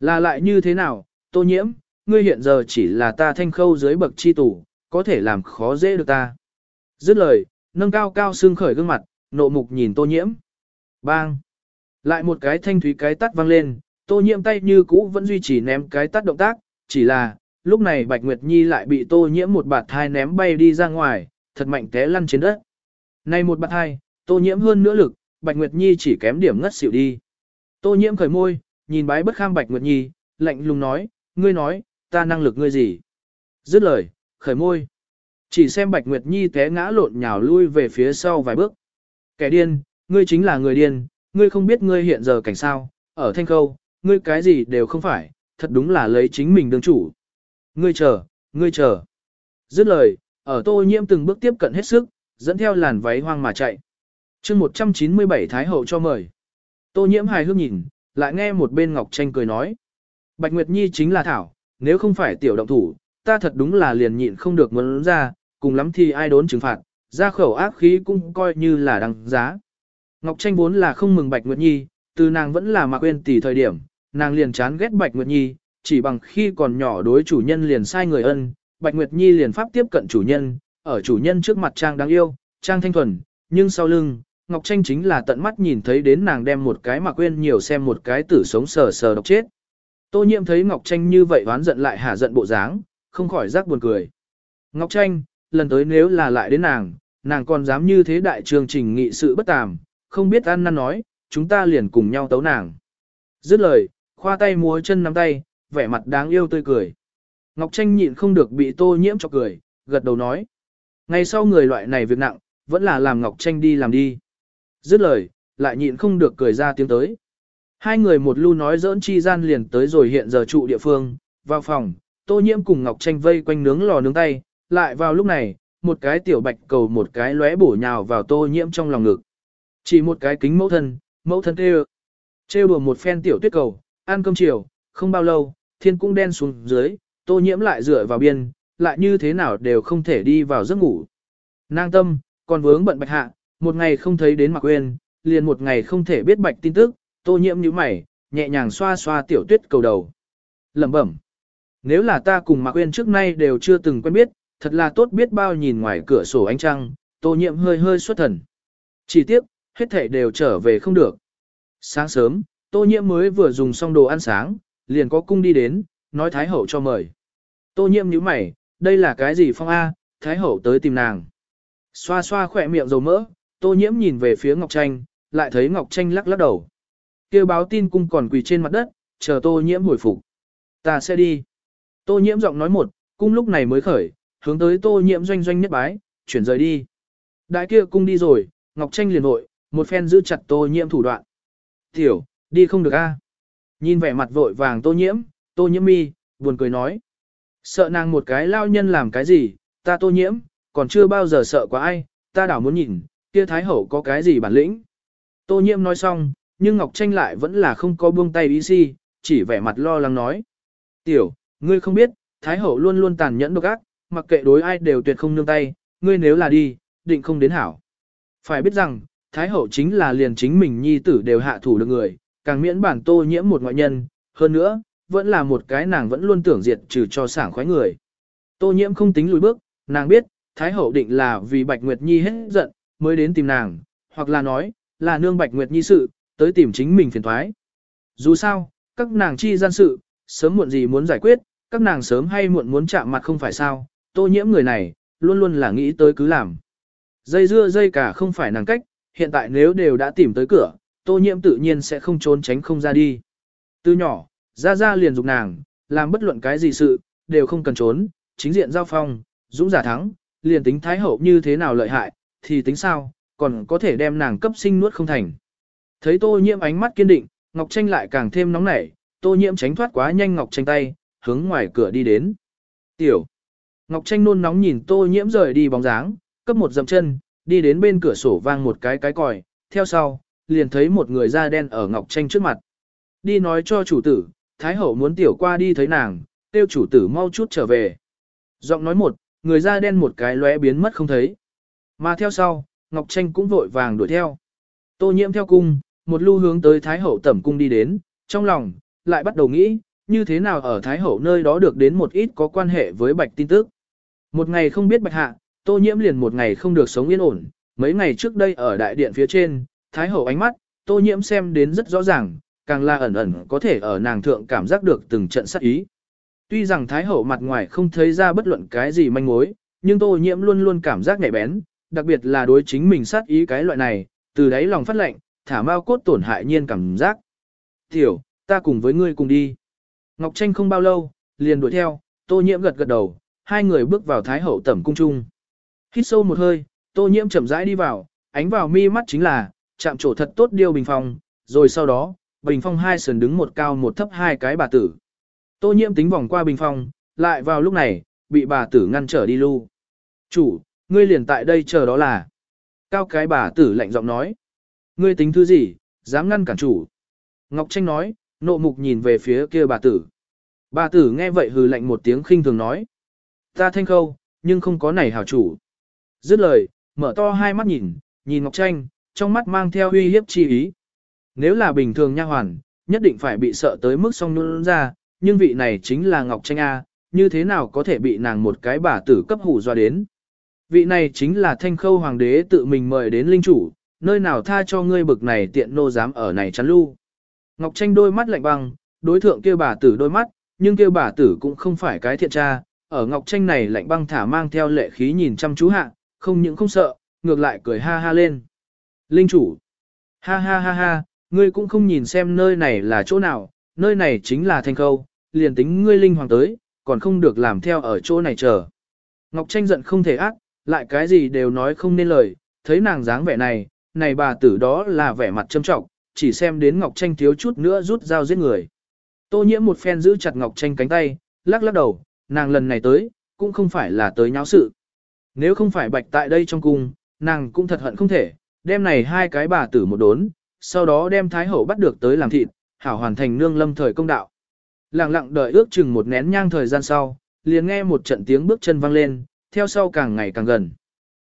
Là lại như thế nào, tô nhiễm, ngươi hiện giờ chỉ là ta thanh khâu dưới bậc chi tủ, có thể làm khó dễ được ta. Dứt lời, nâng cao cao xương khởi gương mặt, nộ mục nhìn tô nhiễm. Bang! Lại một cái thanh thúy cái tắt vang lên, tô nhiễm tay như cũ vẫn duy trì ném cái tắt động tác, chỉ là, lúc này Bạch Nguyệt Nhi lại bị tô nhiễm một bạt thai ném bay đi ra ngoài, thật mạnh té lăn trên đất. Này một bạt thai, tô nhiễm hơn nữa lực, Bạch Nguyệt Nhi chỉ kém điểm ngất xỉu đi. Tô nhiễm khởi môi, nhìn bái bất kham Bạch Nguyệt Nhi, lạnh lùng nói, ngươi nói, ta năng lực ngươi gì? Dứt lời, khởi môi. Chỉ xem Bạch Nguyệt Nhi té ngã lộn nhào lui về phía sau vài bước. Kẻ điên, ngươi chính là người điên, ngươi không biết ngươi hiện giờ cảnh sao, ở thanh khâu, ngươi cái gì đều không phải, thật đúng là lấy chính mình đương chủ. Ngươi chờ, ngươi chờ. Dứt lời, ở tô nhiễm từng bước tiếp cận hết sức, dẫn theo làn váy hoang mà chạy chương 197 Thái Hậu cho mời. Tô nhiễm hài hước nhìn, lại nghe một bên Ngọc Tranh cười nói. Bạch Nguyệt Nhi chính là Thảo, nếu không phải tiểu động thủ, ta thật đúng là liền nhịn không được muốn ra, cùng lắm thì ai đốn trừng phạt, ra khẩu ác khí cũng coi như là đăng giá. Ngọc Tranh vốn là không mừng Bạch Nguyệt Nhi, từ nàng vẫn là mạc quên tỷ thời điểm, nàng liền chán ghét Bạch Nguyệt Nhi, chỉ bằng khi còn nhỏ đối chủ nhân liền sai người ân, Bạch Nguyệt Nhi liền pháp tiếp cận chủ nhân, ở chủ nhân trước mặt trang đáng yêu, trang thanh thuần, nhưng sau lưng, Ngọc Tranh chính là tận mắt nhìn thấy đến nàng đem một cái mà quên nhiều xem một cái tử sống sờ sờ độc chết. Tô Nhiệm thấy Ngọc Tranh như vậy oán giận lại hả giận bộ dáng, không khỏi rắc buồn cười. Ngọc Tranh, lần tới nếu là lại đến nàng, nàng còn dám như thế đại trường trình nghị sự bất tàm, không biết ăn năn nói, chúng ta liền cùng nhau tấu nàng. Dứt lời, khoa tay múa chân nắm tay, vẻ mặt đáng yêu tươi cười. Ngọc Tranh nhịn không được bị tô nhiễm cho cười, gật đầu nói. Ngày sau người loại này việc nặng, vẫn là làm Ngọc Tranh đi làm đi. Dứt lời, lại nhịn không được cười ra tiếng tới. Hai người một lưu nói giỡn chi gian liền tới rồi hiện giờ trụ địa phương, vào phòng, tô nhiễm cùng Ngọc Tranh vây quanh nướng lò nướng tay, lại vào lúc này, một cái tiểu bạch cầu một cái lóe bổ nhào vào tô nhiễm trong lòng ngực. Chỉ một cái kính mẫu thân, mẫu thân tê Trêu đùa một phen tiểu tuyết cầu, ăn cơm chiều, không bao lâu, thiên cũng đen xuống dưới, tô nhiễm lại dựa vào biên, lại như thế nào đều không thể đi vào giấc ngủ. Nang tâm, còn vướng bận bạch hạ, một ngày không thấy đến mặc Uyên, liền một ngày không thể biết bạch tin tức, tô nhiễm như mày, nhẹ nhàng xoa xoa tiểu tuyết cầu đầu. lẩm bẩm, nếu là ta cùng mặc Uyên trước nay đều chưa từng quen biết, thật là tốt biết bao nhìn ngoài cửa sổ ánh trăng, tô nhiễm hơi hơi xuất thần. Chỉ tiếc, hết thảy đều trở về không được. Sáng sớm, tô nhiễm mới vừa dùng xong đồ ăn sáng, liền có cung đi đến, nói Thái Hậu cho mời. Tô nhiễm nhíu mày, đây là cái gì phong A, Thái Hậu tới tìm nàng. Xoa xoa khỏe miệng dầu mỡ, tô nhiễm nhìn về phía Ngọc Tranh, lại thấy Ngọc Tranh lắc lắc đầu. Kêu báo tin cung còn quỳ trên mặt đất, chờ tô nhiễm hồi phục. Ta sẽ đi. Tô nhiễm giọng nói một, cung lúc này mới khởi, hướng tới tô nhiễm doanh doanh nhất bái, chuyển rời đi. Đại kia cung đi rồi, Ngọc Tranh liền vội, một phen giữ chặt tô nhiễm thủ đoạn. Tiểu, đi không được a. Nhìn vẻ mặt vội vàng tô nhiễm, tô nhiễm mi, buồn cười nói. Sợ nàng một cái lao nhân làm cái gì, ta tô nhiễm, còn chưa bao giờ sợ quá ai, ta đảo muốn nhìn, kia thái hậu có cái gì bản lĩnh. Tô nhiễm nói xong, nhưng Ngọc Tranh lại vẫn là không có buông tay ý si, chỉ vẻ mặt lo lắng nói. Tiểu, ngươi không biết, thái hậu luôn luôn tàn nhẫn độc ác, mặc kệ đối ai đều tuyệt không nương tay, ngươi nếu là đi, định không đến hảo. Phải biết rằng, thái hậu chính là liền chính mình nhi tử đều hạ thủ được người, càng miễn bản tô nhiễm một ngoại nhân, hơn nữa, vẫn là một cái nàng vẫn luôn tưởng diệt trừ cho sảng khoái người. Tô nhiễm không tính lùi bước, nàng biết, Thái Hậu định là vì Bạch Nguyệt Nhi hết giận, mới đến tìm nàng, hoặc là nói, là nương Bạch Nguyệt Nhi sự, tới tìm chính mình phiền thoái. Dù sao, các nàng chi gian sự, sớm muộn gì muốn giải quyết, các nàng sớm hay muộn muốn chạm mặt không phải sao, tô nhiễm người này, luôn luôn là nghĩ tới cứ làm. Dây dưa dây cả không phải nàng cách, hiện tại nếu đều đã tìm tới cửa, tô nhiễm tự nhiên sẽ không trốn tránh không ra đi. Từ nhỏ, ra ra liền dục nàng, làm bất luận cái gì sự, đều không cần trốn, chính diện giao phong, dũng giả thắng, liền tính thái hậu như thế nào lợi hại, thì tính sao, còn có thể đem nàng cấp sinh nuốt không thành. Thấy tô nhiễm ánh mắt kiên định, Ngọc Tranh lại càng thêm nóng nảy, tô nhiễm tránh thoát quá nhanh Ngọc Tranh tay, hướng ngoài cửa đi đến. Tiểu. Ngọc Tranh nôn nóng nhìn tô nhiễm rời đi bóng dáng, cấp một dậm chân, đi đến bên cửa sổ vang một cái cái còi, theo sau, liền thấy một người da đen ở Ngọc Tranh trước mặt. Đi nói cho chủ tử, Thái Hậu muốn tiểu qua đi thấy nàng, tiêu chủ tử mau chút trở về. Giọng nói một, người da đen một cái lóe biến mất không thấy. Mà theo sau, Ngọc Tranh cũng vội vàng đuổi theo. Tô nhiễm theo cung, một lưu hướng tới Thái Hậu tẩm cung đi đến, trong lòng, lại bắt đầu nghĩ, như thế nào ở Thái Hậu nơi đó được đến một ít có quan hệ với bạch tin tức. Một ngày không biết bạch hạ, tô nhiễm liền một ngày không được sống yên ổn, mấy ngày trước đây ở đại điện phía trên, thái hậu ánh mắt, tô nhiễm xem đến rất rõ ràng, càng là ẩn ẩn có thể ở nàng thượng cảm giác được từng trận sát ý. Tuy rằng thái hậu mặt ngoài không thấy ra bất luận cái gì manh mối, nhưng tô nhiễm luôn luôn cảm giác nhạy bén, đặc biệt là đối chính mình sát ý cái loại này, từ đấy lòng phát lệnh, thả mau cốt tổn hại nhiên cảm giác. Tiểu, ta cùng với ngươi cùng đi. Ngọc Tranh không bao lâu, liền đuổi theo, tô nhiễm gật gật đầu, hai người bước vào thái hậu tẩm cung trung. Hít sâu một hơi, tô nhiễm chậm rãi đi vào, ánh vào mi mắt chính là, chạm trổ thật tốt điêu bình phong, rồi sau đó, bình phong hai sườn đứng một cao một thấp hai cái bà tử. Tô nhiễm tính vòng qua bình phong, lại vào lúc này, bị bà tử ngăn trở đi lưu. Chủ, ngươi liền tại đây chờ đó là. Cao cái bà tử lạnh giọng nói. Ngươi tính thứ gì, dám ngăn cản chủ. Ngọc Tranh nói, nộ mục nhìn về phía kia bà tử. Bà tử nghe vậy hừ lạnh một tiếng khinh thường nói. Ta thanh khâu, nhưng không có này hảo chủ. Dứt lời, mở to hai mắt nhìn, nhìn Ngọc Tranh, trong mắt mang theo uy hiếp chi ý. Nếu là bình thường nha hoàn, nhất định phải bị sợ tới mức song nôn ra, nhưng vị này chính là Ngọc Tranh A, như thế nào có thể bị nàng một cái bà tử cấp hủ doa đến. Vị này chính là thanh khâu hoàng đế tự mình mời đến linh chủ, nơi nào tha cho ngươi bực này tiện nô dám ở này chắn lưu. Ngọc Tranh đôi mắt lạnh băng, đối thượng kêu bà tử đôi mắt, nhưng kêu bà tử cũng không phải cái thiện tra, ở Ngọc Tranh này lạnh băng thả mang theo lệ khí nhìn chăm chú hạ, không những không sợ, ngược lại cười ha ha lên. Linh chủ, ha ha ha ha, ngươi cũng không nhìn xem nơi này là chỗ nào, nơi này chính là thanh khâu, liền tính ngươi linh hoàng tới, còn không được làm theo ở chỗ này chờ. Ngọc Tranh giận không thể ác, lại cái gì đều nói không nên lời, thấy nàng dáng vẻ này, này bà tử đó là vẻ mặt châm trọng, chỉ xem đến Ngọc Tranh thiếu chút nữa rút dao giết người. Tô nhiễm một phen giữ chặt Ngọc Tranh cánh tay, lắc lắc đầu, nàng lần này tới, cũng không phải là tới nháo sự. Nếu không phải bạch tại đây trong cung, nàng cũng thật hận không thể, đem này hai cái bà tử một đốn, sau đó đem Thái Hậu bắt được tới làm thịt, hảo hoàn thành nương lâm thời công đạo. Lặng lặng đợi ước chừng một nén nhang thời gian sau, liền nghe một trận tiếng bước chân vang lên, theo sau càng ngày càng gần.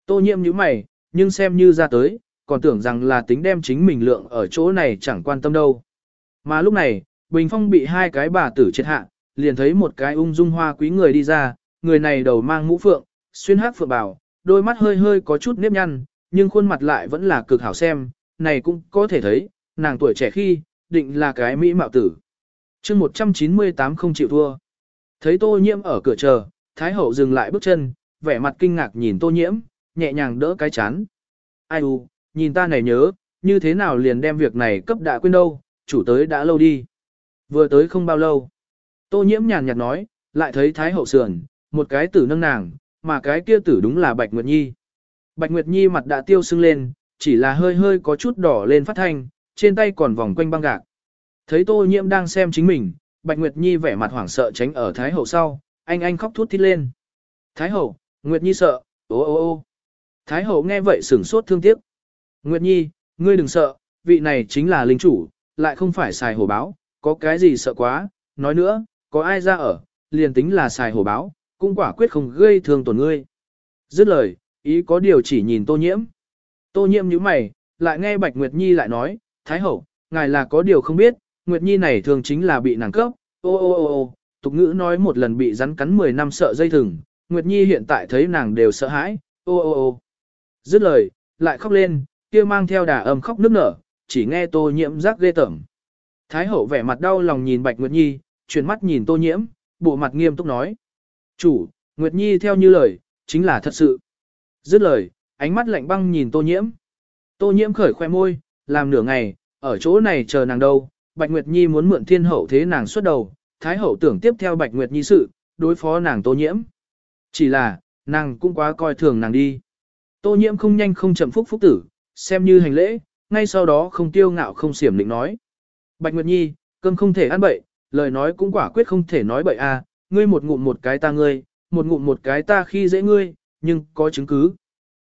Tô nhiễm như mày, nhưng xem như ra tới, còn tưởng rằng là tính đem chính mình lượng ở chỗ này chẳng quan tâm đâu. Mà lúc này, Bình Phong bị hai cái bà tử chết hạ, liền thấy một cái ung dung hoa quý người đi ra, người này đầu mang mũ phượng, xuyên hát phượng bảo, đôi mắt hơi hơi có chút nếp nhăn, nhưng khuôn mặt lại vẫn là cực hảo xem, này cũng có thể thấy, nàng tuổi trẻ khi, định là cái mỹ mạo tử. chương 198 không chịu thua. Thấy tô nhiễm ở cửa chờ, Thái hậu dừng lại bước chân, vẻ mặt kinh ngạc nhìn tô nhiễm, nhẹ nhàng đỡ cái chán. Ai u, nhìn ta này nhớ, như thế nào liền đem việc này cấp đã quên đâu, chủ tới đã lâu đi. Vừa tới không bao lâu. Tô nhiễm nhàn nhạt nói, lại thấy Thái hậu sườn, một cái tử nâng nàng, mà cái kia tử đúng là Bạch Nguyệt Nhi. Bạch Nguyệt Nhi mặt đã tiêu sưng lên, chỉ là hơi hơi có chút đỏ lên phát thanh, trên tay còn vòng quanh băng gạc. Thấy Tô Nhiễm đang xem chính mình, Bạch Nguyệt Nhi vẻ mặt hoảng sợ tránh ở Thái Hậu sau, anh anh khóc thút thít lên. Thái Hậu, Nguyệt Nhi sợ, ô ô ô. Thái Hậu nghe vậy sửng sốt thương tiếc. Nguyệt Nhi, ngươi đừng sợ, vị này chính là linh chủ, lại không phải xài hổ báo, có cái gì sợ quá, nói nữa, có ai ra ở, liền tính là xài hổ báo, cũng quả quyết không gây thương tổn ngươi. Dứt lời, ý có điều chỉ nhìn tô nhiễm. Tô nhiễm nhíu mày, lại nghe Bạch Nguyệt Nhi lại nói, Thái hậu, ngài là có điều không biết, Nguyệt Nhi này thường chính là bị nàng cấp, ô ô ô ô, tục ngữ nói một lần bị rắn cắn 10 năm sợ dây thừng, Nguyệt Nhi hiện tại thấy nàng đều sợ hãi, ô ô ô. Dứt lời, lại khóc lên, kia mang theo đà âm khóc nức nở, chỉ nghe tô nhiễm rắc ghê tởm. Thái hậu vẻ mặt đau lòng nhìn Bạch Nguyệt Nhi, chuyển mắt nhìn tô nhiễm, bộ mặt nghiêm túc nói. Chủ, Nguyệt Nhi theo như lời, chính là thật sự. Dứt lời, ánh mắt lạnh băng nhìn tô nhiễm. Tô nhiễm khởi khoe môi, làm nửa ngày, ở chỗ này chờ nàng đâu, Bạch Nguyệt Nhi muốn mượn thiên hậu thế nàng xuất đầu, Thái hậu tưởng tiếp theo Bạch Nguyệt Nhi sự, đối phó nàng tô nhiễm. Chỉ là, nàng cũng quá coi thường nàng đi. Tô nhiễm không nhanh không chậm phúc phúc tử, xem như hành lễ, ngay sau đó không tiêu ngạo không xiểm định nói. Bạch Nguyệt Nhi, cơm không thể ăn bậy, lời nói cũng quả quyết không thể nói bậy à, ngươi một ngụm một cái ta ngươi, một ngụm một cái ta khi dễ ngươi, nhưng có chứng cứ.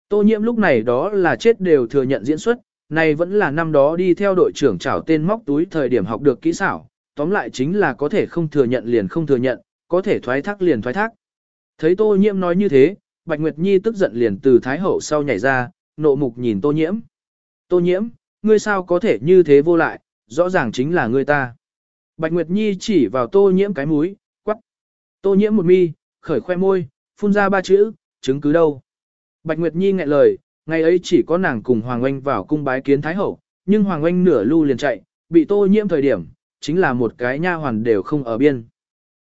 Tô nhiễm lúc này đó là chết đều thừa nhận diễn xuất, này vẫn là năm đó đi theo đội trưởng trảo tên móc túi thời điểm học được kỹ xảo, tóm lại chính là có thể không thừa nhận liền không thừa nhận, có thể thoái thác liền thoái thác. Thấy Tô Nhiễm nói như thế, Bạch Nguyệt Nhi tức giận liền từ Thái Hậu sau nhảy ra, nộ mục nhìn Tô Nhiễm. Tô Nhiễm, ngươi sao có thể như thế vô lại, rõ ràng chính là ngươi ta. Bạch Nguyệt Nhi chỉ vào Tô Nhiễm cái mũi, quắc. Tô Nhiễm một mi, khởi khoe môi, phun ra ba chữ, chứng cứ đâu. Bạch Nguyệt Nhi ngại lời, ngày ấy chỉ có nàng cùng Hoàng Oanh vào cung bái kiến Thái Hậu, nhưng Hoàng Oanh nửa lưu liền chạy, bị tô nhiễm thời điểm, chính là một cái nha hoàn đều không ở biên.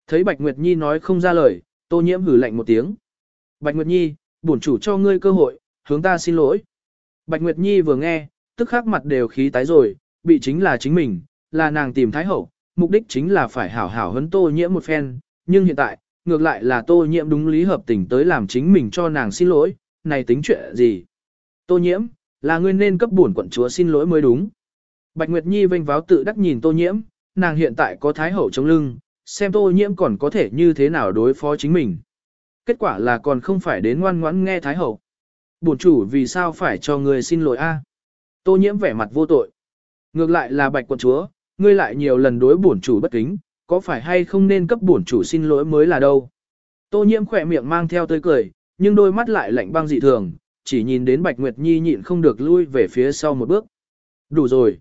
Thấy Bạch Nguyệt Nhi nói không ra lời, tô nhiễm hừ lạnh một tiếng. Bạch Nguyệt Nhi, bổn chủ cho ngươi cơ hội, hướng ta xin lỗi. Bạch Nguyệt Nhi vừa nghe, tức khắc mặt đều khí tái rồi, bị chính là chính mình, là nàng tìm Thái Hậu, mục đích chính là phải hảo hảo hấn tô nhiễm một phen, nhưng hiện tại, ngược lại là tô nhiễm đúng lý hợp tình tới làm chính mình cho nàng xin lỗi, này tính chuyện gì? Tô nhiễm, là ngươi nên cấp bổn quận chúa xin lỗi mới đúng. Bạch Nguyệt Nhi vênh váo tự đắc nhìn tô nhiễm, nàng hiện tại có Thái Hậu chống lưng, xem tô nhiễm còn có thể như thế nào đối phó chính mình. Kết quả là còn không phải đến ngoan ngoãn nghe Thái Hậu. Bổn chủ vì sao phải cho người xin lỗi a? Tô nhiễm vẻ mặt vô tội. Ngược lại là bạch quận chúa, ngươi lại nhiều lần đối bổn chủ bất kính, có phải hay không nên cấp bổn chủ xin lỗi mới là đâu. Tô nhiễm khỏe miệng mang theo tươi cười, nhưng đôi mắt lại lạnh băng dị thường, chỉ nhìn đến bạch nguyệt nhi nhịn không được lui về phía sau một bước. Đủ rồi.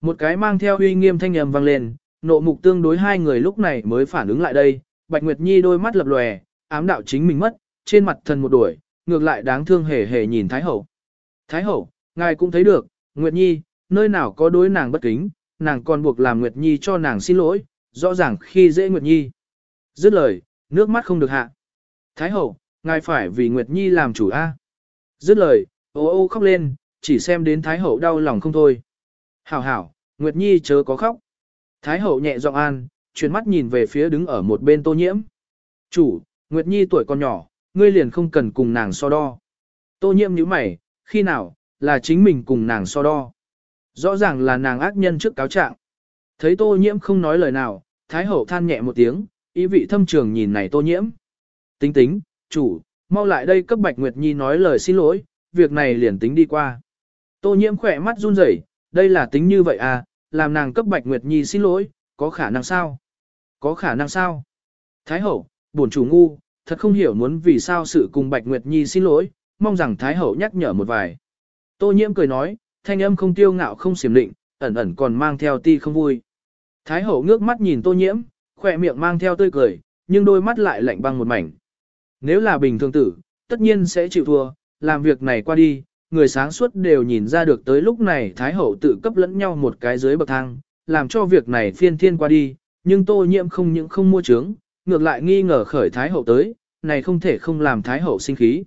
Một cái mang theo uy nghiêm thanh âm vang lên, nộ mục tương đối hai người lúc này mới phản ứng lại đây, bạch nguyệt nhi đôi mắt lập lòe, ám đạo chính mình mất, trên mặt thần một đuổi, ngược lại đáng thương hề hề nhìn Thái Hậu. Thái Hậu, ngài cũng thấy được, Nguyệt Nhi, nơi nào có đối nàng bất kính, nàng còn buộc làm Nguyệt Nhi cho nàng xin lỗi, rõ ràng khi dễ Nguyệt Nhi. Dứt lời, nước mắt không được hạ. Thái Hậu, ngài phải vì Nguyệt Nhi làm chủ A. Dứt lời, ô ô khóc lên, chỉ xem đến Thái Hậu đau lòng không thôi. Hảo hảo, Nguyệt Nhi chớ có khóc. Thái Hậu nhẹ giọng an, chuyển mắt nhìn về phía đứng ở một bên tô nhiễm. Chủ, Nguyệt Nhi tuổi còn nhỏ, ngươi liền không cần cùng nàng so đo. Tô nhiễm nhíu mày, khi nào, là chính mình cùng nàng so đo. Rõ ràng là nàng ác nhân trước cáo trạng. Thấy tô nhiễm không nói lời nào, Thái hậu than nhẹ một tiếng, ý vị thâm trường nhìn này tô nhiễm. Tính tính, chủ, mau lại đây cấp Bạch Nguyệt Nhi nói lời xin lỗi, việc này liền tính đi qua. Tô nhiễm khỏe mắt run rẩy, đây là tính như vậy à, làm nàng cấp Bạch Nguyệt Nhi xin lỗi, có khả năng sao? Có khả năng sao? Thái hậu, bổn chủ ngu, thật không hiểu muốn vì sao sự cùng Bạch Nguyệt Nhi xin lỗi, mong rằng Thái Hậu nhắc nhở một vài. Tô nhiễm cười nói, thanh âm không tiêu ngạo không xiểm định, ẩn ẩn còn mang theo ti không vui. Thái Hậu ngước mắt nhìn tô nhiễm, khỏe miệng mang theo tươi cười, nhưng đôi mắt lại lạnh băng một mảnh. Nếu là bình thường tử, tất nhiên sẽ chịu thua, làm việc này qua đi, người sáng suốt đều nhìn ra được tới lúc này Thái Hậu tự cấp lẫn nhau một cái dưới bậc thang, làm cho việc này phiên thiên qua đi, nhưng tô nhiễm không những không mua trướng, ngược lại nghi ngờ khởi Thái Hậu tới, này không thể không làm Thái Hậu sinh khí.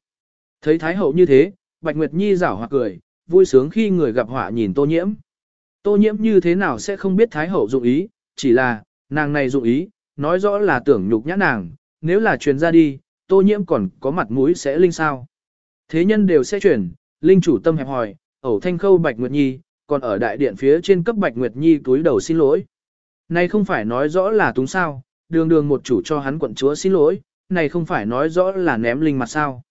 Thấy Thái Hậu như thế, Bạch Nguyệt Nhi rảo hoặc cười, vui sướng khi người gặp họa nhìn Tô Nhiễm. Tô Nhiễm như thế nào sẽ không biết Thái Hậu dụng ý, chỉ là, nàng này dụng ý, nói rõ là tưởng nhục nhã nàng, nếu là truyền ra đi, Tô Nhiễm còn có mặt mũi sẽ linh sao. Thế nhân đều sẽ truyền, linh chủ tâm hẹp hỏi, ẩu thanh khâu Bạch Nguyệt Nhi, còn ở đại điện phía trên cấp Bạch Nguyệt Nhi túi đầu xin lỗi. Này không phải nói rõ là túng sao, đường đường một chủ cho hắn quận chúa xin lỗi, này không phải nói rõ là ném linh mặt sao.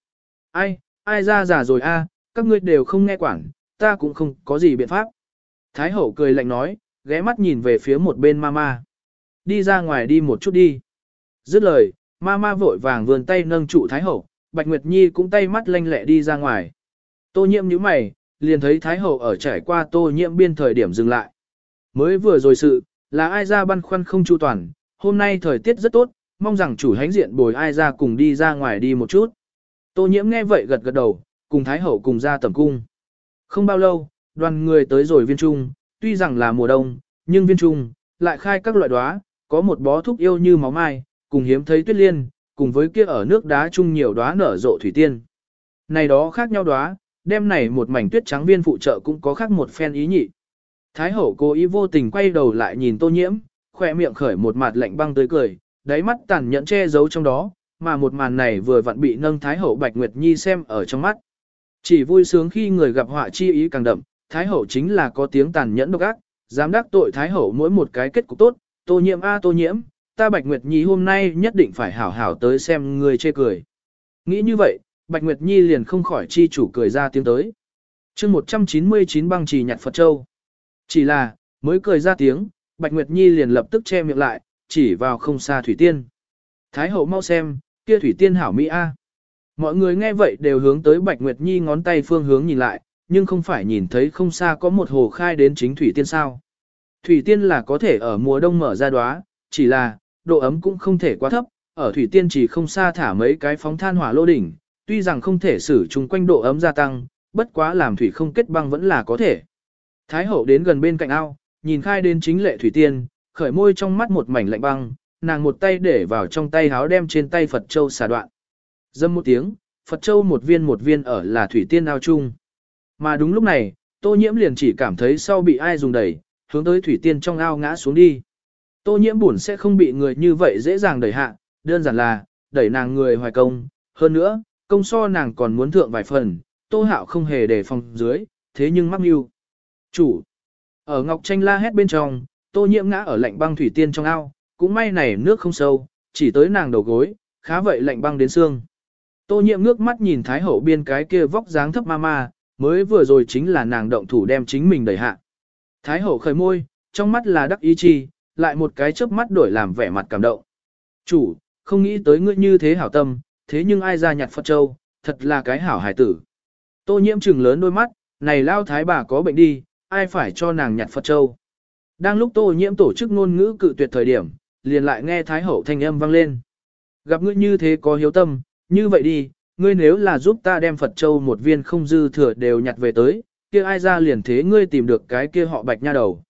Ai, ai ra giả rồi a, các ngươi đều không nghe quản, ta cũng không có gì biện pháp. Thái hậu cười lạnh nói, ghé mắt nhìn về phía một bên mama. Đi ra ngoài đi một chút đi. Dứt lời, mama vội vàng vươn tay nâng trụ Thái hậu, Bạch Nguyệt Nhi cũng tay mắt lanh lẹ đi ra ngoài. Tô nhiễm nhíu mày, liền thấy Thái hậu ở trải qua tô nhiễm biên thời điểm dừng lại. Mới vừa rồi sự, là ai ra băn khoăn không chu toàn, hôm nay thời tiết rất tốt, mong rằng chủ hánh diện bồi ai ra cùng đi ra ngoài đi một chút. Tô nhiễm nghe vậy gật gật đầu, cùng Thái Hậu cùng ra tầm cung. Không bao lâu, đoàn người tới rồi viên trung, tuy rằng là mùa đông, nhưng viên trung, lại khai các loại đóa, có một bó thúc yêu như máu mai, cùng hiếm thấy tuyết liên, cùng với kia ở nước đá chung nhiều đóa nở rộ thủy tiên. Này đó khác nhau đóa, đêm này một mảnh tuyết trắng viên phụ trợ cũng có khác một phen ý nhị. Thái hậu cố ý vô tình quay đầu lại nhìn tô nhiễm, khỏe miệng khởi một mặt lạnh băng tới cười, đáy mắt tàn nhẫn che giấu trong đó, mà một màn này vừa vặn bị nâng Thái Hậu Bạch Nguyệt Nhi xem ở trong mắt. Chỉ vui sướng khi người gặp họa chi ý càng đậm, Thái Hậu chính là có tiếng tàn nhẫn độc ác, dám đắc tội Thái Hậu mỗi một cái kết cục tốt, tô nhiễm a tô nhiễm, ta Bạch Nguyệt Nhi hôm nay nhất định phải hảo hảo tới xem người chê cười. Nghĩ như vậy, Bạch Nguyệt Nhi liền không khỏi chi chủ cười ra tiếng tới. chương 199 băng trì nhặt Phật Châu. Chỉ là, mới cười ra tiếng, Bạch Nguyệt Nhi liền lập tức che miệng lại, chỉ vào không xa Thủy Tiên. Thái hậu mau xem, kia Thủy Tiên hảo Mỹ A. Mọi người nghe vậy đều hướng tới Bạch Nguyệt Nhi ngón tay phương hướng nhìn lại, nhưng không phải nhìn thấy không xa có một hồ khai đến chính Thủy Tiên sao. Thủy Tiên là có thể ở mùa đông mở ra đóa, chỉ là, độ ấm cũng không thể quá thấp, ở thủy tiên chỉ không xa thả mấy cái phóng than hỏa lô đỉnh, tuy rằng không thể xử chung quanh độ ấm gia tăng, bất quá làm thủy không kết băng vẫn là có thể. Thái hậu đến gần bên cạnh ao, nhìn khai đến chính lệ thủy tiên, khởi môi trong mắt một mảnh lạnh băng, nàng một tay để vào trong tay háo đem trên tay Phật Châu xả đoạn. Dâm một tiếng, Phật Châu một viên một viên ở là thủy tiên ao chung. Mà đúng lúc này, tô nhiễm liền chỉ cảm thấy sau bị ai dùng đẩy, hướng tới thủy tiên trong ao ngã xuống đi. Tô nhiễm buồn sẽ không bị người như vậy dễ dàng đẩy hạ, đơn giản là, đẩy nàng người hoài công, hơn nữa, công so nàng còn muốn thượng vài phần, tô hạo không hề để phòng dưới, thế nhưng mắc mưu. Chủ, ở ngọc tranh la hét bên trong, tô nhiễm ngã ở lạnh băng thủy tiên trong ao, cũng may này nước không sâu, chỉ tới nàng đầu gối, khá vậy lạnh băng đến xương. Tô nhiễm ngước mắt nhìn thái hậu biên cái kia vóc dáng thấp ma ma, mới vừa rồi chính là nàng động thủ đem chính mình đẩy hạ. Thái hậu khởi môi, trong mắt là đắc ý chi, lại một cái chớp mắt đổi làm vẻ mặt cảm động. Chủ, không nghĩ tới ngươi như thế hảo tâm, thế nhưng ai ra nhặt Phật Châu, thật là cái hảo hải tử. Tô nhiễm trừng lớn đôi mắt, này lao thái bà có bệnh đi, ai phải cho nàng nhặt Phật Châu. Đang lúc tô nhiễm tổ chức ngôn ngữ cự tuyệt thời điểm, liền lại nghe Thái Hậu thanh âm vang lên. Gặp ngươi như thế có hiếu tâm, như vậy đi, ngươi nếu là giúp ta đem Phật Châu một viên không dư thừa đều nhặt về tới, kia ai ra liền thế ngươi tìm được cái kia họ bạch nha đầu.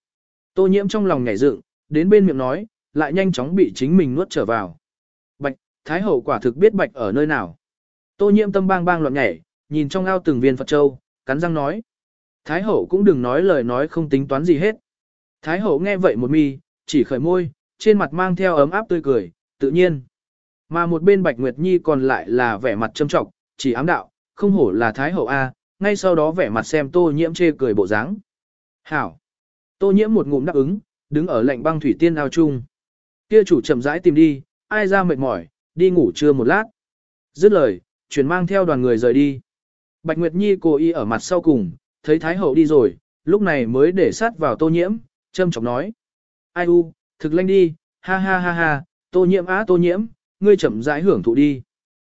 Tô nhiễm trong lòng nhảy dựng, đến bên miệng nói, lại nhanh chóng bị chính mình nuốt trở vào. Thái Hậu quả thực biết bạch ở nơi nào. Tô nhiễm tâm bang bang loạn nhảy, nhìn trong ao từng viên Phật Châu, cắn răng nói. Thái Hậu cũng đừng nói lời nói không tính toán gì hết. Thái Hậu nghe vậy một mi, chỉ khởi môi, trên mặt mang theo ấm áp tươi cười, tự nhiên. Mà một bên Bạch Nguyệt Nhi còn lại là vẻ mặt châm trọng, chỉ ám đạo, không hổ là Thái Hậu A, ngay sau đó vẻ mặt xem tô nhiễm chê cười bộ dáng. Hảo! Tô nhiễm một ngụm đáp ứng, đứng ở lạnh băng thủy tiên ao chung. Kia chủ chậm rãi tìm đi, ai ra mệt mỏi, đi ngủ trưa một lát. Dứt lời, chuyển mang theo đoàn người rời đi. Bạch Nguyệt Nhi cố ý ở mặt sau cùng, thấy Thái Hậu đi rồi, lúc này mới để sát vào tô nhiễm, châm chọc nói. Ai u, thực lanh đi, ha ha ha ha, tô nhiễm á tô nhiễm, ngươi chậm rãi hưởng thụ đi.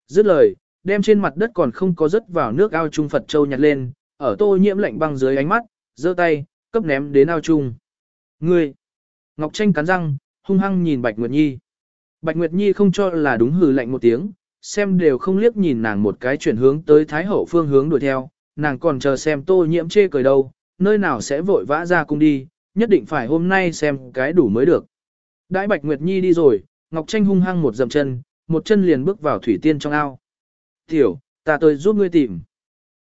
Dứt lời, đem trên mặt đất còn không có rớt vào nước ao trung Phật Châu nhặt lên, ở tô nhiễm lạnh băng dưới ánh mắt, giơ tay, cấp ném đến ao trung. Ngươi! Ngọc Tranh cắn răng, hung hăng nhìn Bạch Nguyệt Nhi. Bạch Nguyệt Nhi không cho là đúng hừ lạnh một tiếng, xem đều không liếc nhìn nàng một cái chuyển hướng tới Thái Hậu phương hướng đuổi theo, nàng còn chờ xem tô nhiễm chê cười đâu, nơi nào sẽ vội vã ra cung đi, nhất định phải hôm nay xem cái đủ mới được. Đãi Bạch Nguyệt Nhi đi rồi, Ngọc Tranh hung hăng một dậm chân, một chân liền bước vào thủy tiên trong ao. Tiểu, ta tới giúp ngươi tìm.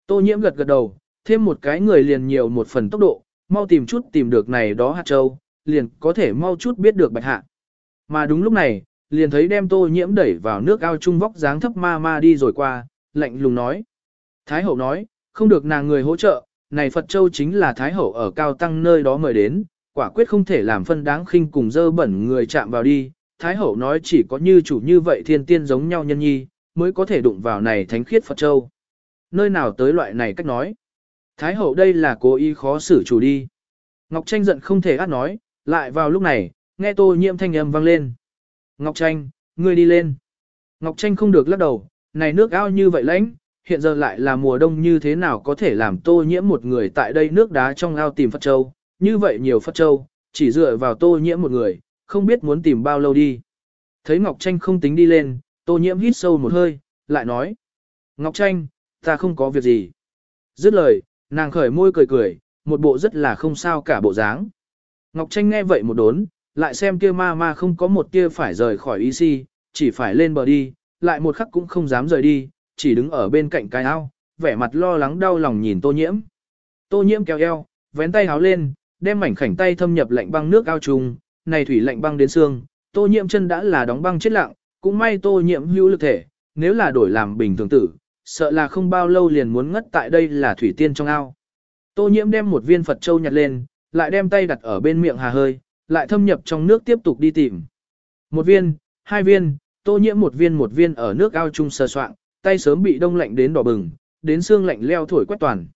Tô nhiễm gật gật đầu, thêm một cái người liền nhiều một phần tốc độ, mau tìm chút tìm được này đó hạt châu, liền có thể mau chút biết được bạch hạ. Mà đúng lúc này, liền thấy đem tô nhiễm đẩy vào nước ao trung vóc dáng thấp ma ma đi rồi qua, lạnh lùng nói. Thái hậu nói, không được nàng người hỗ trợ, này Phật Châu chính là Thái Hậu ở cao tăng nơi đó mời đến, quả quyết không thể làm phân đáng khinh cùng dơ bẩn người chạm vào đi. Thái Hậu nói chỉ có như chủ như vậy thiên tiên giống nhau nhân nhi, mới có thể đụng vào này thánh khiết Phật Châu. Nơi nào tới loại này cách nói. Thái Hậu đây là cố ý khó xử chủ đi. Ngọc Tranh giận không thể át nói, lại vào lúc này, nghe tô nhiễm thanh âm vang lên. Ngọc Tranh, ngươi đi lên. Ngọc Tranh không được lắc đầu, này nước ao như vậy lãnh, hiện giờ lại là mùa đông như thế nào có thể làm tô nhiễm một người tại đây nước đá trong ao tìm Phật Châu, như vậy nhiều Phật Châu, chỉ dựa vào tô nhiễm một người, không biết muốn tìm bao lâu đi. Thấy Ngọc Tranh không tính đi lên, tô nhiễm hít sâu một hơi, lại nói. Ngọc Tranh, ta không có việc gì. Dứt lời, nàng khởi môi cười cười, một bộ rất là không sao cả bộ dáng. Ngọc Tranh nghe vậy một đốn, lại xem kia ma ma không có một tia phải rời khỏi y si, chỉ phải lên bờ đi, lại một khắc cũng không dám rời đi, chỉ đứng ở bên cạnh cái ao, vẻ mặt lo lắng đau lòng nhìn tô nhiễm. Tô nhiễm kéo eo, vén tay háo lên, đem mảnh khảnh tay thâm nhập lạnh băng nước ao trùng, này thủy lạnh băng đến xương, tô nhiễm chân đã là đóng băng chết lặng, cũng may tô nhiễm hữu lực thể, nếu là đổi làm bình thường tử, sợ là không bao lâu liền muốn ngất tại đây là thủy tiên trong ao. Tô nhiễm đem một viên Phật châu nhặt lên, lại đem tay đặt ở bên miệng hà hơi, lại thâm nhập trong nước tiếp tục đi tìm. Một viên, hai viên, tô nhiễm một viên một viên ở nước ao chung sờ soạng, tay sớm bị đông lạnh đến đỏ bừng, đến xương lạnh leo thổi quét toàn.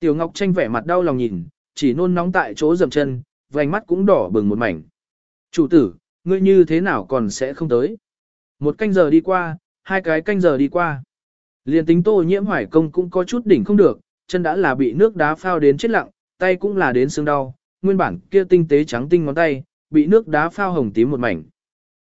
Tiểu Ngọc Tranh vẻ mặt đau lòng nhìn, chỉ nôn nóng tại chỗ dầm chân, vành mắt cũng đỏ bừng một mảnh. Chủ tử, ngươi như thế nào còn sẽ không tới? Một canh giờ đi qua, hai cái canh giờ đi qua. Liên tính tô nhiễm hoài công cũng có chút đỉnh không được, chân đã là bị nước đá phao đến chết lặng, tay cũng là đến xương đau, nguyên bản kia tinh tế trắng tinh ngón tay, bị nước đá phao hồng tím một mảnh.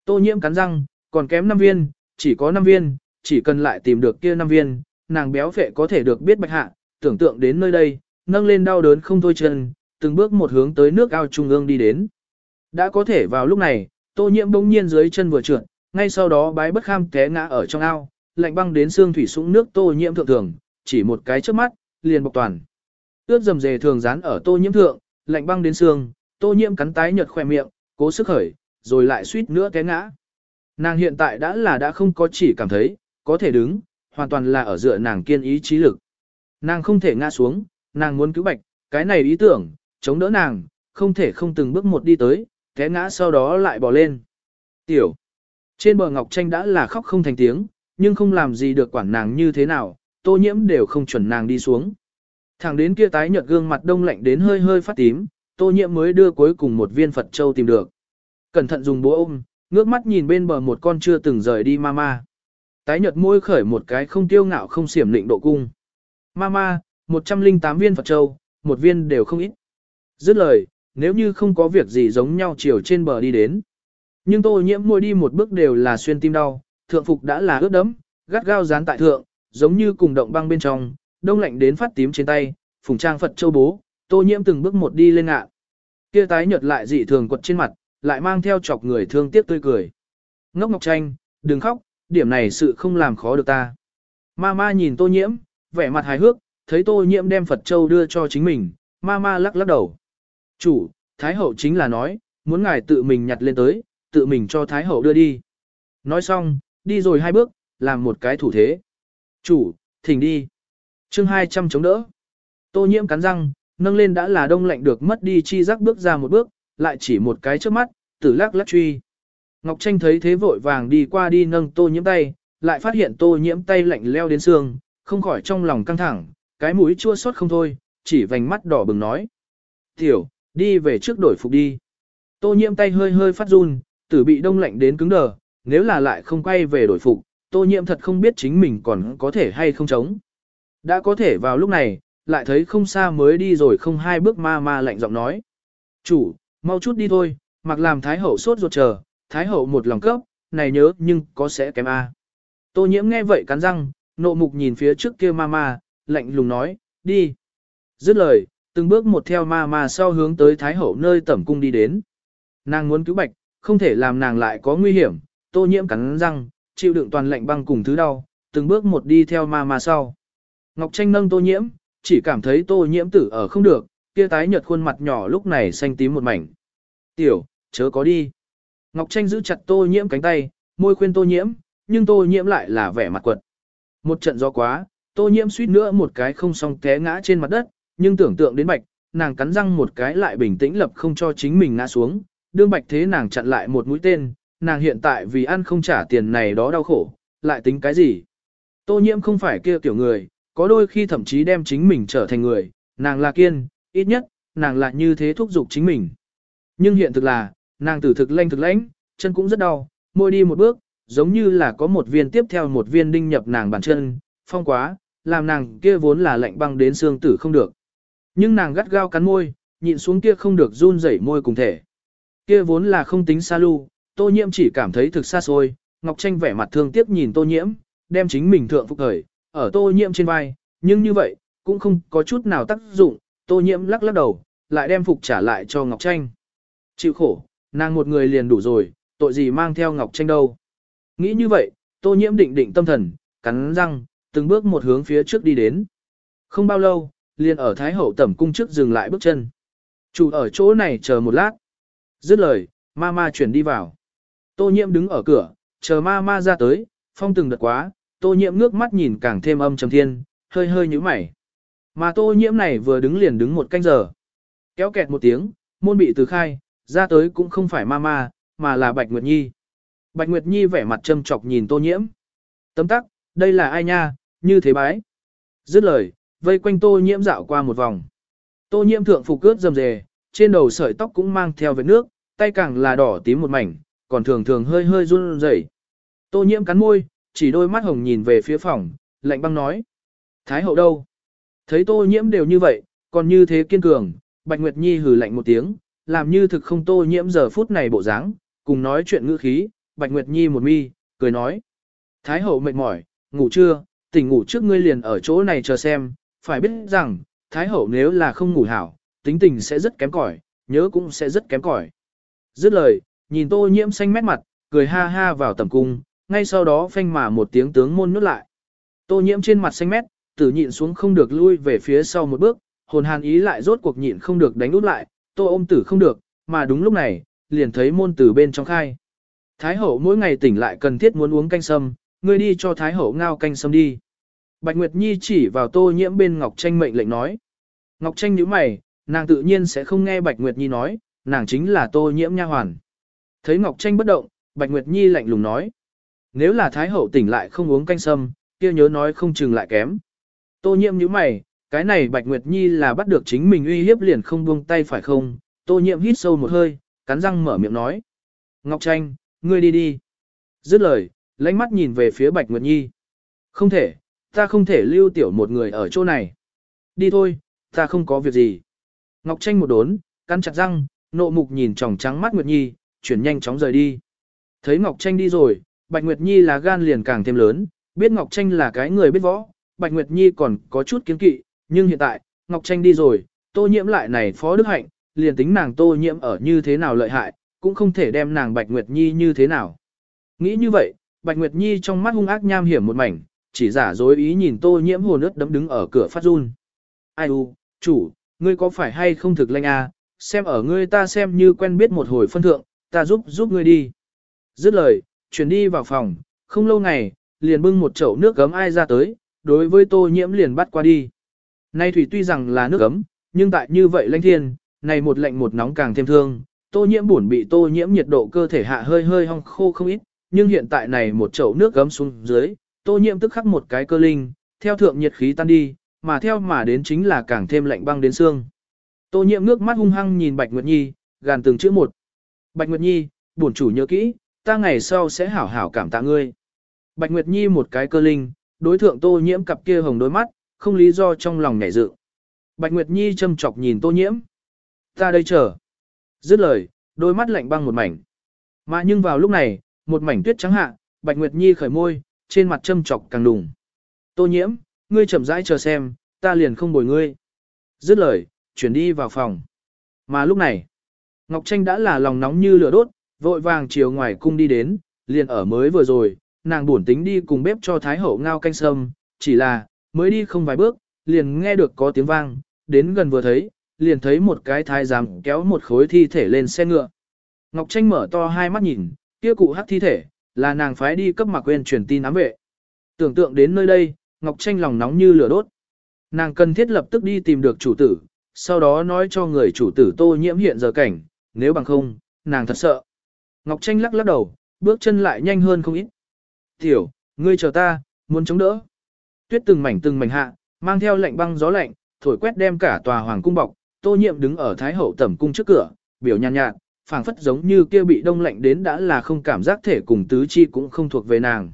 Tô nhiễm cắn răng, còn kém 5 viên, chỉ có 5 viên, chỉ cần lại tìm được kia 5 viên, nàng béo phệ có thể được biết bạch hạ, tưởng tượng đến nơi đây, nâng lên đau đớn không thôi chân, từng bước một hướng tới nước ao trung ương đi đến. Đã có thể vào lúc này, tô nhiễm bỗng nhiên dưới chân vừa trượt, ngay sau đó bái bất kham té ngã ở trong ao, lạnh băng đến xương thủy sũng nước tô nhiễm thượng thường, chỉ một cái trước mắt, liền bọc toàn. Ướt dầm dề thường dán ở tô nhiễm thượng, lạnh băng đến xương, tô nhiễm cắn tái nhợt khỏe miệng, cố sức khởi, rồi lại suýt nữa té ngã. Nàng hiện tại đã là đã không có chỉ cảm thấy, có thể đứng, hoàn toàn là ở dựa nàng kiên ý chí lực. Nàng không thể ngã xuống, nàng muốn cứu bạch, cái này ý tưởng, chống đỡ nàng, không thể không từng bước một đi tới, té ngã sau đó lại bỏ lên. Tiểu. Trên bờ Ngọc Tranh đã là khóc không thành tiếng, nhưng không làm gì được quản nàng như thế nào, tô nhiễm đều không chuẩn nàng đi xuống. Thẳng đến kia tái nhợt gương mặt đông lạnh đến hơi hơi phát tím, tô nhiễm mới đưa cuối cùng một viên Phật Châu tìm được. Cẩn thận dùng búa ôm, ngước mắt nhìn bên bờ một con chưa từng rời đi mama. Tái nhợt môi khởi một cái không tiêu ngạo không xiểm định độ cung. Mama, 108 viên Phật Châu, một viên đều không ít. Dứt lời, nếu như không có việc gì giống nhau chiều trên bờ đi đến. Nhưng tô nhiễm môi đi một bước đều là xuyên tim đau, thượng phục đã là ướt đẫm, gắt gao dán tại thượng, giống như cùng động băng bên trong, đông lạnh đến phát tím trên tay, phùng trang Phật châu bố, tô nhiễm từng bước một đi lên ngạ. Kia tái nhợt lại dị thường quật trên mặt, lại mang theo chọc người thương tiếc tươi cười. Ngốc Ngọc Tranh, đừng khóc, điểm này sự không làm khó được ta. Ma ma nhìn tô nhiễm, vẻ mặt hài hước, thấy tô nhiễm đem Phật châu đưa cho chính mình, ma ma lắc lắc đầu. Chủ, Thái hậu chính là nói, muốn ngài tự mình nhặt lên tới, tự mình cho Thái hậu đưa đi. Nói xong, đi rồi hai bước, làm một cái thủ thế. Chủ, thỉnh đi chương 200 chống đỡ. Tô nhiễm cắn răng, nâng lên đã là đông lạnh được mất đi chi giác bước ra một bước, lại chỉ một cái trước mắt, tử lắc lắc truy. Ngọc Tranh thấy thế vội vàng đi qua đi nâng tô nhiễm tay, lại phát hiện tô nhiễm tay lạnh leo đến xương, không khỏi trong lòng căng thẳng, cái mũi chua xót không thôi, chỉ vành mắt đỏ bừng nói. Tiểu, đi về trước đổi phục đi. Tô nhiễm tay hơi hơi phát run, tử bị đông lạnh đến cứng đờ, nếu là lại không quay về đổi phục, tô nhiễm thật không biết chính mình còn có thể hay không chống. Đã có thể vào lúc này, lại thấy không xa mới đi rồi không hai bước ma ma lạnh giọng nói. Chủ, mau chút đi thôi, mặc làm Thái Hậu sốt ruột chờ, Thái Hậu một lòng cấp, này nhớ nhưng có sẽ kém A. Tô nhiễm nghe vậy cắn răng, nộ mục nhìn phía trước kia ma ma, lạnh lùng nói, đi. Dứt lời, từng bước một theo ma ma sau hướng tới Thái Hậu nơi tẩm cung đi đến. Nàng muốn cứu bạch, không thể làm nàng lại có nguy hiểm, tô nhiễm cắn răng, chịu đựng toàn lạnh băng cùng thứ đau, từng bước một đi theo ma ma sau. Ngọc Tranh nâng tô nhiễm, chỉ cảm thấy tô nhiễm tử ở không được, kia tái nhợt khuôn mặt nhỏ lúc này xanh tím một mảnh. Tiểu, chớ có đi. Ngọc Tranh giữ chặt tô nhiễm cánh tay, môi khuyên tô nhiễm, nhưng tô nhiễm lại là vẻ mặt quật. Một trận gió quá, tô nhiễm suýt nữa một cái không xong té ngã trên mặt đất, nhưng tưởng tượng đến bạch, nàng cắn răng một cái lại bình tĩnh lập không cho chính mình ngã xuống, đương bạch thế nàng chặn lại một mũi tên, nàng hiện tại vì ăn không trả tiền này đó đau khổ, lại tính cái gì. Tô nhiễm không phải kia kiểu người, có đôi khi thậm chí đem chính mình trở thành người, nàng là kiên, ít nhất, nàng là như thế thúc giục chính mình. Nhưng hiện thực là, nàng tử thực lanh thực lãnh, chân cũng rất đau, môi đi một bước, giống như là có một viên tiếp theo một viên đinh nhập nàng bàn chân, phong quá, làm nàng kia vốn là lạnh băng đến xương tử không được. Nhưng nàng gắt gao cắn môi, nhịn xuống kia không được run rẩy môi cùng thể. Kia vốn là không tính xa lưu, tô nhiễm chỉ cảm thấy thực xa xôi, Ngọc Tranh vẻ mặt thương tiếc nhìn tô nhiễm, đem chính mình thượng phục thời, ở tô nhiễm trên vai, nhưng như vậy, cũng không có chút nào tác dụng, tô nhiễm lắc lắc đầu, lại đem phục trả lại cho Ngọc Tranh. Chịu khổ, nàng một người liền đủ rồi, tội gì mang theo Ngọc Tranh đâu. Nghĩ như vậy, tô nhiễm định định tâm thần, cắn răng, từng bước một hướng phía trước đi đến. Không bao lâu, liền ở Thái Hậu tẩm cung trước dừng lại bước chân. Chủ ở chỗ này chờ một lát. Dứt lời, ma ma chuyển đi vào. Tô nhiễm đứng ở cửa, chờ ma ma ra tới, phong từng đợt quá, tô nhiễm ngước mắt nhìn càng thêm âm trầm thiên, hơi hơi nhíu mày. Mà tô nhiễm này vừa đứng liền đứng một canh giờ. Kéo kẹt một tiếng, môn bị từ khai, ra tới cũng không phải ma ma, mà là Bạch Nguyệt Nhi. Bạch Nguyệt Nhi vẻ mặt châm chọc nhìn tô nhiễm. Tấm tắc, đây là ai nha, như thế bái. Dứt lời, vây quanh tô nhiễm dạo qua một vòng. Tô nhiễm thượng phục cướp dầm dề, trên đầu sợi tóc cũng mang theo vết nước, tay càng là đỏ tím một mảnh, còn thường thường hơi hơi run rẩy. Tô nhiễm cắn môi, chỉ đôi mắt hồng nhìn về phía phòng, lạnh băng nói. Thái hậu đâu? Thấy tô nhiễm đều như vậy, còn như thế kiên cường, Bạch Nguyệt Nhi hừ lạnh một tiếng, làm như thực không tô nhiễm giờ phút này bộ dáng, cùng nói chuyện ngữ khí, Bạch Nguyệt Nhi một mi, cười nói. Thái hậu mệt mỏi, ngủ chưa, tỉnh ngủ trước ngươi liền ở chỗ này chờ xem, phải biết rằng, Thái hậu nếu là không ngủ hảo, tính tình sẽ rất kém cỏi, nhớ cũng sẽ rất kém cỏi. Dứt lời, nhìn tô nhiễm xanh mét mặt, cười ha ha vào tầm cung, ngay sau đó phanh mà một tiếng tướng môn nút lại. Tô nhiễm trên mặt xanh mét, tử nhịn xuống không được lui về phía sau một bước, hồn hàn ý lại rốt cuộc nhịn không được đánh út lại, tô ôm tử không được, mà đúng lúc này, liền thấy môn tử bên trong khai. Thái hậu mỗi ngày tỉnh lại cần thiết muốn uống canh sâm, ngươi đi cho Thái hậu ngao canh sâm đi. Bạch Nguyệt Nhi chỉ vào tô nhiễm bên Ngọc Tranh mệnh lệnh nói. Ngọc Tranh nhíu mày, nàng tự nhiên sẽ không nghe Bạch Nguyệt Nhi nói, nàng chính là tô nhiễm nha hoàn. Thấy Ngọc Tranh bất động, Bạch Nguyệt Nhi lạnh lùng nói. Nếu là Thái hậu tỉnh lại không uống canh sâm, kia nhớ nói không chừng lại kém. Tô nhiệm nhíu mày, cái này Bạch Nguyệt Nhi là bắt được chính mình uy hiếp liền không buông tay phải không? Tô nhiệm hít sâu một hơi, cắn răng mở miệng nói. Ngọc Tranh, ngươi đi đi. Dứt lời, lánh mắt nhìn về phía Bạch Nguyệt Nhi. Không thể, ta không thể lưu tiểu một người ở chỗ này. Đi thôi, ta không có việc gì. Ngọc Tranh một đốn, cắn chặt răng, nộ mục nhìn tròng trắng mắt Nguyệt Nhi, chuyển nhanh chóng rời đi. Thấy Ngọc Tranh đi rồi, Bạch Nguyệt Nhi là gan liền càng thêm lớn, biết Ngọc Tranh là cái người biết võ, Bạch Nguyệt Nhi còn có chút kiến kỵ, nhưng hiện tại, Ngọc Tranh đi rồi, tô nhiễm lại này phó đức hạnh, liền tính nàng tô nhiễm ở như thế nào lợi hại, cũng không thể đem nàng Bạch Nguyệt Nhi như thế nào. Nghĩ như vậy, Bạch Nguyệt Nhi trong mắt hung ác nham hiểm một mảnh, chỉ giả dối ý nhìn tô nhiễm hồn ướt đấm đứng ở cửa phát run. Ai u, chủ, ngươi có phải hay không thực lanh a? À? xem ở ngươi ta xem như quen biết một hồi phân thượng, ta giúp giúp ngươi đi. Dứt lời, chuyển đi vào phòng, không lâu ngày, liền bưng một chậu nước gấm ai ra tới, đối với tô nhiễm liền bắt qua đi. Nay thủy tuy rằng là nước gấm, nhưng tại như vậy lãnh thiên, này một lạnh một nóng càng thêm thương, tô nhiễm buồn bị tô nhiễm nhiệt độ cơ thể hạ hơi hơi hong khô không ít, nhưng hiện tại này một chậu nước gấm xuống dưới, tô nhiễm tức khắc một cái cơ linh, theo thượng nhiệt khí tan đi, mà theo mà đến chính là càng thêm lạnh băng đến xương. Tô nhiễm nước mắt hung hăng nhìn Bạch Nguyệt Nhi, gàn từng chữ một. Bạch Nguyệt Nhi, bổn chủ nhớ kỹ, ta ngày sau sẽ hảo hảo cảm tạ ngươi. Bạch Nguyệt Nhi một cái cơ linh, đối thượng tô nhiễm cặp kia hồng đôi mắt, không lý do trong lòng nhảy dựng. Bạch Nguyệt Nhi châm chọc nhìn tô nhiễm. Ta đây chờ. Dứt lời, đôi mắt lạnh băng một mảnh. Mà nhưng vào lúc này, một mảnh tuyết trắng hạ, Bạch Nguyệt Nhi khởi môi, trên mặt châm chọc càng đùng. Tô nhiễm, ngươi chậm rãi chờ xem, ta liền không bồi ngươi. Dứt lời, chuyển đi vào phòng. Mà lúc này, Ngọc Tranh đã là lòng nóng như lửa đốt, vội vàng chiều ngoài cung đi đến, liền ở mới vừa rồi, nàng buồn tính đi cùng bếp cho Thái Hậu ngao canh sâm, chỉ là, mới đi không vài bước, liền nghe được có tiếng vang, đến gần vừa thấy, liền thấy một cái thái giám kéo một khối thi thể lên xe ngựa. Ngọc Tranh mở to hai mắt nhìn, kia cụ hắc thi thể, là nàng phái đi cấp mà quên truyền tin ám vệ. Tưởng tượng đến nơi đây, Ngọc Tranh lòng nóng như lửa đốt. Nàng cần thiết lập tức đi tìm được chủ tử, sau đó nói cho người chủ tử tô nhiễm hiện giờ cảnh, nếu bằng không, nàng thật sợ. Ngọc Tranh lắc lắc đầu, bước chân lại nhanh hơn không ít. Tiểu, ngươi chờ ta, muốn chống đỡ. Tuyết từng mảnh từng mảnh hạ, mang theo lạnh băng gió lạnh, thổi quét đem cả tòa hoàng cung bọc, tô nhiệm đứng ở thái hậu tẩm cung trước cửa, biểu nhàn nhạt, nhạt phảng phất giống như kia bị đông lạnh đến đã là không cảm giác thể cùng tứ chi cũng không thuộc về nàng.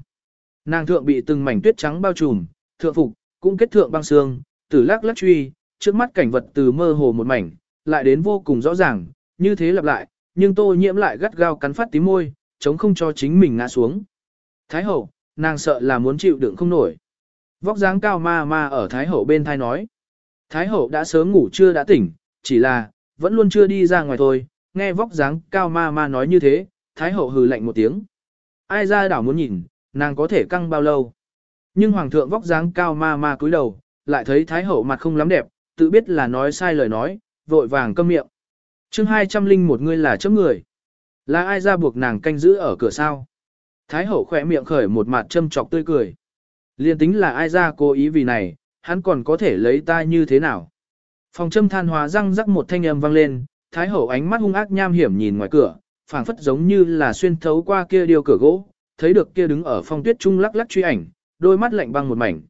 Nàng thượng bị từng mảnh tuyết trắng bao trùm, thượng phục, cũng kết thượng băng xương, tử lắc lắc truy, trước mắt cảnh vật từ mơ hồ một mảnh, lại đến vô cùng rõ ràng, như thế lặp lại, nhưng tô nhiễm lại gắt gao cắn phát tím môi, chống không cho chính mình ngã xuống. Thái hậu, nàng sợ là muốn chịu đựng không nổi. Vóc dáng cao ma ma ở Thái hậu bên thai nói. Thái hậu đã sớm ngủ chưa đã tỉnh, chỉ là, vẫn luôn chưa đi ra ngoài thôi, nghe vóc dáng cao ma ma nói như thế, Thái hậu hừ lạnh một tiếng. Ai ra đảo muốn nhìn, nàng có thể căng bao lâu. Nhưng hoàng thượng vóc dáng cao ma ma cúi đầu, lại thấy Thái hậu mặt không lắm đẹp, tự biết là nói sai lời nói, vội vàng câm miệng chương 200 linh một người là chấm người. Là ai ra buộc nàng canh giữ ở cửa sao? Thái hậu khỏe miệng khởi một mặt châm chọc tươi cười. Liên tính là ai ra cố ý vì này, hắn còn có thể lấy ta như thế nào? Phòng châm than hóa răng rắc một thanh âm vang lên, Thái hậu ánh mắt hung ác nham hiểm nhìn ngoài cửa, phảng phất giống như là xuyên thấu qua kia điều cửa gỗ, thấy được kia đứng ở phong tuyết trung lắc lắc truy ảnh, đôi mắt lạnh băng một mảnh.